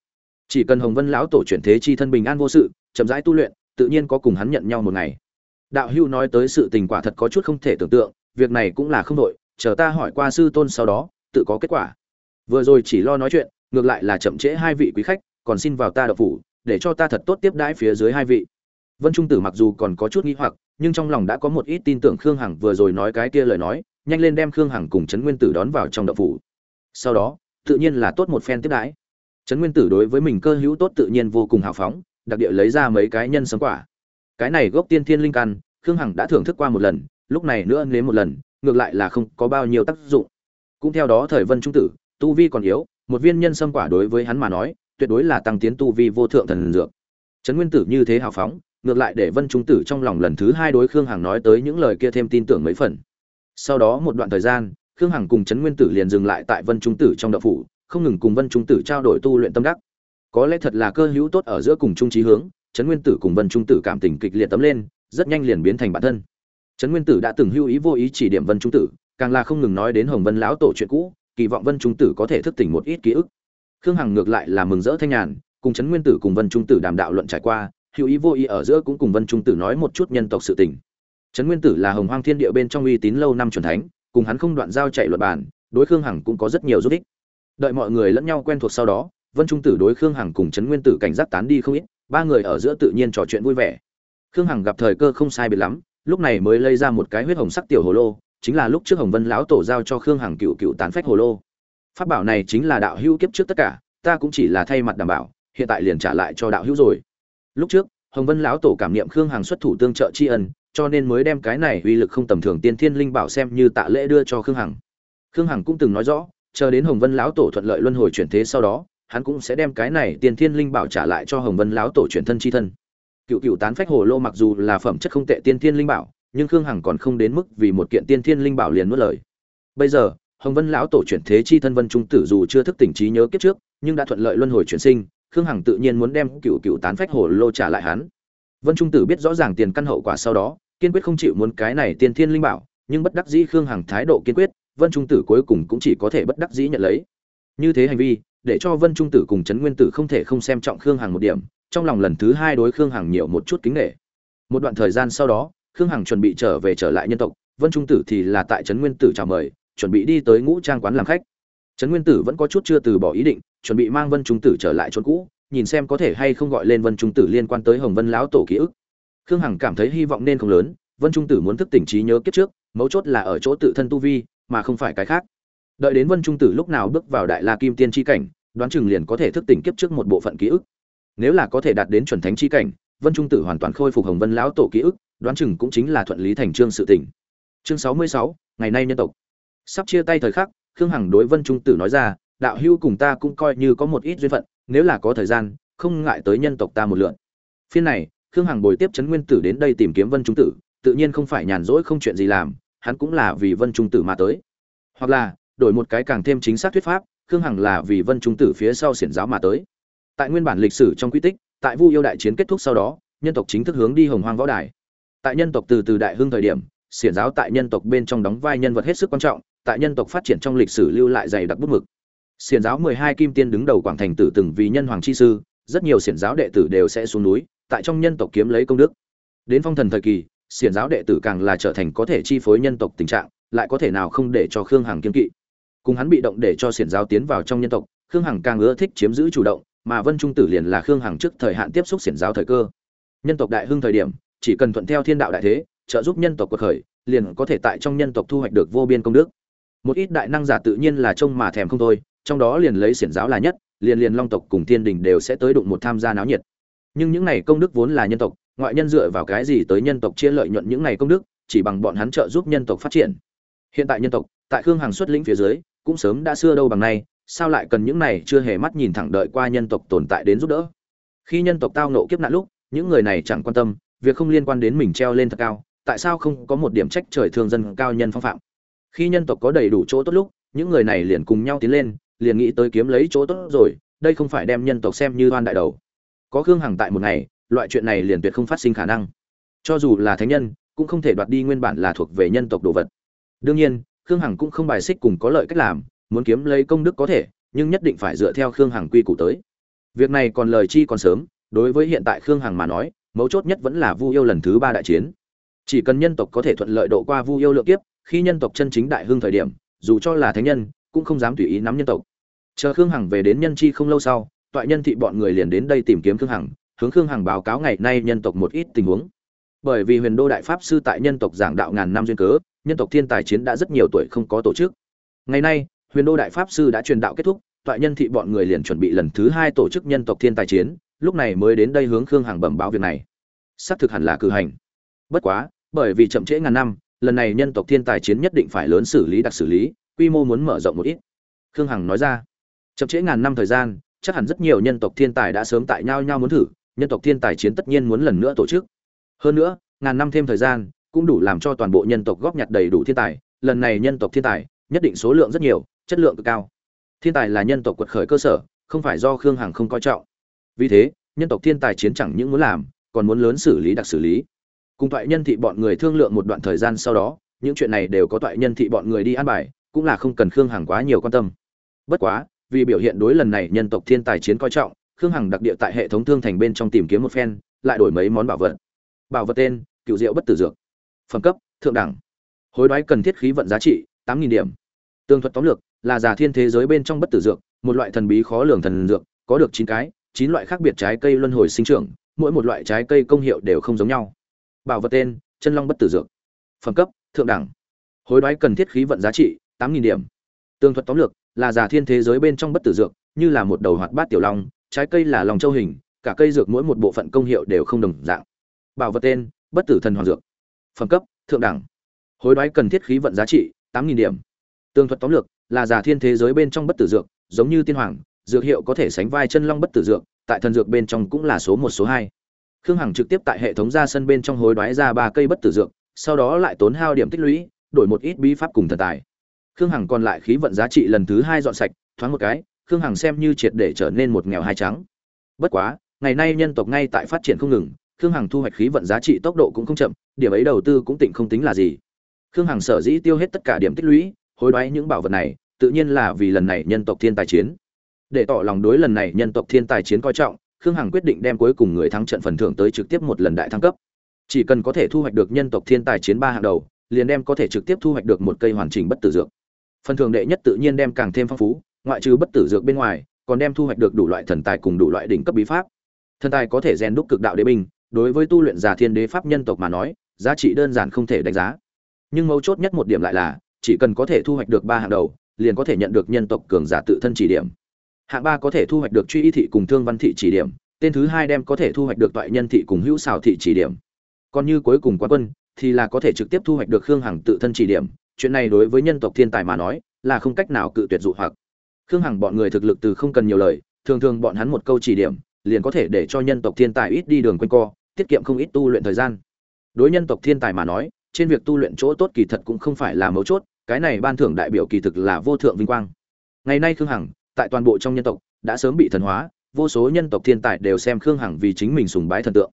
chỉ cần hồng vân lão tổ chuyển thế chi thân bình an vô sự, chậm rãi tu luyện, tự nhiên có cùng hắn nhận nhau một ngày. Đạo hưu nói tới sự tình quả thật có chút không thể tưởng tượng, việc này cũng là không đội chờ ta hỏi qua sư tôn sau đó, tự có kết quả. Vừa rồi chỉ lo nói chuyện, ngược lại là chậm trễ hai vị quý khách, còn xin vào ta đậu phủ, để cho ta thật tốt tiếp đãi phía dưới hai vị. Vân trung tử mặc dù còn có chút nghi hoặc nhưng trong lòng đã có một ít tin tưởng khương hằng vừa rồi nói cái kia lời nói, nhanh lên đem khương hằng cùng trấn nguyên tử đón vào trong đậu phủ. Sau đó, tự nhiên là tốt một phen tiếp đãi. Trấn nguyên tử đối với mình cơ hữu tốt tự nhiên vô cùng hào phóng, đặc địa lấy ra mấy cái nhân sấm quả. Cái này gốc tiên thiên linh căn, khương hằng đã thưởng thức qua một lần, lúc này nữa nếm một lần, ngược lại là không có bao nhiêu tác dụng. Cũng theo đó thời vân trung tử, tu vi còn yếu, một viên nhân sâm quả đối với hắn mà nói, tuyệt đối là tăng tiến tu vi vô thượng thần dược. Trấn nguyên tử như thế hào phóng ngược lại để vân trung tử trong lòng lần thứ hai đối khương hằng nói tới những lời kia thêm tin tưởng mấy phần. Sau đó một đoạn thời gian, khương hằng cùng trấn nguyên tử liền dừng lại tại vân trung tử trong đậu phủ, không ngừng cùng vân trung tử trao đổi tu luyện tâm đắc. Có lẽ thật là cơ hữu tốt ở giữa cùng trung trí hướng, trấn nguyên tử cùng vân trung tử cảm tình kịch liệt tấm lên, rất nhanh liền biến thành bản thân. Trấn nguyên tử đã từng hưu ý vô ý chỉ điểm vân trung tử, càng là không ngừng nói đến hồng vân lão tổ chuyện cũ, kỳ vọng vân trung tử có thể thức tỉnh một ít ký ức. Khương hằng ngược lại là mừng rỡ thanh nhàn, cùng trấn nguyên tử cùng vân trung tử đàm đạo luận trải qua hữu ý vô ý ở giữa cũng cùng vân trung tử nói một chút nhân tộc sự tình. Trấn nguyên tử là hồng hoang thiên địa bên trong uy tín lâu năm truyền thánh, cùng hắn không đoạn giao chạy luật bản, đối khương hằng cũng có rất nhiều giúp ích. Đợi mọi người lẫn nhau quen thuộc sau đó, vân trung tử đối khương hằng cùng trấn nguyên tử cảnh giác tán đi không ít, ba người ở giữa tự nhiên trò chuyện vui vẻ. Khương hằng gặp thời cơ không sai biệt lắm, lúc này mới lấy ra một cái huyết hồng sắc tiểu hồ lô, chính là lúc trước hồng vân lão tổ giao cho khương hằng cựu cựu tán phách hồ lô. Pháp bảo này chính là đạo hữu kiếp trước tất cả, ta cũng chỉ là thay mặt đảm bảo, hiện tại liền trả lại cho đạo hữu rồi lúc trước, hồng vân lão tổ cảm niệm khương hằng xuất thủ tương trợ tri ân, cho nên mới đem cái này uy lực không tầm thường tiên thiên linh bảo xem như tạ lễ đưa cho khương hằng. Khương hằng cũng từng nói rõ, chờ đến hồng vân lão tổ thuận lợi luân hồi chuyển thế sau đó, hắn cũng sẽ đem cái này tiên thiên linh bảo trả lại cho hồng vân lão tổ chuyển thân chi thân. Cựu cựu tán phách hồ lô mặc dù là phẩm chất không tệ tiên thiên linh bảo, nhưng khương hằng còn không đến mức vì một kiện tiên thiên linh bảo liền nuốt lời. Bây giờ, hồng vân lão tổ chuyển thế chi thân vân trung tử dù chưa thức tỉnh trí nhớ kiếp trước, nhưng đã thuận lợi luân hồi chuyển sinh khương hằng tự nhiên muốn đem cựu cựu tán phách hồ lô trả lại hắn. Vân trung tử biết rõ ràng tiền căn hậu quả sau đó, kiên quyết không chịu muốn cái này tiền thiên linh bảo, nhưng bất đắc dĩ khương hằng thái độ kiên quyết, vân trung tử cuối cùng cũng chỉ có thể bất đắc dĩ nhận lấy. Như thế hành vi, để cho vân trung tử cùng trấn nguyên tử không thể không xem trọng khương hằng một điểm, trong lòng lần thứ hai đối khương hằng nhiều một chút kính nghệ một đoạn thời gian sau đó, khương hằng chuẩn bị trở về trở lại nhân tộc, vân trung tử thì là tại trấn nguyên tử chào mời, chuẩn bị đi tới ngũ trang quán làm khách. Trấn nguyên tử vẫn có chút chưa từ bỏ ý định chuẩn bị mang vân trung tử trở lại chốn cũ, nhìn xem có thể hay không gọi lên vân trung tử liên quan tới hồng vân lão tổ ký ức. Khương hằng cảm thấy hy vọng nên không lớn, vân trung tử muốn thức tỉnh trí nhớ kiếp trước, mấu chốt là ở chỗ tự thân tu vi, mà không phải cái khác. Đợi đến vân trung tử lúc nào bước vào đại la kim tiên tri cảnh, đoán chừng liền có thể thức tỉnh kiếp trước một bộ phận ký ức. Nếu là có thể đạt đến chuẩn thánh chi cảnh, vân trung tử hoàn toàn khôi phục hồng vân lão tổ ký ức, đoán chừng cũng chính là thuận lý thành trương sự tỉnh. Chương sáu mươi sáu, ngày nay nhân tộc. Sắp chia tay thời khắc, khương hằng đối vân trung tử nói ra đạo hưu cùng ta cũng coi như có một ít duyên phận, nếu là có thời gian, không ngại tới nhân tộc ta một lượn. Phiên này, khương hằng bồi tiếp trấn nguyên tử đến đây tìm kiếm vân trung tử, tự nhiên không phải nhàn rỗi không chuyện gì làm, hắn cũng là vì vân trung tử mà tới. Hoặc là, đổi một cái càng thêm chính xác thuyết pháp, khương hằng là vì vân trung tử phía sau xiển giáo mà tới. Tại nguyên bản lịch sử trong quy tích, tại vu yêu đại chiến kết thúc sau đó, nhân tộc chính thức hướng đi hồng hoang võ đài. Tại nhân tộc từ từ đại hưng thời điểm, xiển giáo tại nhân tộc bên trong đóng vai nhân vật hết sức quan trọng, tại nhân tộc phát triển trong lịch sử lưu lại dày đặc bút mực xiển giáo mười hai kim tiên đứng đầu quảng thành tử từng vì nhân hoàng chi sư, rất nhiều xiển giáo đệ tử đều sẽ xuống núi, tại trong nhân tộc kiếm lấy công đức. Đến phong thần thời kỳ, xiển giáo đệ tử càng là trở thành có thể chi phối nhân tộc tình trạng, lại có thể nào không để cho khương hằng kiên kỵ. Cùng hắn bị động để cho xiển giáo tiến vào trong nhân tộc, khương hằng càng ưa thích chiếm giữ chủ động, mà vân trung tử liền là khương hằng trước thời hạn tiếp xúc xiển giáo thời cơ. Nhân tộc đại hưng thời điểm, chỉ cần thuận theo thiên đạo đại thế, trợ giúp nhân tộc quật khởi, liền có thể tại trong nhân tộc thu hoạch được vô biên công đức. Một ít đại năng giả tự nhiên là trông mà thèm không thôi trong đó liền lấy xiển giáo là nhất, liền liền long tộc cùng thiên đình đều sẽ tới đụng một tham gia náo nhiệt. Nhưng những này công đức vốn là nhân tộc, ngoại nhân dựa vào cái gì tới nhân tộc chia lợi nhuận những này công đức, chỉ bằng bọn hắn trợ giúp nhân tộc phát triển. Hiện tại nhân tộc, tại khương hàng xuất lĩnh phía dưới, cũng sớm đã xưa đâu bằng nay, sao lại cần những này chưa hề mắt nhìn thẳng đợi qua nhân tộc tồn tại đến giúp đỡ? Khi nhân tộc tao nộ kiếp nạn lúc, những người này chẳng quan tâm, việc không liên quan đến mình treo lên thật cao, tại sao không có một điểm trách trời thương dân cao nhân phong phạm? Khi nhân tộc có đầy đủ chỗ tốt lúc, những người này liền cùng nhau tiến lên liền nghĩ tới kiếm lấy chỗ tốt rồi, đây không phải đem nhân tộc xem như oan đại đầu. Có khương hằng tại một ngày, loại chuyện này liền tuyệt không phát sinh khả năng. Cho dù là thánh nhân, cũng không thể đoạt đi nguyên bản là thuộc về nhân tộc đồ vật. Đương nhiên, khương hằng cũng không bài xích cùng có lợi cách làm, muốn kiếm lấy công đức có thể, nhưng nhất định phải dựa theo khương hằng quy củ tới. Việc này còn lời chi còn sớm, đối với hiện tại khương hằng mà nói, mấu chốt nhất vẫn là vu yêu lần thứ ba đại chiến. Chỉ cần nhân tộc có thể thuận lợi độ qua vu yêu lượng kiếp, khi nhân tộc chân chính đại hưng thời điểm, dù cho là thánh nhân cũng không dám tùy ý nắm nhân tộc. Chờ khương hằng về đến nhân chi không lâu sau, toại nhân thị bọn người liền đến đây tìm kiếm khương hằng, hướng khương hằng báo cáo ngày nay nhân tộc một ít tình huống. Bởi vì huyền đô đại pháp sư tại nhân tộc giảng đạo ngàn năm duyên cớ, nhân tộc thiên tài chiến đã rất nhiều tuổi không có tổ chức. Ngày nay, huyền đô đại pháp sư đã truyền đạo kết thúc, toại nhân thị bọn người liền chuẩn bị lần thứ hai tổ chức nhân tộc thiên tài chiến, lúc này mới đến đây hướng khương hằng bẩm báo việc này. Xác thực hẳn là cử hành. Bất quá, bởi vì chậm trễ ngàn năm, lần này nhân tộc thiên tài chiến nhất định phải lớn xử lý đặc xử lý quy mô muốn mở rộng một ít. Khương hằng nói ra, chậm trễ ngàn năm thời gian, chắc hẳn rất nhiều nhân tộc thiên tài đã sớm tại nhau nhau muốn thử, nhân tộc thiên tài chiến tất nhiên muốn lần nữa tổ chức. Hơn nữa, ngàn năm thêm thời gian, cũng đủ làm cho toàn bộ nhân tộc góp nhặt đầy đủ thiên tài, lần này nhân tộc thiên tài, nhất định số lượng rất nhiều, chất lượng cực cao. Thiên tài là nhân tộc quật khởi cơ sở, không phải do khương hằng không coi trọng. Vì thế, nhân tộc thiên tài chiến chẳng những muốn làm, còn muốn lớn xử lý đặc xử lý. Cùng toại nhân thị bọn người thương lượng một đoạn thời gian sau đó, những chuyện này đều có toại nhân thị bọn người đi an bài cũng là không cần khương hằng quá nhiều quan tâm. Bất quá, vì biểu hiện đối lần này nhân tộc thiên tài chiến coi trọng, khương hằng đặc địa tại hệ thống thương thành bên trong tìm kiếm một phen, lại đổi mấy món bảo vật. Bảo vật tên, cựu diệu bất tử dược. Phẩm cấp, thượng đẳng. Hối đoái cần thiết khí vận giá trị, tám nghìn điểm. Tương thuật tóm lược, là giả thiên thế giới bên trong bất tử dược, một loại thần bí khó lường thần dược, có được chín cái, chín loại khác biệt trái cây luân hồi sinh trưởng, mỗi một loại trái cây công hiệu đều không giống nhau. Bảo vật tên, chân long bất tử dược. Phẩm cấp, thượng đẳng. Hối đoái cần thiết khí vận giá trị tám nghìn điểm. Tương thuật tóm lược là giả thiên thế giới bên trong bất tử dược, như là một đầu hoạt bát tiểu long, trái cây là lòng châu hình, cả cây dược mỗi một bộ phận công hiệu đều không đồng dạng. Bảo vật tên, bất tử thần hoàng dược. Phẩm cấp, thượng đẳng. Hối đoái cần thiết khí vận giá trị, tám nghìn điểm. Tương thuật tóm lược là giả thiên thế giới bên trong bất tử dược, giống như tiên hoàng, dược hiệu có thể sánh vai chân long bất tử dược, tại thần dược bên trong cũng là số một, số hai. Khương hằng trực tiếp tại hệ thống ra sân bên trong hối đoái ra ba cây bất tử dược, sau đó lại tốn hao điểm tích lũy, đổi một ít bí pháp cùng thần tài khương hằng còn lại khí vận giá trị lần thứ hai dọn sạch, thoáng một cái, khương hằng xem như triệt để trở nên một nghèo hai trắng. Bất quá, ngày nay nhân tộc ngay tại phát triển không ngừng, khương hằng thu hoạch khí vận giá trị tốc độ cũng không chậm, điểm ấy đầu tư cũng tỉnh không tính là gì. Khương hằng sở dĩ tiêu hết tất cả điểm tích lũy, hối đoái những bảo vật này, tự nhiên là vì lần này nhân tộc thiên tài chiến. Để tỏ lòng đối lần này nhân tộc thiên tài chiến coi trọng, khương hằng quyết định đem cuối cùng người thắng trận phần thưởng tới trực tiếp một lần đại thăng cấp. Chỉ cần có thể thu hoạch được nhân tộc thiên tài chiến ba hàng đầu, liền đem có thể trực tiếp thu hoạch được một cây hoàn chỉnh bất tử dược phần thưởng đệ nhất tự nhiên đem càng thêm phong phú, ngoại trừ bất tử dược bên ngoài, còn đem thu hoạch được đủ loại thần tài cùng đủ loại đỉnh cấp bí pháp. Thần tài có thể rèn đúc cực đạo đế binh, đối với tu luyện giả thiên đế pháp nhân tộc mà nói, giá trị đơn giản không thể đánh giá. Nhưng mấu chốt nhất một điểm lại là, chỉ cần có thể thu hoạch được ba hạng đầu, liền có thể nhận được nhân tộc cường giả tự thân chỉ điểm. Hạng ba có thể thu hoạch được truy y thị cùng thương văn thị chỉ điểm, tên thứ hai đem có thể thu hoạch được toại nhân thị cùng hữu xào thị chỉ điểm. Còn như cuối cùng quan quân, thì là có thể trực tiếp thu hoạch được khương hằng tự thân chỉ điểm chuyện này đối với nhân tộc thiên tài mà nói, là không cách nào cự tuyệt dụ hoặc. Khương hằng bọn người thực lực từ không cần nhiều lời, thường thường bọn hắn một câu chỉ điểm, liền có thể để cho nhân tộc thiên tài ít đi đường quanh co, tiết kiệm không ít tu luyện thời gian. Đối nhân tộc thiên tài mà nói, trên việc tu luyện chỗ tốt kỳ thật cũng không phải là mấu chốt, cái này ban thưởng đại biểu kỳ thực là vô thượng vinh quang. Ngày nay khương hằng, tại toàn bộ trong nhân tộc, đã sớm bị thần hóa, vô số nhân tộc thiên tài đều xem khương hằng vì chính mình sùng bái thần tượng.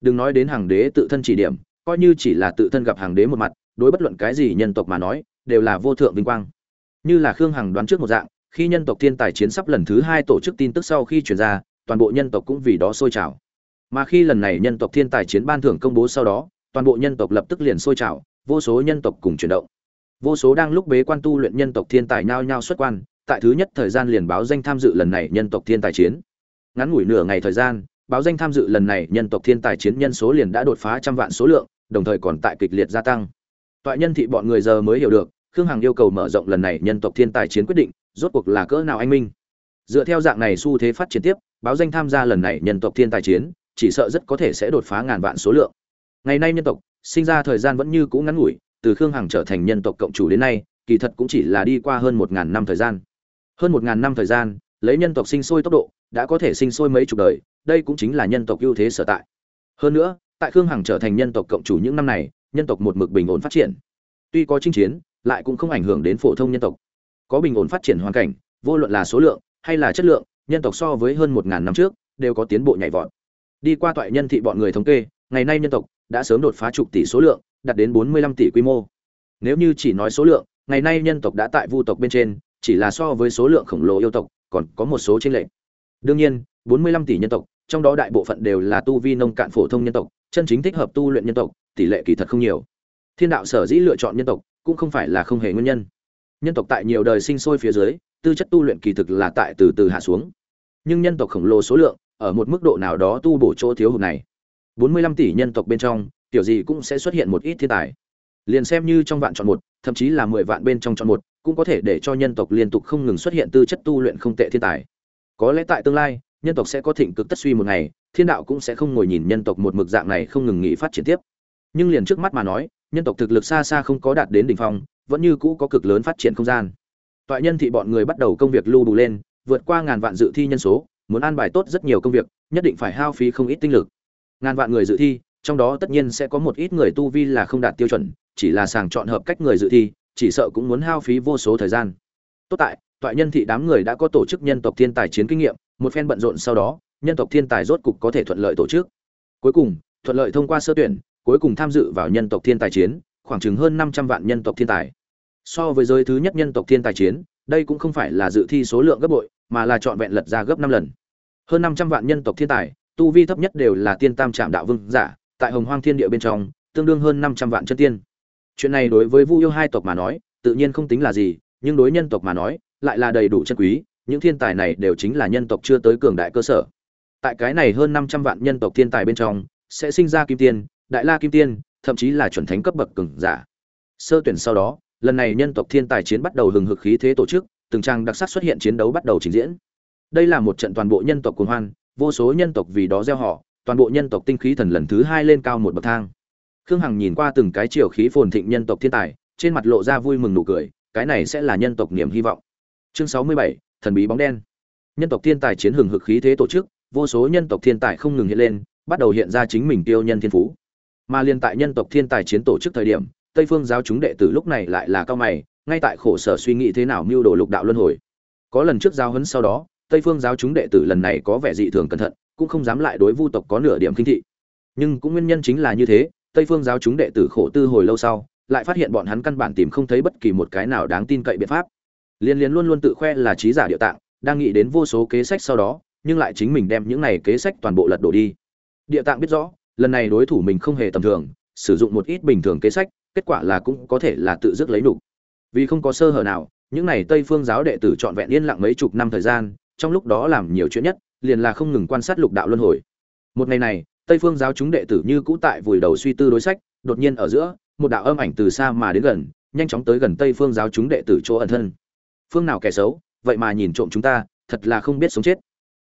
Đừng nói đến hàng đế tự thân chỉ điểm, coi như chỉ là tự thân gặp hàng đế một mặt đối bất luận cái gì nhân tộc mà nói, đều là vô thượng vinh quang. Như là khương hằng đoán trước một dạng, khi nhân tộc thiên tài chiến sắp lần thứ hai tổ chức tin tức sau khi chuyển ra, toàn bộ nhân tộc cũng vì đó sôi trào. Mà khi lần này nhân tộc thiên tài chiến ban thưởng công bố sau đó, toàn bộ nhân tộc lập tức liền sôi trào, vô số nhân tộc cùng chuyển động. Vô số đang lúc bế quan tu luyện nhân tộc thiên tài nhao nhao xuất quan, tại thứ nhất thời gian liền báo danh tham dự lần này nhân tộc thiên tài chiến. Ngắn ngủi nửa ngày thời gian, báo danh tham dự lần này nhân tộc thiên tài chiến nhân số liền đã đột phá trăm vạn số lượng, đồng thời còn tại kịch liệt gia tăng. Tọa nhân thị bọn người giờ mới hiểu được, khương hằng yêu cầu mở rộng lần này nhân tộc thiên tài chiến quyết định, rốt cuộc là cỡ nào anh minh. Dựa theo dạng này xu thế phát triển tiếp, báo danh tham gia lần này nhân tộc thiên tài chiến, chỉ sợ rất có thể sẽ đột phá ngàn vạn số lượng. Ngày nay nhân tộc, sinh ra thời gian vẫn như cũ ngắn ngủi, từ khương hằng trở thành nhân tộc cộng chủ đến nay, kỳ thật cũng chỉ là đi qua hơn một ngàn năm thời gian. Hơn một ngàn năm thời gian, lấy nhân tộc sinh sôi tốc độ, đã có thể sinh sôi mấy chục đời, đây cũng chính là nhân tộc ưu thế sở tại. Hơn nữa, tại khương hằng trở thành nhân tộc cộng chủ những năm này nhân tộc một mực bình ổn phát triển. Tuy có chinh chiến, lại cũng không ảnh hưởng đến phổ thông nhân tộc. Có bình ổn phát triển hoàn cảnh, vô luận là số lượng hay là chất lượng, nhân tộc so với hơn một ngàn năm trước, đều có tiến bộ nhảy vọt. Đi qua toại nhân thị bọn người thống kê, ngày nay nhân tộc đã sớm đột phá chục tỷ số lượng, đạt đến bốn mươi lăm tỷ quy mô. Nếu như chỉ nói số lượng, ngày nay nhân tộc đã tại vu tộc bên trên, chỉ là so với số lượng khổng lồ yêu tộc, còn có một số chênh lệch. Đương nhiên, bốn mươi lăm tỷ nhân tộc trong đó đại bộ phận đều là tu vi nông cạn phổ thông nhân tộc, chân chính thích hợp tu luyện nhân tộc, tỷ lệ kỳ thật không nhiều. Thiên đạo sở dĩ lựa chọn nhân tộc, cũng không phải là không hề nguyên nhân. Nhân tộc tại nhiều đời sinh sôi phía dưới, tư chất tu luyện kỳ thực là tại từ từ hạ xuống. Nhưng nhân tộc khổng lồ số lượng, ở một mức độ nào đó tu bổ chỗ thiếu hụt này. 45 tỷ nhân tộc bên trong, tiểu gì cũng sẽ xuất hiện một ít thiên tài. Liền xem như trong vạn chọn một, thậm chí là mười vạn bên trong chọn một, cũng có thể để cho nhân tộc liên tục không ngừng xuất hiện tư chất tu luyện không tệ thiên tài. Có lẽ tại tương lai nhân tộc sẽ có thịnh cực tất suy một ngày, thiên đạo cũng sẽ không ngồi nhìn nhân tộc một mực dạng này không ngừng nghỉ phát triển tiếp. Nhưng liền trước mắt mà nói, nhân tộc thực lực xa xa không có đạt đến đỉnh phong, vẫn như cũ có cực lớn phát triển không gian. Toại nhân thị bọn người bắt đầu công việc lưu đủ lên, vượt qua ngàn vạn dự thi nhân số, muốn an bài tốt rất nhiều công việc, nhất định phải hao phí không ít tinh lực. Ngàn vạn người dự thi, trong đó tất nhiên sẽ có một ít người tu vi là không đạt tiêu chuẩn, chỉ là sàng chọn hợp cách người dự thi, chỉ sợ cũng muốn hao phí vô số thời gian. Tốt tại, toại nhân thị đám người đã có tổ chức nhân tộc thiên tài chiến kinh nghiệm một phen bận rộn sau đó, nhân tộc thiên tài rốt cục có thể thuận lợi tổ chức. Cuối cùng, thuận lợi thông qua sơ tuyển, cuối cùng tham dự vào nhân tộc thiên tài chiến, khoảng chừng hơn năm trăm vạn nhân tộc thiên tài. So với giới thứ nhất nhân tộc thiên tài chiến, đây cũng không phải là dự thi số lượng gấp bội, mà là trọn vẹn lật ra gấp năm lần. Hơn năm trăm vạn nhân tộc thiên tài, tu vi thấp nhất đều là tiên tam trạm đạo vương giả, tại hồng hoang thiên địa bên trong, tương đương hơn năm trăm vạn chân tiên. Chuyện này đối với vu yêu hai tộc mà nói, tự nhiên không tính là gì, nhưng đối nhân tộc mà nói, lại là đầy đủ chân quý những thiên tài này đều chính là nhân tộc chưa tới cường đại cơ sở. Tại cái này hơn năm trăm vạn nhân tộc thiên tài bên trong, sẽ sinh ra kim tiên, đại la kim tiên, thậm chí là chuẩn thánh cấp bậc cường giả. Sơ tuyển sau đó, lần này nhân tộc thiên tài chiến bắt đầu hừng hực khí thế tổ chức, từng trang đặc sắc xuất hiện chiến đấu bắt đầu trình diễn. Đây là một trận toàn bộ nhân tộc cuồng hoan, vô số nhân tộc vì đó gieo họ, toàn bộ nhân tộc tinh khí thần lần thứ hai lên cao một bậc thang. Khương hằng nhìn qua từng cái chiều khí phồn thịnh nhân tộc thiên tài, trên mặt lộ ra vui mừng nụ cười, cái này sẽ là nhân tộc niềm hy vọng. Chương sáu mươi bảy thần bí bóng đen. Nhân tộc thiên tài chiến hừng hực khí thế tổ chức, vô số nhân tộc thiên tài không ngừng hiện lên, bắt đầu hiện ra chính mình tiêu nhân thiên phú. Mà liên tại nhân tộc thiên tài chiến tổ chức thời điểm, tây phương giáo chúng đệ tử lúc này lại là cao mày, ngay tại khổ sở suy nghĩ thế nào mưu đồ lục đạo luân hồi. Có lần trước giao hấn sau đó, tây phương giáo chúng đệ tử lần này có vẻ dị thường cẩn thận, cũng không dám lại đối vu tộc có nửa điểm kinh thị. Nhưng cũng nguyên nhân chính là như thế, tây phương giáo chúng đệ tử khổ tư hồi lâu sau, lại phát hiện bọn hắn căn bản tìm không thấy bất kỳ một cái nào đáng tin cậy biện pháp liên liên luôn luôn tự khoe là trí giả địa tạng, đang nghĩ đến vô số kế sách sau đó, nhưng lại chính mình đem những này kế sách toàn bộ lật đổ đi. Địa tạng biết rõ, lần này đối thủ mình không hề tầm thường, sử dụng một ít bình thường kế sách, kết quả là cũng có thể là tự dứt lấy đủ. vì không có sơ hở nào, những này tây phương giáo đệ tử trọn vẹn yên lặng mấy chục năm thời gian, trong lúc đó làm nhiều chuyện nhất, liền là không ngừng quan sát lục đạo luân hồi. Một ngày này, tây phương giáo chúng đệ tử như cũ tại vùi đầu suy tư đối sách, đột nhiên ở giữa, một đạo âm ảnh từ xa mà đến gần, nhanh chóng tới gần tây phương giáo chúng đệ tử chỗ ẩn thân phương nào kẻ xấu, vậy mà nhìn trộm chúng ta, thật là không biết sống chết.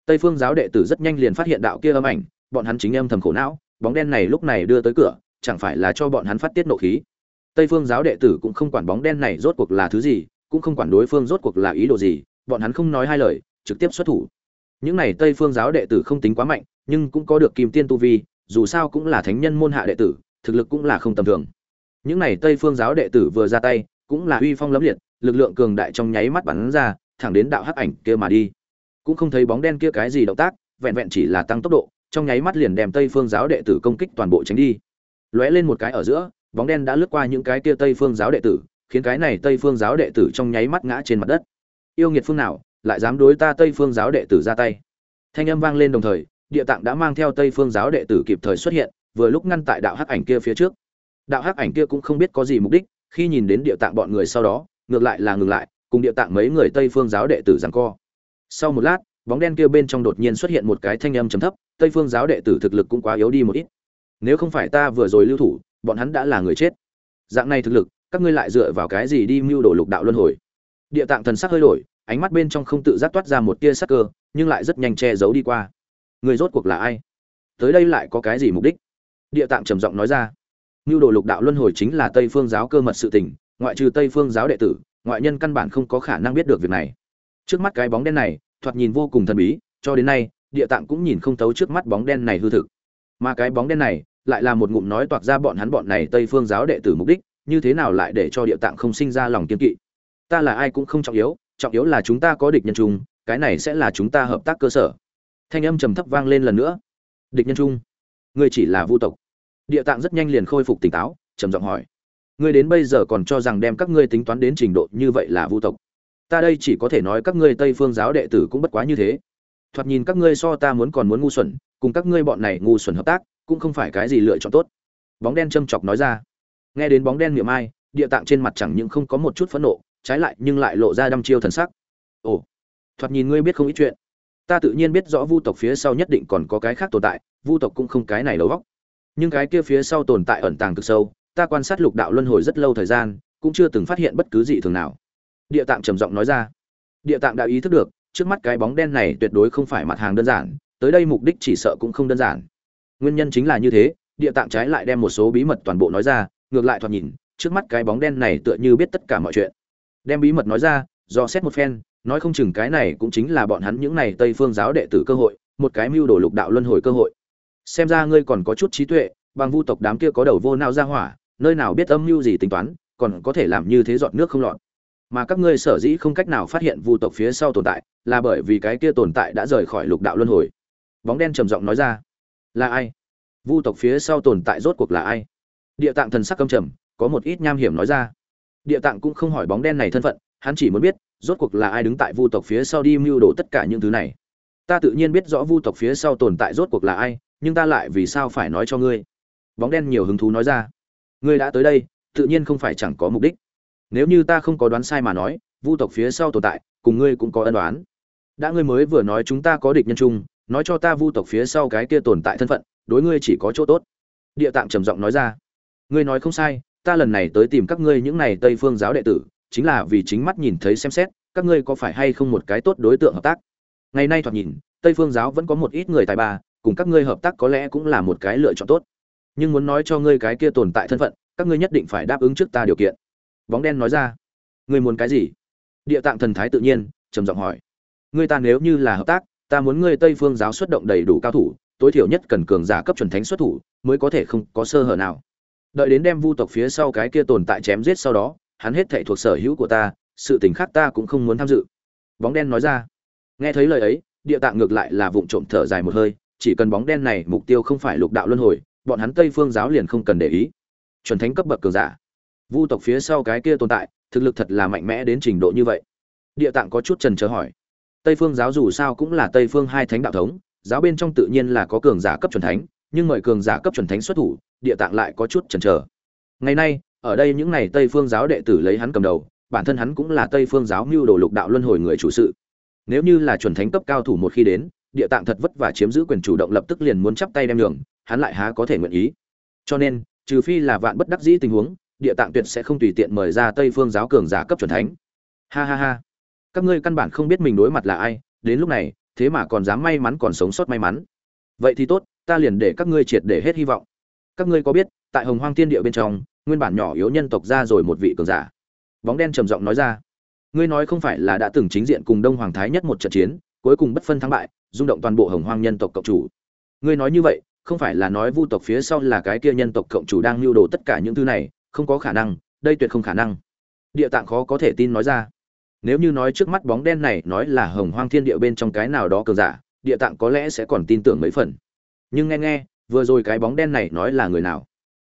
Tây phương giáo đệ tử rất nhanh liền phát hiện đạo kia âm ảnh, bọn hắn chính âm thầm khổ não, bóng đen này lúc này đưa tới cửa, chẳng phải là cho bọn hắn phát tiết nộ khí. Tây phương giáo đệ tử cũng không quản bóng đen này rốt cuộc là thứ gì, cũng không quản đối phương rốt cuộc là ý đồ gì, bọn hắn không nói hai lời, trực tiếp xuất thủ. Những này tây phương giáo đệ tử không tính quá mạnh, nhưng cũng có được kim tiên tu vi, dù sao cũng là thánh nhân môn hạ đệ tử, thực lực cũng là không tầm thường. Những này tây phương giáo đệ tử vừa ra tay, cũng là uy phong lẫm liệt lực lượng cường đại trong nháy mắt bắn ra, thẳng đến đạo hắc ảnh kia mà đi. Cũng không thấy bóng đen kia cái gì động tác, vẹn vẹn chỉ là tăng tốc độ, trong nháy mắt liền đem tây phương giáo đệ tử công kích toàn bộ tránh đi. Lóe lên một cái ở giữa, bóng đen đã lướt qua những cái kia tây phương giáo đệ tử, khiến cái này tây phương giáo đệ tử trong nháy mắt ngã trên mặt đất. Yêu nghiệt phương nào, lại dám đối ta tây phương giáo đệ tử ra tay? Thanh âm vang lên đồng thời, địa tạng đã mang theo tây phương giáo đệ tử kịp thời xuất hiện, vừa lúc ngăn tại đạo hắc ảnh kia phía trước. Đạo hắc ảnh kia cũng không biết có gì mục đích, khi nhìn đến địa tạng bọn người sau đó ngược lại là ngừng lại, cùng địa tạng mấy người tây phương giáo đệ tử giằng co. Sau một lát, bóng đen kia bên trong đột nhiên xuất hiện một cái thanh âm trầm thấp, tây phương giáo đệ tử thực lực cũng quá yếu đi một ít. Nếu không phải ta vừa rồi lưu thủ, bọn hắn đã là người chết. Dạng này thực lực, các ngươi lại dựa vào cái gì đi mưu đồ lục đạo luân hồi? Địa tạng thần sắc hơi đổi, ánh mắt bên trong không tự giác toát ra một tia sắc cơ, nhưng lại rất nhanh che giấu đi qua. Người rốt cuộc là ai? Tới đây lại có cái gì mục đích? Địa tạng trầm giọng nói ra. Mưu đồ lục đạo luân hồi chính là tây phương giáo cơ mật sự tình ngoại trừ tây phương giáo đệ tử, ngoại nhân căn bản không có khả năng biết được việc này. Trước mắt cái bóng đen này, thoạt nhìn vô cùng thần bí, cho đến nay, địa tạng cũng nhìn không thấu trước mắt bóng đen này hư thực. Mà cái bóng đen này, lại là một ngụm nói toạc ra bọn hắn bọn này tây phương giáo đệ tử mục đích, như thế nào lại để cho địa tạng không sinh ra lòng kiên kỵ? Ta là ai cũng không trọng yếu trọng yếu là chúng ta có địch nhân chung, cái này sẽ là chúng ta hợp tác cơ sở. Thanh âm trầm thấp vang lên lần nữa. Địch nhân chung? Ngươi chỉ là vu tộc. Địa tạng rất nhanh liền khôi phục tỉnh táo, trầm giọng hỏi ngươi đến bây giờ còn cho rằng đem các ngươi tính toán đến trình độ như vậy là vu tộc. Ta đây chỉ có thể nói các ngươi tây phương giáo đệ tử cũng bất quá như thế. Thoạt nhìn các ngươi so ta muốn còn muốn ngu xuẩn, cùng các ngươi bọn này ngu xuẩn hợp tác, cũng không phải cái gì lựa chọn tốt. Bóng đen châm chọc nói ra. Nghe đến bóng đen miệng ai, địa tạng trên mặt chẳng những không có một chút phẫn nộ, trái lại nhưng lại lộ ra đăm chiêu thần sắc. Ồ, thoạt nhìn ngươi biết không ít chuyện. Ta tự nhiên biết rõ vu tộc phía sau nhất định còn có cái khác tồn tại, vu tộc cũng không cái này đầu góc nhưng cái kia phía sau tồn tại ẩn tàng cực sâu ta quan sát lục đạo luân hồi rất lâu thời gian, cũng chưa từng phát hiện bất cứ gì thường nào. Địa tạng trầm giọng nói ra. Địa tạng đã ý thức được, trước mắt cái bóng đen này tuyệt đối không phải mặt hàng đơn giản, tới đây mục đích chỉ sợ cũng không đơn giản. Nguyên nhân chính là như thế, địa tạng trái lại đem một số bí mật toàn bộ nói ra, ngược lại thoạt nhìn, trước mắt cái bóng đen này tựa như biết tất cả mọi chuyện. Đem bí mật nói ra, do xét một phen, nói không chừng cái này cũng chính là bọn hắn những này tây phương giáo đệ tử cơ hội, một cái mưu đồ lục đạo luân hồi cơ hội. Xem ra ngươi còn có chút trí tuệ, bằng vu tộc đám kia có đầu vô nao ra hỏa nơi nào biết âm mưu gì tính toán, còn có thể làm như thế giọt nước không lọt. Mà các ngươi sở dĩ không cách nào phát hiện vu tộc phía sau tồn tại, là bởi vì cái kia tồn tại đã rời khỏi lục đạo luân hồi. Bóng đen trầm giọng nói ra, là ai? Vu tộc phía sau tồn tại rốt cuộc là ai? Địa tạng thần sắc căm trầm, có một ít nham hiểm nói ra. Địa tạng cũng không hỏi bóng đen này thân phận, hắn chỉ muốn biết, rốt cuộc là ai đứng tại vu tộc phía sau đi mưu đồ tất cả những thứ này. Ta tự nhiên biết rõ vu tộc phía sau tồn tại rốt cuộc là ai, nhưng ta lại vì sao phải nói cho ngươi? Bóng đen nhiều hứng thú nói ra ngươi đã tới đây, tự nhiên không phải chẳng có mục đích. Nếu như ta không có đoán sai mà nói, vu tộc phía sau tồn tại, cùng ngươi cũng có ân đoán. Đã ngươi mới vừa nói chúng ta có địch nhân chung, nói cho ta vu tộc phía sau cái kia tồn tại thân phận, đối ngươi chỉ có chỗ tốt. Địa tạng trầm giọng nói ra. Ngươi nói không sai, ta lần này tới tìm các ngươi những này tây phương giáo đệ tử, chính là vì chính mắt nhìn thấy xem xét, các ngươi có phải hay không một cái tốt đối tượng hợp tác. Ngày nay thoạt nhìn, tây phương giáo vẫn có một ít người tài ba, cùng các ngươi hợp tác có lẽ cũng là một cái lựa chọn tốt nhưng muốn nói cho ngươi cái kia tồn tại thân phận, các ngươi nhất định phải đáp ứng trước ta điều kiện. Bóng đen nói ra. Ngươi muốn cái gì? Địa tạng thần thái tự nhiên, trầm giọng hỏi. Ngươi ta nếu như là hợp tác, ta muốn ngươi tây phương giáo xuất động đầy đủ cao thủ, tối thiểu nhất cần cường giả cấp chuẩn thánh xuất thủ, mới có thể không có sơ hở nào. Đợi đến đem vu tộc phía sau cái kia tồn tại chém giết sau đó, hắn hết thảy thuộc sở hữu của ta, sự tình khác ta cũng không muốn tham dự. Bóng đen nói ra. Nghe thấy lời ấy, địa tạng ngược lại là vụng trộm thở dài một hơi, chỉ cần bóng đen này mục tiêu không phải lục đạo luân hồi bọn hắn tây phương giáo liền không cần để ý. Chuẩn thánh cấp bậc cường giả. Vu tộc phía sau cái kia tồn tại, thực lực thật là mạnh mẽ đến trình độ như vậy. Địa tạng có chút trần chờ hỏi. Tây phương giáo dù sao cũng là tây phương hai thánh đạo thống, giáo bên trong tự nhiên là có cường giả cấp chuẩn thánh, nhưng mời cường giả cấp chuẩn thánh xuất thủ, địa tạng lại có chút chần chờ ngày nay, ở đây những này tây phương giáo đệ tử lấy hắn cầm đầu, bản thân hắn cũng là tây phương giáo mưu đồ lục đạo luân hồi người chủ sự. Nếu như là chuẩn thánh cấp cao thủ một khi đến, địa tạng thật vất vả chiếm giữ quyền chủ động lập tức liền muốn chắp tay đem đường hắn lại há có thể nguyện ý. Cho nên, trừ phi là vạn bất đắc dĩ tình huống, địa tạng tuyệt sẽ không tùy tiện mời ra tây phương giáo cường giả cấp chuẩn thánh. Ha ha ha. Các ngươi căn bản không biết mình đối mặt là ai, đến lúc này, thế mà còn dám may mắn còn sống sót may mắn. Vậy thì tốt, ta liền để các ngươi triệt để hết hy vọng. Các ngươi có biết, tại hồng hoang tiên địa bên trong, nguyên bản nhỏ yếu nhân tộc ra rồi một vị cường giả. Bóng đen trầm giọng nói ra. Ngươi nói không phải là đã từng chính diện cùng đông hoàng thái nhất một trận chiến, cuối cùng bất phân thắng bại, rung động toàn bộ hồng hoang nhân tộc cộng chủ. Ngươi nói như vậy không phải là nói vu tộc phía sau là cái kia nhân tộc cộng chủ đang lưu đồ tất cả những thứ này, không có khả năng, đây tuyệt không khả năng. Địa tạng khó có thể tin nói ra. Nếu như nói trước mắt bóng đen này nói là hồng hoang thiên địa bên trong cái nào đó cường giả, địa tạng có lẽ sẽ còn tin tưởng mấy phần. Nhưng nghe nghe, vừa rồi cái bóng đen này nói là người nào?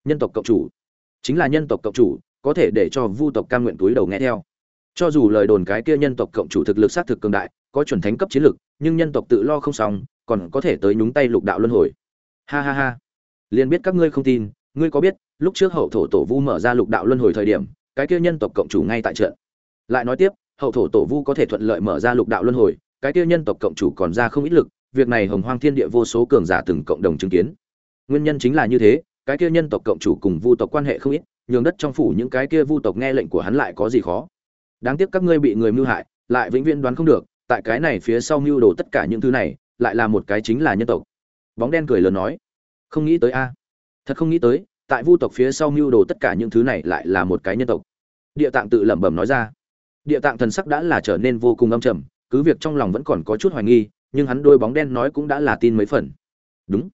Nhân tộc cộng chủ. Chính là nhân tộc cộng chủ, có thể để cho vu tộc cam nguyện túi đầu nghe theo. Cho dù lời đồn cái kia nhân tộc cộng chủ thực lực xác thực cường đại, có chuẩn thánh cấp chiến lực, nhưng nhân tộc tự lo không xong, còn có thể tới nhúng tay lục đạo luân hồi ha ha ha. Liền biết các ngươi không tin, ngươi có biết, lúc trước hậu thổ tổ vu mở ra lục đạo luân hồi thời điểm, cái kia nhân tộc cộng chủ ngay tại trận. Lại nói tiếp, hậu thổ tổ vu có thể thuận lợi mở ra lục đạo luân hồi, cái kia nhân tộc cộng chủ còn ra không ít lực, việc này hồng hoang thiên địa vô số cường giả từng cộng đồng chứng kiến. Nguyên nhân chính là như thế, cái kia nhân tộc cộng chủ cùng vu tộc quan hệ không ít, nhường đất trong phủ những cái kia vu tộc nghe lệnh của hắn lại có gì khó. Đáng tiếc các ngươi bị người mưu hại, lại vĩnh viễn đoán không được, tại cái này phía sau mưu đồ tất cả những thứ này, lại là một cái chính là nhân tộc bóng đen cười lớn nói, không nghĩ tới a. Thật không nghĩ tới, tại vu tộc phía sau mưu đồ tất cả những thứ này lại là một cái nhân tộc. Địa tạng tự lẩm bẩm nói ra. Địa tạng thần sắc đã là trở nên vô cùng âm trầm, cứ việc trong lòng vẫn còn có chút hoài nghi, nhưng hắn đôi bóng đen nói cũng đã là tin mấy phần. Đúng.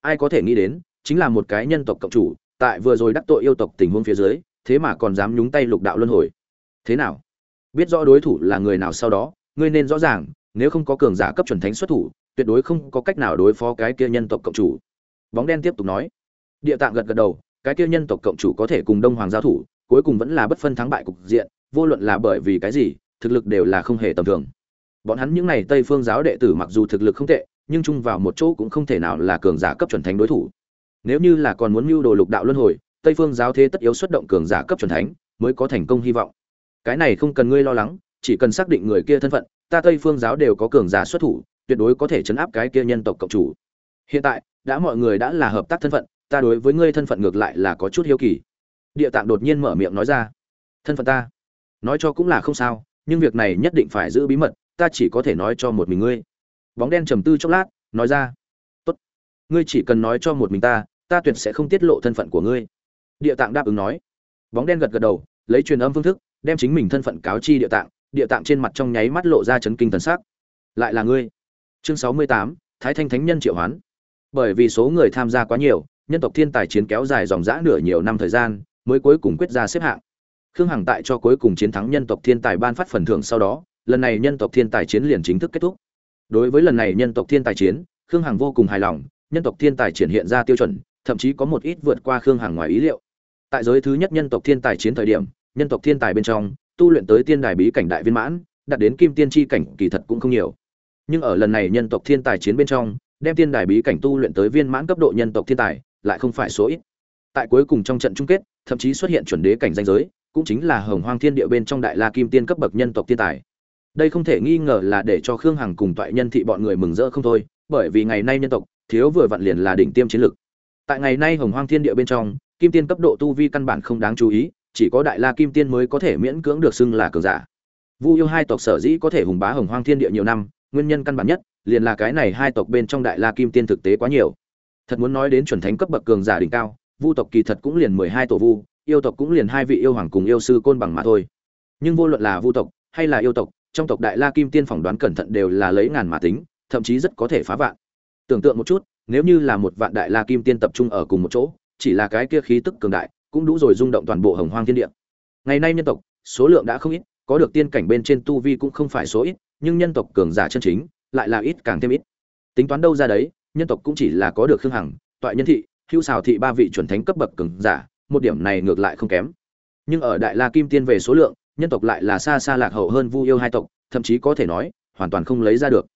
Ai có thể nghĩ đến, chính là một cái nhân tộc cộng chủ, tại vừa rồi đắc tội yêu tộc tình huống phía dưới, thế mà còn dám nhúng tay lục đạo luân hồi. Thế nào? Biết rõ đối thủ là người nào sau đó, ngươi nên rõ ràng, nếu không có cường giả cấp chuẩn thánh xuất thủ tuyệt đối không có cách nào đối phó cái kia nhân tộc cộng chủ. Bóng đen tiếp tục nói. Địa tạng gật gật đầu, cái kia nhân tộc cộng chủ có thể cùng đông hoàng giao thủ, cuối cùng vẫn là bất phân thắng bại cục diện, vô luận là bởi vì cái gì, thực lực đều là không hề tầm thường. Bọn hắn những n à y tây phương giáo đệ tử mặc dù thực lực không tệ, nhưng chung vào một chỗ cũng không thể nào là cường giả cấp chuẩn thánh đối thủ. Nếu như là còn muốn mưu đồ lục đạo luân hồi, tây phương giáo thế tất yếu xuất động cường giả cấp chuẩn thánh, mới có thành công hy vọng. Cái này không cần ngươi lo lắng, chỉ cần xác định người kia thân phận, ta tây phương giáo đều có cường giả xuất thủ tuyệt đối có thể chấn áp cái kia nhân tộc cộng chủ. Hiện tại, đã mọi người đã là hợp tác thân phận, ta đối với ngươi thân phận ngược lại là có chút hiếu kỳ. Địa tạng đột nhiên mở miệng nói ra. Thân phận ta? Nói cho cũng là không sao, nhưng việc này nhất định phải giữ bí mật, ta chỉ có thể nói cho một mình ngươi. Bóng đen trầm tư chốc lát, nói ra. Tốt. Ngươi chỉ cần nói cho một mình ta ta tuyệt sẽ không tiết lộ thân phận của ngươi. Địa tạng đáp ứng nói. Bóng đen gật gật đầu, lấy truyền âm phương thức, đem chính mình thân phận cáo chi địa tạng. Địa tạng trên mặt trong nháy mắt lộ ra chấn kinh thần sắc. Lại là ngươi chương sáu mươi tám, thái thanh thánh nhân triệu hoán. Bởi vì số người tham gia quá nhiều, nhân tộc thiên tài chiến kéo dài dòng dã nửa nhiều năm thời gian, mới cuối cùng quyết ra xếp hạng. Khương hằng tại cho cuối cùng chiến thắng nhân tộc thiên tài ban phát phần thưởng sau đó, lần này nhân tộc thiên tài chiến liền chính thức kết thúc. Đối với lần này nhân tộc thiên tài chiến, khương hằng vô cùng hài lòng, nhân tộc thiên tài triển hiện ra tiêu chuẩn, thậm chí có một ít vượt qua khương hằng ngoài ý liệu. Tại giới thứ nhất nhân tộc thiên tài chiến thời điểm, nhân tộc thiên tài bên trong, tu luyện tới tiên đài bí cảnh đại viên mãn, đạt đến kim tiên tri cảnh kỳ thật cũng không nhiều nhưng ở lần này nhân tộc thiên tài chiến bên trong, đem tiên đài bí cảnh tu luyện tới viên mãn cấp độ nhân tộc thiên tài, lại không phải số ít. Tại cuối cùng trong trận chung kết, thậm chí xuất hiện chuẩn đế cảnh danh giới, cũng chính là hồng hoang thiên địa bên trong đại la kim tiên cấp bậc nhân tộc thiên tài. Đây không thể nghi ngờ là để cho khương hằng cùng toại nhân thị bọn người mừng rỡ không thôi, bởi vì ngày nay nhân tộc, thiếu vừa vặn liền là đỉnh tiêm chiến lực. Tại ngày nay hồng hoang thiên địa bên trong, kim tiên cấp độ tu vi căn bản không đáng chú ý, chỉ có đại la kim tiên mới có thể miễn cưỡng được xưng là cường giả. Vu yêu hai tộc sở dĩ có thể hùng bá hồng hoang thiên địa nhiều năm nguyên nhân căn bản nhất, liền là cái này hai tộc bên trong đại la kim tiên thực tế quá nhiều. Thật muốn nói đến chuẩn thánh cấp bậc cường giả đỉnh cao, vu tộc kỳ thật cũng liền mười hai tổ vu, yêu tộc cũng liền hai vị yêu hoàng cùng yêu sư côn bằng mà thôi. Nhưng vô luận là vu tộc hay là yêu tộc, trong tộc đại la kim tiên phỏng đoán cẩn thận đều là lấy ngàn mà tính, thậm chí rất có thể phá vạn. Tưởng tượng một chút, nếu như là một vạn đại la kim tiên tập trung ở cùng một chỗ, chỉ là cái kia khí tức cường đại, cũng đủ rồi rung động toàn bộ hồng hoang thiên địa. Ngày nay nhân tộc, số lượng đã không ít, có được tiên cảnh bên trên tu vi cũng không phải số ít nhưng nhân tộc cường giả chân chính lại là ít càng thêm ít. Tính toán đâu ra đấy, nhân tộc cũng chỉ là có được khương hằng, toại nhân thị, hữu xào thị ba vị chuẩn thánh cấp bậc cường giả, một điểm này ngược lại không kém. Nhưng ở đại la kim tiên về số lượng, nhân tộc lại là xa xa lạc hậu hơn vu yêu hai tộc, thậm chí có thể nói, hoàn toàn không lấy ra được.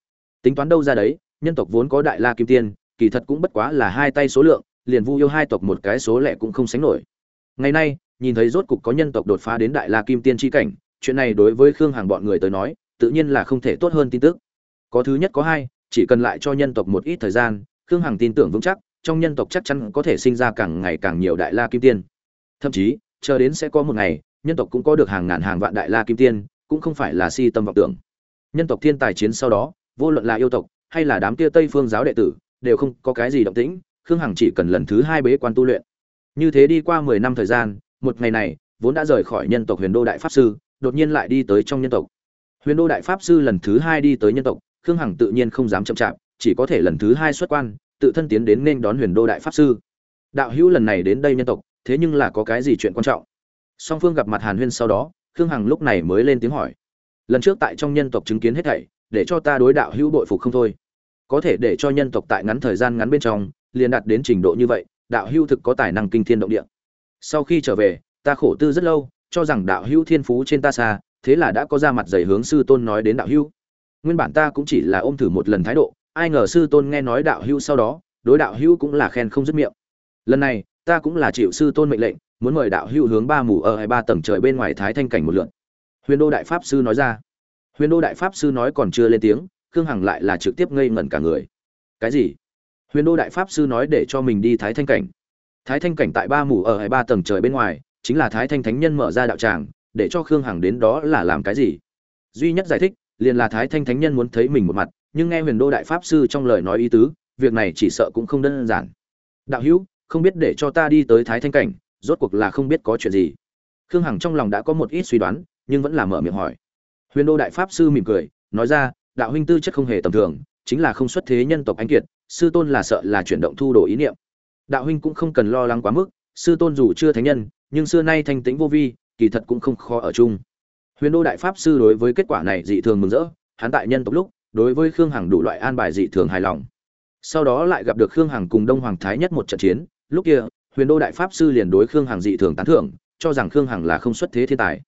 Tính toán đâu ra đấy, nhân tộc vốn có đại la kim tiên, kỳ thật cũng bất quá là hai tay số lượng, liền vu yêu hai tộc một cái số lẻ cũng không sánh nổi. Ngày nay, nhìn thấy rốt cục có nhân tộc đột phá đến đại la kim tiên tri cảnh, chuyện này đối với khương hàng bọn người tới nói tự nhiên là không thể tốt hơn tin tức. Có thứ nhất có hai, chỉ cần lại cho nhân tộc một ít thời gian, khương hằng tin tưởng vững chắc, trong nhân tộc chắc chắn có thể sinh ra càng ngày càng nhiều đại la kim tiên. Thậm chí, chờ đến sẽ có một ngày, nhân tộc cũng có được hàng ngàn hàng vạn đại la kim tiên, cũng không phải là si tâm vọng tưởng. Nhân tộc thiên tài chiến sau đó, vô luận là yêu tộc hay là đám kia tây phương giáo đệ tử, đều không có cái gì động tĩnh, khương hằng chỉ cần lần thứ hai bế quan tu luyện. Như thế đi qua mười năm thời gian, một ngày này, vốn đã rời khỏi nhân tộc huyền đô đại pháp sư, đột nhiên lại đi tới trong nhân tộc huyền đô đại pháp sư lần thứ hai đi tới nhân tộc, khương hằng tự nhiên không dám chậm chạp, chỉ có thể lần thứ hai xuất quan, tự thân tiến đến nên đón huyền đô đại pháp sư. Đạo hữu lần này đến đây nhân tộc, thế nhưng là có cái gì chuyện quan trọng? Song phương gặp mặt hàn huyên sau đó, khương hằng lúc này mới lên tiếng hỏi. Lần trước tại trong nhân tộc chứng kiến hết thảy, để cho ta đối đạo hữu bội phục không thôi. Có thể để cho nhân tộc tại ngắn thời gian ngắn bên trong, liền đạt đến trình độ như vậy, đạo hữu thực có tài năng kinh thiên động địa. Sau khi trở về, ta khổ tư rất lâu, cho rằng đạo hữu thiên phú trên ta xa thế là đã có ra mặt giày hướng sư tôn nói đến đạo hữu. Nguyên bản ta cũng chỉ là ôm thử một lần thái độ, ai ngờ sư tôn nghe nói đạo hữu sau đó, đối đạo hữu cũng là khen không dứt miệng. Lần này, ta cũng là chịu sư tôn mệnh lệnh, muốn mời đạo hữu hướng ba mù ở hai ba tầng trời bên ngoài thái thanh cảnh một lượn. Huyền đô đại pháp sư nói ra. Huyền đô đại pháp sư nói còn chưa lên tiếng, khương hằng lại là trực tiếp ngây ngẩn cả người. Cái gì? Huyền đô đại pháp sư nói để cho mình đi thái thanh cảnh. Thái thanh cảnh tại ba mù ở hai ba tầng trời bên ngoài, chính là thái thanh thánh nhân mở ra đạo tràng để cho khương hằng đến đó là làm cái gì? Duy nhất giải thích, liền là thái thanh thánh nhân muốn thấy mình một mặt, nhưng nghe huyền đô đại pháp sư trong lời nói ý tứ, việc này chỉ sợ cũng không đơn giản. Đạo hữu, không biết để cho ta đi tới thái thanh cảnh, rốt cuộc là không biết có chuyện gì. Khương hằng trong lòng đã có một ít suy đoán, nhưng vẫn là mở miệng hỏi. Huyền đô đại pháp sư mỉm cười, nói ra, đạo huynh tư chất không hề tầm thường, chính là không xuất thế nhân tộc anh kiệt, sư tôn là sợ là chuyển động thu đồ ý niệm. Đạo huynh cũng không cần lo lắng quá mức, sư tôn dù chưa thánh nhân, nhưng xưa nay thanh tĩnh vô vi kỳ thật cũng không khó ở chung. Huyền đô đại pháp sư đối với kết quả này dị thường mừng rỡ, hắn tại nhân tộc lúc, đối với khương hằng đủ loại an bài dị thường hài lòng. Sau đó lại gặp được khương hằng cùng đông hoàng thái nhất một trận chiến, lúc kia, huyền đô đại pháp sư liền đối khương hằng dị thường tán thưởng, cho rằng khương hằng là không xuất thế thiên tài.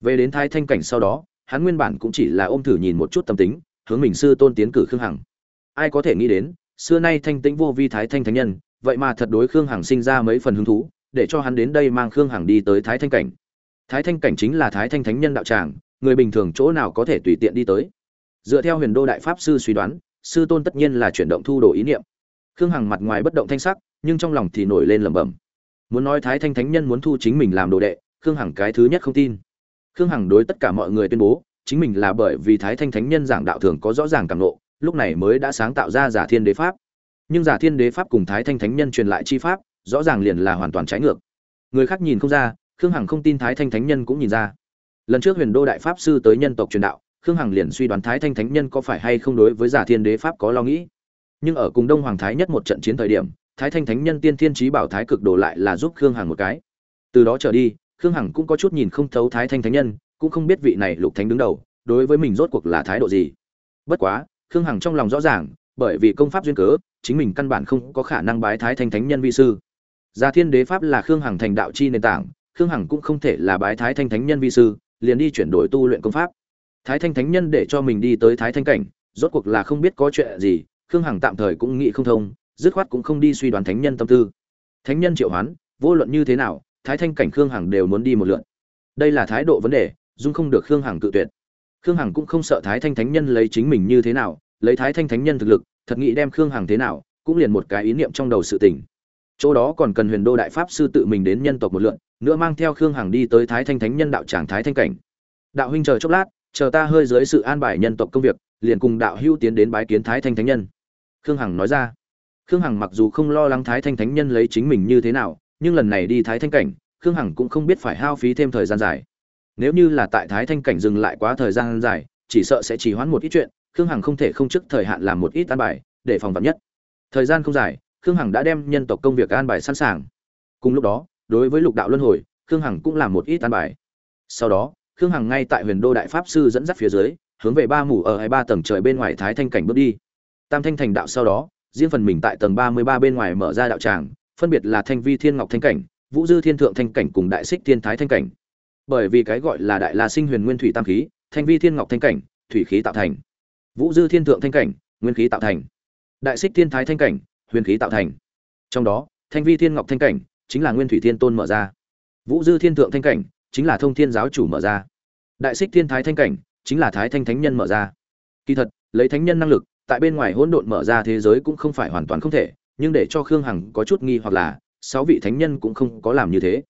Về đến thái thanh cảnh sau đó, hắn nguyên bản cũng chỉ là ôm thử nhìn một chút tâm tính, hướng mình sư tôn tiến cử khương hằng. Ai có thể nghĩ đến, xưa nay thanh tĩnh vô vi thái thanh thánh nhân, vậy mà thật đối khương hằng sinh ra mấy phần hứng thú, để cho hắn đến đây mang khương hằng đi tới thái thanh cảnh thái thanh cảnh chính là thái thanh thánh nhân đạo tràng, người bình thường chỗ nào có thể tùy tiện đi tới. Dựa theo huyền đô đại pháp sư suy đoán, sư tôn tất nhiên là chuyển động thu đồ ý niệm. Khương hằng mặt ngoài bất động thanh sắc, nhưng trong lòng thì nổi lên lẩm bẩm. Muốn nói thái thanh thánh nhân muốn thu chính mình làm đồ đệ, khương hằng cái thứ nhất không tin. Khương hằng đối tất cả mọi người tuyên bố, chính mình là bởi vì thái thanh thánh nhân giảng đạo thường có rõ ràng cảm nộ lúc này mới đã sáng tạo ra giả thiên đế pháp. Nhưng giả thiên đế pháp cùng thái thanh thánh nhân truyền lại chi pháp, rõ ràng liền là hoàn toàn trái ngược. Người khác nhìn không ra khương hằng không tin thái thanh thánh nhân cũng nhìn ra. Lần trước huyền đô đại pháp sư tới nhân tộc truyền đạo, khương hằng liền suy đoán thái thanh thánh nhân có phải hay không đối với giả thiên đế pháp có lo nghĩ. Nhưng ở cùng đông hoàng thái nhất một trận chiến thời điểm, thái thanh thánh nhân tiên thiên trí bảo thái cực đồ lại là giúp khương hằng một cái. Từ đó trở đi, khương hằng cũng có chút nhìn không thấu thái thanh thánh nhân, cũng không biết vị này lục thánh đứng đầu, đối với mình rốt cuộc là thái độ gì. Bất quá, khương hằng trong lòng rõ ràng, bởi vì công pháp duyên cớ, chính mình căn bản không có khả năng bái thái thanh thánh nhân vi sư. Gia thiên đế pháp là khương hằng thành đạo chi nền tảng khương hằng cũng không thể là bái thái thanh thánh nhân vi sư, liền đi chuyển đổi tu luyện công pháp. Thái thanh thánh nhân để cho mình đi tới thái thanh cảnh, rốt cuộc là không biết có chuyện gì, khương hằng tạm thời cũng nghĩ không thông, dứt khoát cũng không đi suy đoán thánh nhân tâm tư. Thánh nhân triệu hoán, vô luận như thế nào, thái thanh cảnh khương hằng đều muốn đi một lượn. Đây là thái độ vấn đề, dung không được khương hằng cự tuyệt. Khương hằng cũng không sợ thái thanh thánh nhân lấy chính mình như thế nào, lấy thái thanh thánh nhân thực lực, thật nghĩ đem khương hằng thế nào, cũng liền một cái ý niệm trong đầu sự tình. Chỗ đó còn cần huyền đô đại pháp sư tự mình đến nhân tộc một lượn nữa mang theo khương hằng đi tới thái thanh thánh nhân đạo tràng thái thanh cảnh. Đạo huynh chờ chốc lát, chờ ta hơi dưới sự an bài nhân tộc công việc, liền cùng đạo hưu tiến đến bái kiến thái thanh thánh nhân. Khương hằng nói ra. Khương hằng mặc dù không lo lắng thái thanh thánh nhân lấy chính mình như thế nào, nhưng lần này đi thái thanh cảnh, khương hằng cũng không biết phải hao phí thêm thời gian dài. Nếu như là tại thái thanh cảnh dừng lại quá thời gian dài, chỉ sợ sẽ chỉ hoãn một ít chuyện, khương hằng không thể không trước thời hạn làm một ít an bài, để phòng vật nhất. Thời gian không dài, khương hằng đã đem nhân tộc công việc an bài sẵn sàng. Cùng lúc đó đối với lục đạo luân hồi, khương hằng cũng làm một ít an bài. Sau đó, khương hằng ngay tại huyền đô đại pháp sư dẫn dắt phía dưới, hướng về ba mù ở hai ba tầng trời bên ngoài thái thanh cảnh bước đi. Tam thanh thành đạo sau đó, riêng phần mình tại tầng ba mươi ba bên ngoài mở ra đạo tràng, phân biệt là thanh vi thiên ngọc thanh cảnh, vũ dư thiên thượng thanh cảnh cùng đại xích thiên thái thanh cảnh. Bởi vì cái gọi là đại la sinh huyền nguyên thủy tam khí, thanh vi thiên ngọc thanh cảnh, thủy khí tạo thành. Vũ dư thiên thượng thanh cảnh, nguyên khí tạo thành. Đại xích thiên thái thanh cảnh, huyền khí tạo thành. Trong đó, thanh vi thiên ngọc thanh cảnh chính là nguyên thủy thiên tôn mở ra. Vũ dư thiên thượng thanh cảnh, chính là thông thiên giáo chủ mở ra. Đại xích thiên thái thanh cảnh, chính là thái thanh thánh nhân mở ra. Kỳ thật, lấy thánh nhân năng lực, tại bên ngoài hỗn độn mở ra thế giới cũng không phải hoàn toàn không thể, nhưng để cho khương hằng có chút nghi hoặc là, sáu vị thánh nhân cũng không có làm như thế.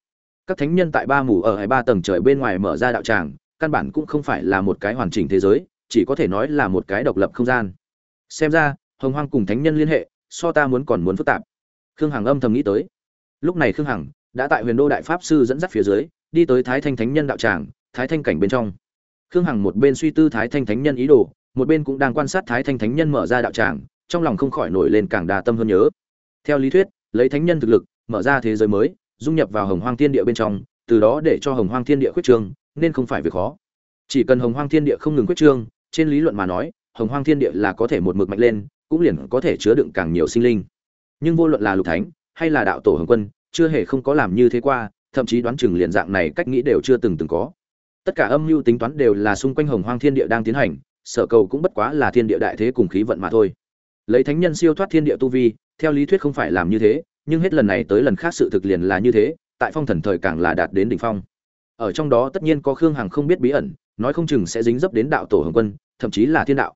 Các thánh nhân tại ba mù ở hai ba tầng trời bên ngoài mở ra đạo tràng, căn bản cũng không phải là một cái hoàn chỉnh thế giới, chỉ có thể nói là một cái độc lập không gian. Xem ra, hồng hoang cùng thánh nhân liên hệ, so ta muốn còn muốn phức tạp. Khương hằng âm thầm nghĩ tới lúc này khương hằng đã tại huyền đô đại pháp sư dẫn dắt phía dưới, đi tới thái thanh thánh nhân đạo tràng, thái thanh cảnh bên trong. Khương hằng một bên suy tư thái thanh thánh nhân ý đồ, một bên cũng đang quan sát thái thanh thánh nhân mở ra đạo tràng, trong lòng không khỏi nổi lên càng đà tâm hơn nhớ. Theo lý thuyết, lấy thánh nhân thực lực, mở ra thế giới mới, dung nhập vào hồng hoang thiên địa bên trong, từ đó để cho hồng hoang thiên địa khuyết trương, nên không phải việc khó. Chỉ cần hồng hoang thiên địa không ngừng khuyết trương, trên lý luận mà nói, hồng hoang thiên địa là có thể một mực mạnh lên, cũng liền có thể chứa đựng càng nhiều sinh linh. Nhưng vô luận là lục thánh hay là đạo tổ hồng quân chưa hề không có làm như thế qua, thậm chí đoán chừng liền dạng này cách nghĩ đều chưa từng từng có. Tất cả âm mưu tính toán đều là xung quanh hồng hoang thiên địa đang tiến hành, sở cầu cũng bất quá là thiên địa đại thế cùng khí vận mà thôi. Lấy thánh nhân siêu thoát thiên địa tu vi, theo lý thuyết không phải làm như thế, nhưng hết lần này tới lần khác sự thực liền là như thế, tại phong thần thời càng là đạt đến đỉnh phong. Ở trong đó tất nhiên có khương hằng không biết bí ẩn, nói không chừng sẽ dính dấp đến đạo tổ hồng quân, thậm chí là thiên đạo.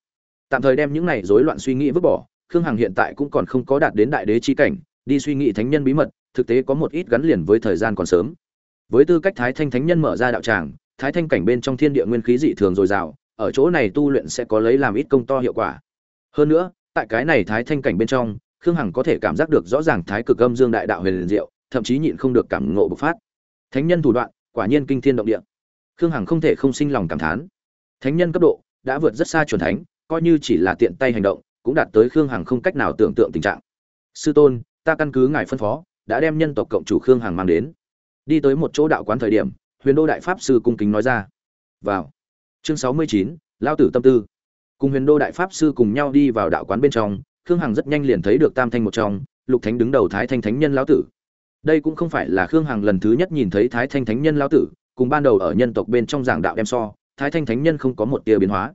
Tạm thời đem những này rối loạn suy nghĩ vứt bỏ, khương hằng hiện tại cũng còn không có đạt đến đại đế chi cảnh, đi suy nghĩ thánh nhân bí mật thực tế có một ít gắn liền với thời gian còn sớm. Với tư cách thái thanh thánh nhân mở ra đạo tràng, thái thanh cảnh bên trong thiên địa nguyên khí dị thường dồi dào, ở chỗ này tu luyện sẽ có lấy làm ít công to hiệu quả. Hơn nữa, tại cái này thái thanh cảnh bên trong, khương hằng có thể cảm giác được rõ ràng thái cực âm dương đại đạo huyền diệu, thậm chí nhịn không được cảm ngộ bộc phát. Thánh nhân thủ đoạn, quả nhiên kinh thiên động địa. Khương hằng không thể không sinh lòng cảm thán. Thánh nhân cấp độ đã vượt rất xa chuẩn thánh, coi như chỉ là tiện tay hành động, cũng đạt tới khương hằng không cách nào tưởng tượng tình trạng. Sư tôn, ta căn cứ ngài phân phó đã đem nhân tộc cộng chủ khương hằng mang đến. Đi tới một chỗ đạo quán thời điểm, huyền đô đại pháp sư cung kính nói ra. Vào. Chương sáu mươi chín, lao tử tâm tư. Cùng huyền đô đại pháp sư cùng nhau đi vào đạo quán bên trong, khương hằng rất nhanh liền thấy được tam thanh một trong, lục thánh đứng đầu thái thanh thánh nhân lão tử. Đây cũng không phải là khương hằng lần thứ nhất nhìn thấy thái thanh thánh nhân lão tử, cùng ban đầu ở nhân tộc bên trong giảng đạo đem so, thái thanh thánh nhân không có một tia biến hóa.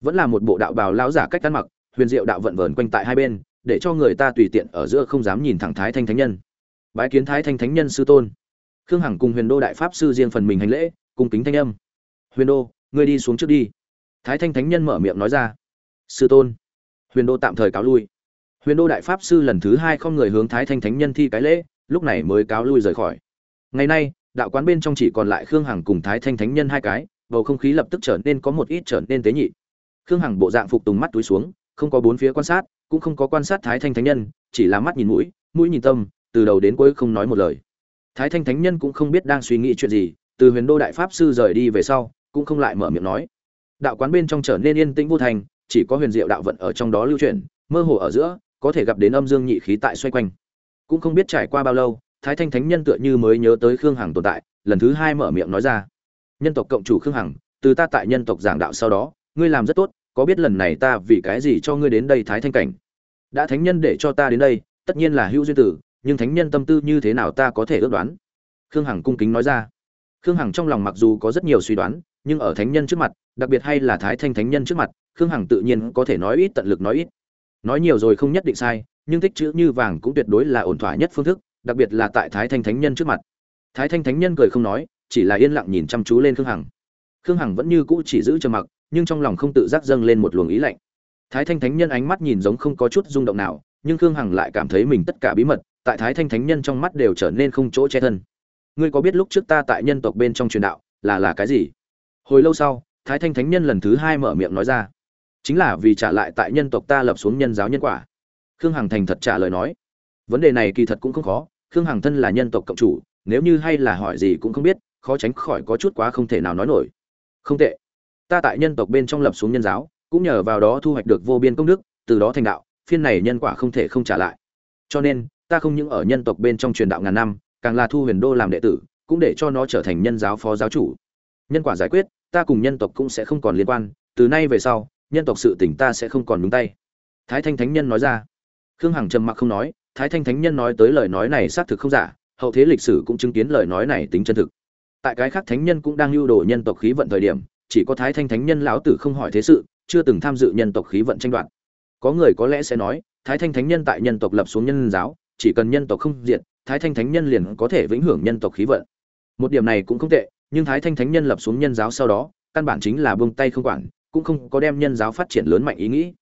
Vẫn là một bộ đạo bào lão giả cách ăn mặc, huyền diệu đạo vận vờn quanh tại hai bên, để cho người ta tùy tiện ở giữa không dám nhìn thẳng thái thanh thánh nhân bái kiến thái thanh thánh nhân sư tôn. Khương hằng cùng huyền đô đại pháp sư riêng phần mình hành lễ cùng kính thanh âm. Huyền đô, ngươi đi xuống trước đi. Thái thanh thánh nhân mở miệng nói ra. Sư tôn. Huyền đô tạm thời cáo lui. Huyền đô đại pháp sư lần thứ hai không người hướng thái thanh thánh nhân thi cái lễ, lúc này mới cáo lui rời khỏi. Ngày nay, đạo quán bên trong chỉ còn lại khương hằng cùng thái thanh thánh nhân hai cái, bầu không khí lập tức trở nên có một ít trở nên tế nhị. Khương hằng bộ dạng phục tùng mắt túi xuống, không có bốn phía quan sát, cũng không có quan sát thái thanh thánh nhân, chỉ là mắt nhìn mũi mũi nhìn tâm từ đầu đến cuối không nói một lời. Thái thanh thánh nhân cũng không biết đang suy nghĩ chuyện gì, từ huyền đô đại pháp sư rời đi về sau, cũng không lại mở miệng nói. Đạo quán bên trong trở nên yên tĩnh vô thành, chỉ có huyền diệu đạo vận ở trong đó lưu chuyển, mơ hồ ở giữa, có thể gặp đến âm dương nhị khí tại xoay quanh. Cũng không biết trải qua bao lâu, thái thanh thánh nhân tựa như mới nhớ tới khương hằng tồn tại, lần thứ hai mở miệng nói ra. Nhân tộc cộng chủ khương hằng, từ ta tại nhân tộc giảng đạo sau đó, ngươi làm rất tốt, có biết lần này ta vì cái gì cho ngươi đến đây thái thanh cảnh? Đã thánh nhân để cho ta đến đây, tất nhiên là hữu duyên tử nhưng thánh nhân tâm tư như thế nào ta có thể ước đoán? Khương hằng cung kính nói ra. Khương hằng trong lòng mặc dù có rất nhiều suy đoán, nhưng ở thánh nhân trước mặt, đặc biệt hay là thái thanh thánh nhân trước mặt, khương hằng tự nhiên có thể nói ít tận lực nói ít. Nói nhiều rồi không nhất định sai, nhưng tích chữ như vàng cũng tuyệt đối là ổn thỏa nhất phương thức, đặc biệt là tại thái thanh thánh nhân trước mặt. Thái thanh thánh nhân cười không nói, chỉ là yên lặng nhìn chăm chú lên khương hằng. Khương hằng vẫn như cũ chỉ giữ trầm mặc, nhưng trong lòng không tự giác dâng lên một luồng ý lạnh. Thái thanh thánh nhân ánh mắt nhìn giống không có chút rung động nào, nhưng khương hằng lại cảm thấy mình tất cả bí mật tại thái thanh thánh nhân trong mắt đều trở nên không chỗ che thân. Ngươi có biết lúc trước ta tại nhân tộc bên trong truyền đạo là là cái gì? Hồi lâu sau, thái thanh thánh nhân lần thứ hai mở miệng nói ra. Chính là vì trả lại tại nhân tộc ta lập xuống nhân giáo nhân quả. Khương hằng thành thật trả lời nói. Vấn đề này kỳ thật cũng không khó, khương hằng thân là nhân tộc cộng chủ, nếu như hay là hỏi gì cũng không biết, khó tránh khỏi có chút quá không thể nào nói nổi. Không tệ. Ta tại nhân tộc bên trong lập xuống nhân giáo, cũng nhờ vào đó thu hoạch được vô biên công đức, từ đó thành đạo, phiên này nhân quả không thể không trả lại. Cho nên ta không những ở nhân tộc bên trong truyền đạo ngàn năm, càng là thu huyền đô làm đệ tử, cũng để cho nó trở thành nhân giáo phó giáo chủ. Nhân quả giải quyết, ta cùng nhân tộc cũng sẽ không còn liên quan, từ nay về sau, nhân tộc sự tỉnh ta sẽ không còn nhúng tay. Thái thanh thánh nhân nói ra. Khương hằng trầm mặc không nói, thái thanh thánh nhân nói tới lời nói này xác thực không giả, hậu thế lịch sử cũng chứng kiến lời nói này tính chân thực. Tại cái khác thánh nhân cũng đang lưu đồ nhân tộc khí vận thời điểm, chỉ có thái thanh thánh nhân lão tử không hỏi thế sự, chưa từng tham dự nhân tộc khí vận tranh đoạt. Có người có lẽ sẽ nói, thái thanh thánh nhân tại nhân tộc lập xuống nhân giáo chỉ cần nhân tộc không diệt, thái thanh thánh nhân liền có thể vĩnh hưởng nhân tộc khí vận. Một điểm này cũng không tệ, nhưng thái thanh thánh nhân lập xuống nhân giáo sau đó, căn bản chính là buông tay không quản, cũng không có đem nhân giáo phát triển lớn mạnh ý nghĩ.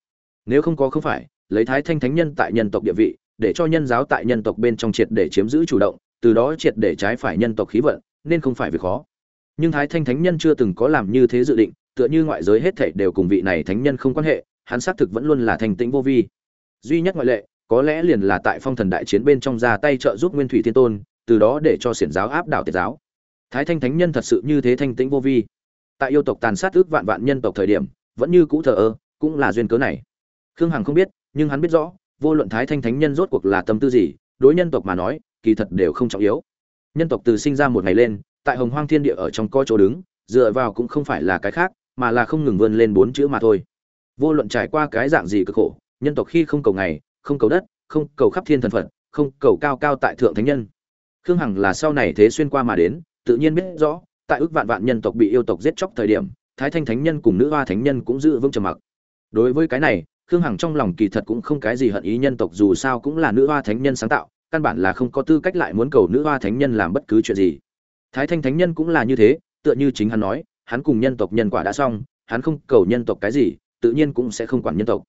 Nếu không có không phải, lấy thái thanh thánh nhân tại nhân tộc địa vị, để cho nhân giáo tại nhân tộc bên trong triệt để chiếm giữ chủ động, từ đó triệt để trái phải nhân tộc khí vận, nên không phải việc khó. Nhưng thái thanh thánh nhân chưa từng có làm như thế dự định, tựa như ngoại giới hết thảy đều cùng vị này thánh nhân không quan hệ, hắn xác thực vẫn luôn là thành tĩnh vô vi. Duy nhất ngoại lệ có lẽ liền là tại phong thần đại chiến bên trong ra tay trợ giúp nguyên thủy thiên tôn, từ đó để cho xiển giáo áp đảo tiệt giáo. Thái thanh thánh nhân thật sự như thế thanh tĩnh vô vi. Tại yêu tộc tàn sát ước vạn vạn nhân tộc thời điểm, vẫn như cũ thờ ơ, cũng là duyên cớ này. Khương hằng không biết, nhưng hắn biết rõ, vô luận thái thanh thánh nhân rốt cuộc là tâm tư gì, đối nhân tộc mà nói, kỳ thật đều không trọng yếu. Nhân tộc từ sinh ra một ngày lên, tại hồng hoang thiên địa ở trong coi chỗ đứng, dựa vào cũng không phải là cái khác, mà là không ngừng vươn lên bốn chữ mà thôi. Vô luận trải qua cái dạng gì cực khổ, nhân tộc khi không cầu ngày không cầu đất, không cầu khắp thiên thần phật, không cầu cao cao tại thượng thánh nhân. Khương hằng là sau này thế xuyên qua mà đến, tự nhiên biết rõ, tại ước vạn vạn nhân tộc bị yêu tộc giết chóc thời điểm, thái thanh thánh nhân cùng nữ hoa thánh nhân cũng giữ vững trầm mặc. Đối với cái này, khương hằng trong lòng kỳ thật cũng không cái gì hận ý nhân tộc dù sao cũng là nữ hoa thánh nhân sáng tạo, căn bản là không có tư cách lại muốn cầu nữ hoa thánh nhân làm bất cứ chuyện gì. Thái thanh thánh nhân cũng là như thế, tựa như chính hắn nói, hắn cùng nhân tộc nhân quả đã xong, hắn không cầu nhân tộc cái gì, tự nhiên cũng sẽ không quản nhân tộc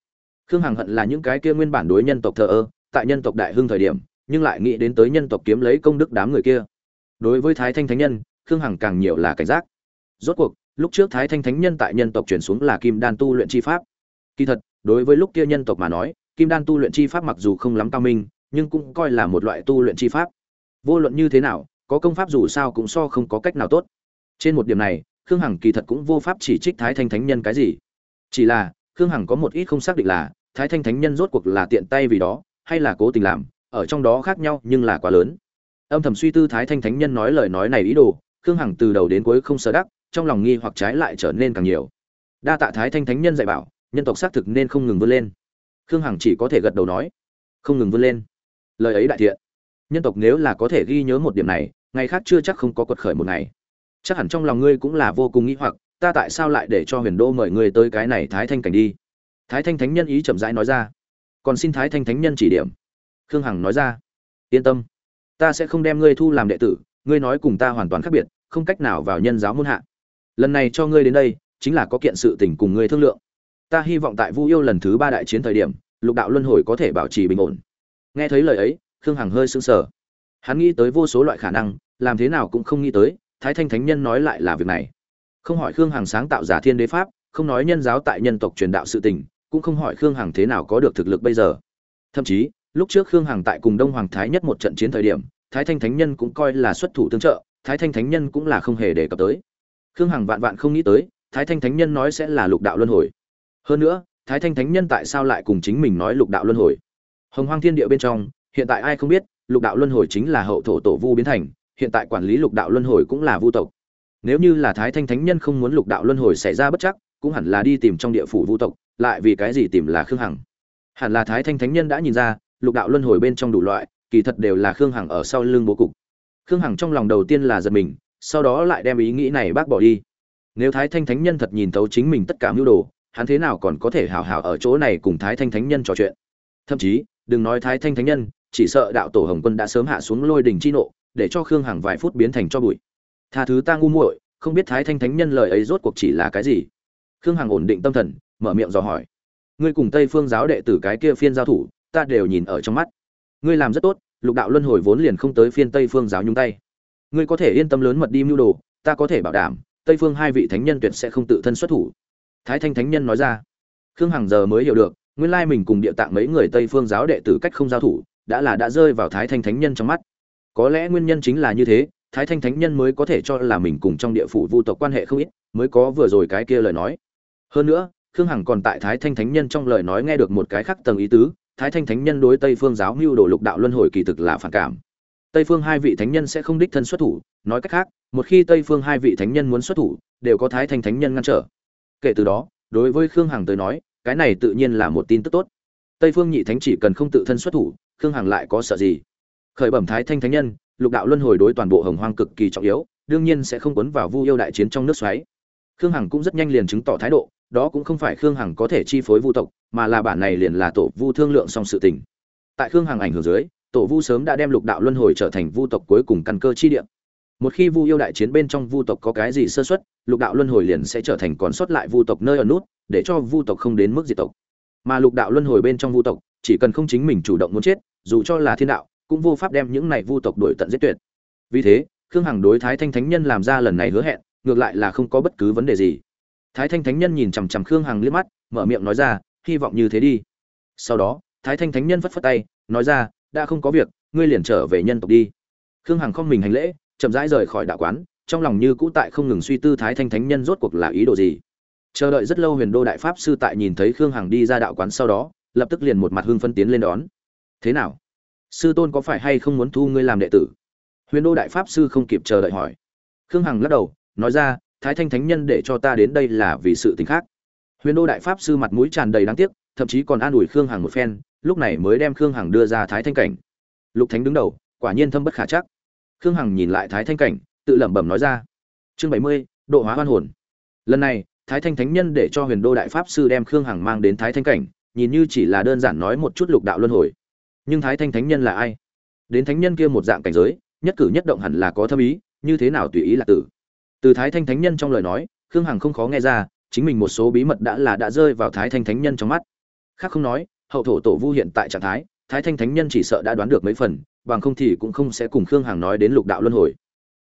khương hằng hận là những cái kia nguyên bản đối nhân tộc thờ ơ, tại nhân tộc đại hưng thời điểm, nhưng lại nghĩ đến tới nhân tộc kiếm lấy công đức đám người kia. Đối với thái thanh thánh nhân, khương hằng càng nhiều là cảnh giác. Rốt cuộc, lúc trước thái thanh thánh nhân tại nhân tộc chuyển xuống là kim đan tu luyện chi pháp. Kỳ thật, đối với lúc kia nhân tộc mà nói, kim đan tu luyện chi pháp mặc dù không lắm cao minh, nhưng cũng coi là một loại tu luyện chi pháp. Vô luận như thế nào, có công pháp dù sao cũng so không có cách nào tốt. Trên một điểm này, khương hằng kỳ thật cũng vô pháp chỉ trích thái thanh thánh nhân cái gì. Chỉ là, khương hằng có một ít không xác định là thái thanh thánh nhân rốt cuộc là tiện tay vì đó, hay là cố tình làm, ở trong đó khác nhau nhưng là quá lớn. Âm thầm suy tư thái thanh thánh nhân nói lời nói này ý đồ, khương hằng từ đầu đến cuối không sợ đắc, trong lòng nghi hoặc trái lại trở nên càng nhiều. Đa tạ thái thanh thánh nhân dạy bảo, nhân tộc xác thực nên không ngừng vươn lên. Khương hằng chỉ có thể gật đầu nói, không ngừng vươn lên. Lời ấy đại thiện. Nhân tộc nếu là có thể ghi nhớ một điểm này, ngày khác chưa chắc không có quật khởi một ngày. Chắc hẳn trong lòng ngươi cũng là vô cùng nghĩ hoặc, ta tại sao lại để cho huyền đô mời ngươi tới cái này thái thanh cảnh đi? Thái thanh thánh nhân ý chậm rãi nói ra. Còn xin thái thanh thánh nhân chỉ điểm. Khương hằng nói ra. Yên tâm. Ta sẽ không đem ngươi thu làm đệ tử, ngươi nói cùng ta hoàn toàn khác biệt, không cách nào vào nhân giáo môn hạ. Lần này cho ngươi đến đây, chính là có kiện sự tình cùng ngươi thương lượng. Ta hy vọng tại vu yêu lần thứ ba đại chiến thời điểm, lục đạo luân hồi có thể bảo trì bình ổn. Nghe thấy lời ấy, khương hằng hơi sững sờ. Hắn nghĩ tới vô số loại khả năng, làm thế nào cũng không nghĩ tới, thái thanh thánh nhân nói lại là việc này. Không hỏi khương hằng sáng tạo giả thiên đế pháp, không nói nhân giáo tại nhân tộc truyền đạo sự tình cũng không hỏi khương hằng thế nào có được thực lực bây giờ. Thậm chí, lúc trước khương hằng tại cùng đông hoàng thái nhất một trận chiến thời điểm, thái thanh thánh nhân cũng coi là xuất thủ tương trợ, thái thanh thánh nhân cũng là không hề đề cập tới. Khương hằng vạn vạn không nghĩ tới, thái thanh thánh nhân nói sẽ là lục đạo luân hồi. Hơn nữa, thái thanh thánh nhân tại sao lại cùng chính mình nói lục đạo luân hồi? Hồng hoang thiên địa bên trong, hiện tại ai không biết, lục đạo luân hồi chính là hậu thổ tổ vu biến thành, hiện tại quản lý lục đạo luân hồi cũng là vu tộc. Nếu như là thái thanh thánh nhân không muốn lục đạo luân hồi xảy ra bất chắc, cũng hẳn là đi tìm trong địa phủ vu tộc lại vì cái gì tìm là khương hằng? Hẳn là thái thanh thánh nhân đã nhìn ra, lục đạo luân hồi bên trong đủ loại, kỳ thật đều là khương hằng ở sau lưng bố cục. Khương hằng trong lòng đầu tiên là giật mình, sau đó lại đem ý nghĩ này bác bỏ đi. Nếu thái thanh thánh nhân thật nhìn thấu chính mình tất cả mưu đồ, hắn thế nào còn có thể hào hào ở chỗ này cùng thái thanh thánh nhân trò chuyện? Thậm chí, đừng nói thái thanh thánh nhân, chỉ sợ đạo tổ hồng quân đã sớm hạ xuống lôi đình chi nộ, để cho khương hằng vài phút biến thành cho bụi. Tha thứ ta ngu muội, không biết thái thanh thánh nhân lời ấy rốt cuộc chỉ là cái gì? Khương hằng ổn định tâm thần mở miệng dò hỏi. Ngươi cùng tây phương giáo đệ tử cái kia phiên giao thủ, ta đều nhìn ở trong mắt. Ngươi làm rất tốt, lục đạo luân hồi vốn liền không tới phiên tây phương giáo nhung tay. Ngươi có thể yên tâm lớn mật đi mưu đồ, ta có thể bảo đảm, tây phương hai vị thánh nhân tuyệt sẽ không tự thân xuất thủ. Thái thanh thánh nhân nói ra. Khương hằng giờ mới hiểu được, nguyên lai mình cùng địa tạng mấy người tây phương giáo đệ tử cách không giao thủ, đã là đã rơi vào thái thanh thánh nhân trong mắt. Có lẽ nguyên nhân chính là như thế, thái thanh thánh nhân mới có thể cho là mình cùng trong địa phủ vu tộc quan hệ không ít, mới có vừa rồi cái kia lời nói. Hơn nữa khương hằng còn tại thái thanh thánh nhân trong lời nói nghe được một cái khác tầng ý tứ, thái thanh thánh nhân đối tây phương giáo mưu đồ lục đạo luân hồi kỳ thực là phản cảm. Tây phương hai vị thánh nhân sẽ không đích thân xuất thủ, nói cách khác, một khi tây phương hai vị thánh nhân muốn xuất thủ, đều có thái thanh thánh nhân ngăn trở. Kể từ đó, đối với khương hằng tới nói, cái này tự nhiên là một tin tức tốt. Tây phương nhị thánh chỉ cần không tự thân xuất thủ, khương hằng lại có sợ gì? Khởi bẩm thái thanh thánh nhân, lục đạo luân hồi đối toàn bộ hồng hoang cực kỳ trọng yếu, đương nhiên sẽ không quấn vào vu yêu đại chiến trong nước xoáy. Khương hằng cũng rất nhanh liền chứng tỏ thái độ đó cũng không phải khương hằng có thể chi phối vu tộc, mà là bản này liền là tổ vu thương lượng xong sự tình. Tại khương hằng ảnh hưởng dưới, tổ vu sớm đã đem lục đạo luân hồi trở thành vu tộc cuối cùng căn cơ chi địa. Một khi vu yêu đại chiến bên trong vu tộc có cái gì sơ xuất lục đạo luân hồi liền sẽ trở thành còn sót lại vu tộc nơi ở nút, để cho vu tộc không đến mức diệt tộc. Mà lục đạo luân hồi bên trong vu tộc, chỉ cần không chính mình chủ động muốn chết, dù cho là thiên đạo, cũng vô pháp đem những này vu tộc đuổi tận giết tuyệt. Vì thế, khương hằng đối thái thanh thánh nhân làm ra lần này hứa hẹn, ngược lại là không có bất cứ vấn đề gì thái thanh thánh nhân nhìn chằm chằm khương hằng liếc mắt, mở miệng nói ra, hy vọng như thế đi. Sau đó, thái thanh thánh nhân phất phất tay, nói ra, đã không có việc, ngươi liền trở về nhân tộc đi. Khương hằng không mình hành lễ, chậm rãi rời khỏi đạo quán, trong lòng như cũ tại không ngừng suy tư thái thanh thánh nhân rốt cuộc là ý đồ gì. Chờ đợi rất lâu huyền đô đại pháp sư tại nhìn thấy khương hằng đi ra đạo quán sau đó, lập tức liền một mặt hưng phân tiến lên đón. Thế nào? Sư tôn có phải hay không muốn thu ngươi làm đệ tử? Huyền đô đại pháp sư không kịp chờ đợi hỏi. Khương hằng lắc đầu, nói ra thái thanh thánh nhân để cho ta đến đây là vì sự tình khác. Huyền đô đại pháp sư mặt mũi tràn đầy đáng tiếc, thậm chí còn an ủi khương hằng một phen, lúc này mới đem khương hằng đưa ra thái thanh cảnh. Lục thánh đứng đầu, quả nhiên thâm bất khả chắc. Khương hằng nhìn lại thái thanh cảnh, tự lẩm bẩm nói ra, chương bảy mươi, độ hóa hoan hồn. Lần này, thái thanh thánh nhân để cho huyền đô đại pháp sư đem khương hằng mang đến thái thanh cảnh, nhìn như chỉ là đơn giản nói một chút lục đạo luân hồi. Nhưng thái thanh thánh nhân là ai? Đến thánh nhân kia một dạng cảnh giới, nhất cử nhất động hẳn là có thâm ý, như thế nào tùy ý là tử từ thái thanh thánh nhân trong lời nói, khương hằng không khó nghe ra, chính mình một số bí mật đã là đã rơi vào thái thanh thánh nhân trong mắt. Khác không nói, hậu thổ tổ vu hiện tại trạng thái thái thanh thánh nhân chỉ sợ đã đoán được mấy phần, bằng không thì cũng không sẽ cùng khương hằng nói đến lục đạo luân hồi.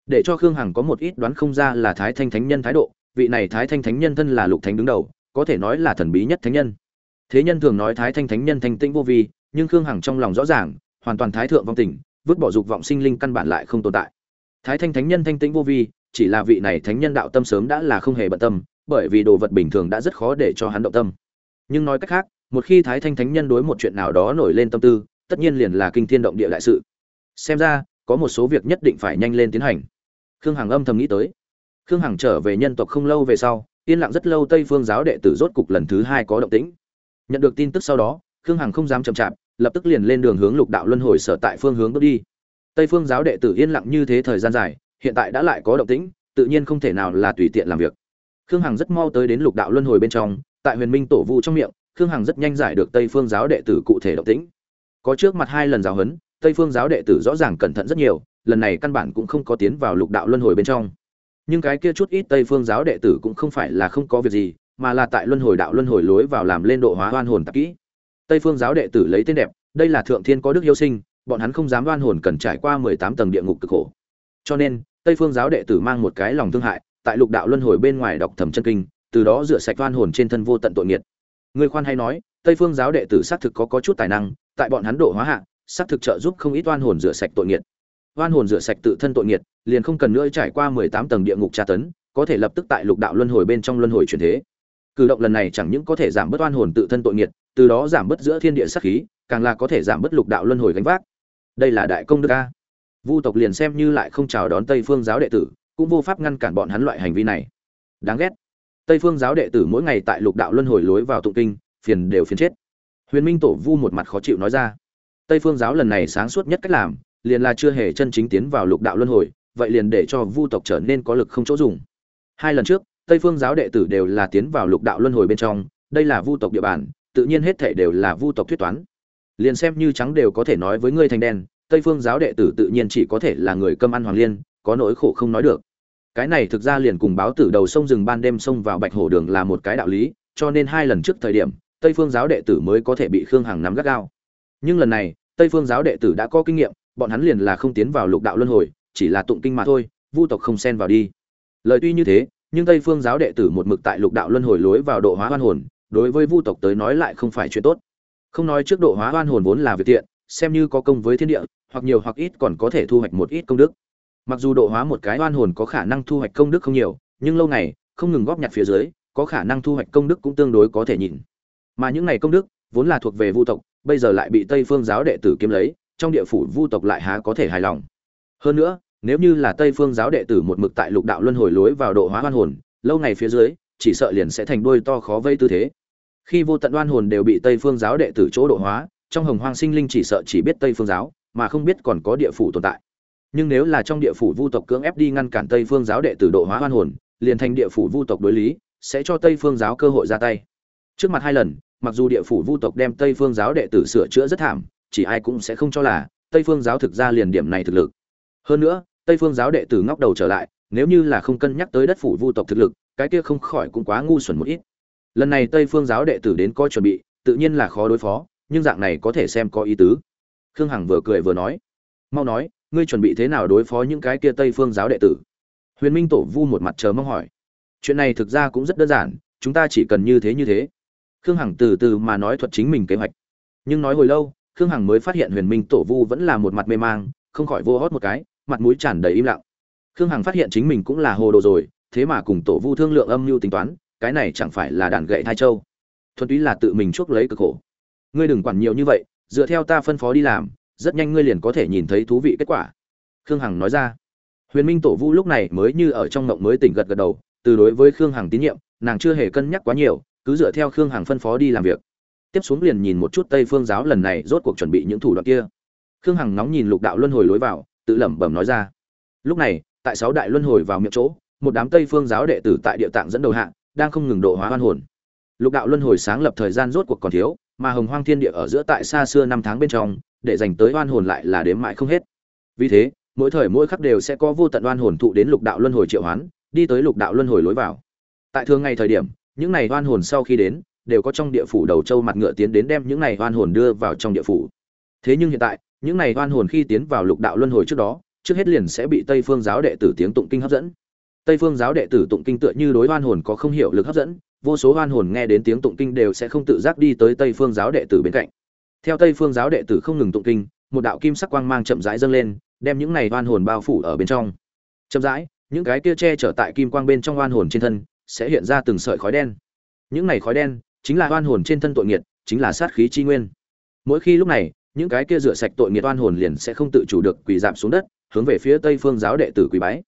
Để cho khương hằng có một ít đoán không ra là thái thanh thánh nhân thái độ, vị này thái thanh thánh nhân thân là lục thánh đứng đầu, có thể nói là thần bí nhất thánh nhân. Thế nhân thường nói thái thanh thánh nhân thanh tĩnh vô vi, nhưng khương hằng trong lòng rõ ràng, hoàn toàn thái thượng vong tình, vứt bỏ dục vọng sinh linh căn bản lại không tồn tại. Thái thanh thánh nhân thanh tĩnh vô vi chỉ là vị này thánh nhân đạo tâm sớm đã là không hề bận tâm, bởi vì đồ vật bình thường đã rất khó để cho hắn động tâm. Nhưng nói cách khác, một khi thái thanh thánh nhân đối một chuyện nào đó nổi lên tâm tư, tất nhiên liền là kinh thiên động địa đại sự. Xem ra, có một số việc nhất định phải nhanh lên tiến hành. Khương hằng âm thầm nghĩ tới. Khương hằng trở về nhân tộc không lâu về sau, yên lặng rất lâu tây phương giáo đệ tử rốt cục lần thứ hai có động tĩnh. Nhận được tin tức sau đó, khương hằng không dám chậm chạp, lập tức liền lên đường hướng lục đạo luân hồi sở tại phương hướng bước đi. Tây phương giáo đệ tử yên lặng như thế thời gian dài hiện tại đã lại có động tĩnh, tự nhiên không thể nào là tùy tiện làm việc. Khương hằng rất mau tới đến lục đạo luân hồi bên trong, tại huyền minh tổ vu trong miệng, khương hằng rất nhanh giải được tây phương giáo đệ tử cụ thể động tĩnh. Có trước mặt hai lần giáo huấn, tây phương giáo đệ tử rõ ràng cẩn thận rất nhiều, lần này căn bản cũng không có tiến vào lục đạo luân hồi bên trong. Nhưng cái kia chút ít tây phương giáo đệ tử cũng không phải là không có việc gì, mà là tại luân hồi đạo luân hồi lối vào làm lên độ hóa oan hồn tạp kỹ. Tây phương giáo đệ tử lấy tên đẹp, đây là thượng thiên có đức yêu sinh, bọn hắn không dám oan hồn cần trải qua mười tám tầng địa ngục cực khổ. Cho nên tây phương giáo đệ tử mang một cái lòng thương hại tại lục đạo luân hồi bên ngoài đọc thẩm chân kinh từ đó rửa sạch oan hồn trên thân vô tận tội nghiệt. Người khoan hay nói tây phương giáo đệ tử xác thực có, có chút tài năng tại bọn hắn độ hóa hạ xác thực trợ giúp không ít oan hồn rửa sạch tội nghiệt. Oan hồn rửa sạch tự thân tội nghiệt liền không cần nữa trải qua mười tám tầng địa ngục tra tấn có thể lập tức tại lục đạo luân hồi bên trong luân hồi chuyển thế. Cử động lần này chẳng những có thể giảm bớt oan hồn tự thân tội nghiệt từ đó giảm bớt giữa thiên địa sát khí càng là có thể giảm bớt lục đạo luân hồi gánh vác. Đây là đại công đức a vu tộc liền xem như lại không chào đón tây phương giáo đệ tử, cũng vô pháp ngăn cản bọn hắn loại hành vi này. Đáng ghét. Tây phương giáo đệ tử mỗi ngày tại lục đạo luân hồi lối vào tụng kinh, phiền đều phiền chết. Huyền minh tổ vu một mặt khó chịu nói ra. Tây phương giáo lần này sáng suốt nhất cách làm, liền là chưa hề chân chính tiến vào lục đạo luân hồi, vậy liền để cho vu tộc trở nên có lực không chỗ dùng. Hai lần trước, tây phương giáo đệ tử đều là tiến vào lục đạo luân hồi bên trong, đây là vu tộc địa bàn, tự nhiên hết thể đều là vu tộc thuyết toán. Liền xem như trắng đều có thể nói với ngươi thành đen tây phương giáo đệ tử tự nhiên chỉ có thể là người cơm ăn hoàng liên, có nỗi khổ không nói được. Cái này thực ra liền cùng báo tử đầu sông rừng ban đêm xông vào bạch hổ đường là một cái đạo lý, cho nên hai lần trước thời điểm, tây phương giáo đệ tử mới có thể bị khương hằng nắm gắt gao. Nhưng lần này, tây phương giáo đệ tử đã có kinh nghiệm, bọn hắn liền là không tiến vào lục đạo luân hồi, chỉ là tụng kinh mà thôi, vu tộc không xen vào đi. Lời tuy như thế, nhưng tây phương giáo đệ tử một mực tại lục đạo luân hồi lối vào độ hóa hoan hồn, đối với vu tộc tới nói lại không phải chuyện tốt. Không nói trước độ hóa hoan hồn vốn là việc tiện xem như có công với thiên địa hoặc nhiều hoặc ít còn có thể thu hoạch một ít công đức. Mặc dù độ hóa một cái oan hồn có khả năng thu hoạch công đức không nhiều, nhưng lâu ngày, không ngừng góp nhặt phía dưới, có khả năng thu hoạch công đức cũng tương đối có thể nhìn. Mà những này công đức, vốn là thuộc về vu tộc, bây giờ lại bị tây phương giáo đệ tử kiếm lấy, trong địa phủ vu tộc lại há có thể hài lòng. Hơn nữa, nếu như là tây phương giáo đệ tử một mực tại lục đạo luân hồi lối vào độ hóa oan hồn, lâu ngày phía dưới, chỉ sợ liền sẽ thành đuôi to khó vây tư thế. Khi vô tận oan hồn đều bị tây phương giáo đệ tử chỗ độ hóa, trong hồng hoang sinh linh chỉ sợ chỉ biết tây phương giáo mà không biết còn có địa phủ tồn tại. Nhưng nếu là trong địa phủ vu tộc cưỡng ép đi ngăn cản tây phương giáo đệ tử độ hóa hoan hồn, liền thành địa phủ vu tộc đối lý, sẽ cho tây phương giáo cơ hội ra tay. Trước mặt hai lần, mặc dù địa phủ vu tộc đem tây phương giáo đệ tử sửa chữa rất thảm, chỉ ai cũng sẽ không cho là tây phương giáo thực ra liền điểm này thực lực. Hơn nữa, tây phương giáo đệ tử ngóc đầu trở lại, nếu như là không cân nhắc tới đất phủ vu tộc thực lực, cái kia không khỏi cũng quá ngu xuẩn một ít. Lần này tây phương giáo đệ tử đến coi chuẩn bị, tự nhiên là khó đối phó, nhưng dạng này có thể xem có ý tứ khương hằng vừa cười vừa nói, mau nói, ngươi chuẩn bị thế nào đối phó những cái kia tây phương giáo đệ tử? Huyền minh tổ vu một mặt chờ mong hỏi, chuyện này thực ra cũng rất đơn giản, chúng ta chỉ cần như thế như thế. Khương hằng từ từ mà nói thuật chính mình kế hoạch. Nhưng nói hồi lâu, khương hằng mới phát hiện huyền minh tổ vu vẫn là một mặt mê mang, không khỏi vô hót một cái, mặt mũi tràn đầy im lặng. Khương hằng phát hiện chính mình cũng là hồ đồ rồi, thế mà cùng tổ vu thương lượng âm mưu tính toán, cái này chẳng phải là đàn gậy thai châu. Thuần túy là tự mình chuốc lấy cực khổ. Ngươi đừng quản nhiều như vậy dựa theo ta phân phó đi làm, rất nhanh ngươi liền có thể nhìn thấy thú vị kết quả. Khương hằng nói ra. Huyền minh tổ vu lúc này mới như ở trong ngộng mới tỉnh gật gật đầu, từ đối với khương hằng tín nhiệm, nàng chưa hề cân nhắc quá nhiều, cứ dựa theo khương hằng phân phó đi làm việc. Tiếp xuống liền nhìn một chút tây phương giáo lần này rốt cuộc chuẩn bị những thủ đoạn kia. Khương hằng nóng nhìn lục đạo luân hồi lối vào, tự lẩm bẩm nói ra. Lúc này, tại sáu đại luân hồi vào miệng chỗ, một đám tây phương giáo đệ tử tại địa tạng dẫn đầu hạng đang không ngừng độ hóa hoan hồn. Lục đạo luân hồi sáng lập thời gian rốt cuộc còn thiếu mà hồng hoang thiên địa ở giữa tại xa xưa năm tháng bên trong, để dành tới oan hồn lại là đếm mãi không hết. Vì thế, mỗi thời mỗi khắc đều sẽ có vô tận oan hồn thụ đến lục đạo luân hồi triệu hoán, đi tới lục đạo luân hồi lối vào. Tại thường ngày thời điểm, những này oan hồn sau khi đến, đều có trong địa phủ đầu châu mặt ngựa tiến đến đem những này oan hồn đưa vào trong địa phủ. Thế nhưng hiện tại, những này oan hồn khi tiến vào lục đạo luân hồi trước đó, trước hết liền sẽ bị tây phương giáo đệ tử tiếng tụng kinh hấp dẫn. Tây phương giáo đệ tử tụng kinh tựa như đối oan hồn có không hiểu lực hấp dẫn vô số oan hồn nghe đến tiếng tụng kinh đều sẽ không tự giác đi tới tây phương giáo đệ tử bên cạnh. Theo tây phương giáo đệ tử không ngừng tụng kinh, một đạo kim sắc quang mang chậm rãi dâng lên, đem những này oan hồn bao phủ ở bên trong. Chậm rãi, những cái kia che chở tại kim quang bên trong oan hồn trên thân sẽ hiện ra từng sợi khói đen. Những này khói đen chính là oan hồn trên thân tội nghiệt, chính là sát khí chi nguyên. Mỗi khi lúc này, những cái kia rửa sạch tội nghiệt oan hồn liền sẽ không tự chủ được quỳ giảm xuống đất, hướng về phía tây phương giáo đệ tử quỳ bái.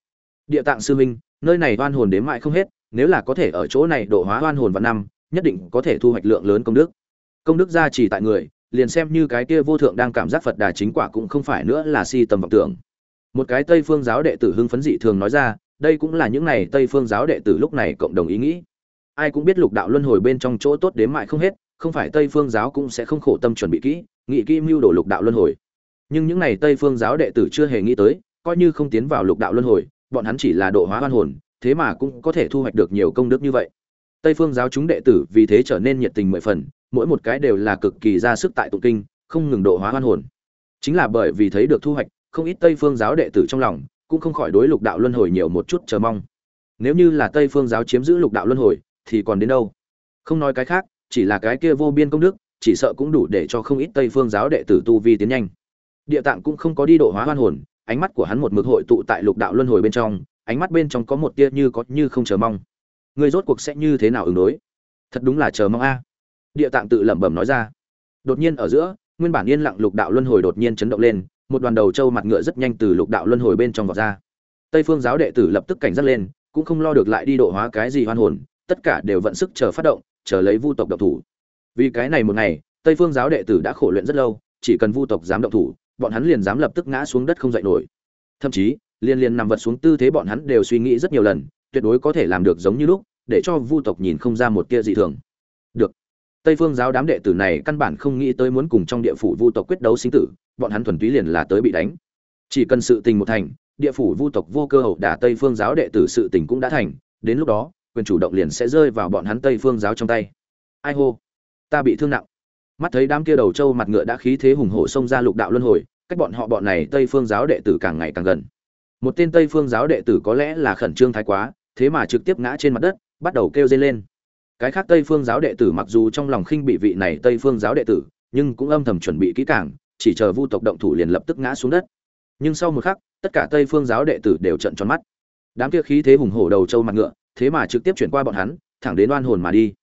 Địa tạng sư minh nơi này oan hồn đến mãi không hết nếu là có thể ở chỗ này độ hóa oan hồn vào năm, nhất định có thể thu hoạch lượng lớn công đức. Công đức gia trì tại người, liền xem như cái kia vô thượng đang cảm giác phật đà chính quả cũng không phải nữa là si tầm vọng tưởng. Một cái tây phương giáo đệ tử hưng phấn dị thường nói ra, đây cũng là những này tây phương giáo đệ tử lúc này cộng đồng ý nghĩ. Ai cũng biết lục đạo luân hồi bên trong chỗ tốt đến mại không hết, không phải tây phương giáo cũng sẽ không khổ tâm chuẩn bị kỹ, nghị kỹ mưu đồ lục đạo luân hồi. Nhưng những này tây phương giáo đệ tử chưa hề nghĩ tới, coi như không tiến vào lục đạo luân hồi, bọn hắn chỉ là độ hóa hoan hồn thế mà cũng có thể thu hoạch được nhiều công đức như vậy. Tây phương giáo chúng đệ tử vì thế trở nên nhiệt tình mười phần, mỗi một cái đều là cực kỳ ra sức tại tụng kinh, không ngừng độ hóa hoan hồn. Chính là bởi vì thấy được thu hoạch, không ít tây phương giáo đệ tử trong lòng cũng không khỏi đối lục đạo luân hồi nhiều một chút chờ mong. Nếu như là tây phương giáo chiếm giữ lục đạo luân hồi, thì còn đến đâu? Không nói cái khác, chỉ là cái kia vô biên công đức, chỉ sợ cũng đủ để cho không ít tây phương giáo đệ tử tu vi tiến nhanh. Địa tạng cũng không có đi độ hóa hoan hồn, ánh mắt của hắn một mực hội tụ tại lục đạo luân hồi bên trong ánh mắt bên trong có một tia như có như không chờ mong. Người rốt cuộc sẽ như thế nào ứng đối? Thật đúng là chờ mong a. Địa tạng tự lẩm bẩm nói ra. Đột nhiên ở giữa, nguyên bản yên lặng lục đạo luân hồi đột nhiên chấn động lên, một đoàn đầu trâu mặt ngựa rất nhanh từ lục đạo luân hồi bên trong vọt ra. Tây phương giáo đệ tử lập tức cảnh giác lên, cũng không lo được lại đi độ hóa cái gì hoan hồn, tất cả đều vận sức chờ phát động, chờ lấy vu tộc độc thủ. Vì cái này một ngày, tây phương giáo đệ tử đã khổ luyện rất lâu, chỉ cần vu tộc dám động thủ, bọn hắn liền dám lập tức ngã xuống đất không dậy nổi. Thậm chí liên liên nằm vật xuống tư thế bọn hắn đều suy nghĩ rất nhiều lần, tuyệt đối có thể làm được giống như lúc, để cho vu tộc nhìn không ra một tia dị thường. Được. Tây phương giáo đám đệ tử này căn bản không nghĩ tới muốn cùng trong địa phủ vu tộc quyết đấu sinh tử, bọn hắn thuần túy liền là tới bị đánh. Chỉ cần sự tình một thành, địa phủ vu tộc vô cơ hậu đả tây phương giáo đệ tử sự tình cũng đã thành, đến lúc đó, quyền chủ động liền sẽ rơi vào bọn hắn tây phương giáo trong tay. Ai hô? Ta bị thương nặng. Mắt thấy đám kia đầu trâu mặt ngựa đã khí thế hùng hổ xông ra lục đạo luân hồi, cách bọn họ bọn này tây phương giáo đệ tử càng ngày càng gần một tên tây phương giáo đệ tử có lẽ là khẩn trương thái quá, thế mà trực tiếp ngã trên mặt đất, bắt đầu kêu dây lên. Cái khác tây phương giáo đệ tử mặc dù trong lòng khinh bị vị này tây phương giáo đệ tử, nhưng cũng âm thầm chuẩn bị kỹ càng, chỉ chờ vu tộc động thủ liền lập tức ngã xuống đất. Nhưng sau một khắc, tất cả tây phương giáo đệ tử đều trận tròn mắt. Đám kia khí thế hùng hổ đầu trâu mặt ngựa, thế mà trực tiếp chuyển qua bọn hắn, thẳng đến oan hồn mà đi.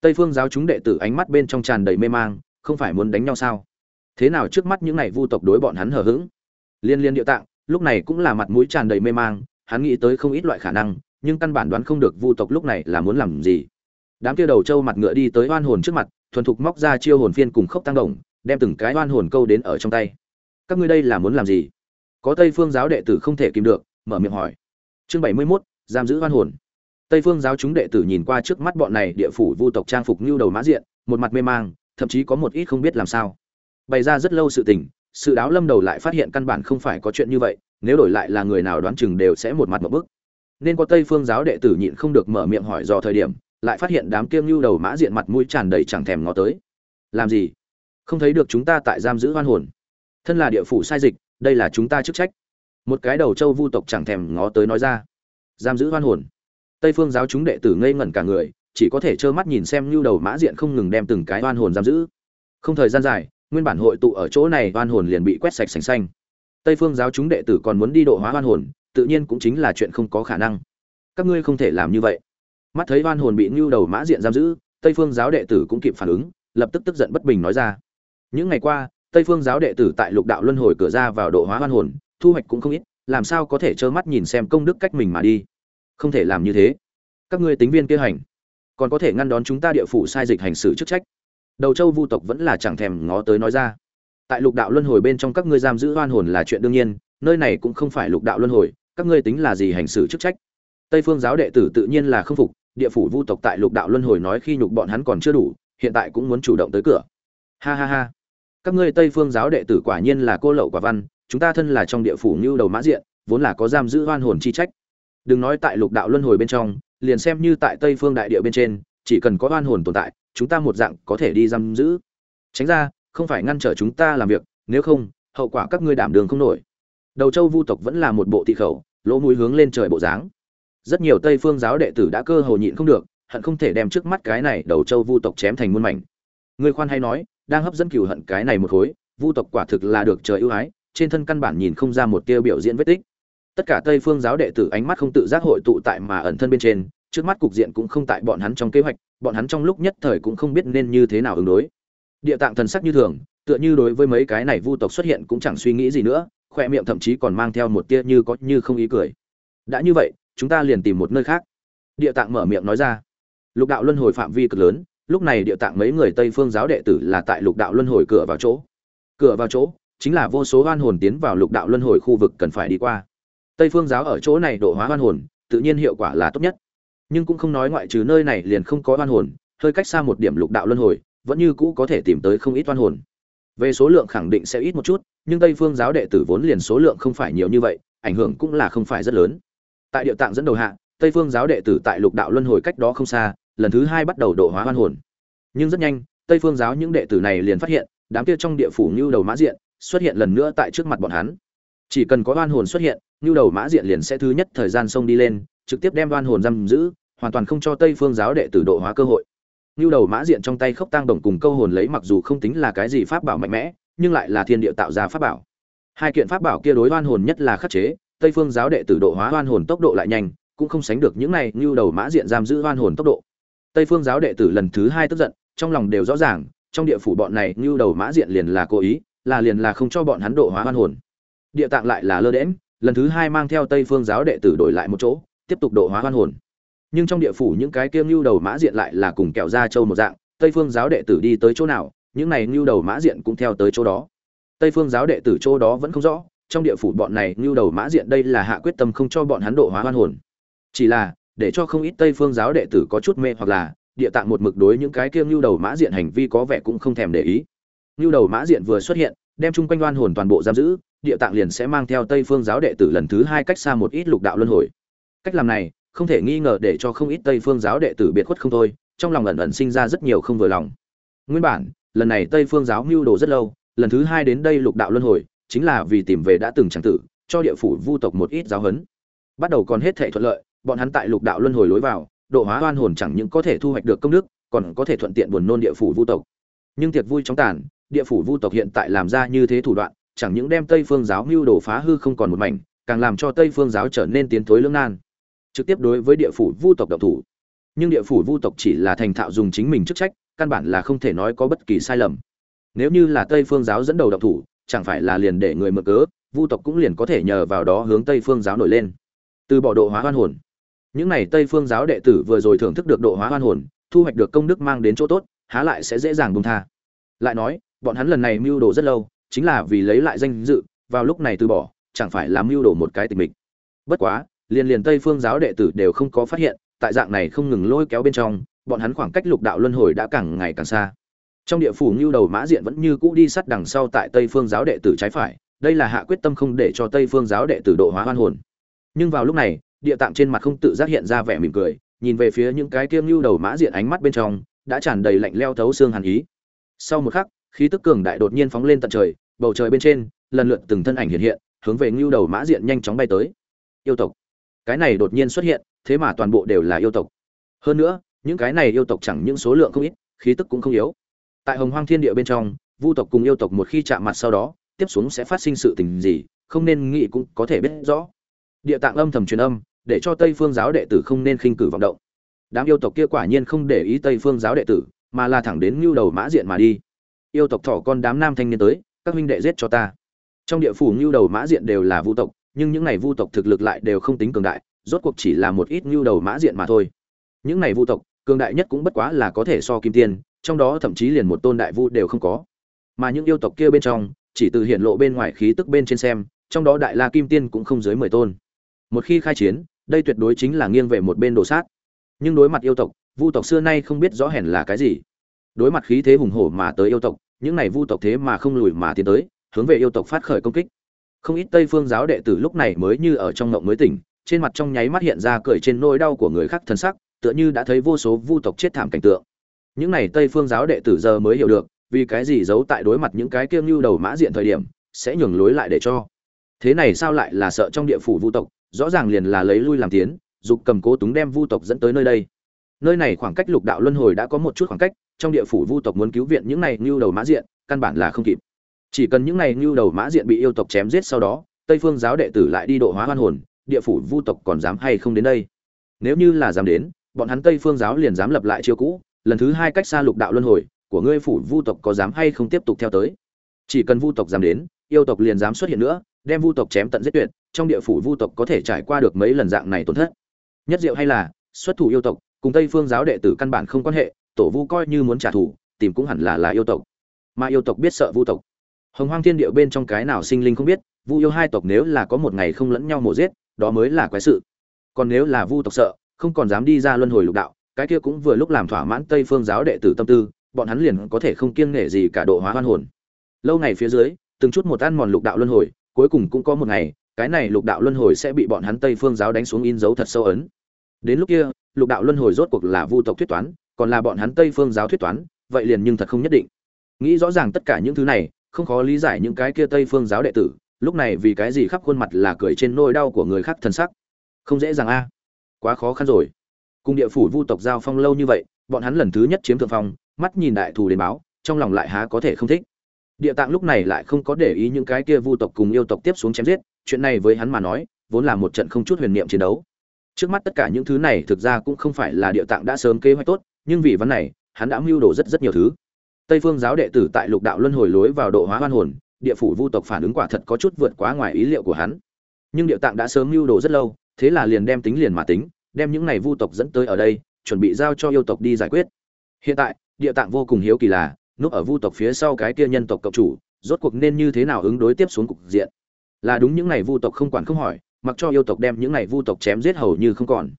Tây phương giáo chúng đệ tử ánh mắt bên trong tràn đầy mê mang, không phải muốn đánh nhau sao? Thế nào trước mắt những này vu tộc đối bọn hắn hờ hững? Liên liên địa tạng lúc này cũng là mặt mũi tràn đầy mê mang hắn nghĩ tới không ít loại khả năng nhưng căn bản đoán không được vu tộc lúc này là muốn làm gì. Đám kia đầu trâu mặt ngựa đi tới oan hồn trước mặt thuần thục móc ra chiêu hồn phiên cùng khốc tăng đồng đem từng cái oan hồn câu đến ở trong tay. Các ngươi đây là muốn làm gì? Có tây phương giáo đệ tử không thể kìm được mở miệng hỏi. Chương bảy mươi 71, giam giữ oan hồn. Tây phương giáo chúng đệ tử nhìn qua trước mắt bọn này địa phủ vu tộc trang phục như đầu mã diện một mặt mê mang thậm chí có một ít không biết làm sao. Bày ra rất lâu sự tình sự đáo lâm đầu lại phát hiện căn bản không phải có chuyện như vậy, nếu đổi lại là người nào đoán chừng đều sẽ một mặt một bức. Nên có tây phương giáo đệ tử nhịn không được mở miệng hỏi dò thời điểm, lại phát hiện đám kiêng lưu đầu mã diện mặt mũi tràn đầy chẳng thèm ngó tới. Làm gì? Không thấy được chúng ta tại giam giữ hoan hồn. Thân là địa phủ sai dịch, đây là chúng ta chức trách. Một cái đầu châu vu tộc chẳng thèm ngó tới nói ra. Giam giữ hoan hồn. Tây phương giáo chúng đệ tử ngây ngẩn cả người, chỉ có thể trơ mắt nhìn xem lưu đầu mã diện không ngừng đem từng cái hoan hồn giam giữ. Không thời gian dài nguyên bản hội tụ ở chỗ này oan hồn liền bị quét sạch sành xanh. Tây phương giáo chúng đệ tử còn muốn đi độ hóa oan hồn, tự nhiên cũng chính là chuyện không có khả năng. Các ngươi không thể làm như vậy. Mắt thấy oan hồn bị lưu đầu mã diện giam giữ, tây phương giáo đệ tử cũng kịp phản ứng, lập tức tức giận bất bình nói ra. Những ngày qua, tây phương giáo đệ tử tại lục đạo luân hồi cửa ra vào độ hóa oan hồn, thu hoạch cũng không ít, làm sao có thể trơ mắt nhìn xem công đức cách mình mà đi? Không thể làm như thế. Các ngươi tính viên kia hành, còn có thể ngăn đón chúng ta địa phủ sai dịch hành xử chức trách đầu châu vu tộc vẫn là chẳng thèm ngó tới nói ra. Tại lục đạo luân hồi bên trong các ngươi giam giữ oan hồn là chuyện đương nhiên, nơi này cũng không phải lục đạo luân hồi, các ngươi tính là gì hành xử chức trách? Tây phương giáo đệ tử tự nhiên là không phục, địa phủ vu tộc tại lục đạo luân hồi nói khi nhục bọn hắn còn chưa đủ, hiện tại cũng muốn chủ động tới cửa. Ha ha ha. Các ngươi tây phương giáo đệ tử quả nhiên là cô lậu quả văn, chúng ta thân là trong địa phủ như đầu mã diện, vốn là có giam giữ oan hồn chi trách. Đừng nói tại lục đạo luân hồi bên trong, liền xem như tại tây phương đại địa bên trên, chỉ cần có oan hồn tồn tại chúng ta một dạng có thể đi giam giữ. Tránh ra, không phải ngăn trở chúng ta làm việc, nếu không, hậu quả các ngươi đảm đường không nổi. Đầu châu vu tộc vẫn là một bộ thị khẩu, lỗ mũi hướng lên trời bộ dáng. Rất nhiều tây phương giáo đệ tử đã cơ hồ nhịn không được, hận không thể đem trước mắt cái này đầu châu vu tộc chém thành muôn mảnh. Người khoan hay nói, đang hấp dẫn cừu hận cái này một khối, vu tộc quả thực là được trời ưu ái, trên thân căn bản nhìn không ra một tiêu biểu diễn vết tích. Tất cả tây phương giáo đệ tử ánh mắt không tự giác hội tụ tại mà ẩn thân bên trên trước mắt cục diện cũng không tại bọn hắn trong kế hoạch, bọn hắn trong lúc nhất thời cũng không biết nên như thế nào ứng đối. Địa tạng thần sắc như thường, tựa như đối với mấy cái này vu tộc xuất hiện cũng chẳng suy nghĩ gì nữa, khoe miệng thậm chí còn mang theo một tia như có như không ý cười. Đã như vậy, chúng ta liền tìm một nơi khác. Địa tạng mở miệng nói ra. Lục đạo luân hồi phạm vi cực lớn, lúc này địa tạng mấy người tây phương giáo đệ tử là tại lục đạo luân hồi cửa vào chỗ. Cửa vào chỗ, chính là vô số oan hồn tiến vào lục đạo luân hồi khu vực cần phải đi qua. Tây phương giáo ở chỗ này độ hóa oan hồn, tự nhiên hiệu quả là tốt nhất nhưng cũng không nói ngoại trừ nơi này liền không có oan hồn, hơi cách xa một điểm lục đạo luân hồi, vẫn như cũ có thể tìm tới không ít oan hồn. Về số lượng khẳng định sẽ ít một chút, nhưng tây phương giáo đệ tử vốn liền số lượng không phải nhiều như vậy, ảnh hưởng cũng là không phải rất lớn. Tại địa tạng dẫn đầu hạ, tây phương giáo đệ tử tại lục đạo luân hồi cách đó không xa, lần thứ hai bắt đầu độ hóa oan hồn. Nhưng rất nhanh, tây phương giáo những đệ tử này liền phát hiện, đám kia trong địa phủ như đầu mã diện xuất hiện lần nữa tại trước mặt bọn hắn. Chỉ cần có oan hồn xuất hiện như đầu mã diện liền sẽ thứ nhất thời gian xông đi lên trực tiếp đem đoan hồn giam giữ, hoàn toàn không cho tây phương giáo đệ tử độ hóa cơ hội. Như đầu mã diện trong tay khốc tăng đồng cùng câu hồn lấy mặc dù không tính là cái gì pháp bảo mạnh mẽ, nhưng lại là thiên địa tạo ra pháp bảo. Hai kiện pháp bảo kia đối oan hồn nhất là khắc chế, tây phương giáo đệ tử độ hóa oan hồn tốc độ lại nhanh, cũng không sánh được những này như đầu mã diện giam giữ oan hồn tốc độ. Tây phương giáo đệ tử lần thứ hai tức giận, trong lòng đều rõ ràng, trong địa phủ bọn này như đầu mã diện liền là cố ý, là liền là không cho bọn hắn độ hóa oan hồn. Địa tạng lại là lơ đễm lần thứ hai mang theo tây phương giáo đệ tử đổi lại một chỗ tiếp tục độ hóa hoan hồn. Nhưng trong địa phủ những cái kia ngưu đầu mã diện lại là cùng kẹo ra châu một dạng, tây phương giáo đệ tử đi tới chỗ nào, những này ngưu đầu mã diện cũng theo tới chỗ đó. Tây phương giáo đệ tử chỗ đó vẫn không rõ, trong địa phủ bọn này ngưu đầu mã diện đây là hạ quyết tâm không cho bọn hắn độ hóa hoan hồn. Chỉ là, để cho không ít tây phương giáo đệ tử có chút mê hoặc là, địa tạng một mực đối những cái kia ngưu đầu mã diện hành vi có vẻ cũng không thèm để ý. Ngưu đầu mã diện vừa xuất hiện, đem chung quanh đoan hồn toàn bộ giam giữ, địa tạng liền sẽ mang theo tây phương giáo đệ tử lần thứ hai cách xa một ít lục đạo luân hồi cách làm này, không thể nghi ngờ để cho không ít tây phương giáo đệ tử biệt khuất không thôi, trong lòng ẩn ẩn sinh ra rất nhiều không vừa lòng. Nguyên bản, lần này tây phương giáo mưu đồ rất lâu, lần thứ hai đến đây lục đạo luân hồi, chính là vì tìm về đã từng chẳng tử, cho địa phủ vu tộc một ít giáo huấn. Bắt đầu còn hết thể thuận lợi, bọn hắn tại lục đạo luân hồi lối vào, độ hóa oan hồn chẳng những có thể thu hoạch được công đức, còn có thể thuận tiện buồn nôn địa phủ vu tộc. Nhưng tiệc vui chóng tàn, địa phủ vu tộc hiện tại làm ra như thế thủ đoạn, chẳng những đem tây phương giáo mưu đồ phá hư không còn một mảnh, càng làm cho tây phương giáo trở nên tiến thối lưỡng nan trực tiếp đối với địa phủ vu tộc độc thủ. Nhưng địa phủ vu tộc chỉ là thành thạo dùng chính mình chức trách, căn bản là không thể nói có bất kỳ sai lầm. Nếu như là tây phương giáo dẫn đầu độc thủ, chẳng phải là liền để người mở cớ, vu tộc cũng liền có thể nhờ vào đó hướng tây phương giáo nổi lên. Từ bỏ độ hóa hoan hồn. Những này tây phương giáo đệ tử vừa rồi thưởng thức được độ hóa hoan hồn, thu hoạch được công đức mang đến chỗ tốt, há lại sẽ dễ dàng buông tha. Lại nói, bọn hắn lần này mưu đồ rất lâu, chính là vì lấy lại danh dự, vào lúc này từ bỏ, chẳng phải là mưu đồ một cái tình mình. Bất quá liền liền tây phương giáo đệ tử đều không có phát hiện, tại dạng này không ngừng lôi kéo bên trong, bọn hắn khoảng cách lục đạo luân hồi đã càng ngày càng xa. Trong địa phủ ngưu đầu mã diện vẫn như cũ đi sát đằng sau tại tây phương giáo đệ tử trái phải, đây là hạ quyết tâm không để cho tây phương giáo đệ tử độ hóa hoan hồn. Nhưng vào lúc này, địa tạng trên mặt không tự giác hiện ra vẻ mỉm cười, nhìn về phía những cái tiêm ngưu đầu mã diện ánh mắt bên trong, đã tràn đầy lạnh leo thấu xương hàn ý. Sau một khắc, khí tức cường đại đột nhiên phóng lên tận trời, bầu trời bên trên, lần lượt từng thân ảnh hiện hiện, hướng về ngưu đầu mã diện nhanh chóng bay tới. Yêu tộc cái này đột nhiên xuất hiện, thế mà toàn bộ đều là yêu tộc. Hơn nữa, những cái này yêu tộc chẳng những số lượng không ít, khí tức cũng không yếu. Tại hồng hoang thiên địa bên trong, vu tộc cùng yêu tộc một khi chạm mặt sau đó, tiếp xuống sẽ phát sinh sự tình gì, không nên nghĩ cũng có thể biết rõ. Địa tạng âm thầm truyền âm, để cho tây phương giáo đệ tử không nên khinh cử vọng động. Đám yêu tộc kia quả nhiên không để ý tây phương giáo đệ tử, mà là thẳng đến ngưu đầu mã diện mà đi. Yêu tộc thỏ con đám nam thanh niên tới, các huynh đệ giết cho ta. Trong địa phủ ngưu đầu mã diện đều là vu tộc nhưng những này vu tộc thực lực lại đều không tính cường đại, rốt cuộc chỉ là một ít nhu đầu mã diện mà thôi. Những này vu tộc, cường đại nhất cũng bất quá là có thể so kim tiên, trong đó thậm chí liền một tôn đại vu đều không có. Mà những yêu tộc kia bên trong, chỉ từ hiện lộ bên ngoài khí tức bên trên xem, trong đó đại la kim tiên cũng không dưới mười tôn. Một khi khai chiến, đây tuyệt đối chính là nghiêng về một bên đồ sát. Nhưng đối mặt yêu tộc, vu tộc xưa nay không biết rõ hèn là cái gì. Đối mặt khí thế hùng hổ mà tới yêu tộc, những này vu tộc thế mà không lùi mà tiến tới, hướng về yêu tộc phát khởi công kích không ít tây phương giáo đệ tử lúc này mới như ở trong ngộng mới tỉnh, trên mặt trong nháy mắt hiện ra cười trên nỗi đau của người khác thân sắc, tựa như đã thấy vô số vu tộc chết thảm cảnh tượng. Những này tây phương giáo đệ tử giờ mới hiểu được, vì cái gì giấu tại đối mặt những cái kiêng lưu đầu mã diện thời điểm, sẽ nhường lối lại để cho. Thế này sao lại là sợ trong địa phủ vu tộc, rõ ràng liền là lấy lui làm tiến, dục cầm cố túng đem vu tộc dẫn tới nơi đây. Nơi này khoảng cách lục đạo luân hồi đã có một chút khoảng cách, trong địa phủ vu tộc muốn cứu viện những này lưu đầu mã diện, căn bản là không kịp chỉ cần những này như đầu mã diện bị yêu tộc chém giết sau đó, tây phương giáo đệ tử lại đi độ hóa hoan hồn, địa phủ vu tộc còn dám hay không đến đây? Nếu như là dám đến, bọn hắn tây phương giáo liền dám lập lại chiêu cũ, lần thứ hai cách xa lục đạo luân hồi, của ngươi phủ vu tộc có dám hay không tiếp tục theo tới? Chỉ cần vu tộc dám đến, yêu tộc liền dám xuất hiện nữa, đem vu tộc chém tận giết tuyệt, trong địa phủ vu tộc có thể trải qua được mấy lần dạng này tổn thất? Nhất diệu hay là, xuất thủ yêu tộc, cùng tây phương giáo đệ tử căn bản không quan hệ, tổ vu coi như muốn trả thù, tìm cũng hẳn là là yêu tộc. Mà yêu tộc biết sợ vu tộc hồng hoang thiên địa bên trong cái nào sinh linh không biết, vu yêu hai tộc nếu là có một ngày không lẫn nhau mổ giết, đó mới là quái sự. Còn nếu là vu tộc sợ, không còn dám đi ra luân hồi lục đạo, cái kia cũng vừa lúc làm thỏa mãn tây phương giáo đệ tử tâm tư, bọn hắn liền có thể không kiêng nể gì cả độ hóa hoan hồn. Lâu ngày phía dưới, từng chút một ăn mòn lục đạo luân hồi, cuối cùng cũng có một ngày, cái này lục đạo luân hồi sẽ bị bọn hắn tây phương giáo đánh xuống in dấu thật sâu ấn. Đến lúc kia, lục đạo luân hồi rốt cuộc là vu tộc thuyết toán, còn là bọn hắn tây phương giáo thuyết toán, vậy liền nhưng thật không nhất định. Nghĩ rõ ràng tất cả những thứ này không khó lý giải những cái kia tây phương giáo đệ tử, lúc này vì cái gì khắp khuôn mặt là cười trên nỗi đau của người khác thân sắc. Không dễ dàng a. Quá khó khăn rồi. Cùng địa phủ vu tộc giao phong lâu như vậy, bọn hắn lần thứ nhất chiếm thượng phong, mắt nhìn đại thù đến báo, trong lòng lại há có thể không thích. Địa tạng lúc này lại không có để ý những cái kia vu tộc cùng yêu tộc tiếp xuống chém giết, chuyện này với hắn mà nói, vốn là một trận không chút huyền niệm chiến đấu. Trước mắt tất cả những thứ này thực ra cũng không phải là địa tạng đã sớm kế hoạch tốt, nhưng vì vấn này, hắn đã mưu đồ rất rất nhiều thứ tây phương giáo đệ tử tại lục đạo luân hồi lối vào độ hóa hoan hồn, địa phủ vu tộc phản ứng quả thật có chút vượt quá ngoài ý liệu của hắn. Nhưng địa tạng đã sớm lưu đồ rất lâu, thế là liền đem tính liền mà tính, đem những này vu tộc dẫn tới ở đây, chuẩn bị giao cho yêu tộc đi giải quyết. Hiện tại, địa tạng vô cùng hiếu kỳ là, núp ở vu tộc phía sau cái kia nhân tộc cộng chủ, rốt cuộc nên như thế nào ứng đối tiếp xuống cục diện? Là đúng những này vu tộc không quản không hỏi, mặc cho yêu tộc đem những này vu tộc chém giết hầu như không còn.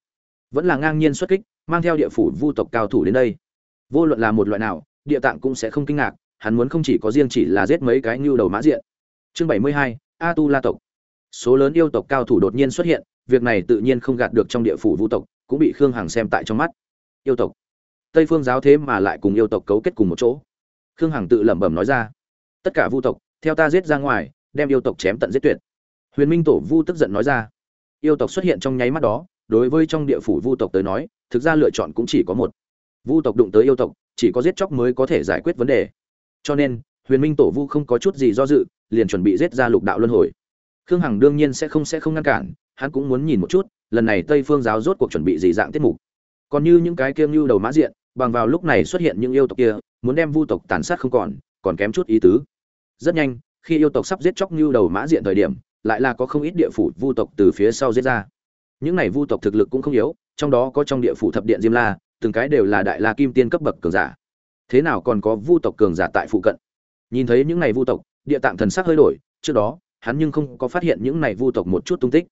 Vẫn là ngang nhiên xuất kích, mang theo địa phủ vu tộc cao thủ đến đây. Vô luận là một loại nào địa tạng cũng sẽ không kinh ngạc, hắn muốn không chỉ có riêng chỉ là giết mấy cái nhu đầu mã diện. Chương bảy mươi hai a tu la tộc. Số lớn yêu tộc cao thủ đột nhiên xuất hiện, việc này tự nhiên không gạt được trong địa phủ vu tộc, cũng bị khương hằng xem tại trong mắt. Yêu tộc. Tây phương giáo thế mà lại cùng yêu tộc cấu kết cùng một chỗ. Khương hằng tự lẩm bẩm nói ra. Tất cả vu tộc, theo ta giết ra ngoài, đem yêu tộc chém tận giết tuyệt. Huyền minh tổ vu tức giận nói ra. Yêu tộc xuất hiện trong nháy mắt đó, đối với trong địa phủ vu tộc tới nói, thực ra lựa chọn cũng chỉ có một. Vu tộc đụng tới yêu tộc chỉ có giết chóc mới có thể giải quyết vấn đề. Cho nên, huyền minh tổ vu không có chút gì do dự, liền chuẩn bị giết ra lục đạo luân hồi. Khương hằng đương nhiên sẽ không sẽ không ngăn cản, hắn cũng muốn nhìn một chút, lần này tây phương giáo rốt cuộc chuẩn bị gì dạng tiết mục. Còn như những cái kiêng lưu đầu mã diện, bằng vào lúc này xuất hiện những yêu tộc kia, muốn đem vu tộc tàn sát không còn còn kém chút ý tứ. Rất nhanh, khi yêu tộc sắp giết chóc lưu đầu mã diện thời điểm, lại là có không ít địa phủ vu tộc từ phía sau giết ra. Những này vu tộc thực lực cũng không yếu, trong đó có trong địa phủ thập điện diêm la từng cái đều là đại la kim tiên cấp bậc cường giả. Thế nào còn có vu tộc cường giả tại phụ cận? Nhìn thấy những này vu tộc, địa tạng thần sắc hơi đổi, trước đó, hắn nhưng không có phát hiện những này vu tộc một chút tung tích.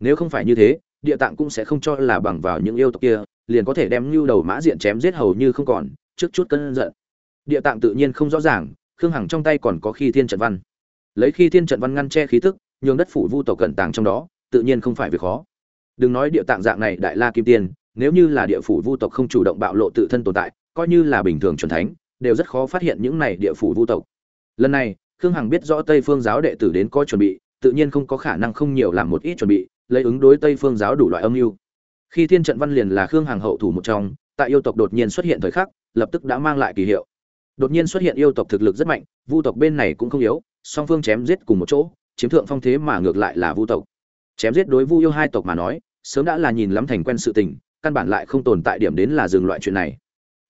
Nếu không phải như thế, địa tạng cũng sẽ không cho là bằng vào những yêu tộc kia, liền có thể đem lưu đầu mã diện chém giết hầu như không còn, trước chút cân giận. Địa tạng tự nhiên không rõ ràng, khương hằng trong tay còn có khi thiên trận văn. Lấy khi thiên trận văn ngăn che khí tức, nhường đất phủ vu tộc cẩn tàng trong đó, tự nhiên không phải việc khó. Đừng nói địa tạng dạng này đại la kim tiên nếu như là địa phủ vu tộc không chủ động bạo lộ tự thân tồn tại, coi như là bình thường chuẩn thánh, đều rất khó phát hiện những này địa phủ vu tộc. Lần này, khương hằng biết rõ tây phương giáo đệ tử đến có chuẩn bị, tự nhiên không có khả năng không nhiều làm một ít chuẩn bị, lấy ứng đối tây phương giáo đủ loại âm mưu. Khi thiên trận văn liền là khương hằng hậu thủ một trong, tại yêu tộc đột nhiên xuất hiện thời khắc, lập tức đã mang lại kỳ hiệu. Đột nhiên xuất hiện yêu tộc thực lực rất mạnh, vu tộc bên này cũng không yếu, song phương chém giết cùng một chỗ, chiếm thượng phong thế mà ngược lại là vu tộc. Chém giết đối vu yêu hai tộc mà nói, sớm đã là nhìn lắm thành quen sự tình căn bản lại không tồn tại điểm đến là dừng loại chuyện này.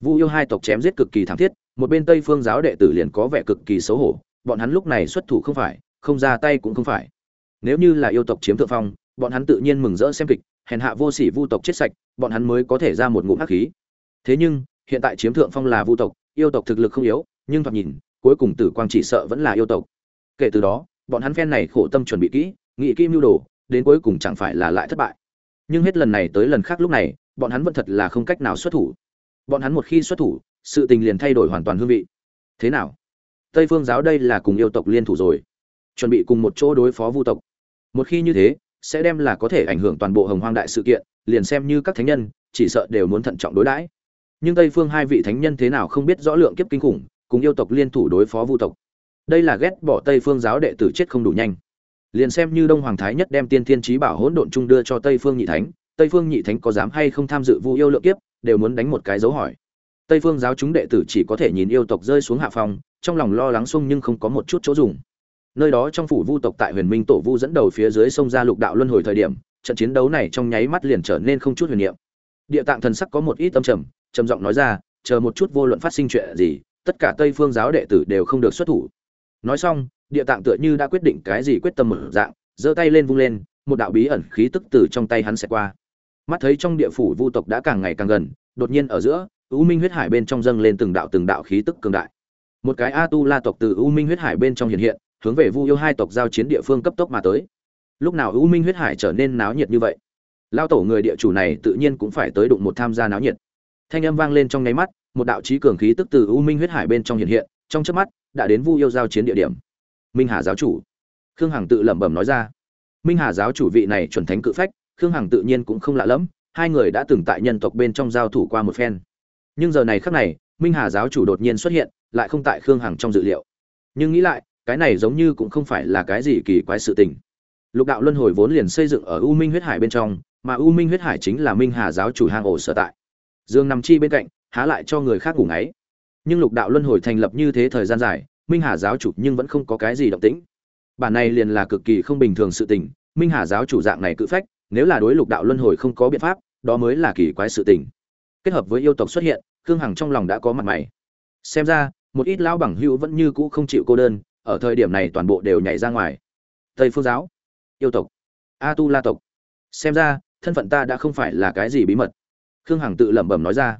Vu yêu hai tộc chém giết cực kỳ thảm thiết, một bên tây phương giáo đệ tử liền có vẻ cực kỳ xấu hổ, bọn hắn lúc này xuất thủ không phải, không ra tay cũng không phải. Nếu như là yêu tộc chiếm thượng phong, bọn hắn tự nhiên mừng rỡ xem kịch, hèn hạ vô sỉ vu tộc chết sạch, bọn hắn mới có thể ra một ngụm hắc khí. Thế nhưng, hiện tại chiếm thượng phong là vu tộc, yêu tộc thực lực không yếu, nhưng thoạt nhìn, cuối cùng tử quang chỉ sợ vẫn là yêu tộc. Kể từ đó, bọn hắn phen này khổ tâm chuẩn bị kỹ, nghị kim mưu đồ, đến cuối cùng chẳng phải là lại thất bại. Nhưng hết lần này tới lần khác lúc này bọn hắn vẫn thật là không cách nào xuất thủ. Bọn hắn một khi xuất thủ, sự tình liền thay đổi hoàn toàn hương vị. Thế nào? Tây phương giáo đây là cùng yêu tộc liên thủ rồi. Chuẩn bị cùng một chỗ đối phó vu tộc. Một khi như thế, sẽ đem là có thể ảnh hưởng toàn bộ hồng hoang đại sự kiện, liền xem như các thánh nhân, chỉ sợ đều muốn thận trọng đối đãi. Nhưng tây phương hai vị thánh nhân thế nào không biết rõ lượng kiếp kinh khủng, cùng yêu tộc liên thủ đối phó vu tộc. Đây là ghét bỏ tây phương giáo đệ tử chết không đủ nhanh. Liền xem như đông hoàng thái nhất đem tiên thiên trí bảo hỗn độn chung đưa cho tây phương nhị thánh tây phương nhị thánh có dám hay không tham dự vu yêu lượng kiếp, đều muốn đánh một cái dấu hỏi. Tây phương giáo chúng đệ tử chỉ có thể nhìn yêu tộc rơi xuống hạ phòng trong lòng lo lắng xung nhưng không có một chút chỗ dùng. Nơi đó trong phủ vu tộc tại huyền minh tổ vu dẫn đầu phía dưới sông ra lục đạo luân hồi thời điểm, trận chiến đấu này trong nháy mắt liền trở nên không chút huyền niệm. Địa tạng thần sắc có một ít tâm trầm trầm giọng nói ra, chờ một chút vô luận phát sinh chuyện gì, tất cả tây phương giáo đệ tử đều không được xuất thủ. Nói xong, địa tạng tựa như đã quyết định cái gì quyết tâm mở dạng, giơ tay lên vung lên, một đạo bí ẩn khí tức từ trong tay hắn sẽ qua mắt thấy trong địa phủ vu tộc đã càng ngày càng gần, đột nhiên ở giữa, u minh huyết hải bên trong dâng lên từng đạo từng đạo khí tức cường đại. Một cái a tu la tộc từ u minh huyết hải bên trong hiện hiện, hướng về vu yêu hai tộc giao chiến địa phương cấp tốc mà tới. Lúc nào u minh huyết hải trở nên náo nhiệt như vậy? Lao tổ người địa chủ này tự nhiên cũng phải tới đụng một tham gia náo nhiệt. Thanh âm vang lên trong nháy mắt, một đạo trí cường khí tức từ u minh huyết hải bên trong hiện hiện, trong chớp mắt, đã đến vu yêu giao chiến địa điểm. Minh hà giáo chủ. Khương hằng tự lẩm bẩm nói ra. Minh hà giáo chủ vị này chuẩn thánh cự phách khương hằng tự nhiên cũng không lạ lẫm, hai người đã từng tại nhân tộc bên trong giao thủ qua một phen. Nhưng giờ này khắc này, minh hà giáo chủ đột nhiên xuất hiện, lại không tại khương hằng trong dự liệu. Nhưng nghĩ lại, cái này giống như cũng không phải là cái gì kỳ quái sự tình. Lục đạo luân hồi vốn liền xây dựng ở u minh huyết hải bên trong, mà u minh huyết hải chính là minh hà giáo chủ hang ổ sở tại. Dương nằm chi bên cạnh, há lại cho người khác ngủ ngáy. Nhưng lục đạo luân hồi thành lập như thế thời gian dài, minh hà giáo chủ nhưng vẫn không có cái gì động tĩnh. Bản này liền là cực kỳ không bình thường sự tình, minh hà giáo chủ dạng này cự phách nếu là đối lục đạo luân hồi không có biện pháp, đó mới là kỳ quái sự tình. Kết hợp với yêu tộc xuất hiện, khương hằng trong lòng đã có mặt mày. Xem ra, một ít lão bằng hữu vẫn như cũ không chịu cô đơn, ở thời điểm này toàn bộ đều nhảy ra ngoài. Tây phương giáo, yêu tộc, a tu la tộc. Xem ra, thân phận ta đã không phải là cái gì bí mật. Khương hằng tự lẩm bẩm nói ra.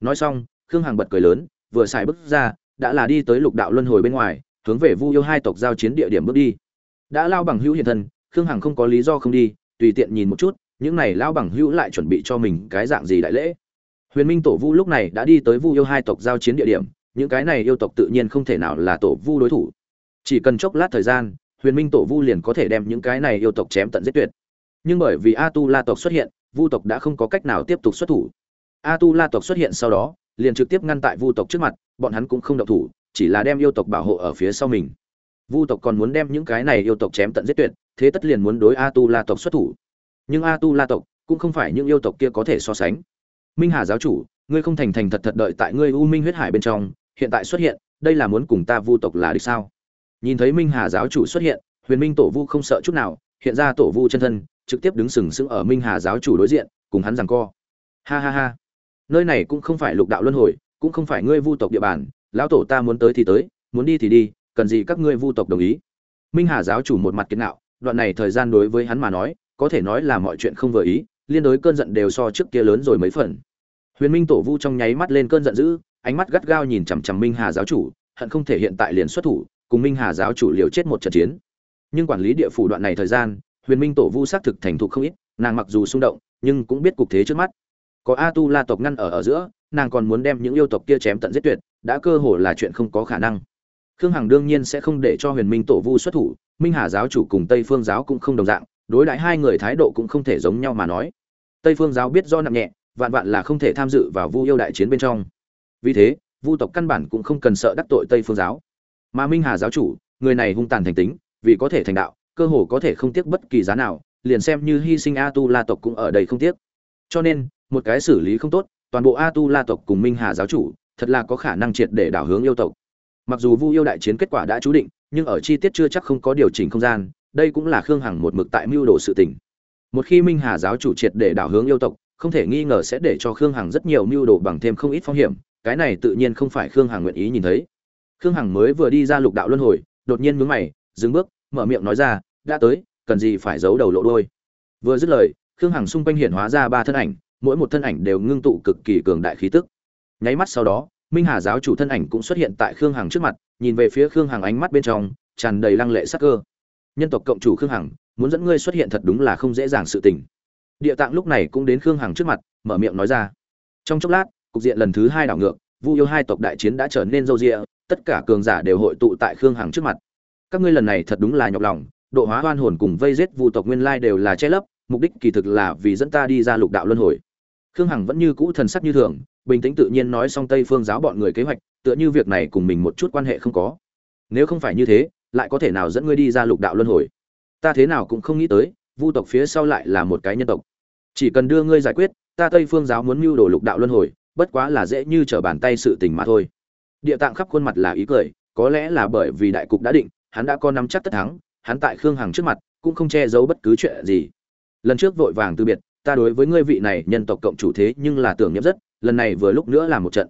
Nói xong, khương hằng bật cười lớn, vừa xài bước ra, đã là đi tới lục đạo luân hồi bên ngoài, hướng về vu yêu hai tộc giao chiến địa điểm bước đi. Đã lao bằng hữu hiện thân, khương hằng không có lý do không đi tùy tiện nhìn một chút, những này lao bằng hữu lại chuẩn bị cho mình cái dạng gì đại lễ. Huyền minh tổ vu lúc này đã đi tới vu yêu hai tộc giao chiến địa điểm, những cái này yêu tộc tự nhiên không thể nào là tổ vu đối thủ. Chỉ cần chốc lát thời gian, huyền minh tổ vu liền có thể đem những cái này yêu tộc chém tận giết tuyệt. Nhưng bởi vì a tu la tộc xuất hiện, vu tộc đã không có cách nào tiếp tục xuất thủ. A tu la tộc xuất hiện sau đó, liền trực tiếp ngăn tại vu tộc trước mặt, bọn hắn cũng không động thủ, chỉ là đem yêu tộc bảo hộ ở phía sau mình vu tộc còn muốn đem những cái này yêu tộc chém tận giết tuyệt, thế tất liền muốn đối a tu la tộc xuất thủ. Nhưng a tu la tộc cũng không phải những yêu tộc kia có thể so sánh. Minh hà giáo chủ, ngươi không thành thành thật thật đợi tại ngươi u minh huyết hải bên trong, hiện tại xuất hiện, đây là muốn cùng ta vu tộc là địch sao? Nhìn thấy minh hà giáo chủ xuất hiện, huyền minh tổ vu không sợ chút nào, hiện ra tổ vu chân thân, trực tiếp đứng sừng sững ở minh hà giáo chủ đối diện, cùng hắn rằng co. Ha ha ha. Nơi này cũng không phải lục đạo luân hồi, cũng không phải ngươi vu tộc địa bàn, lão tổ ta muốn tới thì tới, muốn đi thì đi cần gì các ngươi vu tộc đồng ý? Minh hà giáo chủ một mặt kiến nạo đoạn này thời gian đối với hắn mà nói, có thể nói là mọi chuyện không vừa ý, liên đối cơn giận đều so trước kia lớn rồi mấy phần. Huyền minh tổ vu trong nháy mắt lên cơn giận dữ, ánh mắt gắt gao nhìn chằm chằm minh hà giáo chủ, hận không thể hiện tại liền xuất thủ, cùng minh hà giáo chủ liều chết một trận chiến. Nhưng quản lý địa phủ đoạn này thời gian, huyền minh tổ vu xác thực thành thục không ít, nàng mặc dù xung động, nhưng cũng biết cục thế trước mắt. Có a tu la tộc ngăn ở ở giữa, nàng còn muốn đem những yêu tộc kia chém tận giết tuyệt, đã cơ hồ là chuyện không có khả năng khương hằng đương nhiên sẽ không để cho huyền minh tổ vu xuất thủ, minh hà giáo chủ cùng tây phương giáo cũng không đồng dạng, đối đãi hai người thái độ cũng không thể giống nhau mà nói. Tây phương giáo biết do nặng nhẹ, vạn vạn là không thể tham dự vào vu yêu đại chiến bên trong. Vì thế, vu tộc căn bản cũng không cần sợ đắc tội tây phương giáo. Mà minh hà giáo chủ, người này hung tàn thành tính, vì có thể thành đạo, cơ hồ có thể không tiếc bất kỳ giá nào, liền xem như hy sinh a tu la tộc cũng ở đây không tiếc. Cho nên, một cái xử lý không tốt, toàn bộ a tu la tộc cùng minh hà giáo chủ, thật là có khả năng triệt để đảo hướng yêu tộc mặc dù vu yêu đại chiến kết quả đã chú định, nhưng ở chi tiết chưa chắc không có điều chỉnh không gian, đây cũng là khương hằng một mực tại mưu đồ sự tình. Một khi minh hà giáo chủ triệt để đảo hướng yêu tộc, không thể nghi ngờ sẽ để cho khương hằng rất nhiều mưu đồ bằng thêm không ít phong hiểm, cái này tự nhiên không phải khương hằng nguyện ý nhìn thấy. Khương hằng mới vừa đi ra lục đạo luân hồi, đột nhiên mướn mày, dừng bước, mở miệng nói ra, đã tới, cần gì phải giấu đầu lộ đôi vừa dứt lời, khương hằng xung quanh hiện hóa ra ba thân ảnh, mỗi một thân ảnh đều ngưng tụ cực kỳ cường đại khí tức. Nháy mắt sau đó minh hà giáo chủ thân ảnh cũng xuất hiện tại khương hằng trước mặt, nhìn về phía khương hằng ánh mắt bên trong, tràn đầy lăng lệ sắc cơ. Nhân tộc cộng chủ khương hằng, muốn dẫn ngươi xuất hiện thật đúng là không dễ dàng sự tình. Địa tạng lúc này cũng đến khương hằng trước mặt, mở miệng nói ra. Trong chốc lát, cục diện lần thứ hai đảo ngược, vu yêu hai tộc đại chiến đã trở nên râu rịa, tất cả cường giả đều hội tụ tại khương hằng trước mặt. Các ngươi lần này thật đúng là nhọc lòng, độ hóa hoan hồn cùng vây giết vu tộc nguyên lai đều là che lấp, mục đích kỳ thực là vì dẫn ta đi ra lục đạo luân hồi khương hằng vẫn như cũ thần sắc như thường, bình tĩnh tự nhiên nói xong tây phương giáo bọn người kế hoạch, tựa như việc này cùng mình một chút quan hệ không có. Nếu không phải như thế, lại có thể nào dẫn ngươi đi ra lục đạo luân hồi? Ta thế nào cũng không nghĩ tới, vu tộc phía sau lại là một cái nhân tộc. Chỉ cần đưa ngươi giải quyết, ta tây phương giáo muốn mưu đồ lục đạo luân hồi, bất quá là dễ như trở bàn tay sự tình mà thôi. Địa tạng khắp khuôn mặt là ý cười, có lẽ là bởi vì đại cục đã định, hắn đã có nắm chắc tất thắng, hắn tại khương hằng trước mặt, cũng không che giấu bất cứ chuyện gì. Lần trước vội vàng từ biệt ta đối với ngươi vị này nhân tộc cộng chủ thế nhưng là tưởng nhậm rất, lần này vừa lúc nữa là một trận.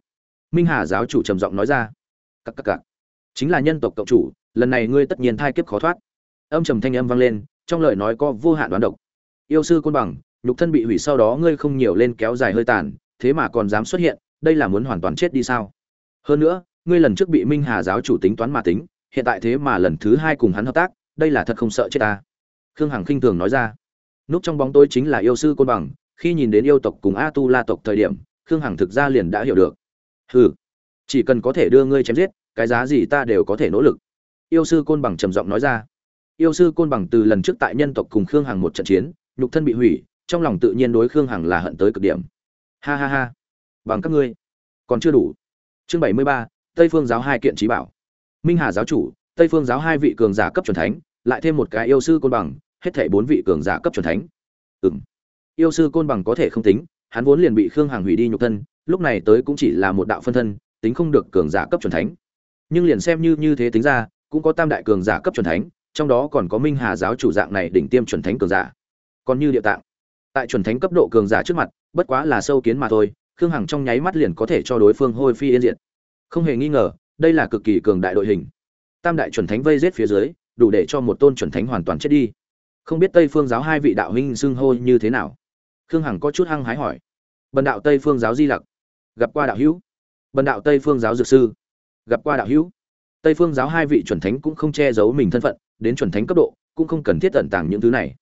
Minh hà giáo chủ trầm giọng nói ra. Cắc cắc cắc chính là nhân tộc cộng chủ, lần này ngươi tất nhiên thai kiếp khó thoát. Âm trầm thanh âm vang lên, trong lời nói có vô hạn đoán độc. Yêu sư côn bằng, nhục thân bị hủy sau đó ngươi không nhiều lên kéo dài hơi tàn, thế mà còn dám xuất hiện, đây là muốn hoàn toàn chết đi sao? Hơn nữa, ngươi lần trước bị minh hà giáo chủ tính toán mà tính, hiện tại thế mà lần thứ hai cùng hắn hợp tác, đây là thật không sợ chết ta. Khương hằng khinh thường nói ra núp trong bóng tối chính là yêu sư côn bằng, khi nhìn đến yêu tộc cùng a tu la tộc thời điểm, khương hằng thực ra liền đã hiểu được. Hừ, chỉ cần có thể đưa ngươi chém giết, cái giá gì ta đều có thể nỗ lực. Yêu sư côn bằng trầm giọng nói ra. Yêu sư côn bằng từ lần trước tại nhân tộc cùng khương hằng một trận chiến, nhục thân bị hủy, trong lòng tự nhiên đối khương hằng là hận tới cực điểm. Ha ha ha, bằng các ngươi. Còn chưa đủ. Chương bảy mươi ba, tây phương giáo hai kiện trí bảo. Minh hà giáo chủ, tây phương giáo hai vị cường giả cấp c thánh, lại thêm một cái yêu sư côn bằng hết thảy bốn vị cường giả cấp chuẩn thánh. Ừm. yêu sư côn bằng có thể không tính, hắn vốn liền bị khương hằng hủy đi nhục thân, lúc này tới cũng chỉ là một đạo phân thân, tính không được cường giả cấp chuẩn thánh. Nhưng liền xem như như thế tính ra, cũng có tam đại cường giả cấp chuẩn thánh, trong đó còn có minh hà giáo chủ dạng này đỉnh tiêm chuẩn thánh cường giả. Còn như địa tạng, tại chuẩn thánh cấp độ cường giả trước mặt, bất quá là sâu kiến mà thôi, khương hằng trong nháy mắt liền có thể cho đối phương hôi phi yên diệt. Không hề nghi ngờ, đây là cực kỳ cường đại đội hình. Tam đại chuẩn thánh vây giết phía dưới, đủ để cho một tôn chuẩn thánh hoàn toàn chết đi không biết tây phương giáo hai vị đạo huynh xưng hô như thế nào. Khương hằng có chút hăng hái hỏi. Bần đạo tây phương giáo di lặc. Gặp qua đạo hữu. Bần đạo tây phương giáo dược sư. Gặp qua đạo hữu. Tây phương giáo hai vị chuẩn thánh cũng không che giấu mình thân phận, đến chuẩn thánh cấp độ, cũng không cần thiết tận tàng những thứ này.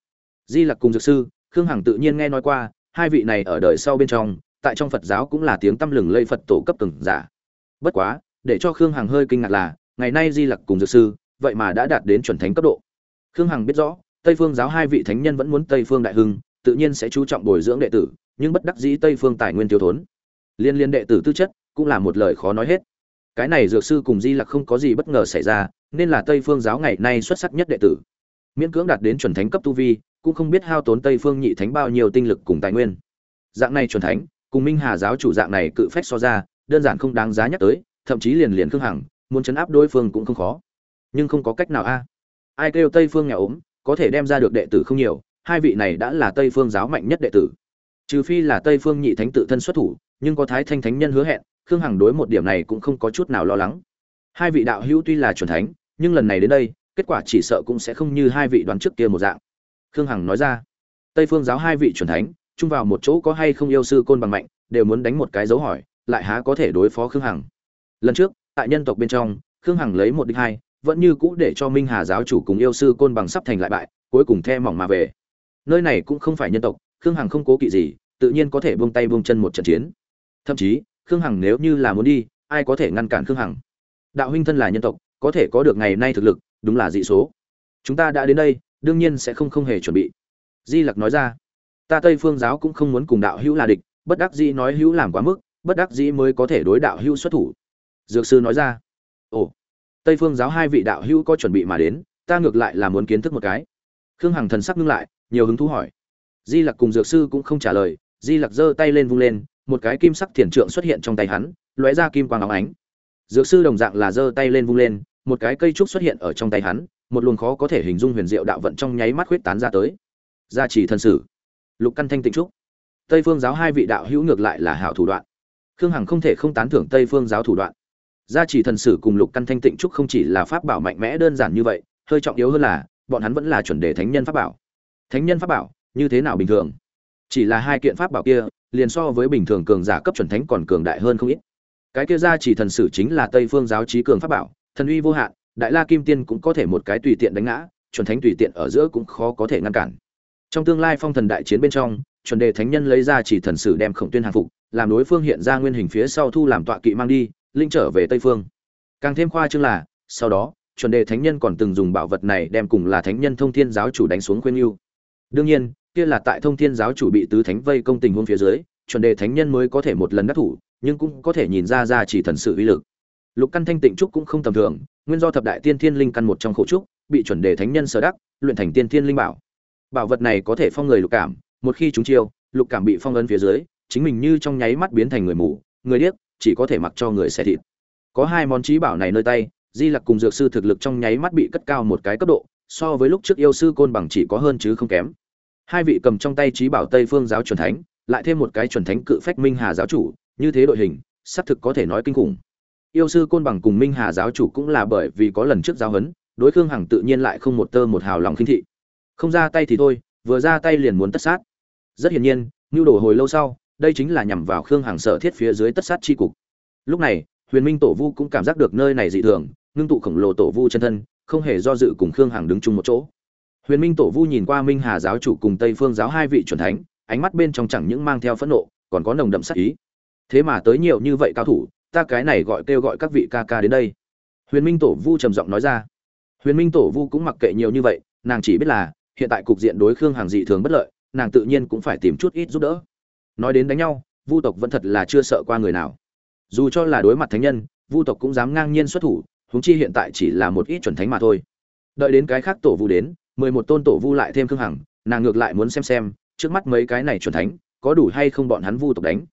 Di lặc cùng dược sư, khương hằng tự nhiên nghe nói qua, hai vị này ở đời sau bên trong, tại trong phật giáo cũng là tiếng tăm lừng lây phật tổ cấp từng giả. Bất quá, để cho khương hằng hơi kinh ngạc là, ngày nay di lặc cùng dược sư, vậy mà đã đạt đến chuẩn thánh cấp độ. Khương hằng biết rõ tây phương giáo hai vị thánh nhân vẫn muốn tây phương đại hưng, tự nhiên sẽ chú trọng bồi dưỡng đệ tử, nhưng bất đắc dĩ tây phương tài nguyên thiếu thốn. Liên liên đệ tử tư chất cũng là một lời khó nói hết. Cái này dược sư cùng di lặc không có gì bất ngờ xảy ra, nên là tây phương giáo ngày nay xuất sắc nhất đệ tử. Miễn cưỡng đạt đến chuẩn thánh cấp tu vi, cũng không biết hao tốn tây phương nhị thánh bao nhiêu tinh lực cùng tài nguyên. Dạng này chuẩn thánh, cùng minh hà giáo chủ dạng này cự phách so ra, đơn giản không đáng giá nhắc tới, thậm chí liền liền khương hằng, muốn chấn áp đối phương cũng không khó. Nhưng không có cách nào a. Ai kêu tây phương nhà ốm có thể đem ra được đệ tử không nhiều, hai vị này đã là tây phương giáo mạnh nhất đệ tử. Trừ phi là tây phương nhị thánh tự thân xuất thủ, nhưng có thái thanh thánh nhân hứa hẹn, khương hằng đối một điểm này cũng không có chút nào lo lắng. Hai vị đạo hữu tuy là chuẩn thánh, nhưng lần này đến đây, kết quả chỉ sợ cũng sẽ không như hai vị đoán trước kia một dạng. Khương hằng nói ra, tây phương giáo hai vị chuẩn thánh, chung vào một chỗ có hay không yêu sư côn bằng mạnh, đều muốn đánh một cái dấu hỏi, lại há có thể đối phó khương hằng? Lần trước, tại nhân tộc bên trong, khương hằng lấy một đích hai vẫn như cũ để cho minh hà giáo chủ cùng yêu sư côn bằng sắp thành lại bại, cuối cùng the mỏng mà về. Nơi này cũng không phải nhân tộc, khương hằng không cố kỵ gì, tự nhiên có thể buông tay buông chân một trận chiến. Thậm chí, khương hằng nếu như là muốn đi, ai có thể ngăn cản khương hằng? Đạo huynh thân là nhân tộc, có thể có được ngày nay thực lực, đúng là dị số. Chúng ta đã đến đây, đương nhiên sẽ không không hề chuẩn bị. Di lặc nói ra. Ta tây phương giáo cũng không muốn cùng đạo hữu là địch, bất đắc dĩ nói hữu làm quá mức, bất đắc dĩ mới có thể đối đạo hữu xuất thủ. Dược sư nói ra. Ồ tây phương giáo hai vị đạo hữu có chuẩn bị mà đến, ta ngược lại là muốn kiến thức một cái. Khương hằng thần sắc ngưng lại, nhiều hứng thú hỏi. Di lặc cùng dược sư cũng không trả lời, di lặc giơ tay lên vung lên, một cái kim sắc thiền trượng xuất hiện trong tay hắn, lóe ra kim quang óng ánh. Dược sư đồng dạng là giơ tay lên vung lên, một cái cây trúc xuất hiện ở trong tay hắn, một luồng khó có thể hình dung huyền diệu đạo vận trong nháy mắt khuyết tán ra tới. Gia trì thần sử. Lục căn thanh tịnh trúc. Tây phương giáo hai vị đạo hữu ngược lại là hảo thủ đoạn. Khương hằng không thể không tán thưởng tây phương giáo thủ đoạn gia trì thần sử cùng lục căn thanh tịnh trúc không chỉ là pháp bảo mạnh mẽ đơn giản như vậy, hơi trọng yếu hơn là, bọn hắn vẫn là chuẩn đề thánh nhân pháp bảo. Thánh nhân pháp bảo, như thế nào bình thường? Chỉ là hai kiện pháp bảo kia, liền so với bình thường cường giả cấp chuẩn thánh còn cường đại hơn không ít. Cái kia gia trì thần sử chính là tây phương giáo trí cường pháp bảo, thần uy vô hạn, đại la kim tiên cũng có thể một cái tùy tiện đánh ngã, chuẩn thánh tùy tiện ở giữa cũng khó có thể ngăn cản. Trong tương lai phong thần đại chiến bên trong, chuẩn đề thánh nhân lấy ra chỉ thần sử đem khổng tuyên hàng phục, làm đối phương hiện ra nguyên hình phía sau thu làm tọa kỵ mang đi linh trở về tây phương. Càng thêm khoa chương là, sau đó, chuẩn đề thánh nhân còn từng dùng bảo vật này đem cùng là thánh nhân thông thiên giáo chủ đánh xuống khuyên yêu đương nhiên, kia là tại thông thiên giáo chủ bị tứ thánh vây công tình huống phía dưới, chuẩn đề thánh nhân mới có thể một lần đắc thủ, nhưng cũng có thể nhìn ra ra chỉ thần sự uy lực. Lục căn thanh tịnh trúc cũng không tầm thường, nguyên do thập đại tiên thiên linh căn một trong khổ trúc, bị chuẩn đề thánh nhân sở đắc, luyện thành tiên thiên linh bảo. Bảo vật này có thể phong người lục cảm, một khi chúng chiêu, lục cảm bị phong ấn phía dưới, chính mình như trong nháy mắt biến thành người mù, người điếc chỉ có thể mặc cho người xẻ thịt. Có hai món trí bảo này nơi tay, di lặc cùng dược sư thực lực trong nháy mắt bị cất cao một cái cấp độ, so với lúc trước yêu sư côn bằng chỉ có hơn chứ không kém. Hai vị cầm trong tay trí bảo tây phương giáo chuẩn thánh, lại thêm một cái chuẩn thánh cự phách minh hà giáo chủ, như thế đội hình, xác thực có thể nói kinh khủng. Yêu sư côn bằng cùng minh hà giáo chủ cũng là bởi vì có lần trước giáo huấn, đối khương hằng tự nhiên lại không một tơ một hào lòng khinh thị. Không ra tay thì thôi, vừa ra tay liền muốn tất sát. Rất hiển nhiên nhu đồ hồi lâu sau đây chính là nhằm vào khương hàng sở thiết phía dưới tất sát chi cục. Lúc này, huyền minh tổ vu cũng cảm giác được nơi này dị thường, ngưng tụ khổng lồ tổ vu chân thân, không hề do dự cùng khương hàng đứng chung một chỗ. Huyền minh tổ vu nhìn qua minh hà giáo chủ cùng tây phương giáo hai vị c thánh, ánh mắt bên trong chẳng những mang theo phẫn nộ, còn có nồng đậm sắc ý. Thế mà tới nhiều như vậy cao thủ, ta cái này gọi kêu gọi các vị ca ca đến đây. Huyền minh tổ vu trầm giọng nói ra. Huyền minh tổ vu cũng mặc kệ nhiều như vậy, nàng chỉ biết là, hiện tại cục diện đối khương hàng dị thường bất lợi, nàng tự nhiên cũng phải tìm chút ít giúp đỡ nói đến đánh nhau, vu tộc vẫn thật là chưa sợ qua người nào. Dù cho là đối mặt thánh nhân, vu tộc cũng dám ngang nhiên xuất thủ, huống chi hiện tại chỉ là một ít chuẩn thánh mà thôi. Đợi đến cái khác tổ vu đến, mười một tôn tổ vu lại thêm khương hằng, nàng ngược lại muốn xem xem, trước mắt mấy cái này chuẩn thánh, có đủ hay không bọn hắn vu tộc đánh.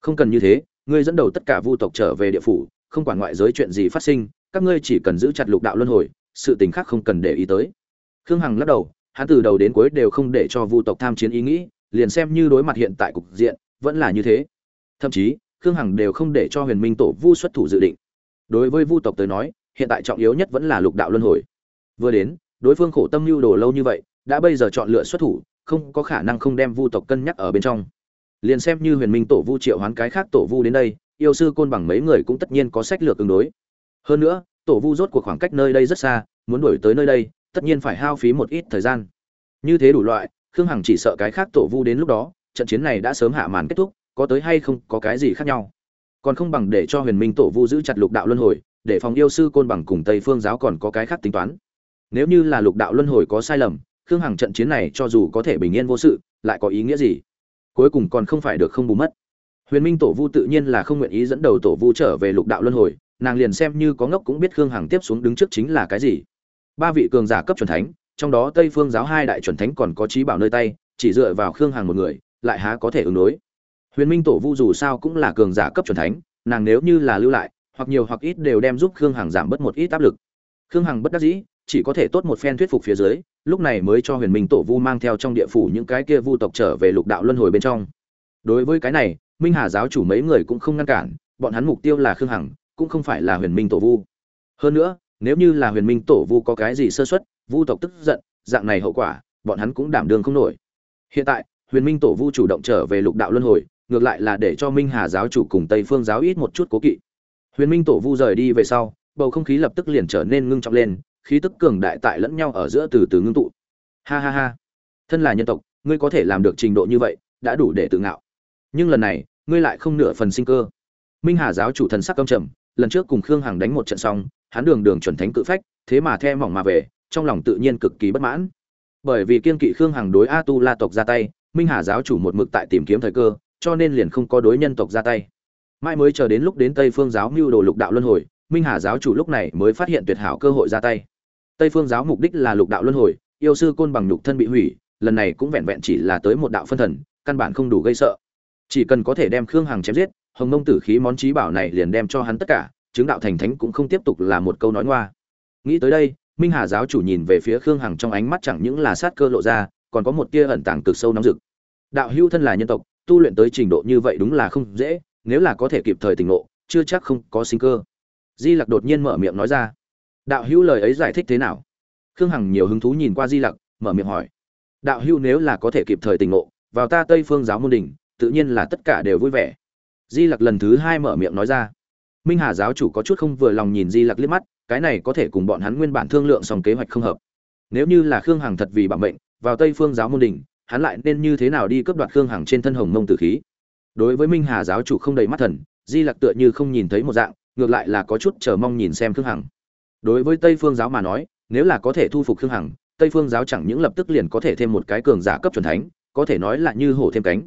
Không cần như thế, ngươi dẫn đầu tất cả vu tộc trở về địa phủ, không quản ngoại giới chuyện gì phát sinh, các ngươi chỉ cần giữ chặt lục đạo luân hồi, sự tình khác không cần để ý tới. Khương hằng lắc đầu, hắn từ đầu đến cuối đều không để cho vu tộc tham chiến ý nghĩ liền xem như đối mặt hiện tại cục diện, vẫn là như thế. Thậm chí, khương hằng đều không để cho huyền minh tổ vu xuất thủ dự định. Đối với vu tộc tới nói, hiện tại trọng yếu nhất vẫn là lục đạo luân hồi. Vừa đến, đối phương khổ tâm lưu đồ lâu như vậy, đã bây giờ chọn lựa xuất thủ, không có khả năng không đem vu tộc cân nhắc ở bên trong. Liền xem như huyền minh tổ vu triệu hoán cái khác tổ vu đến đây, yêu sư côn bằng mấy người cũng tất nhiên có sách lược tương đối. Hơn nữa, tổ vu rốt cuộc khoảng cách nơi đây rất xa, muốn đuổi tới nơi đây, tất nhiên phải hao phí một ít thời gian. Như thế đủ loại khương hằng chỉ sợ cái khác tổ vu đến lúc đó, trận chiến này đã sớm hạ màn kết thúc, có tới hay không, có cái gì khác nhau. Còn không bằng để cho huyền minh tổ vu giữ chặt lục đạo luân hồi, để phòng yêu sư côn bằng cùng tây phương giáo còn có cái khác tính toán. Nếu như là lục đạo luân hồi có sai lầm, khương hằng trận chiến này cho dù có thể bình yên vô sự, lại có ý nghĩa gì? Cuối cùng còn không phải được không bù mất. Huyền minh tổ vu tự nhiên là không nguyện ý dẫn đầu tổ vu trở về lục đạo luân hồi, nàng liền xem như có ngốc cũng biết khương hằng tiếp xuống đứng trước chính là cái gì. Ba vị cường giả cấp chuẩn thánh trong đó tây phương giáo hai đại chuẩn thánh còn có trí bảo nơi tay, chỉ dựa vào khương hằng một người, lại há có thể ứng đối. Huyền minh tổ vu dù sao cũng là cường giả cấp chuẩn thánh, nàng nếu như là lưu lại, hoặc nhiều hoặc ít đều đem giúp khương hằng giảm bớt một ít áp lực. Khương hằng bất đắc dĩ, chỉ có thể tốt một phen thuyết phục phía dưới, lúc này mới cho huyền minh tổ vu mang theo trong địa phủ những cái kia vu tộc trở về lục đạo luân hồi bên trong. Đối với cái này, minh hà giáo chủ mấy người cũng không ngăn cản, bọn hắn mục tiêu là khương hằng, cũng không phải là huyền minh tổ vu. Hơn nữa, nếu như là huyền minh tổ vu có cái gì sơ suất vu tộc tức giận, dạng này hậu quả, bọn hắn cũng đảm đương không nổi. Hiện tại, huyền minh tổ vu chủ động trở về lục đạo luân hồi, ngược lại là để cho minh hà giáo chủ cùng tây phương giáo ít một chút cố kỵ. Huyền minh tổ vu rời đi về sau, bầu không khí lập tức liền trở nên ngưng trọng lên, khí tức cường đại tại lẫn nhau ở giữa từ từ ngưng tụ. Ha ha ha. Thân là nhân tộc, ngươi có thể làm được trình độ như vậy, đã đủ để tự ngạo. Nhưng lần này, ngươi lại không nửa phần sinh cơ. Minh hà giáo chủ thần sắc căm trầm, lần trước cùng khương hằng đánh một trận xong, hắn đường đường chuẩn thánh cự phách, thế mà the mỏng mà về trong lòng tự nhiên cực kỳ bất mãn. Bởi vì kiên kỵ khương hằng đối a tu la tộc ra tay, minh hà giáo chủ một mực tại tìm kiếm thời cơ, cho nên liền không có đối nhân tộc ra tay. Mãi mới chờ đến lúc đến tây phương giáo mưu đồ lục đạo luân hồi, minh hà giáo chủ lúc này mới phát hiện tuyệt hảo cơ hội ra tay. Tây phương giáo mục đích là lục đạo luân hồi, yêu sư côn bằng nhục thân bị hủy, lần này cũng vẹn vẹn chỉ là tới một đạo phân thần, căn bản không đủ gây sợ. Chỉ cần có thể đem khương hằng chém giết, hồng mông tử khí món trí bảo này liền đem cho hắn tất cả, chứng đạo thành thánh cũng không tiếp tục là một câu nói ngoa. Nghĩ tới đây minh hà giáo chủ nhìn về phía khương hằng trong ánh mắt chẳng những là sát cơ lộ ra, còn có một tia ẩn tàng cực sâu nóng rực. Đạo hưu thân là nhân tộc, tu luyện tới trình độ như vậy đúng là không dễ, nếu là có thể kịp thời tỉnh ngộ, chưa chắc không có sinh cơ. Di lặc đột nhiên mở miệng nói ra. Đạo hưu lời ấy giải thích thế nào? Khương hằng nhiều hứng thú nhìn qua di lặc, mở miệng hỏi. Đạo hưu nếu là có thể kịp thời tỉnh ngộ, vào ta tây phương giáo môn đình tự nhiên là tất cả đều vui vẻ. Di lặc lần thứ hai mở miệng nói ra. Minh hà giáo chủ có chút không vừa lòng nhìn di lặc liếc mắt cái này có thể cùng bọn hắn nguyên bản thương lượng xong kế hoạch không hợp. Nếu như là khương hằng thật vì bản mệnh, vào tây phương giáo môn đình hắn lại nên như thế nào đi cướp đoạt khương hằng trên thân hồng mông tử khí? Đối với minh hà giáo chủ không đầy mắt thần, di lặc tựa như không nhìn thấy một dạng, ngược lại là có chút chờ mong nhìn xem khương hằng. Đối với tây phương giáo mà nói, nếu là có thể thu phục khương hằng, tây phương giáo chẳng những lập tức liền có thể thêm một cái cường giả cấp c thánh, có thể nói là như hổ thêm cánh.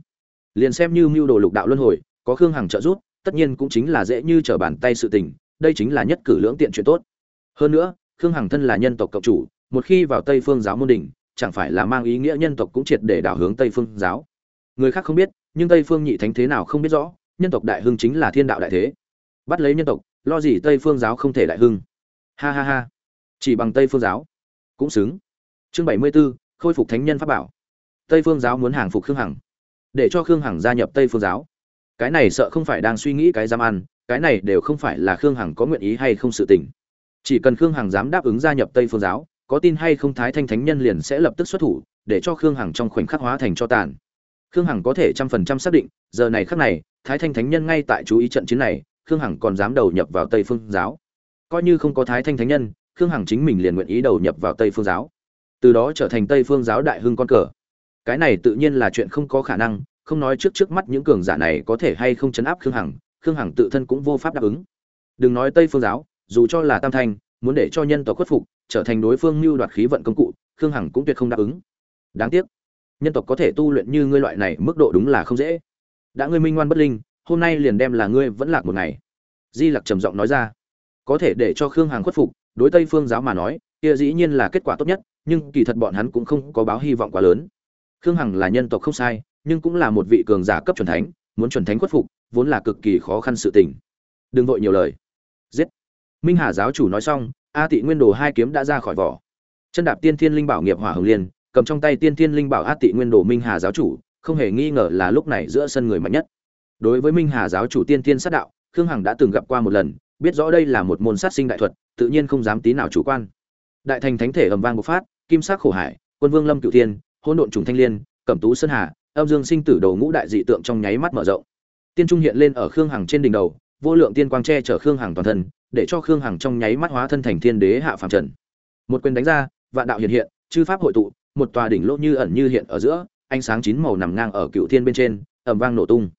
Liền xem như mưu đồ lục đạo luân hồi, có khương hằng trợ giúp, tất nhiên cũng chính là dễ như trở bàn tay sự tình, đây chính là nhất cử lưỡng tiện chuyện tốt hơn nữa khương hằng thân là nhân tộc cộng chủ một khi vào tây phương giáo môn đình chẳng phải là mang ý nghĩa nhân tộc cũng triệt để đảo hướng tây phương giáo. Người khác không biết nhưng tây phương nhị thánh thế nào không biết rõ nhân tộc đại hưng chính là thiên đạo đại thế. Bắt lấy nhân tộc lo gì tây phương giáo không thể đại hưng. Ha ha ha. Chỉ bằng tây phương giáo. Cũng xứng. Chương bảy mươi 74, khôi phục thánh nhân pháp bảo. Tây phương giáo muốn hàng phục khương hằng. Để cho khương hằng gia nhập tây phương giáo. Cái này sợ không phải đang suy nghĩ cái giam ăn cái này đều không phải là khương hằng có nguyện ý hay không sự tình chỉ cần khương hằng dám đáp ứng gia nhập tây phương giáo, có tin hay không thái thanh thánh nhân liền sẽ lập tức xuất thủ, để cho khương hằng trong khoảnh khắc hóa thành cho tàn. Khương hằng có thể trăm phần trăm xác định, giờ này khắc này, thái thanh thánh nhân ngay tại chú ý trận chiến này, khương hằng còn dám đầu nhập vào tây phương giáo. Coi như không có thái thanh thánh nhân, khương hằng chính mình liền nguyện ý đầu nhập vào tây phương giáo. Từ đó trở thành tây phương giáo đại hưng con cờ. Cái này tự nhiên là chuyện không có khả năng, không nói trước trước mắt những cường giả này có thể hay không chấn áp khương hằng khương hằng tự thân cũng vô pháp đáp ứng. Đừng nói tây phương giáo dù cho là tam thanh, muốn để cho nhân tộc khuất phục, trở thành đối phương mưu đoạt khí vận công cụ, khương hằng cũng tuyệt không đáp ứng. Đáng tiếc, nhân tộc có thể tu luyện như ngươi loại này mức độ đúng là không dễ. Đã ngươi minh ngoan bất linh, hôm nay liền đem là ngươi vẫn lạc một ngày. Di lặc trầm giọng nói ra. Có thể để cho khương hằng khuất phục, đối tây phương giáo mà nói, kia dĩ nhiên là kết quả tốt nhất, nhưng kỳ thật bọn hắn cũng không có báo hy vọng quá lớn. Khương hằng là nhân tộc không sai, nhưng cũng là một vị cường giả cấp chuẩn thánh, muốn chuẩn thánh khuất phục, vốn là cực kỳ khó khăn sự tình. Đừng vội nhiều lời minh hà giáo chủ nói xong, a tị nguyên đồ hai kiếm đã ra khỏi vỏ. Chân đạp tiên thiên linh bảo nghiệp hỏa hồng liên, cầm trong tay tiên thiên linh bảo a tị nguyên đồ minh hà giáo chủ, không hề nghi ngờ là lúc này giữa sân người mạnh nhất. Đối với minh hà giáo chủ tiên thiên sát đạo, khương hằng đã từng gặp qua một lần, biết rõ đây là một môn sát sinh đại thuật, tự nhiên không dám tí nào chủ quan. Đại thành thánh thể ầm vang bộc phát, kim sắc khổ hải, quân vương lâm cựu thiên, hỗn độn trùng thanh liên, cẩm tú sơn hà, âm dương sinh tử đầu ngũ đại dị tượng trong nháy mắt mở rộng. Tiên trung hiện lên ở khương hằng trên đỉnh đầu vô lượng tiên quang che chở khương hằng toàn thân, để cho khương hằng trong nháy mắt hóa thân thành thiên đế hạ phàm trần. Một quyền đánh ra, vạn đạo hiện hiện, chư pháp hội tụ, một tòa đỉnh lỗ như ẩn như hiện ở giữa, ánh sáng chín màu nằm ngang ở cựu thiên bên trên ẩm vang nổ tung.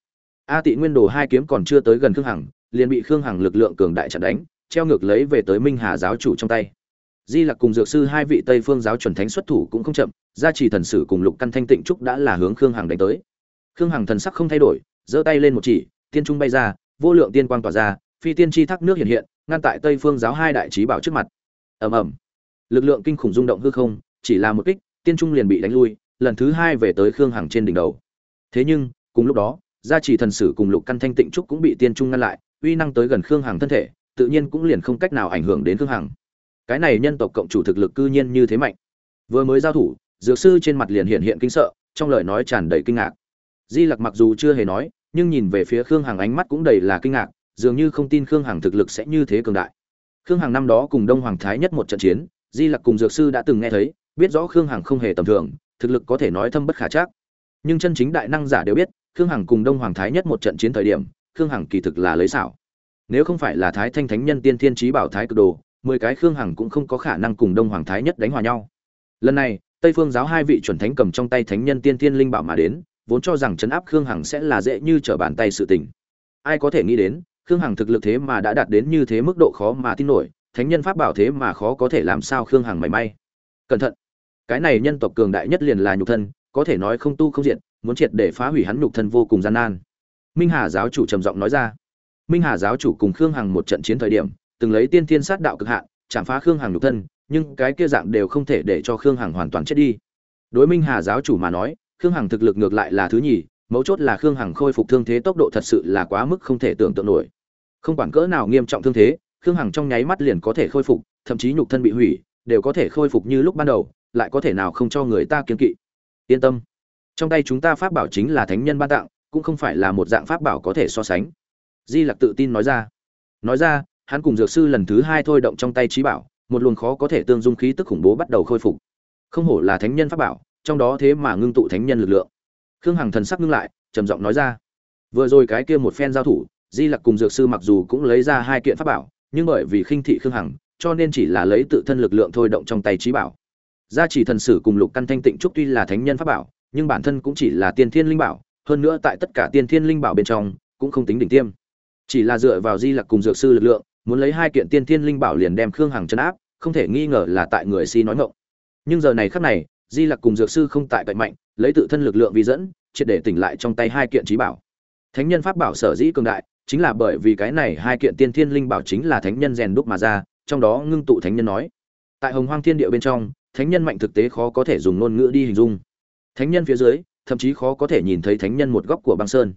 A tị nguyên đồ hai kiếm còn chưa tới gần khương hằng, liền bị khương hằng lực lượng cường đại chặn đánh, treo ngược lấy về tới minh hà giáo chủ trong tay. Di lặc cùng dược sư hai vị tây phương giáo chuẩn thánh xuất thủ cũng không chậm, gia trì thần sử cùng lục căn thanh tịnh trúc đã là hướng khương hằng đánh tới. Khương hằng thần sắc không thay đổi, giơ tay lên một chỉ tiên trung bay ra vô lượng tiên quang tỏa ra, phi tiên chi thác nước hiện hiện, ngăn tại tây phương giáo hai đại trí bảo trước mặt. Ầm ầm. Lực lượng kinh khủng rung động hư không, chỉ là một kích, tiên trung liền bị đánh lui, lần thứ hai về tới khương hằng trên đỉnh đầu. Thế nhưng, cùng lúc đó, gia trì thần sử cùng lục căn thanh tịnh trúc cũng bị tiên trung ngăn lại, uy năng tới gần khương hằng thân thể, tự nhiên cũng liền không cách nào ảnh hưởng đến khương hằng. Cái này nhân tộc cộng chủ thực lực cư nhiên như thế mạnh. Vừa mới giao thủ, dược sư trên mặt liền hiện hiện kinh sợ, trong lời nói tràn đầy kinh ngạc. Di lặc mặc dù chưa hề nói nhưng nhìn về phía khương hằng ánh mắt cũng đầy là kinh ngạc, dường như không tin khương hằng thực lực sẽ như thế cường đại. Khương hằng năm đó cùng đông hoàng thái nhất một trận chiến, di lặc cùng dược sư đã từng nghe thấy, biết rõ khương hằng không hề tầm thường, thực lực có thể nói thâm bất khả chắc. Nhưng chân chính đại năng giả đều biết, khương hằng cùng đông hoàng thái nhất một trận chiến thời điểm, khương hằng kỳ thực là lấy xảo. Nếu không phải là thái thanh thánh nhân tiên thiên trí bảo thái cực đồ, mười cái khương hằng cũng không có khả năng cùng đông hoàng thái nhất đánh hòa nhau. Lần này, tây phương giáo hai vị chuẩn thánh cầm trong tay thánh nhân tiên thiên linh bảo mà đến vốn cho rằng chấn áp khương hằng sẽ là dễ như trở bàn tay sự tình. Ai có thể nghĩ đến, khương hằng thực lực thế mà đã đạt đến như thế mức độ khó mà tin nổi, thánh nhân pháp bảo thế mà khó có thể làm sao khương hằng mảy may. Cẩn thận! Cái này nhân tộc cường đại nhất liền là nhục thân, có thể nói không tu không diện muốn triệt để phá hủy hắn nhục thân vô cùng gian nan. Minh hà giáo chủ trầm giọng nói ra. Minh hà giáo chủ cùng khương hằng một trận chiến thời điểm, từng lấy tiên thiên sát đạo cực hạn, chạm phá khương hằng nhục thân, nhưng cái kia dạng đều không thể để cho khương hằng hoàn toàn chết đi. Đối minh hà giáo chủ mà nói khương hằng thực lực ngược lại là thứ nhì, mấu chốt là khương hằng khôi phục thương thế tốc độ thật sự là quá mức không thể tưởng tượng nổi. Không quản cỡ nào nghiêm trọng thương thế, khương hằng trong nháy mắt liền có thể khôi phục, thậm chí nhục thân bị hủy, đều có thể khôi phục như lúc ban đầu, lại có thể nào không cho người ta kiên kỵ. Yên tâm. Trong tay chúng ta pháp bảo chính là thánh nhân ban tặng, cũng không phải là một dạng pháp bảo có thể so sánh. Di lặc tự tin nói ra. Nói ra, hắn cùng dược sư lần thứ hai thôi động trong tay trí bảo, một luồng khó có thể tương dung khí tức khủng bố bắt đầu khôi phục. Không hổ là thánh nhân pháp bảo trong đó thế mà ngưng tụ thánh nhân lực lượng. Khương hằng thần sắc ngưng lại, trầm giọng nói ra. Vừa rồi cái kia một phen giao thủ, di lặc cùng dược sư mặc dù cũng lấy ra hai kiện pháp bảo, nhưng bởi vì khinh thị khương hằng, cho nên chỉ là lấy tự thân lực lượng thôi động trong tay trí bảo. Gia chỉ thần sử cùng lục căn thanh tịnh trúc tuy là thánh nhân pháp bảo, nhưng bản thân cũng chỉ là tiên thiên linh bảo, hơn nữa tại tất cả tiên thiên linh bảo bên trong, cũng không tính đỉnh tiêm. Chỉ là dựa vào di lặc cùng dược sư lực lượng, muốn lấy hai kiện tiên thiên linh bảo liền đem khương hằng chấn áp, không thể nghi ngờ là tại người si nói ngộng nhưng giờ này khắc này di lặc cùng dược sư không tại cạnh mạnh, lấy tự thân lực lượng vi dẫn, triệt để tỉnh lại trong tay hai kiện trí bảo. Thánh nhân pháp bảo sở dĩ cường đại, chính là bởi vì cái này hai kiện tiên thiên linh bảo chính là thánh nhân rèn đúc mà ra, trong đó ngưng tụ thánh nhân nói. Tại hồng hoang thiên địa bên trong, thánh nhân mạnh thực tế khó có thể dùng ngôn ngữ đi hình dung. Thánh nhân phía dưới, thậm chí khó có thể nhìn thấy thánh nhân một góc của băng sơn.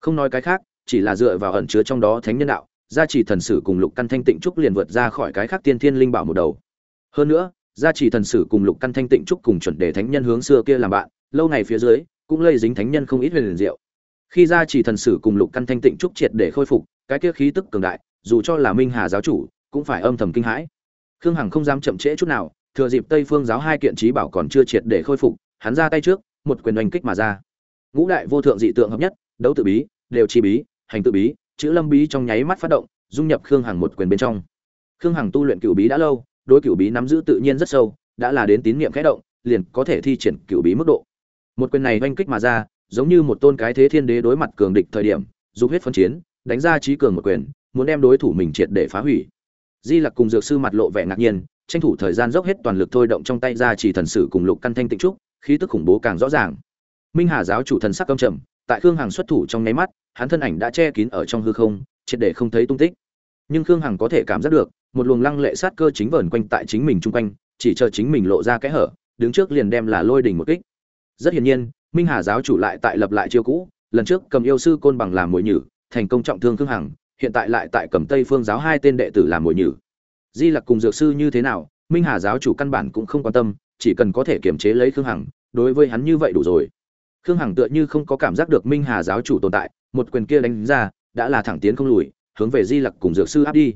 Không nói cái khác, chỉ là dựa vào ẩn chứa trong đó thánh nhân đạo, gia trì thần sử cùng lục căn thanh tịnh trúc liền vượt ra khỏi cái khác tiên thiên linh bảo một đầu. Hơn nữa gia trì thần sử cùng lục căn thanh tịnh trúc cùng chuẩn đề thánh nhân hướng xưa kia làm bạn, lâu ngày phía dưới, cũng lây dính thánh nhân không ít huyền liền diệu. Khi gia trì thần sử cùng lục căn thanh tịnh trúc triệt để khôi phục, cái kia khí tức cường đại, dù cho là minh hà giáo chủ, cũng phải âm thầm kinh hãi. Khương hằng không dám chậm trễ chút nào, thừa dịp tây phương giáo hai kiện trí bảo còn chưa triệt để khôi phục, hắn ra tay trước, một quyền oanh kích mà ra. Ngũ đại vô thượng dị tượng hợp nhất, đấu tự bí, đều chi bí, hành tự bí, chữ lâm bí trong nháy mắt phát động, dung nhập khương hằng một quyền bên trong. Khương hằng tu luyện cựu bí đã lâu đối cựu bí nắm giữ tự nhiên rất sâu, đã là đến tín niệm khẽ động, liền có thể thi triển cựu bí mức độ. Một quyền này oanh kích mà ra, giống như một tôn cái thế thiên đế đối mặt cường địch thời điểm dùng huyết phân chiến, đánh ra trí cường một quyền, muốn đem đối thủ mình triệt để phá hủy. Di lặc cùng dược sư mặt lộ vẻ ngạc nhiên, tranh thủ thời gian dốc hết toàn lực thôi động trong tay ra chỉ thần sử cùng lục căn thanh tịnh trúc, khí tức khủng bố càng rõ ràng. Minh hà giáo chủ thần sắc căm trầm, tại khương hằng xuất thủ trong nháy mắt, hắn thân ảnh đã che kín ở trong hư không, triệt để không thấy tung tích. Nhưng khương hằng có thể cảm giác được một luồng lăng lệ sát cơ chính vẩn quanh tại chính mình chung quanh, chỉ chờ chính mình lộ ra cái hở, đứng trước liền đem là lôi đỉnh một kích. Rất hiển nhiên, minh hà giáo chủ lại tại lập lại chiêu cũ, lần trước cầm yêu sư côn bằng làm mồi nhử, thành công trọng thương khương hằng, hiện tại lại tại cầm tây phương giáo hai tên đệ tử làm mồi nhử. Di lặc cùng dược sư như thế nào, minh hà giáo chủ căn bản cũng không quan tâm, chỉ cần có thể kiềm chế lấy khương hằng, đối với hắn như vậy đủ rồi. Khương hằng tựa như không có cảm giác được minh hà giáo chủ tồn tại, một quyền kia đánh ra, đã là thẳng tiến không lùi, hướng về di lặc cùng dược sư áp đi.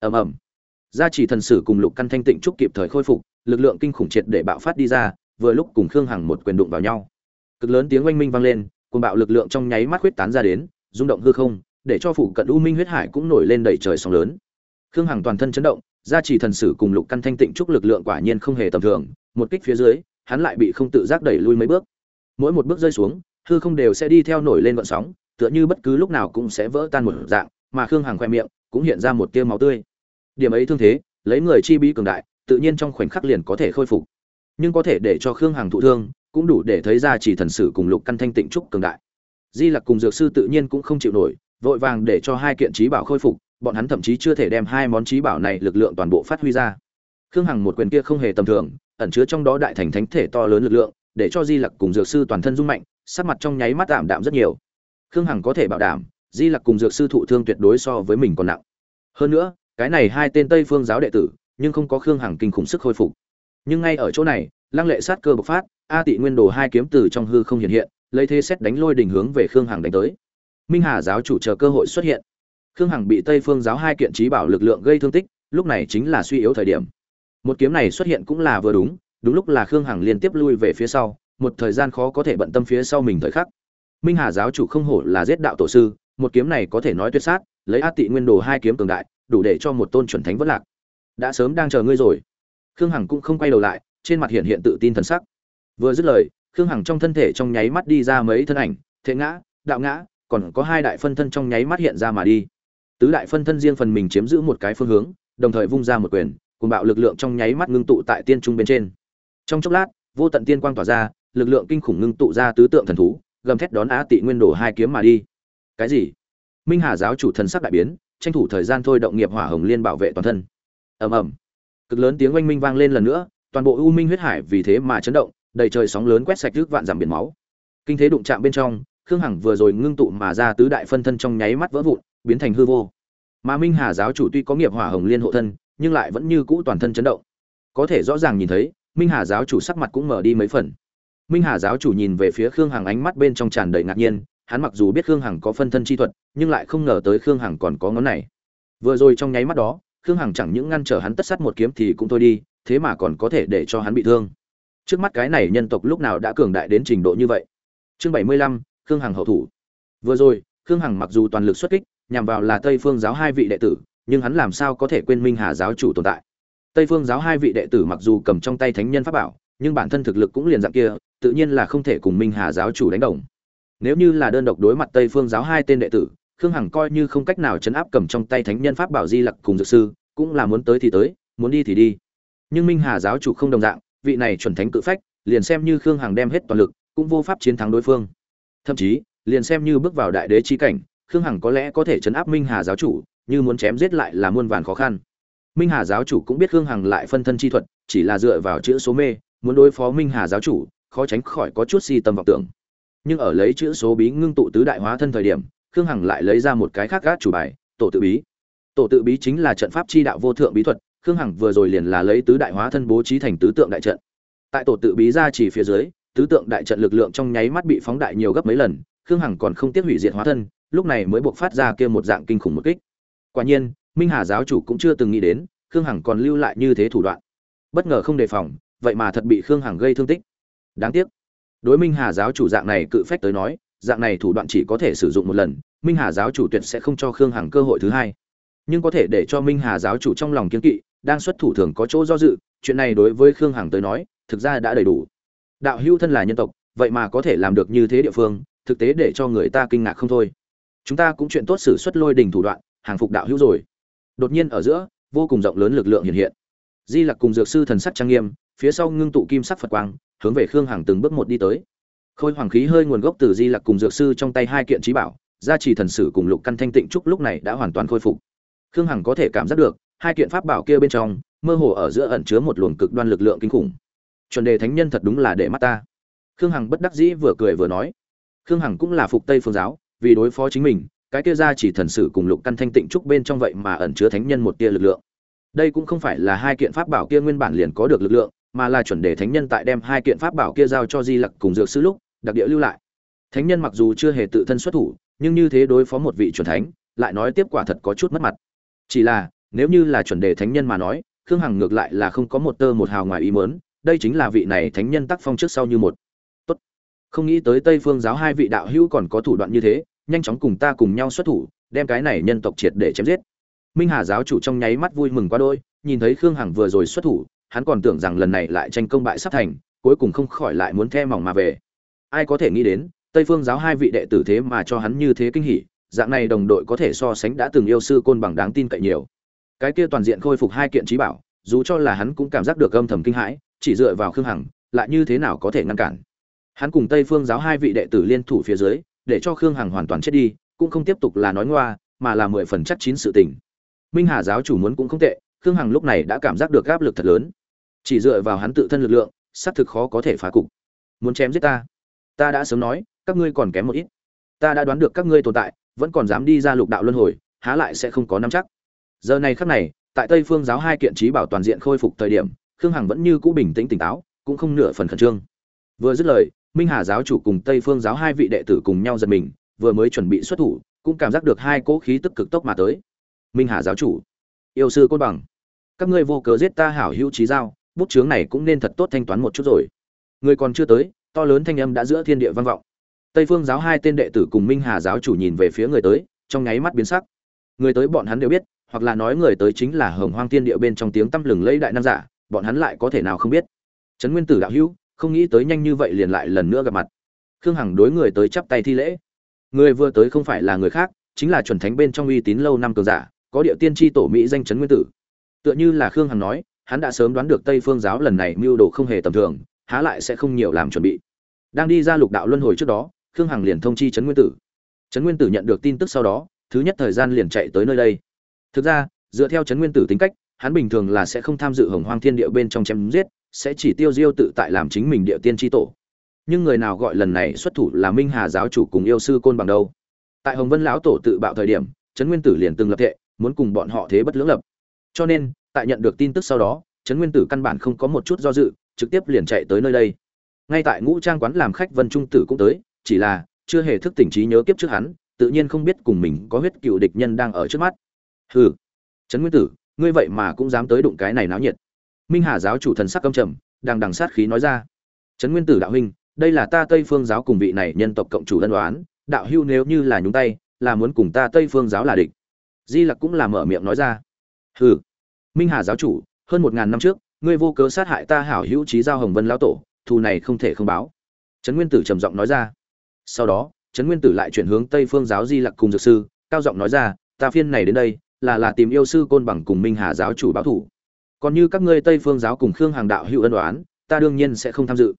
Ầm ầm gia chỉ thần sử cùng lục căn thanh tịnh trúc kịp thời khôi phục, lực lượng kinh khủng triệt để bạo phát đi ra, vừa lúc cùng khương hằng một quyền đụng vào nhau. Cực lớn tiếng oanh minh vang lên cùng bạo lực lượng trong nháy mắt huyết tán ra đến, rung động hư không, để cho phụ cận u minh huyết hải cũng nổi lên đầy trời sóng lớn. Khương hằng toàn thân chấn động, gia trì thần sử cùng lục căn thanh tịnh trúc lực lượng quả nhiên không hề tầm thường, một kích phía dưới, hắn lại bị không tự giác đẩy lui mấy bước. Mỗi một bước rơi xuống, hư không đều sẽ đi theo nổi lên vận sóng, tựa như bất cứ lúc nào cũng sẽ vỡ tan một dạng, mà khương hằng khoe miệng cũng hiện ra một tia máu tươi điểm ấy thương thế, lấy người chi bí cường đại, tự nhiên trong khoảnh khắc liền có thể khôi phục. Nhưng có thể để cho khương hằng thụ thương, cũng đủ để thấy ra chỉ thần sử cùng lục căn thanh tịnh trúc cường đại. Di lặc cùng dược sư tự nhiên cũng không chịu nổi, vội vàng để cho hai kiện trí bảo khôi phục, bọn hắn thậm chí chưa thể đem hai món trí bảo này lực lượng toàn bộ phát huy ra. Khương hằng một quyền kia không hề tầm thường, ẩn chứa trong đó đại thành thánh thể to lớn lực lượng, để cho di lặc cùng dược sư toàn thân rung mạnh, sắc mặt trong nháy mắt tạm đạm rất nhiều. Khương hằng có thể bảo đảm, di lặc cùng dược sư thụ thương tuyệt đối so với mình còn nặng. Hơn nữa cái này hai tên tây phương giáo đệ tử, nhưng không có khương hằng kinh khủng sức khôi phục. Nhưng ngay ở chỗ này, lăng lệ sát cơ bộc phát, a tị nguyên đồ hai kiếm từ trong hư không hiện hiện, lấy thế xét đánh lôi đình hướng về khương hằng đánh tới. Minh hà giáo chủ chờ cơ hội xuất hiện. Khương hằng bị tây phương giáo hai kiện trí bảo lực lượng gây thương tích, lúc này chính là suy yếu thời điểm. Một kiếm này xuất hiện cũng là vừa đúng đúng lúc là khương hằng liên tiếp lui về phía sau, một thời gian khó có thể bận tâm phía sau mình thời khắc. Minh hà giáo chủ không hổ là giết đạo tổ sư, một kiếm này có thể nói tuyệt sát, lấy A tị nguyên đồ hai kiếm cường đại đủ để cho một tôn chuẩn thánh vất lạc. Đã sớm đang chờ ngươi rồi. Khương hằng cũng không quay đầu lại, trên mặt hiện hiện tự tin thần sắc. Vừa dứt lời, khương hằng trong thân thể trong nháy mắt đi ra mấy thân ảnh thế ngã, đạo ngã, còn có hai đại phân thân trong nháy mắt hiện ra mà đi. Tứ đại phân thân riêng phần mình chiếm giữ một cái phương hướng, đồng thời vung ra một quyền cùng bạo lực lượng trong nháy mắt ngưng tụ tại tiên trung bên trên. Trong chốc lát, vô tận tiên quang tỏa ra, lực lượng kinh khủng ngưng tụ ra tứ tượng thần thú, gầm thét đón á tị nguyên đổ hai kiếm mà đi. Cái gì? Minh hà giáo chủ thần sắc đại biến tranh thủ thời gian thôi động nghiệp hỏa hồng liên bảo vệ toàn thân. Ầm ầm. Cực lớn tiếng oanh minh vang lên lần nữa, toàn bộ u minh huyết hải vì thế mà chấn động, đầy trời sóng lớn quét sạch trước vạn dặm biển máu. Kinh thế đụng chạm bên trong, khương hằng vừa rồi ngưng tụ mà ra tứ đại phân thân trong nháy mắt vỡ vụn, biến thành hư vô. Mà minh hà giáo chủ tuy có nghiệp hỏa hồng liên hộ thân, nhưng lại vẫn như cũ toàn thân chấn động. Có thể rõ ràng nhìn thấy, minh hà giáo chủ sắc mặt cũng mở đi mấy phần. Minh hà giáo chủ nhìn về phía khương hằng ánh mắt bên trong tràn đầy ngạc nhiên hắn mặc dù biết khương hằng có phân thân chi thuật, nhưng lại không ngờ tới khương hằng còn có ngón này. Vừa rồi trong nháy mắt đó, khương hằng chẳng những ngăn trở hắn tất sát một kiếm thì cũng thôi đi, thế mà còn có thể để cho hắn bị thương. Trước mắt cái này nhân tộc lúc nào đã cường đại đến trình độ như vậy? Chương bảy mươi lăm, khương hằng hậu thủ. Vừa rồi, khương hằng mặc dù toàn lực xuất kích, nhằm vào là tây phương giáo hai vị đệ tử, nhưng hắn làm sao có thể quên minh hà giáo chủ tồn tại? Tây phương giáo hai vị đệ tử mặc dù cầm trong tay thánh nhân pháp bảo, nhưng bản thân thực lực cũng liền dạng kia, tự nhiên là không thể cùng minh hà giáo chủ đánh đồng nếu như là đơn độc đối mặt tây phương giáo hai tên đệ tử, khương hằng coi như không cách nào chấn áp cầm trong tay thánh nhân pháp bảo di lặc cùng dược sư, cũng là muốn tới thì tới, muốn đi thì đi. Nhưng minh hà giáo chủ không đồng dạng, vị này chuẩn thánh cự phách, liền xem như khương hằng đem hết toàn lực, cũng vô pháp chiến thắng đối phương. Thậm chí, liền xem như bước vào đại đế chi cảnh, khương hằng có lẽ có thể chấn áp minh hà giáo chủ, như muốn chém giết lại là muôn vàn khó khăn. Minh hà giáo chủ cũng biết khương hằng lại phân thân chi thuật, chỉ là dựa vào chữ số mê, muốn đối phó minh hà giáo chủ, khó tránh khỏi có chút si tâm vọng tưởng nhưng ở lấy chữ số bí ngưng tụ tứ đại hóa thân thời điểm, khương hằng lại lấy ra một cái khác gác chủ bài, tổ tự bí. Tổ tự bí chính là trận pháp chi đạo vô thượng bí thuật, khương hằng vừa rồi liền là lấy tứ đại hóa thân bố trí thành tứ tượng đại trận. Tại tổ tự bí ra chỉ phía dưới, tứ tượng đại trận lực lượng trong nháy mắt bị phóng đại nhiều gấp mấy lần, khương hằng còn không tiếc hủy diệt hóa thân, lúc này mới buộc phát ra kia một dạng kinh khủng một kích. Quả nhiên, minh hà giáo chủ cũng chưa từng nghĩ đến, khương hằng còn lưu lại như thế thủ đoạn. Bất ngờ không đề phòng, vậy mà thật bị khương hằng gây thương tích. Đáng tiếc đối minh hà giáo chủ dạng này cự phách tới nói, dạng này thủ đoạn chỉ có thể sử dụng một lần, minh hà giáo chủ tuyệt sẽ không cho khương hằng cơ hội thứ hai. Nhưng có thể để cho minh hà giáo chủ trong lòng kiên kỵ, đang xuất thủ thường có chỗ do dự, chuyện này đối với khương hằng tới nói, thực ra đã đầy đủ. Đạo hữu thân là nhân tộc, vậy mà có thể làm được như thế địa phương, thực tế để cho người ta kinh ngạc không thôi. Chúng ta cũng chuyện tốt xử xuất lôi đình thủ đoạn, hàng phục đạo hữu rồi. Đột nhiên ở giữa, vô cùng rộng lớn lực lượng hiện hiện. Di lặc cùng dược sư thần sắc trang nghiêm, phía sau ngưng tụ kim sắc phật quang hướng về khương hằng từng bước một đi tới. Khôi hoàng khí hơi nguồn gốc từ di lặc cùng dược sư trong tay hai kiện trí bảo, gia trì thần sử cùng lục căn thanh tịnh trúc lúc này đã hoàn toàn khôi phục. Khương hằng có thể cảm giác được, hai kiện pháp bảo kia bên trong, mơ hồ ở giữa ẩn chứa một luồng cực đoan lực lượng kinh khủng. Chuẩn đề thánh nhân thật đúng là để mắt ta. Khương hằng bất đắc dĩ vừa cười vừa nói. Khương hằng cũng là phục tây phương giáo, vì đối phó chính mình, cái kia ra chỉ thần sử cùng lục căn thanh tịnh trúc bên trong vậy mà ẩn chứa thánh nhân một tia lực lượng. Đây cũng không phải là hai kiện pháp bảo kia nguyên bản liền có được lực lượng mà là chuẩn đề thánh nhân tại đem hai kiện pháp bảo kia giao cho di lặc cùng dược sư lúc, đặc địa lưu lại. Thánh nhân mặc dù chưa hề tự thân xuất thủ, nhưng như thế đối phó một vị chuẩn thánh, lại nói tiếp quả thật có chút mất mặt. Chỉ là, nếu như là chuẩn đề thánh nhân mà nói, khương hằng ngược lại là không có một tơ một hào ngoài ý mớn đây chính là vị này thánh nhân tác phong trước sau như một. Tốt. Không nghĩ tới tây phương giáo hai vị đạo hữu còn có thủ đoạn như thế, nhanh chóng cùng ta cùng nhau xuất thủ, đem cái này nhân tộc triệt để chém giết. Minh hà giáo chủ trong nháy mắt vui mừng quá đôi nhìn thấy khương hằng vừa rồi xuất thủ hắn còn tưởng rằng lần này lại tranh công bại sắp thành, cuối cùng không khỏi lại muốn the mỏng mà về. Ai có thể nghĩ đến, tây phương giáo hai vị đệ tử thế mà cho hắn như thế kinh hỉ, dạng này đồng đội có thể so sánh đã từng yêu sư côn bằng đáng tin cậy nhiều. Cái kia toàn diện khôi phục hai kiện trí bảo, dù cho là hắn cũng cảm giác được âm thầm kinh hãi, chỉ dựa vào khương hằng, lại như thế nào có thể ngăn cản? Hắn cùng tây phương giáo hai vị đệ tử liên thủ phía dưới, để cho khương hằng hoàn toàn chết đi, cũng không tiếp tục là nói ngoa, mà là mười phần chắc chín sự tình. Minh hà giáo chủ muốn cũng không tệ, khương hằng lúc này đã cảm giác được áp lực thật lớn chỉ dựa vào hắn tự thân lực lượng, xác thực khó có thể phá cục. Muốn chém giết ta? Ta đã sớm nói, các ngươi còn kém một ít. Ta đã đoán được các ngươi tồn tại, vẫn còn dám đi ra lục đạo luân hồi, há lại sẽ không có nắm chắc. Giờ này khắc này, tại tây phương giáo hai kiện trí bảo toàn diện khôi phục thời điểm, khương hằng vẫn như cũ bình tĩnh tỉnh táo, cũng không nửa phần khẩn trương. Vừa dứt lời, minh hà giáo chủ cùng tây phương giáo hai vị đệ tử cùng nhau giật mình, vừa mới chuẩn bị xuất thủ, cũng cảm giác được hai cỗ khí tức cực tốc mà tới. Minh hà giáo chủ, yêu sư côn bằng, các ngươi vô cớ giết ta hảo hữu trí giao bút chướng này cũng nên thật tốt thanh toán một chút rồi. Người còn chưa tới, to lớn thanh âm đã giữa thiên địa vang vọng. Tây phương giáo hai tên đệ tử cùng minh hà giáo chủ nhìn về phía người tới, trong nháy mắt biến sắc. Người tới bọn hắn đều biết, hoặc là nói người tới chính là hồng hoang thiên địa bên trong tiếng tăm lừng lẫy đại nam giả, bọn hắn lại có thể nào không biết. Trấn nguyên tử đạo hữu, không nghĩ tới nhanh như vậy liền lại lần nữa gặp mặt. Khương hằng đối người tới chắp tay thi lễ. Người vừa tới không phải là người khác, chính là chuẩn thánh bên trong uy tín lâu năm cường giả, có địa tiên tri tổ mỹ danh trấn nguyên tử. Tựa như là khương hằng nói hắn đã sớm đoán được tây phương giáo lần này mưu đồ không hề tầm thường, há lại sẽ không nhiều làm chuẩn bị. Đang đi ra lục đạo luân hồi trước đó, khương hằng liền thông chi trấn nguyên tử. Trấn nguyên tử nhận được tin tức sau đó, thứ nhất thời gian liền chạy tới nơi đây. Thực ra, dựa theo trấn nguyên tử tính cách, hắn bình thường là sẽ không tham dự hồng hoang thiên địa bên trong chém giết, sẽ chỉ tiêu diêu tự tại làm chính mình địa tiên tri tổ. Nhưng người nào gọi lần này xuất thủ là minh hà giáo chủ cùng yêu sư côn bằng đâu? Tại hồng vân lão tổ tự bạo thời điểm, trấn nguyên tử liền từng lập thệ, muốn cùng bọn họ thế bất lưỡng lập. Cho nên tại nhận được tin tức sau đó, trấn nguyên tử căn bản không có một chút do dự, trực tiếp liền chạy tới nơi đây. Ngay tại ngũ trang quán làm khách vân trung tử cũng tới, chỉ là chưa hề thức tỉnh trí nhớ kiếp trước hắn, tự nhiên không biết cùng mình có huyết cựu địch nhân đang ở trước mắt. Hừ, trấn nguyên tử, ngươi vậy mà cũng dám tới đụng cái này náo nhiệt. Minh hà giáo chủ thần sắc căm trầm, đang đằng sát khí nói ra. Trấn nguyên tử đạo huynh, đây là ta tây phương giáo cùng vị này nhân tộc cộng chủ ân đoán đạo hưu nếu như là nhúng tay, là muốn cùng ta tây phương giáo là địch. Di lặc cũng là mở miệng nói ra. Hừ minh hà giáo chủ, hơn một ngàn năm trước, ngươi vô cớ sát hại ta hảo hữu trí giao hồng vân lão tổ, thù này không thể không báo. Trấn nguyên tử trầm giọng nói ra. Sau đó, trấn nguyên tử lại chuyển hướng tây phương giáo di lặc cùng dược sư, cao giọng nói ra, ta phiên này đến đây, là là tìm yêu sư côn bằng cùng minh hà giáo chủ báo thủ. Còn như các ngươi tây phương giáo cùng khương hàng đạo hữu ân đoán ta đương nhiên sẽ không tham dự.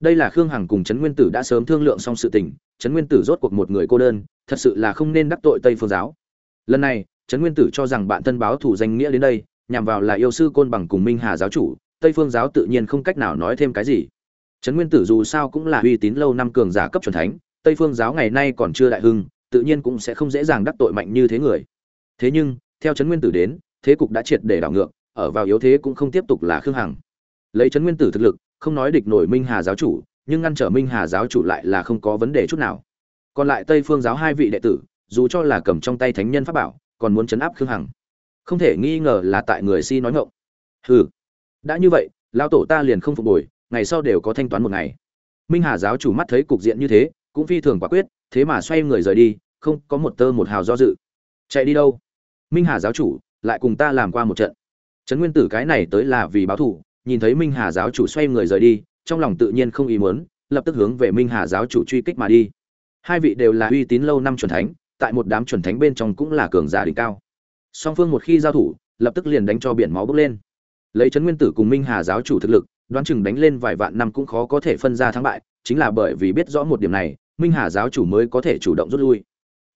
Đây là khương hằng cùng trấn nguyên tử đã sớm thương lượng xong sự tình, trấn nguyên tử rốt cuộc một người cô đơn, thật sự là không nên đắc tội tây phương giáo. Lần này, trấn nguyên tử cho rằng bạn thân báo thủ danh nghĩa đến đây nhằm vào là yêu sư côn bằng cùng minh hà giáo chủ, tây phương giáo tự nhiên không cách nào nói thêm cái gì. Trấn nguyên tử dù sao cũng là uy tín lâu năm cường giả cấp c thánh, tây phương giáo ngày nay còn chưa đại hưng, tự nhiên cũng sẽ không dễ dàng đắc tội mạnh như thế người. Thế nhưng, theo trấn nguyên tử đến, thế cục đã triệt để đảo ngược, ở vào yếu thế cũng không tiếp tục là khương hằng. Lấy trấn nguyên tử thực lực, không nói địch nổi minh hà giáo chủ, nhưng ngăn trở minh hà giáo chủ lại là không có vấn đề chút nào. Còn lại tây phương giáo hai vị đệ tử, dù cho là cầm trong tay thánh nhân pháp bảo, còn muốn chấn áp khương hằng không thể nghi ngờ là tại người si nói ngộng hừ, đã như vậy lao tổ ta liền không phục hồi ngày sau đều có thanh toán một ngày. Minh hà giáo chủ mắt thấy cục diện như thế, cũng phi thường quả quyết, thế mà xoay người rời đi, không có một tơ một hào do dự. Chạy đi đâu? Minh hà giáo chủ, lại cùng ta làm qua một trận. Trấn nguyên tử cái này tới là vì báo thù, nhìn thấy minh hà giáo chủ xoay người rời đi, trong lòng tự nhiên không ý muốn, lập tức hướng về minh hà giáo chủ truy kích mà đi. Hai vị đều là uy tín lâu năm chuẩn thánh, tại một đám chuẩn thánh bên trong cũng là cường giả đỉnh cao song phương một khi giao thủ, lập tức liền đánh cho biển máu bốc lên. Lấy trấn nguyên tử cùng minh hà giáo chủ thực lực, đoán chừng đánh lên vài vạn năm cũng khó có thể phân ra thắng bại, chính là bởi vì biết rõ một điểm này, minh hà giáo chủ mới có thể chủ động rút lui.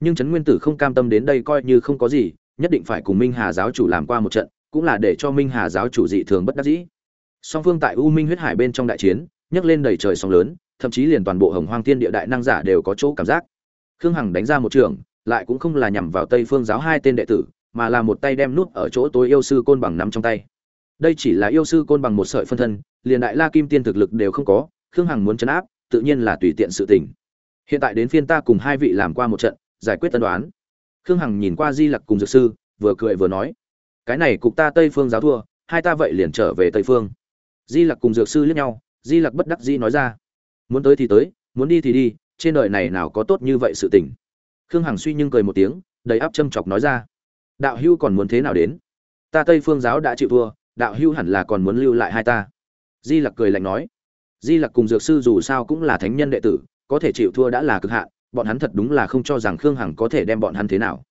Nhưng trấn nguyên tử không cam tâm đến đây coi như không có gì, nhất định phải cùng minh hà giáo chủ làm qua một trận, cũng là để cho minh hà giáo chủ dị thường bất đắc dĩ. Song phương tại u minh huyết hải bên trong đại chiến, nhấc lên đầy trời sóng lớn, thậm chí liền toàn bộ hồng hoang thiên địa đại năng giả đều có chỗ cảm giác. Khương hằng đánh ra một trường, lại cũng không là nhằm vào tây phương giáo hai tên đệ tử mà là một tay đem nút ở chỗ tối yêu sư côn bằng nắm trong tay. Đây chỉ là yêu sư côn bằng một sợi phân thân, liền đại la kim tiên thực lực đều không có, khương hằng muốn chấn áp, tự nhiên là tùy tiện sự tình. Hiện tại đến phiên ta cùng hai vị làm qua một trận, giải quyết tân đoán. Khương hằng nhìn qua di lặc cùng dược sư, vừa cười vừa nói, cái này cục ta tây phương giáo thua, hai ta vậy liền trở về tây phương. Di lặc cùng dược sư liếc nhau, di lặc bất đắc dĩ nói ra, muốn tới thì tới, muốn đi thì đi, trên đời này nào có tốt như vậy sự tình. Khương hằng suy nhưng cười một tiếng, đầy áp châm chọc nói ra đạo hưu còn muốn thế nào đến? Ta tây phương giáo đã chịu thua, đạo hưu hẳn là còn muốn lưu lại hai ta. Di lặc cười lạnh nói. Di lặc cùng dược sư dù sao cũng là thánh nhân đệ tử, có thể chịu thua đã là cực hạn, bọn hắn thật đúng là không cho rằng khương hằng có thể đem bọn hắn thế nào.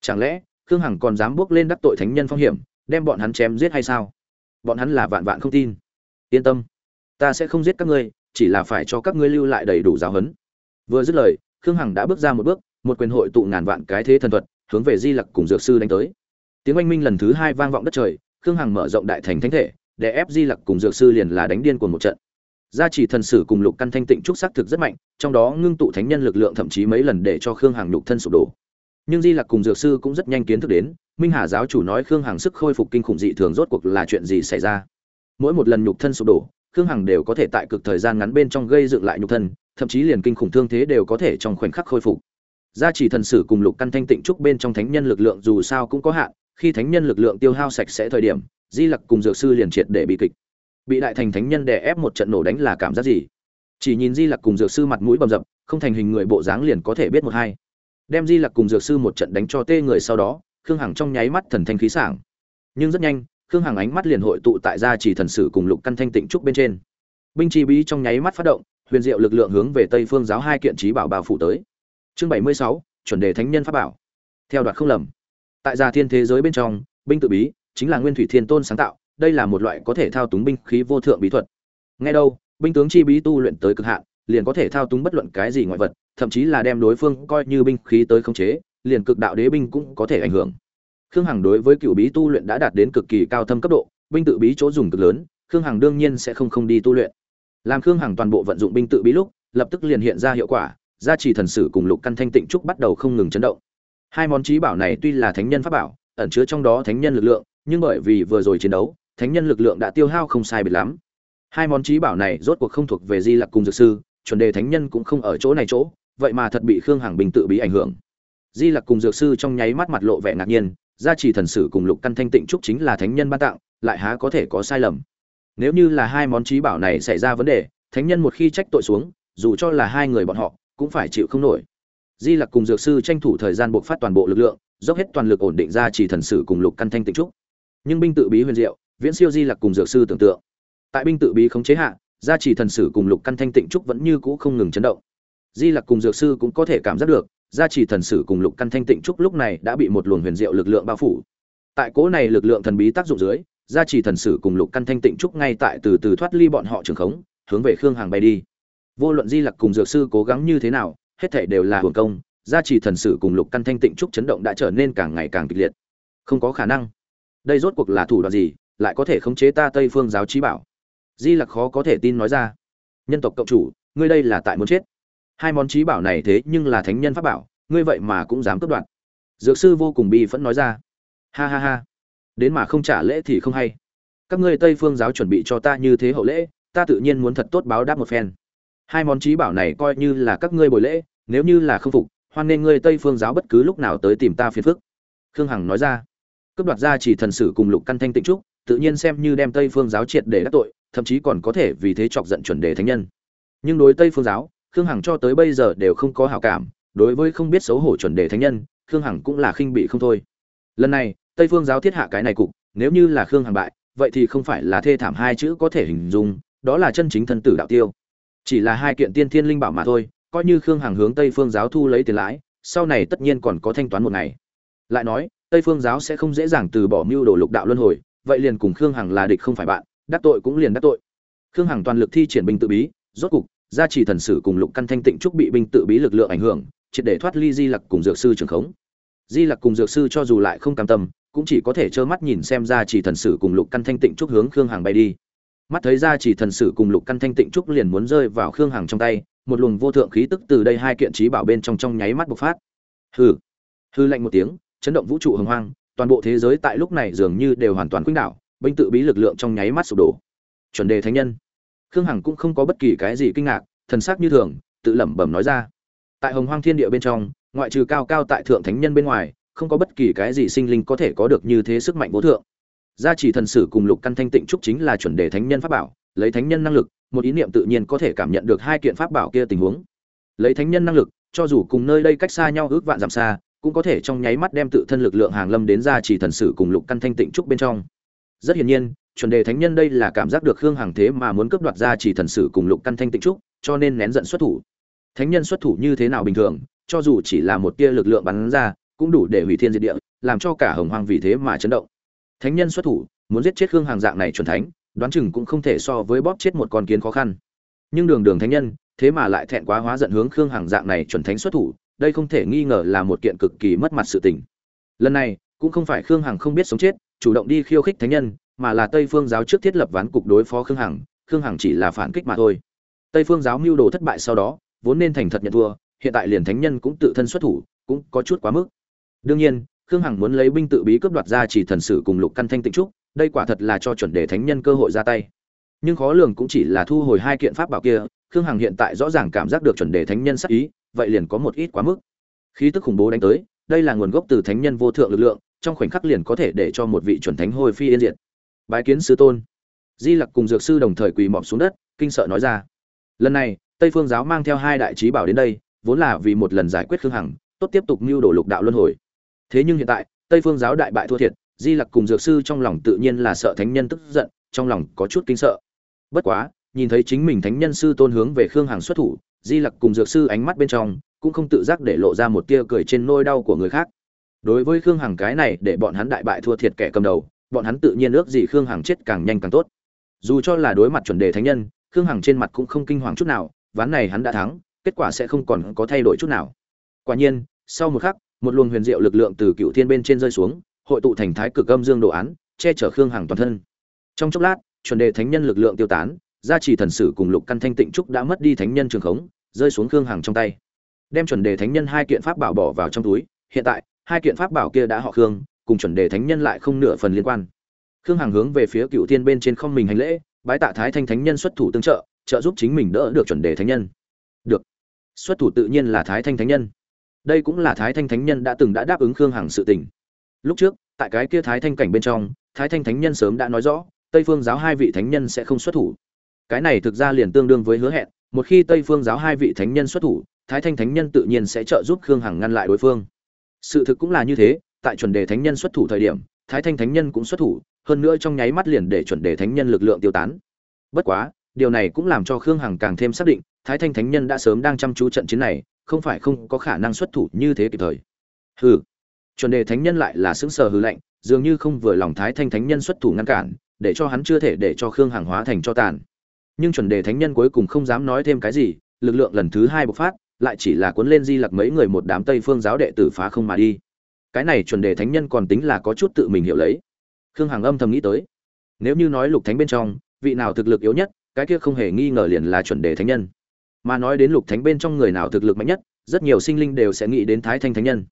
Chẳng lẽ, khương hằng còn dám bước lên đắc tội thánh nhân phong hiểm, đem bọn hắn chém giết hay sao? Bọn hắn là vạn vạn không tin. Yên tâm. Ta sẽ không giết các ngươi, chỉ là phải cho các ngươi lưu lại đầy đủ giáo huấn. Vừa dứt lời, khương hằng đã bước ra một bước, một quyền hội tụ ngàn vạn cái thế thần thuật hướng về di lặc cùng dược sư đánh tới. Tiếng oanh minh lần thứ hai vang vọng đất trời, khương hằng mở rộng đại thành thánh thể, để ép di lặc cùng dược sư liền là đánh điên cuồng một trận. Gia trì thần sử cùng lục căn thanh tịnh trúc xác thực rất mạnh, trong đó ngưng tụ thánh nhân lực lượng thậm chí mấy lần để cho khương hằng nhục thân sụp đổ. Nhưng di lặc cùng dược sư cũng rất nhanh kiến thức đến, minh hà giáo chủ nói khương hằng sức khôi phục kinh khủng dị thường rốt cuộc là chuyện gì xảy ra. Mỗi một lần nhục thân sụp đổ, khương hằng đều có thể tại cực thời gian ngắn bên trong gây dựng lại nhục thân, thậm chí liền kinh khủng thương thế đều có thể trong khoảnh khắc khôi phục gia Chỉ thần sử cùng lục căn thanh tịnh trúc bên trong thánh nhân lực lượng dù sao cũng có hạn, khi thánh nhân lực lượng tiêu hao sạch sẽ thời điểm, di lặc cùng dược sư liền triệt để bị kịch. Bị đại thành thánh nhân đè ép một trận nổ đánh là cảm giác gì? Chỉ nhìn di lặc cùng dược sư mặt mũi bầm dập, không thành hình người bộ dáng liền có thể biết một hai. Đem di lặc cùng dược sư một trận đánh cho tê người sau đó, khương hằng trong nháy mắt thần thanh khí sảng. Nhưng rất nhanh, khương hằng ánh mắt liền hội tụ tại gia chỉ thần sử cùng lục căn thanh tịnh trúc bên trên. Binh chi bí trong nháy mắt phát động, huyền diệu lực lượng hướng về tây phương giáo hai kiện trí bảo bào phủ tới chương bảy mươi sáu, chuẩn đề thánh nhân pháp bảo. Theo đoạt không lầm. Tại gia thiên thế giới bên trong, binh tự bí chính là nguyên thủy thiên tôn sáng tạo, đây là một loại có thể thao túng binh khí vô thượng bí thuật. Nghe đâu, binh tướng chi bí tu luyện tới cực hạn, liền có thể thao túng bất luận cái gì ngoại vật, thậm chí là đem đối phương coi như binh khí tới khống chế, liền cực đạo đế binh cũng có thể ảnh hưởng. Khương hằng đối với cựu bí tu luyện đã đạt đến cực kỳ cao thâm cấp độ, binh tự bí chỗ dùng cực lớn, khương hằng đương nhiên sẽ không không đi tu luyện. Làm khương hằng toàn bộ vận dụng binh tự bí lúc, lập tức liền hiện ra hiệu quả gia trì thần sử cùng lục căn thanh tịnh trúc bắt đầu không ngừng chấn động. Hai món trí bảo này tuy là thánh nhân pháp bảo, ẩn chứa trong đó thánh nhân lực lượng, nhưng bởi vì vừa rồi chiến đấu, thánh nhân lực lượng đã tiêu hao không sai biệt lắm. Hai món trí bảo này rốt cuộc không thuộc về di lặc cùng dược sư, chuẩn đề thánh nhân cũng không ở chỗ này chỗ, vậy mà thật bị khương hằng bình tự bí ảnh hưởng. Di lặc cùng dược sư trong nháy mắt mặt lộ vẻ ngạc nhiên, gia trì thần sử cùng lục căn thanh tịnh trúc chính là thánh nhân ban tặng, lại há có thể có sai lầm. Nếu như là hai món trí bảo này xảy ra vấn đề, thánh nhân một khi trách tội xuống, dù cho là hai người bọn họ cũng phải chịu không nổi. Di lặc cùng dược sư tranh thủ thời gian buộc phát toàn bộ lực lượng, dốc hết toàn lực ổn định ra chỉ thần sử cùng lục căn thanh tịnh trúc. Nhưng binh tự bí huyền diệu, viễn siêu di lặc cùng dược sư tưởng tượng. Tại binh tự bí khống chế hạ, gia trì thần sử cùng lục căn thanh tịnh trúc vẫn như cũ không ngừng chấn động. Di lặc cùng dược sư cũng có thể cảm giác được, gia trì thần sử cùng lục căn thanh tịnh trúc lúc này đã bị một luồng huyền diệu lực lượng bao phủ. Tại cố này lực lượng thần bí tác dụng dưới, gia trì thần sử cùng lục căn thanh tịnh trúc ngay tại từ từ thoát ly bọn họ trường khống, hướng về khương hàng bay đi vô luận di lặc cùng dược sư cố gắng như thế nào, hết thể đều là hưởng công, gia trì thần sử cùng lục căn thanh tịnh trúc chấn động đã trở nên càng ngày càng kịch liệt. Không có khả năng. Đây rốt cuộc là thủ đoạn gì, lại có thể khống chế ta tây phương giáo trí bảo? Di lặc khó có thể tin nói ra. Nhân tộc cộng chủ, ngươi đây là tại muốn chết. Hai món trí bảo này thế nhưng là thánh nhân pháp bảo, ngươi vậy mà cũng dám cướp đoạt. Dược sư vô cùng bi phẫn nói ra. Ha ha ha. Đến mà không trả lễ thì không hay. Các ngươi tây phương giáo chuẩn bị cho ta như thế hậu lễ, ta tự nhiên muốn thật tốt báo đáp một phen hai món trí bảo này coi như là các ngươi bồi lễ, nếu như là không phục, hoan nên ngươi tây phương giáo bất cứ lúc nào tới tìm ta phiền phức. Khương hằng nói ra. Cướp đoạt ra chỉ thần sử cùng lục căn thanh tịnh trúc, tự nhiên xem như đem tây phương giáo triệt để đắc tội, thậm chí còn có thể vì thế chọc giận chuẩn đề thánh nhân. Nhưng đối tây phương giáo, khương hằng cho tới bây giờ đều không có hảo cảm, đối với không biết xấu hổ chuẩn đề thánh nhân, khương hằng cũng là khinh bị không thôi. Lần này, tây phương giáo thiết hạ cái này cục, nếu như là khương hằng bại, vậy thì không phải là thê thảm hai chữ có thể hình dung, đó là chân chính thân tử đạo tiêu chỉ là hai kiện tiên thiên linh bảo mà thôi, coi như khương hằng hướng tây phương giáo thu lấy tiền lãi, sau này tất nhiên còn có thanh toán một ngày. Lại nói, tây phương giáo sẽ không dễ dàng từ bỏ mưu đồ lục đạo luân hồi, vậy liền cùng khương hằng là địch không phải bạn, đắc tội cũng liền đắc tội. Khương hằng toàn lực thi triển binh tự bí, rốt cục, gia trì thần sử cùng lục căn thanh tịnh trúc bị binh tự bí lực lượng ảnh hưởng, triệt để thoát ly di lặc cùng dược sư trường khống. Di lặc cùng dược sư cho dù lại không cam tâm, cũng chỉ có thể trơ mắt nhìn xem gia trì thần sử cùng lục căn thanh tịnh trúc hướng khương hằng bay đi mắt thấy ra chỉ thần sử cùng lục căn thanh tịnh trúc liền muốn rơi vào khương hằng trong tay, một luồng vô thượng khí tức từ đây hai kiện trí bảo bên trong trong nháy mắt bộc phát. Hừ. Hư lạnh một tiếng, chấn động vũ trụ hồng hoang, toàn bộ thế giới tại lúc này dường như đều hoàn toàn quýnh đảo, binh tự bí lực lượng trong nháy mắt sụp đổ. Chuẩn đề thánh nhân. Khương hằng cũng không có bất kỳ cái gì kinh ngạc, thần sắc như thường, tự lẩm bẩm nói ra. Tại hồng hoang thiên địa bên trong, ngoại trừ cao cao tại thượng thánh nhân bên ngoài, không có bất kỳ cái gì sinh linh có thể có được như thế sức mạnh vô thượng gia chỉ thần sử cùng lục căn thanh tịnh trúc chính là chuẩn đề thánh nhân pháp bảo, lấy thánh nhân năng lực, một ý niệm tự nhiên có thể cảm nhận được hai kiện pháp bảo kia tình huống. Lấy thánh nhân năng lực, cho dù cùng nơi đây cách xa nhau ước vạn dặm xa, cũng có thể trong nháy mắt đem tự thân lực lượng hàng lâm đến gia chỉ thần sử cùng lục căn thanh tịnh trúc bên trong. Rất hiển nhiên, chuẩn đề thánh nhân đây là cảm giác được khương hàng thế mà muốn cướp đoạt gia chỉ thần sử cùng lục căn thanh tịnh trúc, cho nên nén giận xuất thủ. Thánh nhân xuất thủ như thế nào bình thường, cho dù chỉ là một tia lực lượng bắn ra, cũng đủ để hủy thiên diệt địa, làm cho cả hồng hoang vì thế mà chấn động thánh nhân xuất thủ, muốn giết chết khương hàng dạng này chuẩn thánh, đoán chừng cũng không thể so với bóp chết một con kiến khó khăn. Nhưng đường đường thánh nhân, thế mà lại thẹn quá hóa giận hướng khương hàng dạng này chuẩn thánh xuất thủ, đây không thể nghi ngờ là một kiện cực kỳ mất mặt sự tình. Lần này, cũng không phải khương hằng không biết sống chết, chủ động đi khiêu khích thánh nhân, mà là tây phương giáo trước thiết lập ván cục đối phó khương hằng khương hằng chỉ là phản kích mà thôi. Tây phương giáo mưu đồ thất bại sau đó, vốn nên thành thật nhận thua, hiện tại liền thánh nhân cũng tự thân xuất thủ, cũng có chút quá mức. Đương nhiên khương hằng muốn lấy binh tự bí cướp đoạt ra chỉ thần sử cùng lục căn thanh tịnh trúc, đây quả thật là cho chuẩn đề thánh nhân cơ hội ra tay. Nhưng khó lường cũng chỉ là thu hồi hai kiện pháp bảo kia, khương hằng hiện tại rõ ràng cảm giác được chuẩn đề thánh nhân sắc ý, vậy liền có một ít quá mức. Khí tức khủng bố đánh tới, đây là nguồn gốc từ thánh nhân vô thượng lực lượng, trong khoảnh khắc liền có thể để cho một vị chuẩn thánh hồi phi yên diệt. Bái kiến sư tôn. Di lặc cùng dược sư đồng thời quỳ mọp xuống đất, kinh sợ nói ra. Lần này, tây phương giáo mang theo hai đại trí bảo đến đây, vốn là vì một lần giải quyết khương hằng, tốt tiếp tục mưu đồ lục đạo luân hồi thế nhưng hiện tại, tây phương giáo đại bại thua thiệt, di lặc cùng dược sư trong lòng tự nhiên là sợ thánh nhân tức giận, trong lòng có chút kinh sợ. Bất quá, nhìn thấy chính mình thánh nhân sư tôn hướng về khương hằng xuất thủ, di lặc cùng dược sư ánh mắt bên trong, cũng không tự giác để lộ ra một tia cười trên nôi đau của người khác. Đối với khương hằng cái này để bọn hắn đại bại thua thiệt kẻ cầm đầu, bọn hắn tự nhiên ước gì khương hằng chết càng nhanh càng tốt. Dù cho là đối mặt chuẩn đề thánh nhân, khương hằng trên mặt cũng không kinh hoàng chút nào, ván này hắn đã thắng, kết quả sẽ không còn có thay đổi chút nào. Quả nhiên, sau một khắc một luồng huyền diệu lực lượng từ cựu thiên bên trên rơi xuống, hội tụ thành thái cực âm dương đồ án, che chở khương hằng toàn thân. Trong chốc lát, chuẩn đề thánh nhân lực lượng tiêu tán, gia trì thần sử cùng lục căn thanh tịnh trúc đã mất đi thánh nhân trường khống, rơi xuống khương hằng trong tay. Đem chuẩn đề thánh nhân hai kiện pháp bảo bỏ vào trong túi, hiện tại, hai kiện pháp bảo kia đã họ khương, cùng chuẩn đề thánh nhân lại không nửa phần liên quan. Khương hằng hướng về phía cựu thiên bên trên không mình hành lễ, bái tạ thái thanh thánh nhân xuất thủ tương trợ trợ giúp chính mình đỡ được chuẩn đề thánh nhân. Được. Xuất thủ tự nhiên là thái thanh thánh nhân đây cũng là thái thanh thánh nhân đã từng đã đáp ứng khương hằng sự tình. Lúc trước, tại cái kia thái thanh cảnh bên trong, thái thanh thánh nhân sớm đã nói rõ, tây phương giáo hai vị thánh nhân sẽ không xuất thủ. Cái này thực ra liền tương đương với hứa hẹn, một khi tây phương giáo hai vị thánh nhân xuất thủ, thái thanh thánh nhân tự nhiên sẽ trợ giúp khương hằng ngăn lại đối phương. Sự thực cũng là như thế, tại chuẩn đề thánh nhân xuất thủ thời điểm, thái thanh thánh nhân cũng xuất thủ, hơn nữa trong nháy mắt liền để chuẩn đề thánh nhân lực lượng tiêu tán. Bất quá, điều này cũng làm cho khương hằng càng thêm xác định, thái thanh thánh nhân đã sớm đang chăm chú trận chiến này không phải không có khả năng xuất thủ như thế kịp thời. Hừ. Chuẩn đề thánh nhân lại là xứng sờ hư lạnh, dường như không vừa lòng thái thanh thánh nhân xuất thủ ngăn cản, để cho hắn chưa thể để cho khương hàng hóa thành cho tàn. Nhưng chuẩn đề thánh nhân cuối cùng không dám nói thêm cái gì, lực lượng lần thứ hai bộc phát, lại chỉ là cuốn lên di lặc mấy người một đám tây phương giáo đệ tử phá không mà đi. Cái này chuẩn đề thánh nhân còn tính là có chút tự mình hiểu lấy. Khương hằng âm thầm nghĩ tới. Nếu như nói lục thánh bên trong, vị nào thực lực yếu nhất, cái kia không hề nghi ngờ liền là chuẩn đề thánh nhân mà nói đến lục thánh bên trong người nào thực lực mạnh nhất, rất nhiều sinh linh đều sẽ nghĩ đến thái thanh thánh nhân.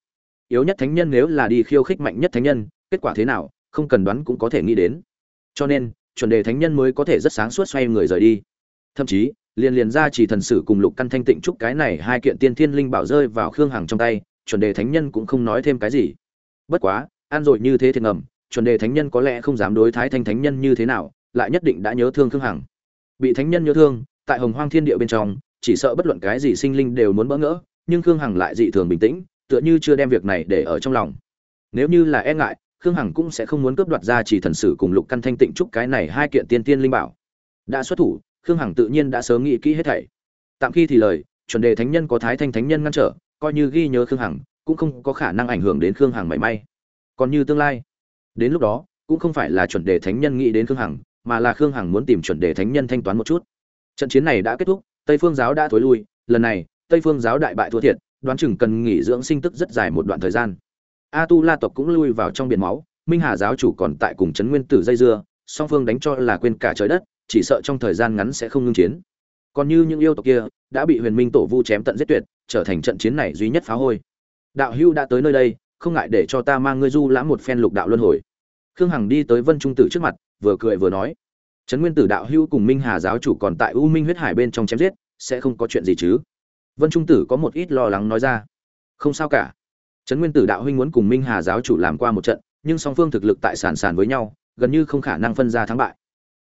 Yếu nhất thánh nhân nếu là đi khiêu khích mạnh nhất thánh nhân, kết quả thế nào, không cần đoán cũng có thể nghĩ đến. Cho nên, chuẩn đề thánh nhân mới có thể rất sáng suốt xoay người rời đi. Thậm chí, liền liền ra chỉ thần sử cùng lục căn thanh tịnh trúc cái này hai kiện tiên thiên linh bảo rơi vào khương hằng trong tay, chuẩn đề thánh nhân cũng không nói thêm cái gì. Bất quá, an rồi như thế thì ngầm, chuẩn đề thánh nhân có lẽ không dám đối thái thanh thánh nhân như thế nào, lại nhất định đã nhớ thương khương hằng. Bị thánh nhân nhớ thương, tại hồng hoang thiên địa bên trong chỉ sợ bất luận cái gì sinh linh đều muốn bỡ ngỡ, nhưng khương hằng lại dị thường bình tĩnh, tựa như chưa đem việc này để ở trong lòng. Nếu như là e ngại, khương hằng cũng sẽ không muốn cướp đoạt ra chỉ thần sử cùng lục căn thanh tịnh trúc cái này hai kiện tiên tiên linh bảo. Đã xuất thủ, khương hằng tự nhiên đã sớm nghĩ kỹ hết thảy. Tạm khi thì lời, chuẩn đề thánh nhân có thái thanh thánh nhân ngăn trở, coi như ghi nhớ khương hằng, cũng không có khả năng ảnh hưởng đến khương hằng mảy may. Còn như tương lai, đến lúc đó, cũng không phải là chuẩn đề thánh nhân nghĩ đến khương hằng, mà là khương hằng muốn tìm chuẩn đề thánh nhân thanh toán một chút. Trận chiến này đã kết thúc tây phương giáo đã thối lui, lần này, tây phương giáo đại bại thua thiệt, đoán chừng cần nghỉ dưỡng sinh tức rất dài một đoạn thời gian. A tu la tộc cũng lui vào trong biển máu, minh hà giáo chủ còn tại cùng trấn nguyên tử dây dưa, song phương đánh cho là quên cả trời đất, chỉ sợ trong thời gian ngắn sẽ không ngưng chiến. Còn như những yêu tộc kia, đã bị huyền minh tổ vu chém tận giết tuyệt, trở thành trận chiến này duy nhất phá hôi. Đạo hưu đã tới nơi đây, không ngại để cho ta mang ngươi du lãm một phen lục đạo luân hồi. Khương hằng đi tới vân trung tử trước mặt, vừa cười vừa nói trấn nguyên tử đạo hưu cùng minh hà giáo chủ còn tại u minh huyết hải bên trong chém giết, sẽ không có chuyện gì chứ? Vân trung tử có một ít lo lắng nói ra. Không sao cả. Trấn nguyên tử đạo huynh muốn cùng minh hà giáo chủ làm qua một trận, nhưng song phương thực lực tại sàn sàn với nhau, gần như không khả năng phân ra thắng bại.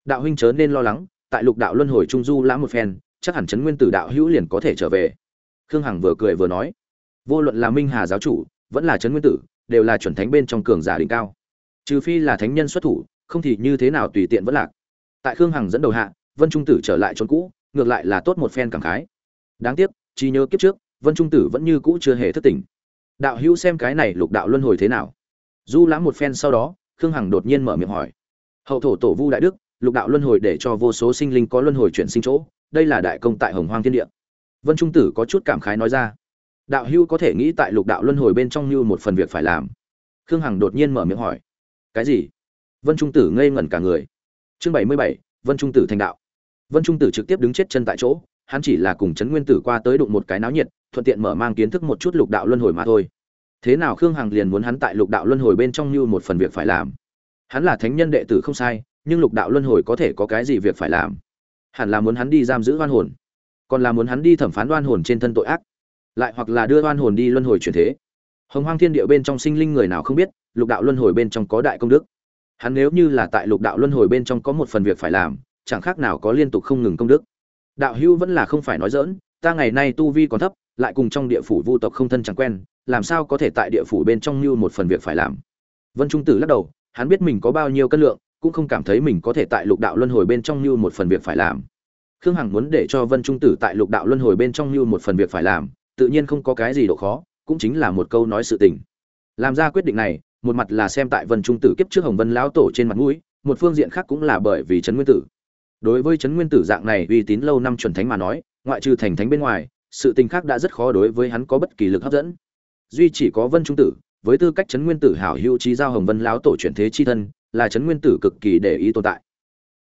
Đạo huynh chớ nên lo lắng, tại lục đạo luân hồi trung du lãm một phen, chắc hẳn trấn nguyên tử đạo hữu liền có thể trở về. Khương hằng vừa cười vừa nói. Vô luận là minh hà giáo chủ, vẫn là trấn nguyên tử, đều là chuẩn thánh bên trong cường giả đỉnh cao. Trừ phi là thánh nhân xuất thủ, không thì như thế nào tùy tiện vẫn lạc tại khương hằng dẫn đầu hạ, vân trung tử trở lại trốn cũ, ngược lại là tốt một phen cảm khái. Đáng tiếc chỉ nhớ kiếp trước, vân trung tử vẫn như cũ chưa hề thất tỉnh. Đạo hữu xem cái này lục đạo luân hồi thế nào? Du lãm một phen sau đó, khương hằng đột nhiên mở miệng hỏi. Hậu thổ tổ vu đại đức, lục đạo luân hồi để cho vô số sinh linh có luân hồi chuyển sinh chỗ, đây là đại công tại hồng hoang thiên địa. Vân trung tử có chút cảm khái nói ra. Đạo hữu có thể nghĩ tại lục đạo luân hồi bên trong như một phần việc phải làm. Khương hằng đột nhiên mở miệng hỏi. Cái gì? Vân trung tử ngây ngẩn cả người chương bảy mươi bảy, vân trung tử thành đạo. Vân trung tử trực tiếp đứng chết chân tại chỗ, hắn chỉ là cùng chấn nguyên tử qua tới đụng một cái náo nhiệt, thuận tiện mở mang kiến thức một chút lục đạo luân hồi mà thôi. Thế nào khương hằng liền muốn hắn tại lục đạo luân hồi bên trong như một phần việc phải làm? Hắn là thánh nhân đệ tử không sai, nhưng lục đạo luân hồi có thể có cái gì việc phải làm? Hẳn là muốn hắn đi giam giữ oan hồn, còn là muốn hắn đi thẩm phán oan hồn trên thân tội ác, lại hoặc là đưa oan hồn đi luân hồi chuyển thế. Hồng hoang thiên địa bên trong sinh linh người nào không biết, lục đạo luân hồi bên trong có đại công đức hắn nếu như là tại lục đạo luân hồi bên trong có một phần việc phải làm, chẳng khác nào có liên tục không ngừng công đức. Đạo hữu vẫn là không phải nói dỡn ta ngày nay tu vi còn thấp, lại cùng trong địa phủ vu tộc không thân chẳng quen, làm sao có thể tại địa phủ bên trong như một phần việc phải làm? Vân trung tử lắc đầu, hắn biết mình có bao nhiêu cân lượng, cũng không cảm thấy mình có thể tại lục đạo luân hồi bên trong như một phần việc phải làm. Khương hằng muốn để cho vân trung tử tại lục đạo luân hồi bên trong như một phần việc phải làm, tự nhiên không có cái gì độ khó, cũng chính là một câu nói sự tình. Làm ra quyết định này một mặt là xem tại vân trung tử kiếp trước hồng vân lão tổ trên mặt mũi, một phương diện khác cũng là bởi vì trấn nguyên tử. Đối với trấn nguyên tử dạng này uy tín lâu năm chuẩn thánh mà nói, ngoại trừ thành thánh bên ngoài, sự tình khác đã rất khó đối với hắn có bất kỳ lực hấp dẫn. Duy chỉ có vân trung tử, với tư cách trấn nguyên tử hảo hữu trí giao hồng vân lão tổ chuyển thế chi thân, là trấn nguyên tử cực kỳ để ý tồn tại.